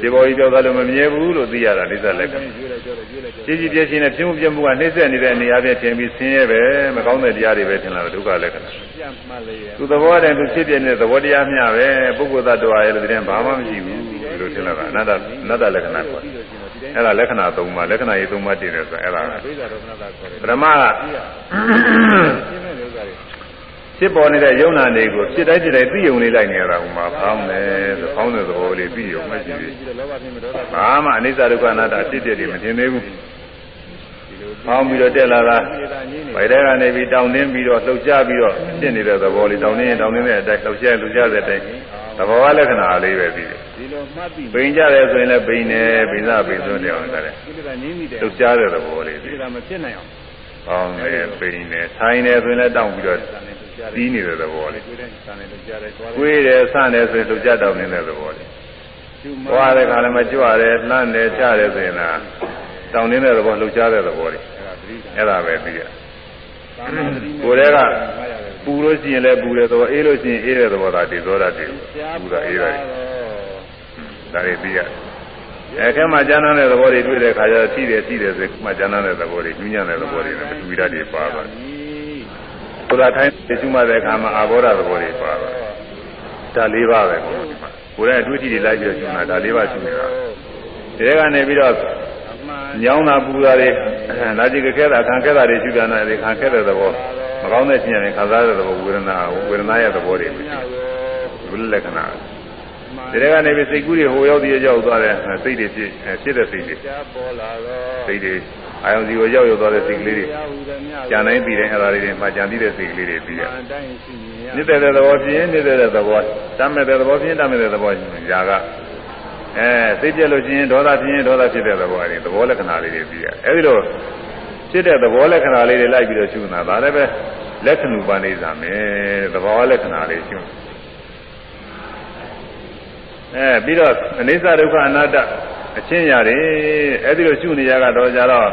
ဒီဘောကြီးကြောက်သွားလို့မမြဲဘူးလို့သိရတာအနိစ္စလက္ခဏာကြီးကြီးပြည့်ချင်းနဲ့ပြင်းမှုပြမှုကနှိမ့်ဆက်နေတဲ့နေရာပြထင်ပြီးဆင်းရဲပဲမကောင်းတဲ့တရားတွေပဲထင်လာတယ်ဒုက္ခလက္ခဏာသူသဘောတည်းသူဖြစ်ပြနေတဲ့သဘောတရားမျှပဲပုဂ္ဂိုလ်သတ္တဝါရဲ့လို့ဒီတဲ့ဘာမှမရှိဘူးဒီလိုထင်လာတာအနတ္တအနတ္တလက္ခဏာပေါ့အဲ့ဒါလက္ခဏာ၃ပါးလက္ခဏာရေး၃ပါးတည်တယ်ဆိုအဲ့ဒါပထမက ဖြစ်ပေါ်နေတဲ့ယုံနာတွေကိုဖြစ်တိုင်းဖြစ်တိုင်းသိယုံလေးလိုက်နေရတာဟိုမှာဖောင်းတယ်ဆိုဖောင်းတဲ့သဘောလေးသိယုံမှရှိပြီဘာမှအနိစ္စဒုက္ခအနတ္တဖြစ်တဲ့တွေမထင်သေးဘူးဖောင်းပြီးတော့တက်လာတာဗိုက်ထဲကနေပြီးတောင်းတင်းပြီးတော့လှုပ်ရှားပြီးတော့ဖြစ်နေတဲ့သဘောလေးတောင်းတင်းရင်တောင်းတင်းတဲ့အတိုင်းလှုပ်ရှားလှုပ်ရှားတဲ့အတိုင်းသဘောဝလက္ခဏာလေးပဲပြီးတယ်ပိန်ကြတယ်ဆိုရင်လည်းပိန်တယ်ပိန်စားပိန်သွင်းတယ်အောင်တယ်လှုပ်ရှားတဲ့သဘောလေးပြီးမဖြစ်နိုင်အောင်ပေါင်းတယ်ပိန်တယ်ထိုင်တယ်ဆိုရင်လည်းတောင်းပြီးတော့ တီးနေတဲ့သဘောလေးကိုယ်တယ်ဆန့်တယ်ဆိုရင်လှုပ်ရှားတောင်းနေတဲ့သဘောလေးဘွားတဲ့ခါလည်းမကြွတယ်လှမ်းတယ်ချတယ်ဆိုရင်လားတောင်းနေတဲ့သဘောလှုပ်ရှားတဲ့သဘောလေးအဲ့ဒါပဲပြီးရကိုယ်တည်းကပူလို့ရှိရင်လည်းပူတဲ့သဘောအေးလို့ရှိရင်အေးတဲ့သဘောသာတည်သောတာတည်ပူတာအေးတာဒါတွေပြီးရအဲခဲမှာကျမ်းမ်းတဲ့သဘောတွေတွေ့တဲ့ခါကျတော့ရှိတယ်ရှိတယ်ဆိုမှကျမ်းမ်းတဲ့သဘောတွေညဉ့်ညံ့တဲ့သဘောတွေနဲ့ပူရတွေပါသွားတယ် ဘုရားထိုင်းရှုမှတ်တဲ့အခါမှာအာဘောဓသဘောတွေပါသွားတယ်ဒါလေးပါပဲကိုယ်ကိုယ်ရဲ့အတွေ့အထိတွေလိုက်ပြီးတော့ရှုတာဒါလေးပါရှုနေတာဒီကနေပြီးတော့ညောင်းတာပူတာတွေလာကြည့်ခဲတာခံခဲတာတွေရှုတာနဲ့ခံခဲတဲ့သဘောမကောင်းတဲ့ခြင်းနဲ့ခံစားတဲ့သဘောဝေဒနာဝေဒနာရဲ့သဘောတွေမရှိဘူးလက္ခဏာဒီထဲကနေပြီးစိတ်ကူးတွေဟိုရောက်သေးရောက်သွားတဲ့စိတ်တွေဖြစ်ဖြစ်တဲ့စိတ်တွေစိတ်တွေ အာယုံစီကိုရောက်ရောက်သွားတဲ့စိတ်ကလေးတွေကြံတိုင်းပြီးတဲ့အဲ့ဒါတွေမှကြံပြီးတဲ့စိတ်ကလေးတွေပြီးရနေတဲ့တဲ့သဘောဖြစ်ရင်နေတဲ့တဲ့သဘောတမ်းမဲ့တဲ့သဘောဖြစ်ရင်တမ်းမဲ့တဲ့သဘောຢာကအဲသိပြလို့ရှိရင်ဒေါသဖြစ်ရင်ဒေါသဖြစ်တဲ့သဘောတွေသဘောလက္ခဏာလေးတွေပြီးရအဲဒီလိုဖြစ်တဲ့သဘောလက္ခဏာလေးတွေလိုက်ပြီးတော့ရှုနေတာဒါလည်းပဲလက္ခဏုပနိသမယ်သဘောလက္ခဏာလေးရှုအဲပြီးတော့အနိစ္စဒုက္ခအနတ္တ အချင်းရတယ်အဲဒီလိုရှုနေရကတော့ကြတော့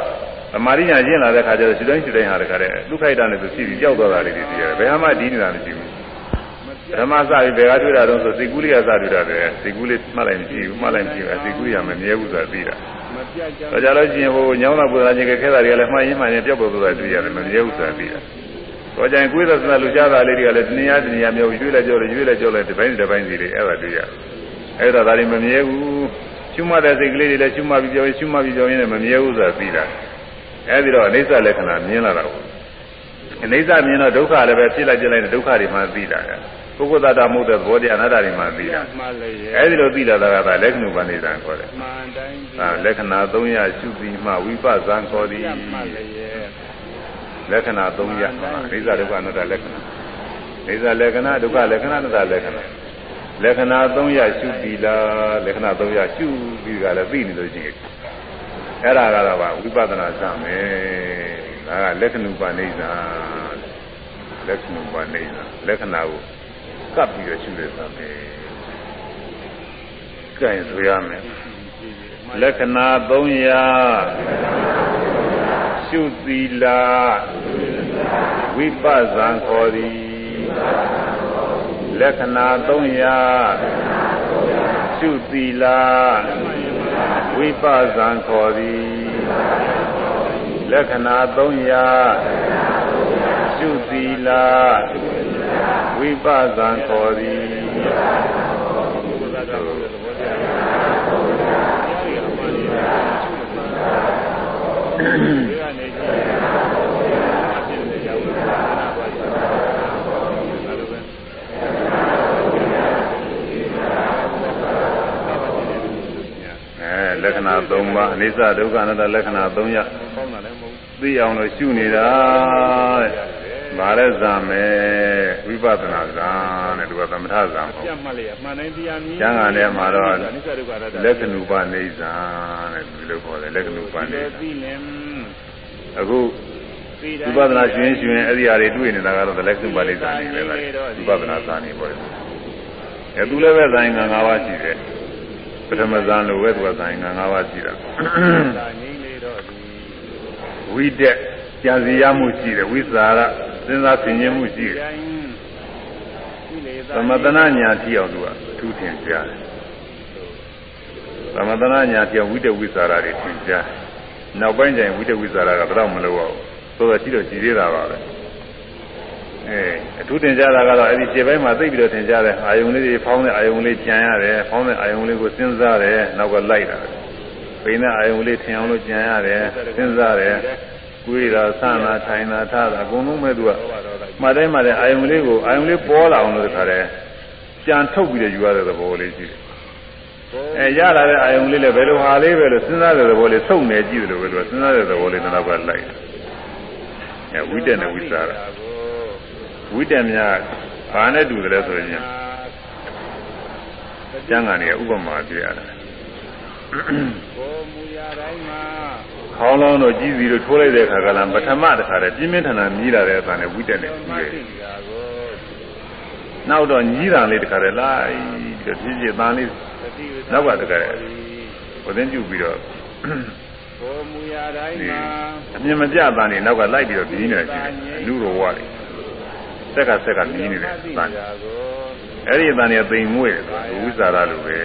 အမာရိညာရင့်လာတဲ့ခါကျတော့ရှုတိုင်းရှုတိုင်းဟာတခါတည်းဒုက္ခိတနဲ့သူရှိပြီးကြောက်သွားတာလေးတွေသိရတယ်ဘယ်မှဒီးနေတာမရှိဘူးဓမ္မစပြီးဘယ်ကတွေ့တာတော့ဆိုစိတ်ကူးလေးကစတွေ့တာပဲစိတ်ကူးလေးမှတ်လိုက်မရှိဘူးမှတ်လိုက်မရှိဘူးစိတ်ကူးရမမြဲဘူးဆိုတာသိတာဒါကြလို့ရှိရင်ဟိုညောင်းတာပူဇာခြင်းခဲတာတွေကလည်းမှတ်ရင်းမှန်ရင်ပြောက်ပေါ်သွားတာတွေ့ရတယ်မမြဲဘူးဆိုတာသိတာတော့ကြရင်ကိုယ်သက်သက်လူကြတာလေးတွေကလည်းတနည်းအားတနည်းအားမျိုးရွေးလိုက်ကြောက်လိုက်ရွေးလိုက်ကြောက်လိုက်တစ်ပိုင်းတစ်ပိုင်းစီတွေအဲ့ဒါတွေ့ရအဲ့ဒါဒါတွေမမြဲဘူး ရှုမှတ်တဲ့စိတ်ကလေးတွေလည်းရှုမှတ်ပြီးပြောရင်ရှုမှတ်ပြီးပြောရင်လည်းမမြဲဘူးဆိုတာသိတာအဲ့ဒီတော့အိဋ္ဌလက္ခဏာမြင်လာတာကိုအိဋ္ဌမြင်တော့ဒုက္ခလည်းပဲဖြစ်လိုက်ကြလိုက်တဲ့ဒုက္ခတွေမှသိတာကပုဂ္ဂိုလ်သတ္တမဟုတ်တဲ့သဘောတရားအနတ္တတွေမှသိတာအဲဒီလိုသိလာတာကဒါလက္ခဏုပနိဒံခေါ်တယ်ဒါလက္ခဏာ300ရှုပြီးမှဝိပဿနာခေါ်သည်လက္ခဏာ300အိဇဒုက္ခအနတ္တလက္ခဏာအိဇလက္ခဏာဒုက္ခလက္ခဏာအနတ္တလက္ခဏာ လက္ခဏာ300ရှုပြီးလားလက္ခဏာ300ရှုပြီးကလည်းသိနေလို့ရှိရင်အဲ့ဒါကတော့ဝိပဿနာစမယ်ဒါကလက္ခဏုပနိဒံလက္ခဏုပနိဒံလက္ခဏာကိုကပ်ပြီးတော့ရှုတဲ့သံပဲကြိုင်ဆိုရမယ်လက္ခဏာ300ရှုသီလာဝိပဿနာခေါ်သည် လက္ခဏာ300ရှုသီလာဝိပဿနာခေါ်သည်လက္ခဏာ300ရှုသီလာဝိပဿနာခေါ်သည်အဲ လက္ခဏာ3ပါးအနိစ္စဒုက္ခအနတ္တလက္ခဏာ3ရပ်သိအောင်လို့ရှုနေတာတဲ့ဗာလဲဇာမယ်ဝိပဿနာဇာနဲ့သူကသမထဇာမဟုတ်ပြတ်မှတ်လေအမှန်တိုင်းတရားမြင်ကျမ်းဂန်ထဲမှာတော့လက္ခဏုပနိဇာတဲ့ဒီလိုခေါ်တယ်လက္ခဏုပနိဇာအခုဝိပဿနာရှင်ရှင်အဲ့ဒီဟာတွေတွေ့နေတာကတော့လက္ခဏုပနိဇာနေပဲလားဝိပဿနာဇာနေပေါ့အဲသူလည်းပဲဇာင်ငံ၅ပါးရှိတယ် ပထမဇာလိုပဲသူကဇာင်ငံ၅ပါးရှိတာဝိတက်ကြံစီရမှုရှိတယ်ဝိသရာစဉ်းစားဆင်ခြင်မှုရှိတယ်သမတနာညာတိအောင်သူကအထူးထင်ရှားတယ်သမတနာညာတိအောင်ဝိတဝိသရာတွေထင်ရှားနောက်ပိုင်းကျရင်ဝိတဝိသရာကဘယ်တော့မလုပ်အောင်ဆိုတော့ရှိတော့ရှိသေးတာပါပဲ အဲအထူးတင်ကြတာကတော့အဲ့ဒီခြေပိုင်းမှာသိပြီးတော့တင်ကြတယ်အာယုံလေးတွေဖောင်းတဲ့အာယုံလေးကြံရတယ်ဖောင်းတဲ့အာယုံလေးကိုစဉ်းစားတယ်နောက်ကလိုက်တာပိန်တဲ့အာယုံလေးထင်အောင်လို့ကြံရတယ်စဉ်းစားတယ်ကိုယ်ရာဆန္ဒထိုင်တာထားတာအကုန်လုံးပဲသူကမှတ်တိုင်းမှတဲ့အာယုံလေးကိုအာယုံလေးပေါ်လာအောင်လို့တခါတည်းကြံထုတ်ပြီးတော့ယူရတဲ့သဘောလေးရှိတယ်။အဲရလာတဲ့အာယုံလေးလည်းဘယ်လိုဟာလေးပဲလို့စဉ်းစားတဲ့သဘောလေးသုံနေကြည့်တယ်လို့ပဲလို့စဉ်းစားတဲ့သဘောလေးတော့ကလိုက်။အဲဝိတ္တနဲ့ဝိသရာ ဝိတ္တများဘာနဲ့တူတယ်ဆိုရင်ကျမ်းဂန်တွေကဥပမာပြရတယ်။ကိုမူရာတိုင်းမှာခေါင်းလုံးတို့ကြီးစီတို့ထိုးလိုက်တဲ့အခါကလည်းပထမတစ်ခါတည်းပြင်းပြင်းထန်ထန်မြည်လာတဲ့အတန်နဲ့ဝိတက်နေပြီးတယ်နောက်တော့ညီးတာလေးတစ်ခါတည်းလိုက်ပြီးတော့ပြင်းပြင်းသားလေးနောက်ကတကယ်ဝသင်းကျူပြီးတော့ကိုမူရာတိုင်းမှာအမြင်မပြတာနေနောက်ကလိုက်ပြီးတော့ပြီးနေတယ်ရှိတယ်လူတော်ဝါလေး ဆက်ကဆက်ကပြီးနေတယ်တန်အဲ့ဒီအတန်နဲ့ပိန်မွေ့တယ်ဝိဇာရလိုပဲ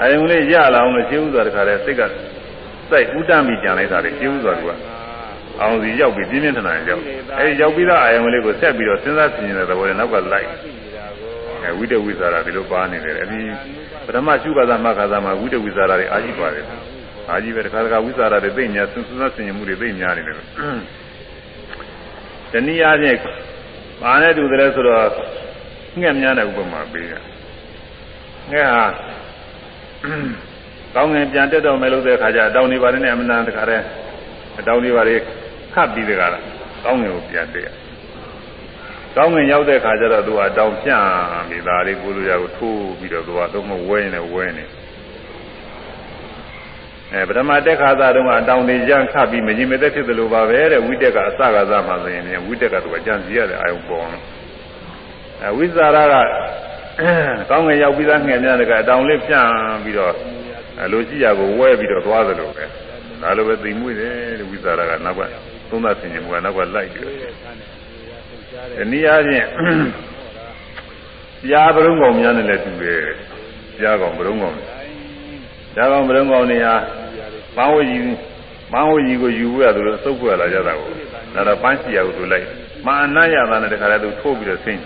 အယုံလေးရလာအောင်လို့ရှင်းဥစွာတခါတည်းစိတ်ကစိုက်ဥတ္တမိကြံလိုက်တာလေကျေဥစွာသူကအောင်စီရောက်ပြီးပြင်းပြင်းထန်ထန်ရောက်အဲဒီရောက်ပြီးသားအာယုံလေးကိုဆက်ပြီးတော့စဉ်းစားဆင်ခြင်တဲ့သဘောနဲ့နောက်ကလိုက်အဲဝိတဝိဇာရဒီလိုပါနေတယ်အဲဒီပထမရှုပါသမခါသမဝိတဝိဇာရတွေအာကြီးပါတယ်အာကြီးပဲတခါတခါဝိဇာရတွေသိညာစဉ်းစားဆင်ခြင်မှုတွေသိညာနေတယ်တနည်းအားဖြင့် ပါနဲ့တူတယ်ဆိုတော့ငှက်များတဲ့ဥပမာပေးတာငှက်ဟာကောင်းငင်ပြန်တက်တော့မယ်လို့တဲ့အခါကျအတောင်တွေပါတယ်နဲ့အမှန်တန်တခါတည်းအတောင်တွေပါတယ်ခတ်ပြီးတခါလားကောင်းငင်ကိုပြန်တက်ရကောင်းငင်ရောက်တဲ့အခါကျတော့သူကအတောင်ပြန့်ပြီးသားလေးကိုလိုရကိုထိုးပြီးတော့သူကတော့မဝဲနေဝဲနေ အဲပထမတက်ခါသာတုန်းကအတောင်တွေကြမ်းခတ်ပြီးမကြီးမသက်ဖြစ်တယ်လို့ပါပဲတဲ့ဝိတက်ကအစကစားမှဆိုရင်ဝိတက်ကသူကကြံစီရတဲ့အာယုံပေါ်အဲဝိဇာရကကောင်းငင်ရောက်ပြီးသားငှက်များတကအတောင်လေးပြန့်ပြီးတော့အလိုရှိရာကိုဝဲပြီးတော့သွားသလိုပဲဒါလိုပဲသိမွေ့တယ်ဝိသရာကနောက်ကသုံးသဆင်ញမူကနောက်ကလိုက်ပြီးတော့ဒီနည်းအားဖြင့်ကြားပရုံးကောင်များနဲ့လည်းတူတယ်ကြားကောင်ပရုံးကောင် ကြားကောင်ပရုံးကောင်တွေဟာပန်းဝကြီးပန်းဝကြီးကိုယူဖို့ရသလိုစုပ်ဖွဲ့လာကြတာကိုဒါတော့ပန်းစီရကိုသူလိုက်မာအနရတာနဲ့တခါတည်းသူထိုးပြီးတော့ဆင်း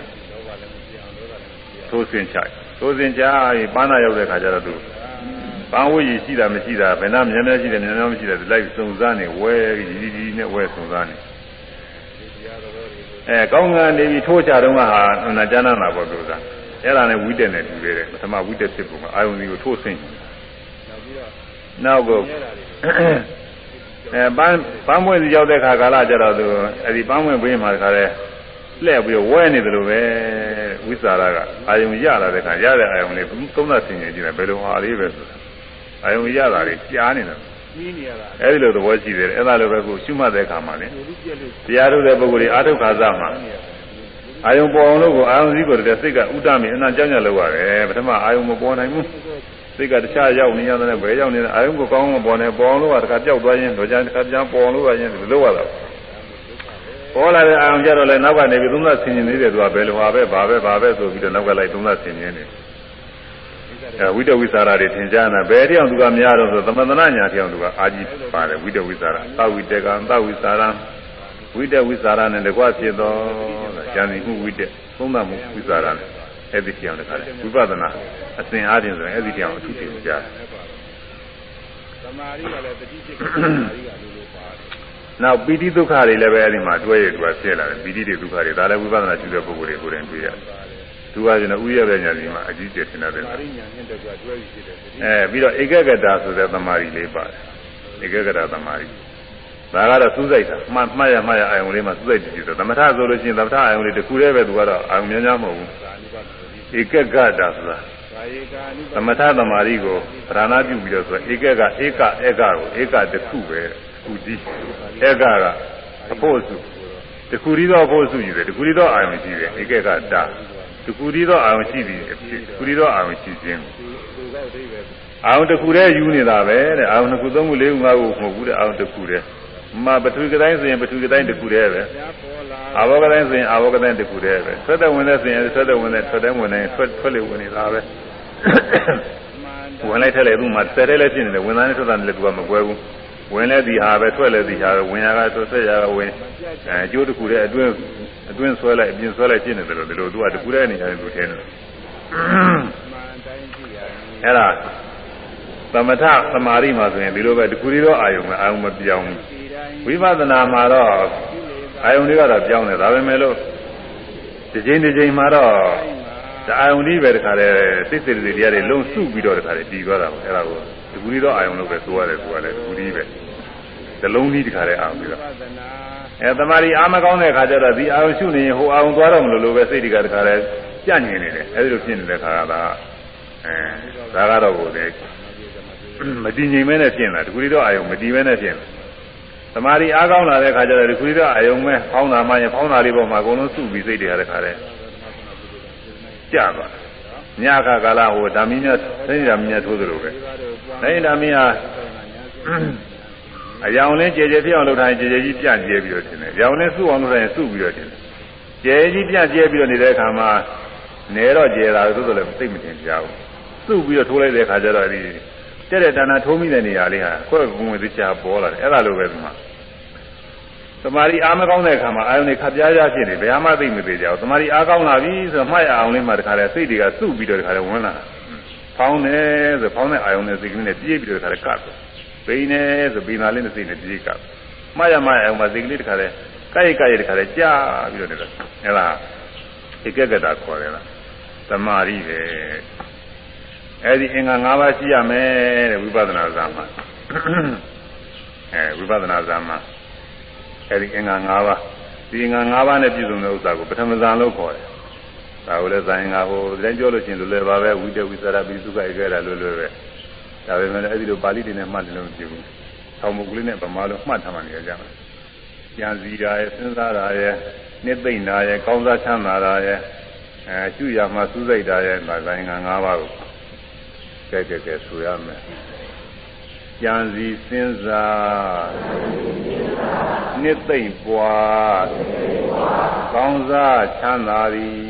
ထိုးဆင်းချထိုးဆင်းချပြီးပန်းနာရောက်တဲ့ခါကျတော့သူပန်းဝတ်ရည်ရှိတာမရှိတာဘယ်နှမြဲမြဲရှိတယ်မြဲမြဲမရှိတယ်သူလိုက်စုံစမ်းနေဝဲကြီးကြီးနဲ့ဝဲစုံစမ်းနေအဲကောင်းကနေပြီးထိုးချတော့ကဟာနာကျမ်းနာပေါ့သူကအဲ့ဒါနဲ့ဝိတက်နဲ့တူတယ်ပထမဝိတက်ဖြစ်ပုံကအာယုန်ဒီကိုထိုးဆင်း နောက်ကိုအဲပန်းပန်းမွေးစီရောက်တဲ့ခါကာလကျတော့သူအဲဒီပန်းမွေးဘေးမှာတခါလဲလှည့်ပြီးဝဲနေတယ်လို့ပဲဝိစာရကအာယုံရလာတဲ့ခါရတဲ့အာယုံလေးသုံးသပ်ဆင်ခြင်ကြည့်တယ်ဘယ်လိုဟာလေးပဲဆိုတာအာယုံရတာလေးကြားနေတယ်အဲဒီလိုသဘောရှိတယ်အဲ့ဒါလိုပဲကိုရှုမှတ်တဲ့အခါမှာလေတရားထုတ်တဲ့ပုဂ္ဂိုလ်တွေအာထုတ်ခါစားမှာအာယုံပေါ်အောင်လို့ကိုအာယုံစည်းကိုတည်းစိတ်ကဥဒ္ဒမေအနံကြောင်းကြလို့ရတယ်ပထမအာယုံမပေါ်နိုင်ဘူး စိတ်ကတခြားရောက်နေရတယ်ဘယ်ရောက်နေလဲအာယုံကိုကောင်းအောင်ပေါ်နေပေါ်အောင်လို့ကတခါပျောက်သွားရင်တော့ကြတခါပြန်ပေါ်အောင်လို့ကရင်လို့ရတာပေါ်လာတဲ့အာယုံကြတော့လဲနောက်ကနေပြီးသုံးသဆင်ញင်နေတယ်သူကဘယ်လိုဟာပဲဘာပဲဘာပဲဆိုပြီးတော့နောက်ကလိုက်သုံးသဆင်ញင်နေအဲဝိတဝိသရာတွေသင်ကြားတာဘယ်တရားသူကများတော့ဆိုသမထနာညာတရားသူကအာကြီးပါတယ်ဝိတဝိသရာသဝိတကံသဝိသရာဝိတဝိသရာနဲ့တကွဖြစ်သောဉာဏ်ဤမှုဝိတသုံးသမှုဝိသရာနဲ့ အဲ့ဒီတရားတခါလေဝိပဿနာအစဉ်အားဖြင့်ဆိုရင်အဲ့ဒီတရားကိုအထူးသင်ကြားတယ်သမာဓိကလည်းတတိစိတ်ကသမာဓိကလိုလိုပါတယ်နောက်ပီတိဒုက္ခတွေလည်းပဲအဲ့ဒီမှာတွဲရတူဖြစ်လာတယ်ပီတိတွေဒုက္ခတွေဒါလည်းဝိပဿနာကျူတဲ့ပုဂ္ဂိုလ်တွေကိုယ်တိုင်တွေ့ရတယ်သူကကျတော့ဥရတဲ့ညာဒီမှာအကြီးကျယ်ထင်တယ်အဲပြီးတော့ဧကဂတဆိုတဲ့သမာဓိလေးပါတယ်ဧကဂတသမာဓိဒါကတော့စူးစိုက်တာမှတ်မှတ်ရမှတ်ရအာယုံလေးမှာစူးစိုက်ကြည့်တယ်သမထဆိုလို့ရှိရင်သမထအာယုံလေးတစ်ခုတည်းပဲသူကတော့အာယုံများများမဟုတ်ဘူး ဧကဂတဆိုတာသမထသမာဓိကိုဗရဏပြုပြီးတော့ဆိုဧကကဧကဧကကိုဧကတစ်ခုပဲခုဒီဧကကအဖို့စုတခုရီသောအဖို့စုယူတယ်တခုရီသောအာယုံရှိတယ်ဧကကတာတခုရီသောအာယုံရှိသည်တခုရီသောအာယုံရှိခြင်းအာယုံတခုတည်းယူနေတာပဲတဲ့အာယုံနှစ်ခုသုံးခုလေးခုငါးခုမဟုတ်ဘူးတဲ့အာယုံတခုတည်း မပထဝီကတိုင်းဆိုရင်ပထဝီကတိုင်းတခုတည်းပဲအာဘောကတိုင်းဆိုရင်အာဘောကတိုင်းတခုတည်းပဲဆွတ်တဲ့ဝင်တဲ့ဆိုရင်ဆွတ်တဲ့ဝင်တဲ့ထွက်တဲ့ဝင်တဲ့ထွက်ထွက်လေဝင်နေတာပဲဝင်လိုက်ထက်လေသူ့မှာဆယ်တဲ့လည်းဖြစ်နေတယ်ဝင်သားနဲ့ထွက်တာလည်းသူကမကွဲဘူးဝင်လဲဒီဟာပဲထွက်လဲဒီဟာပဲဝင်ရကဆွဆက်ရကဝင်အဲကျိုးတစ်ခုတည်းအတွင်းအတွင်းဆွဲလိုက်အပြင်ဆွဲလိုက်ဖြစ်နေတယ်လို့ဒီလိုသူကတခုတည်းနေရတယ်သူထင်တယ်အဲ့ဒါသမထသမာဓိမှာဆိုရင်ဒီလိုပဲတခုတည်းတော့အာယုံပဲအာယုံမပြောင်း ဝိပဿနာမှာတော့အာယုံတွေကတော့ပြောင်းတယ်ဒါပဲမဲ့လို့ဒီချိန်ဒီချိန်မှာတော့ဒါအာယုံဒီပဲတခါတည်းစိတ်စိတ်တွေတရားတွေလုံးစုပြီးတော့တခါတည်းတည်သွားတာပေါ့အဲ့ဒါကိုတကူကြီးတော့အာယုံလို့ပဲဆိုရတယ်ဆိုရတယ်တကူကြီးပဲဇလုံးကြီးတခါတည်းအာယုံပြီးတော့အဲတမာရီအာမကောင်းတဲ့ခါကျတော့ဒီအာယုံရှုနေရင်ဟိုအာယုံသွားတော့မလို့လို့ပဲစိတ်တွေကတခါတည်းကြညင်နေတယ်အဲဒီလိုဖြစ်နေတဲ့ခါကသာအဲဒါကတော့ကိုယ်မတည်ငြိမ်မဲနဲ့ဖြစ်လာတကူကြီးတော့အာယုံမတည်မဲနဲ့ဖြစ်လာ သမာဓိအားကောင်းလာတဲ့ခါကျတော့ဒီခုတော့အယုံမဲ့ဖောင်းတာမှရင်ဖောင်းတာလေးပေါ်မှာအကုန်လုံးစုပြီးစိတ်တွေရတဲ့ခါတဲ့ကြသွားညခါကာလဟိုဓာမင်းမြတ်သိဓာမင်းမြတ်ထိုးသလိုပဲသိဓာမင်းဟာအယောင်လင်းကြဲကြဲဖြစ်အောင်လုပ်ထားရင်ကြဲကြဲကြီးပြန့်ကျဲပြီးတော့ထင်တယ်။ရောင်လင်းစုအောင်လုပ်ထားရင်စုပြီးတော့ထင်တယ်။ကြဲကြီးပြန့်ကျဲပြီးတော့နေတဲ့အခါမှာနေတော့ကြဲတာသို့တော်လည်းသိမထင်ကြဘူး။စုပြီးတော့ထိုးလိုက်တဲ့အခါကျတော့ဒီ တဲ့တဲ့တဏှာထိုးမိတဲ့နေရာလေးဟာခွဲကုံဝင်သိချာပေါ်လာတယ်အဲ့ဒါလိုပဲဒီမှာသမာဓိအားမကောင်းတဲ့အခါမှာအာယုန်တွေခပ်ပြားပြားဖြစ်နေဘယ်မှသိမသေးကြဘူးသမာဓိအားကောင်းလာပြီဆိုတော့မှတ်ရအောင်လေးမှတခါတည်းစိတ်တွေကစုပြီးတော့တခါတည်းဝင်လာတာဖောင်းတယ်ဆိုဖောင်းတဲ့အာယုန်နဲ့စိတ်ကလေးနဲ့ပြေးပြီးတော့တခါတည်းကပ်တယ်ပိန်နေဆိုပိန်သားလေးနဲ့စိတ်နဲ့ပြေးကပ်မှတ်ရမှတ်အောင်မှစိတ်ကလေးတခါတည်းကိုက်ကိုက်တခါတည်းကြာပြီးတော့နေတာအဲ့ဒါဧကဂတခေါ်တယ်လားသမာဓိပဲ အဲ့ဒီအင်္ဂါ၅ပါးရှိရမယ်တဲ့ဝိပဿနာဇာမှာအဲဝိပဿနာဇာမှာအဲ့ဒီအင်္ဂါ၅ပါးဒီအင်္ဂါ၅ပါးနဲ့ပြည့်စုံတဲ့ဥစ္စာကိုပထမဇာလို့ခေါ်တယ်ဒါကိုလည်းဇာင်ငါဟိုတိုင်းပြောလို့ရှိရင်လွယ်လွယ်ပါပဲဝိတဝိသရာပိသုခဧကရာလွယ်လွယ်ပဲဒါပေမဲ့အဲ့ဒီလိုပါဠိတွေနဲ့မှတ်တယ်လို့မဖြစ်ဘူးဆောင်းမုတ်ကလေးနဲ့ဗမာလိုမှတ်ထားမှနေကြတယ်ကြံစည်တာရဲ့စဉ်းစားတာရဲ့နှစ်သိမ့်တာရဲ့ကောင်းစားချမ်းသာတာရဲ့အဲကျွရမှာစူးစိတ်တာရဲ့ဒါဇာင်ငါ၅ပါးကို ကဲကဲကဲဆိုရမယ်ကြံစီစဉ်းစားနှစ်သိမ့်ပွားကောင်းစားချမ်းသာသည်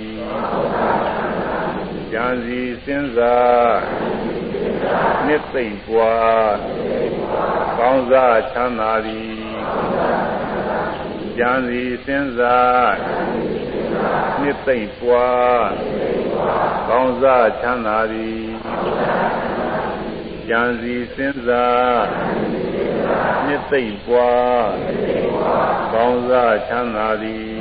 ကြံစီစဉ်းစားနှစ်သိမ့်ပွားကောင်းစားချမ်းသာသည်ကြကြံစီစဉ်းစားနှစ်သိမ့်ပွားကောင်းစားချမ်းသာသည် ကြံစီစဉ်းစားနှစ်သိမ့်ပွားကောင်းစားချမ်းသာသည်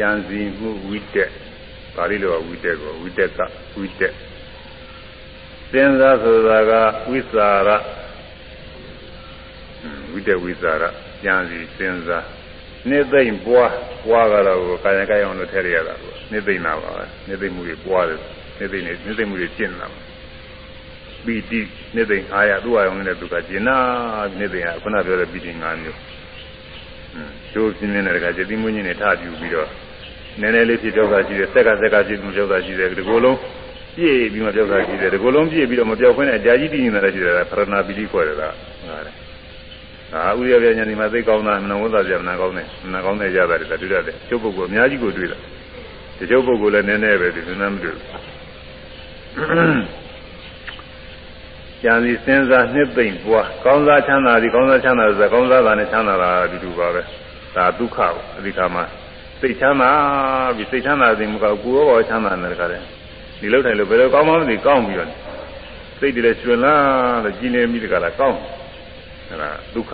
ကြံစီမှုဝိတက်ပါဠိလိုကဝိတက်ကဝိတက်ကဝိတက်စဉ်းစားဆိုတာကဝိစာရဝိတက်ဝိစာရကြံစီစဉ်းစားနှစ်သိမ့်ပွားပွားကတော့ကာယကံအောင်လို့ထည့်ရတာကိုနှစ်သိမ့်တာပါပဲနှစ်သိမ့်မှုတွေပွားတယ်နှစ်သိမ့်နေနှစ်သိမ့်မှုတွေကျင့်တာပါပီတိနှစ်သိမ့်အားရသူ့အယုံနဲ့သူကကျင်နာနှစ်သိမ့်ကခုနပြောတဲ့ပီတိ၅မျိုးကျိုးပြင်းနေတဲ့ကကျတိမွင်းကြီးနဲ့ထပြူပြီးတော့ နည်းနည်းလေးဖြစ်ကြောက်တာရှိတယ်ဆက်ကဆက်ကဖြစ်မှုကြောက်တာရှိတယ်ဒီကိုယ်လုံးပြည့်ပြီးမှကြောက်တာရှိတယ်ဒီကိုယ်လုံးပြည့်ပြီးတော့မပြောက်ခွင့်နဲ့အကြာကြီးတည်နေတာရှိတယ်ဖရဏပီတိခေါ်တယ်ကဟုတ်တယ်အာဥရပြညာဒီမှာသိကောင်းတာမနဝသပြမနာကောင်းတယ်မနာကောင်းတဲ့ရတာတွေတွေ့ရတယ်ကျုပ်ပုဂ္ဂိုလ်အများကြီးကိုတွေ့တာဒီကျုပ်ပုဂ္ဂိုလ်လည်းနည်းနည်းပဲဒီနည်းမတွေ့ကြံစီစဉ်းစားနှစ်သိမ့်ပွားကောင်းစားချမ်းသာသည်ကောင်းစားချမ်းသာဆိုကောင်းစားတာနဲ့ချမ်းသာတာအတူတူပါပဲဒါဒုက္ခကိုအဒီခါမှာ စိတ်ချမ်းသာပြီးစိတ်ချမ်းသာခြင်းမကကိုယ်ရောချမ်းသာတယ်ခါတယ်ဒီလောက်ထိုင်လို့ဘယ်လိုကောင်းမှမသိကောင်းပြီးတော့စိတ်တည်းလည်းကျွန်းလာလို့ကြည်နေမိတကလားကောင်းအဲဒါဒုက္ခ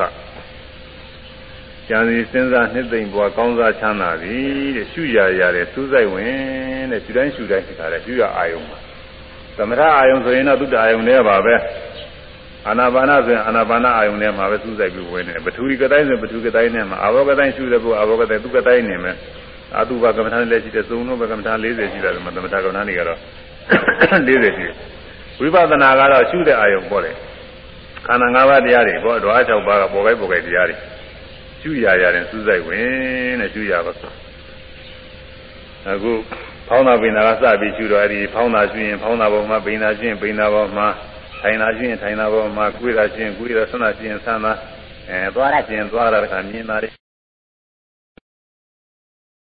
ကြံစီစဉ်းစားနှစ်သိမ့်ဘွားကောင်းစားချမ်းသာပြီတဲ့ရှုရရတယ်စူးစိုက်ဝင်တဲ့ရှုတိုင်းရှုတိုင်းခါတယ်ရှုရအာယုံပါသမထအာယုံဆိုရင်တော့သုတ္တအာယုံနဲ့ပါပဲ အာနာပါနဆိုရင်အာနာပါနအာယုန်ထဲမှာပဲစူးစိုက်ပြီးဝင်နေပထူကတိုင်းဆိုပထူကတိုင်းနဲ့မှာအာဘောကတိုင်းရှုတဲ့ပုအာဘောကတိုင်းသူကတိုင်းနေမယ်အတုပါကမ္မထာလည်းရှိတယ်သုံးလုံးပဲကမ္မထာ40ရှိတယ်သမထကမ္မထာတွေကတော့40ရှိတယ်ဝိပဿနာကတော့ရှုတဲ့အာယုန်ပေါ်တယ်ခန္ဓာ၅ပါးတရားတွေပေါ်ဓဝါ6ပါးကပေါ်ခိုက်ပေါ်ခိုက်တရားတွေရှုရရတယ်စူးစိုက်ဝင်တဲ့ရှုရပါအခုဖောင်းတာပိန်တာကစပြီးရှုတော့အဲ့ဒီဖောင်းတာရှုရင်ဖောင်းတာပေါ်မှာပိန်တာရှင်းပိန်တာပေါ်မှာ ထိုင်တာရှင်းထိုင်တာပေါ်မှာကိုယ်တာရှင်းကိုယ်တာဆန္ဒရှင်းဆန္ဒအဲသွားရရှင်းသွားရတဲ့ခါမြင်တာတွေ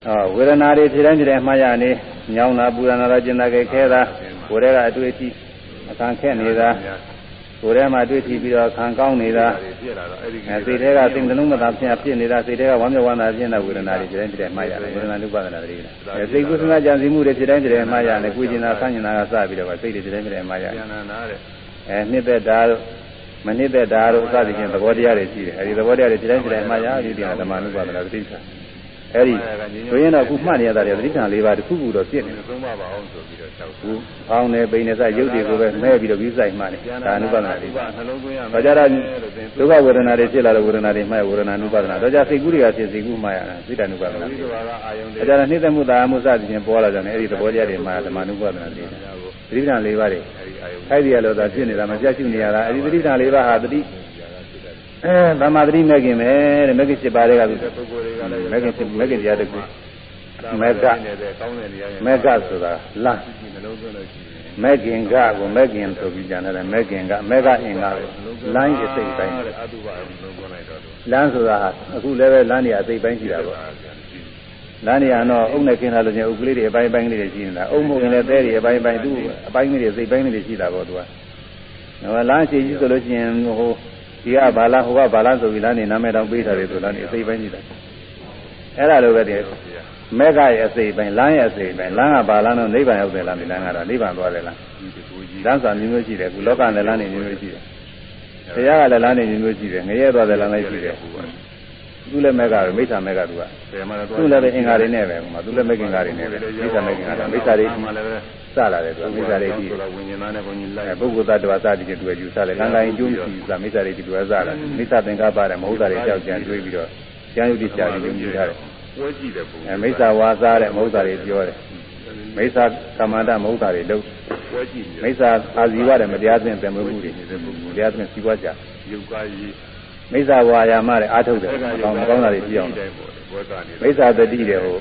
အာဝေဒနာတွေဖြစ်တိုင်းဖြစ်တိုင်းမှားရနေညောင်းတာပူရနာတာကျင်တာကြဲခဲတာကိုယ်ထဲကအတွေ့အထိအခန်းခက်နေတာကိုယ်ထဲမှာတွေ့ထိပြီးတော့ခံကောင်းနေတာအဲစိတ်ထဲကသိတဲ့လုံးမသာဖြစ်ဖြစ်နေတာစိတ်ထဲကဝမ်းမြောက်ဝမ်းသာဖြစ်နေတဲ့ဝေဒနာတွေဖြစ်တိုင်းဖြစ်တိုင်းမှားရတယ်ဝေဒနာနုပါဒနာတွေအဲစိတ်ကုသနာကြံစည်မှုတွေဖြစ်တိုင်းဖြစ်တိုင်းမှားရတယ်ကိုယ်ကျင်တာဆန်းကျင်တာကစပြီးတော့စိတ်တွေဖြစ်တိုင်းဖြစ်တိုင်းမှားရတယ် အဲနှစ်သက်တာမနှစ်သက်တာတို့အစသည်ဖြင့်သဘောတရားတွေရှိတယ်အဲဒီသဘောတရားတွေဖြစ်တိုင်းဖြစ်တိုင်းမှားရဒီတရားဓမ္မနုပါဒနာတိစ္ဆာအဲဒီဆိုရင်တော့ခုမှတ်နေရတာတွေသတိဌာန်၄ပါးတစ်ခုခုတော့ပြည့်နေတယ်သုံးပါပါအောင်ဆိုပြီးတော့၆ခုဖောင်းနေပိန်နေစရုပ်တွေကိုပဲမဲပြီးတော့ပြီးဆိုင်မှတ်နေဒါအနုပါဒနာတွေနှလုံးသွင်းရမယ်ဒါကြတော့ဒုက္ခဝေဒနာတွေဖြစ်လာတဲ့ဝေဒနာတွေမှတ်ဝေဒနာအနုပါဒနာဒါကြစိတ်ကူးတွေကဖြစ်စိတ်ကူးမှတ်ရတာစိတ်တ ानु ပါဒနာဒါကြတော့နှိမ့်သက်မှုတာမှုစသည်ဖြင့်ပေါ်လာကြတယ်အဲဒီသဘောတရားတွေမှဓမ္မအနုပါဒနာတွေသတိဌာန်၄ပါးတွေ အဲ့ဒီရလို့သာဖြစ်နေတာမပြတ်ရှုနေရတာအဲဒီသတိဌာန်၄ပါးဟာသတိအဲသမာဓိမဲ့ခင်ပဲတဲ့မဲ့ခင်7ပါးတွေကမဲ့ခင်မဲ့ခင်တရားတစ်ခုမဲ့ကမဲ့ကဆိုတာလမ်းမဲ့ခင်ကကိုမဲ့ခင်ဆိုပြီးကြတယ်မဲ့ခင်ကမဲ့ကအင်္ဂါကိုလမ်းရဲ့စိတ်ပိုင်းလမ်းဆိုတာအခုလည်းပဲလမ်းနေအစိတ်ပိုင်းရှိတာပေါ့ လမ်းနေရတော့အုံနဲ့ခင်းထားလို့ချင်းဥကလေးတွေအပိုင်းပိုင်းလေးတွေရှိနေတာအုံမို့ရင်လည်းသဲတွေအပိုင်းပိုင်းသူ့အပိုင်းလေးတွေစိတ်ပိုင်းလေးတွေရှိတာပေါ့သူကလမ်းရှိကြီးဆိုလို့ရှိရင်ဟိုဒီကဘာလားဟိုကဘာလားဆိုပြီးလားနေနာမည်တောင်ပေးထားတယ်ဆိုလားနေအစိပ်ပိုင်းကြီးတယ်အဲ့ဒါလိုပဲတည်းမက်ကရဲ့အစိပ်ပိုင်းလမ်းရဲ့အစိပ်ပိုင်းလမ်းကဘာလားတော့နိဗ္ဗာန်ရောက်တယ်လားဒီလမ်းကတော့နိဗ္ဗာန်သွားတယ်လားလမ်းစာမျိုးမျိုးရှိတယ်ခုလောကနဲ့လမ်းနေမျိုးမျိုးရှိတယ်တရားကလည်းလမ်းနေမျိုးမျိုးရှိတယ်ငရဲသွားတယ်လမ်းလိုက်ရှိတယ် သူလည်းမက်ကပဲမိစ္ဆာမက်ကသူကသူလည်းပဲအင်္ဂါတွေနဲ့ပဲဟိုမှာသူလည်းမက်ကင်္ဂါတွေနဲ့ပဲမိစ္ဆာမက်ကင်္ဂါတွေမိစ္ဆာတွေစလာတယ်သူကမိစ္ဆာတွေကြီးဝိညာဉ်သားနဲ့ဘုံကြီးလိုက်ပုဂ္ဂိုလ်သတ္တဝါစသည်ဖြင့်သူကယူဆတယ်ကံကံအကျိုးမရှိစမိစ္ဆာတွေဒီလိုစလာမိစ္ဆာသင်္ကပ္ပတဲ့မဟုတ်တာတွေကြောက်ကြံတွေးပြီးတော့ကျမ်းယုတ်တိဆရာကြီးယူထားတယ်ပွဲကြည့်တယ်ဘုံအဲမိစ္ဆာဝါစားတဲ့မဟုတ်တာတွေပြောတယ်မိစ္ဆာကမ္မန္တမဟုတ်တာတွေလုပ်ပွဲကြည့်မိစ္ဆာအာဇီဝတဲ့မတရားသင်ပင်မှုတွေတရားသင်စီးပွားကြယုတ်ကားကြီး မိစ္ဆာဝါယာမတဲ့အာထုတ်တယ်ကောင်းကောင်းတာတွေကြည့်အောင်မိစ္ဆာတတိတဲ့ဟို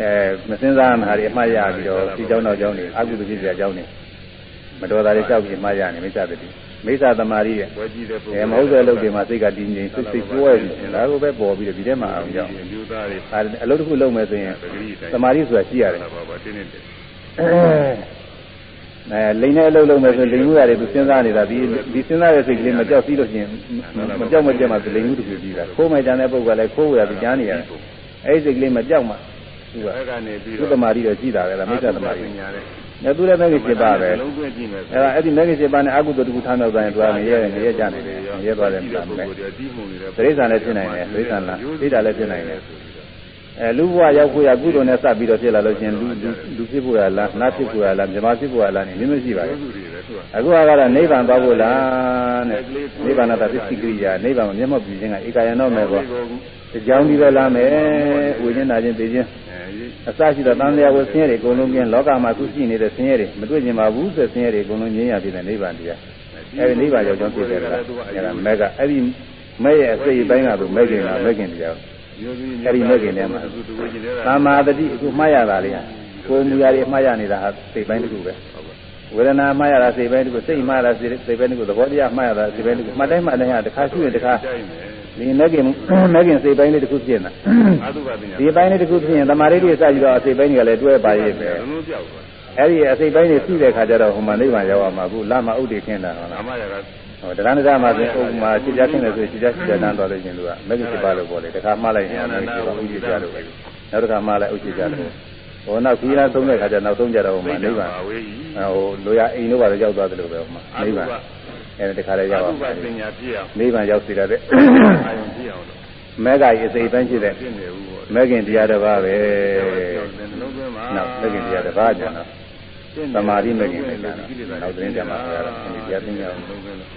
အဲမစင်းစားမှဟာတွေအမှားရပြီးတော့ဒီเจ้าနောက်เจ้าနေအကုသိုလ်ဖြစ်စရာเจ้าနေမတော်တာတွေကြောက်ပြီးမှားရနေမိစ္ဆာတတိ မိစ္ဆာသမารိရဲ့ ဝဲကြည့်တဲ့ပုဂ္ဂိုလ် အဲမဟုတ်တဲ့အလုပ်တွေမှာစိတ်ကတည်ငြိမ်စိတ်စိတ်ပွဲနေဒါကိုပဲပေါ်ပြီးတော့ဒီထဲမှာအောင်ရောက် အမျိုးသားတွေ အဲအလုပ်တစ်ခုလုပ်မယ်ဆိုရင် ပဂရိတိုင်း သမာဓိဆိုတာရှိရတယ် ဘာဘာတင်းနေတယ် အဲလိန်နဲ့အလုပ်လုပ်မယ်ဆိုလိန်မှုရတယ်သူစဉ်းစားနေတာဒီဒီစဉ်းစားတဲ့စိတ်ကလေးမကြောက်ပြီးလို့ရှိရင်မကြောက်မကြက်မှလိန်မှုတစ်ခုကြီးတာခိုးမယ်ကြတဲ့ပုဂ္ဂိုလ်ကလည်းခိုးဝရသူကြားနေရတယ်အဲဒီစိတ်ကလေးမကြောက်မှသူကအဲ့ကနေပြီးသူတော့သမာဓိတော့ရှိတာပဲလားမိစ္ဆာသမာဓိညာတဲ့ညသူလည်းမဂ္ဂင်7ပါးပဲလုံးသွင်းကြည့်မယ်အဲဒါအဲ့ဒီမဂ္ဂင်7ပါးနဲ့အကုသိုလ်တစ်ခုထားတော့တိုင်းသူကငရဲငရဲကြနေတယ်ငရဲသွားတယ်ပြန်မယ်ဒီမှုနေတဲ့တိရစ္ဆာန်လည်းဖြစ်နိုင်တယ်တိရစ္ဆာန်လားသိတာလည်းဖြစ်နိုင်တယ် အဲလူဘဝရောက်ဖို့ရကုသိုလ်နဲ့စပ်ပြီးတော့ဖြစ်လာလို့ချင်းလူလူဖြစ်ဖို့ရလားနတ်ဖြစ်ဖို့ရလားမြမဖြစ်ဖို့ရလားနေမရှိပါဘူးသူတွေပဲသူကအခုကတော့နိဗ္ဗာန်သွားဖို့လားတဲ့နိဗ္ဗာန်တာသစ္စိကိရိယာနိဗ္ဗာန်မှာမျက်မှောက်ပြုခြင်းကဧကယံတော့မယ်ပေါ့ဒီကြောင်းဒီပဲလားမယ်ဝိညာဉ်နာခြင်းသိခြင်းအဲဒီအစရှိတော့တန်တရားကိုဆင်းရဲတွေအကုန်လုံးကျင်းလောကမှာအခုရှိနေတဲ့ဆင်းရဲတွေမတွေ့ကျင်ပါဘူးဆိုဆင်းရဲတွေအကုန်လုံးငြိမ်းရပြည့်တဲ့နိဗ္ဗာန်တရားအဲဒီနိဗ္ဗာန်ရောက်ကြောင်းဖြစ်တယ်ကအဲဒါမက်ကအဲ့ဒီမဲ့ရဲ့အစိတ်အပိုင်းကသူမဲ့ခင်ကမဲ့ခင်တရား သူတဝေကျင်တဲ့သမာဓိအခုမှားရတာလေကိုယ်မူရာတွေမှားရနေတာဟာစိတ်ပိုင်းတစ်ခုပဲဝေဒနာမှားရတာစိတ်ပိုင်းတစ်ခုစိတ်မှားရတာစိတ်ပိုင်းတစ်ခုသဘောတရားမှားရတာစိတ်ပိုင်းတစ်ခုမှတ်တိုင်းမှတ်တိုင်းဟာတစ်ခါရှိရင်တစ်ခါတိုင်းမယ်ဒီမဲ့ခင်မဲ့ခင်စိတ်ပိုင်းလေးတစ်ခုဖြစ်နေတာအာသုဘပညာဒီပိုင်းလေးတစ်ခုဖြစ်ရင်သမာဓိတွေစကြည့်တော့စိတ်ပိုင်းတွေကလည်းတွဲပါရဲ့ပဲလုံးပြောက်သွားအဲ့ဒီအစိတ်ပိုင်းတွေရှိတဲ့ခါကျတော့ဟိုမှာနိဗ္ဗာန်ရောက်အောင်မှာအခုလာမဥဒိခင်းတာဟုတ်နာလားမရက ဟိုတရားနာမှာဆိုဥပမာခြေပြခင်းတယ်ဆိုခြေပြခြေပြတန်းသွားလို့ရှင်သူကမဲ့ခင်7ပါးလို့ပေါ့လေတစ်ခါမှားလိုက်ရင်အမဲ့7ပါးဥဒိကြလို့ပဲနောက်တစ်ခါမှားလိုက်ဥဒိကြလို့ဟိုနောက်ခီးလာသုံးတဲ့ခါကျနောက်ဆုံးကြတော့ဟိုမှာနိဗ္ဗာန်ဝေးကြီးဟိုလိုရအိမ်တို့ပါတော့ရောက်သွားတယ်လို့ပဲဟိုမှာနိဗ္ဗာန်အဲ့ဒီတစ်ခါလေးအာရောက်သုအောင်ဘပညာပြည့်အောင်နိဗ္ဗာန်ရောက်စီရတဲ့အာယုံပြည့်အောင်လို့မဲကကြီးအစိတ်ပိုင်းရှိတဲ့ပြည့်နေဘူးပေါ့မဲခင်တရားတစ်ပါးပဲလုံးသွင်းမှာနောက်မဲခင်တရားတစ်ပါးကျန်တော့ သမာဓိမဲခင်ပဲကျန်တော့နောက်သတင်းကြမှာဆရာကဒီတရားသိကြအောင်လုံးသွင်းလို့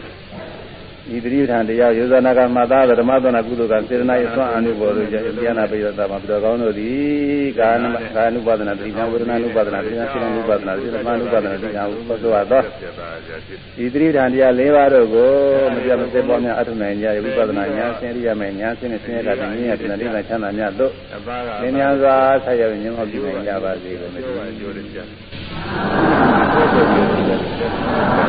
ဤတိဋ္ဌာန်တရားယောဇနာကမသာဓမ္မသနာကုသိုလ်ကစေတနာယသွန်အနုဘောတို့ဉာဏပိယတာမှာပြီးတော့ကောင်းတို့သည်ကာနကာနုပါဒနာတိညာဝေဒနာနုပါဒနာတိညာစိနုပါဒနာစိသမနုပါဒနာတိညာဥပသောသောပြတာကြဖြစ်ဤတိဋ္ဌာန်တရား၄ပါးတို့ကိုမပြတ်မစဲပေါ်များအထုနိုင်ကြဝိပဿနာဉာဏ်ဆင်းရိယမဲ့ဉာဏ်ဆင်းနဲ့ဆင်းရဲတာဉာဏ်ရတဲ့နိဗ္ဗာန်ချမ်းသာမြတ်တို့အပါကလင်းများစွာဆက်ရောက်ဉာဏ်မပြုနိုင်ကြပါစေလို့ပြောမြတ်ပါကြိုးတယ်ကြာ။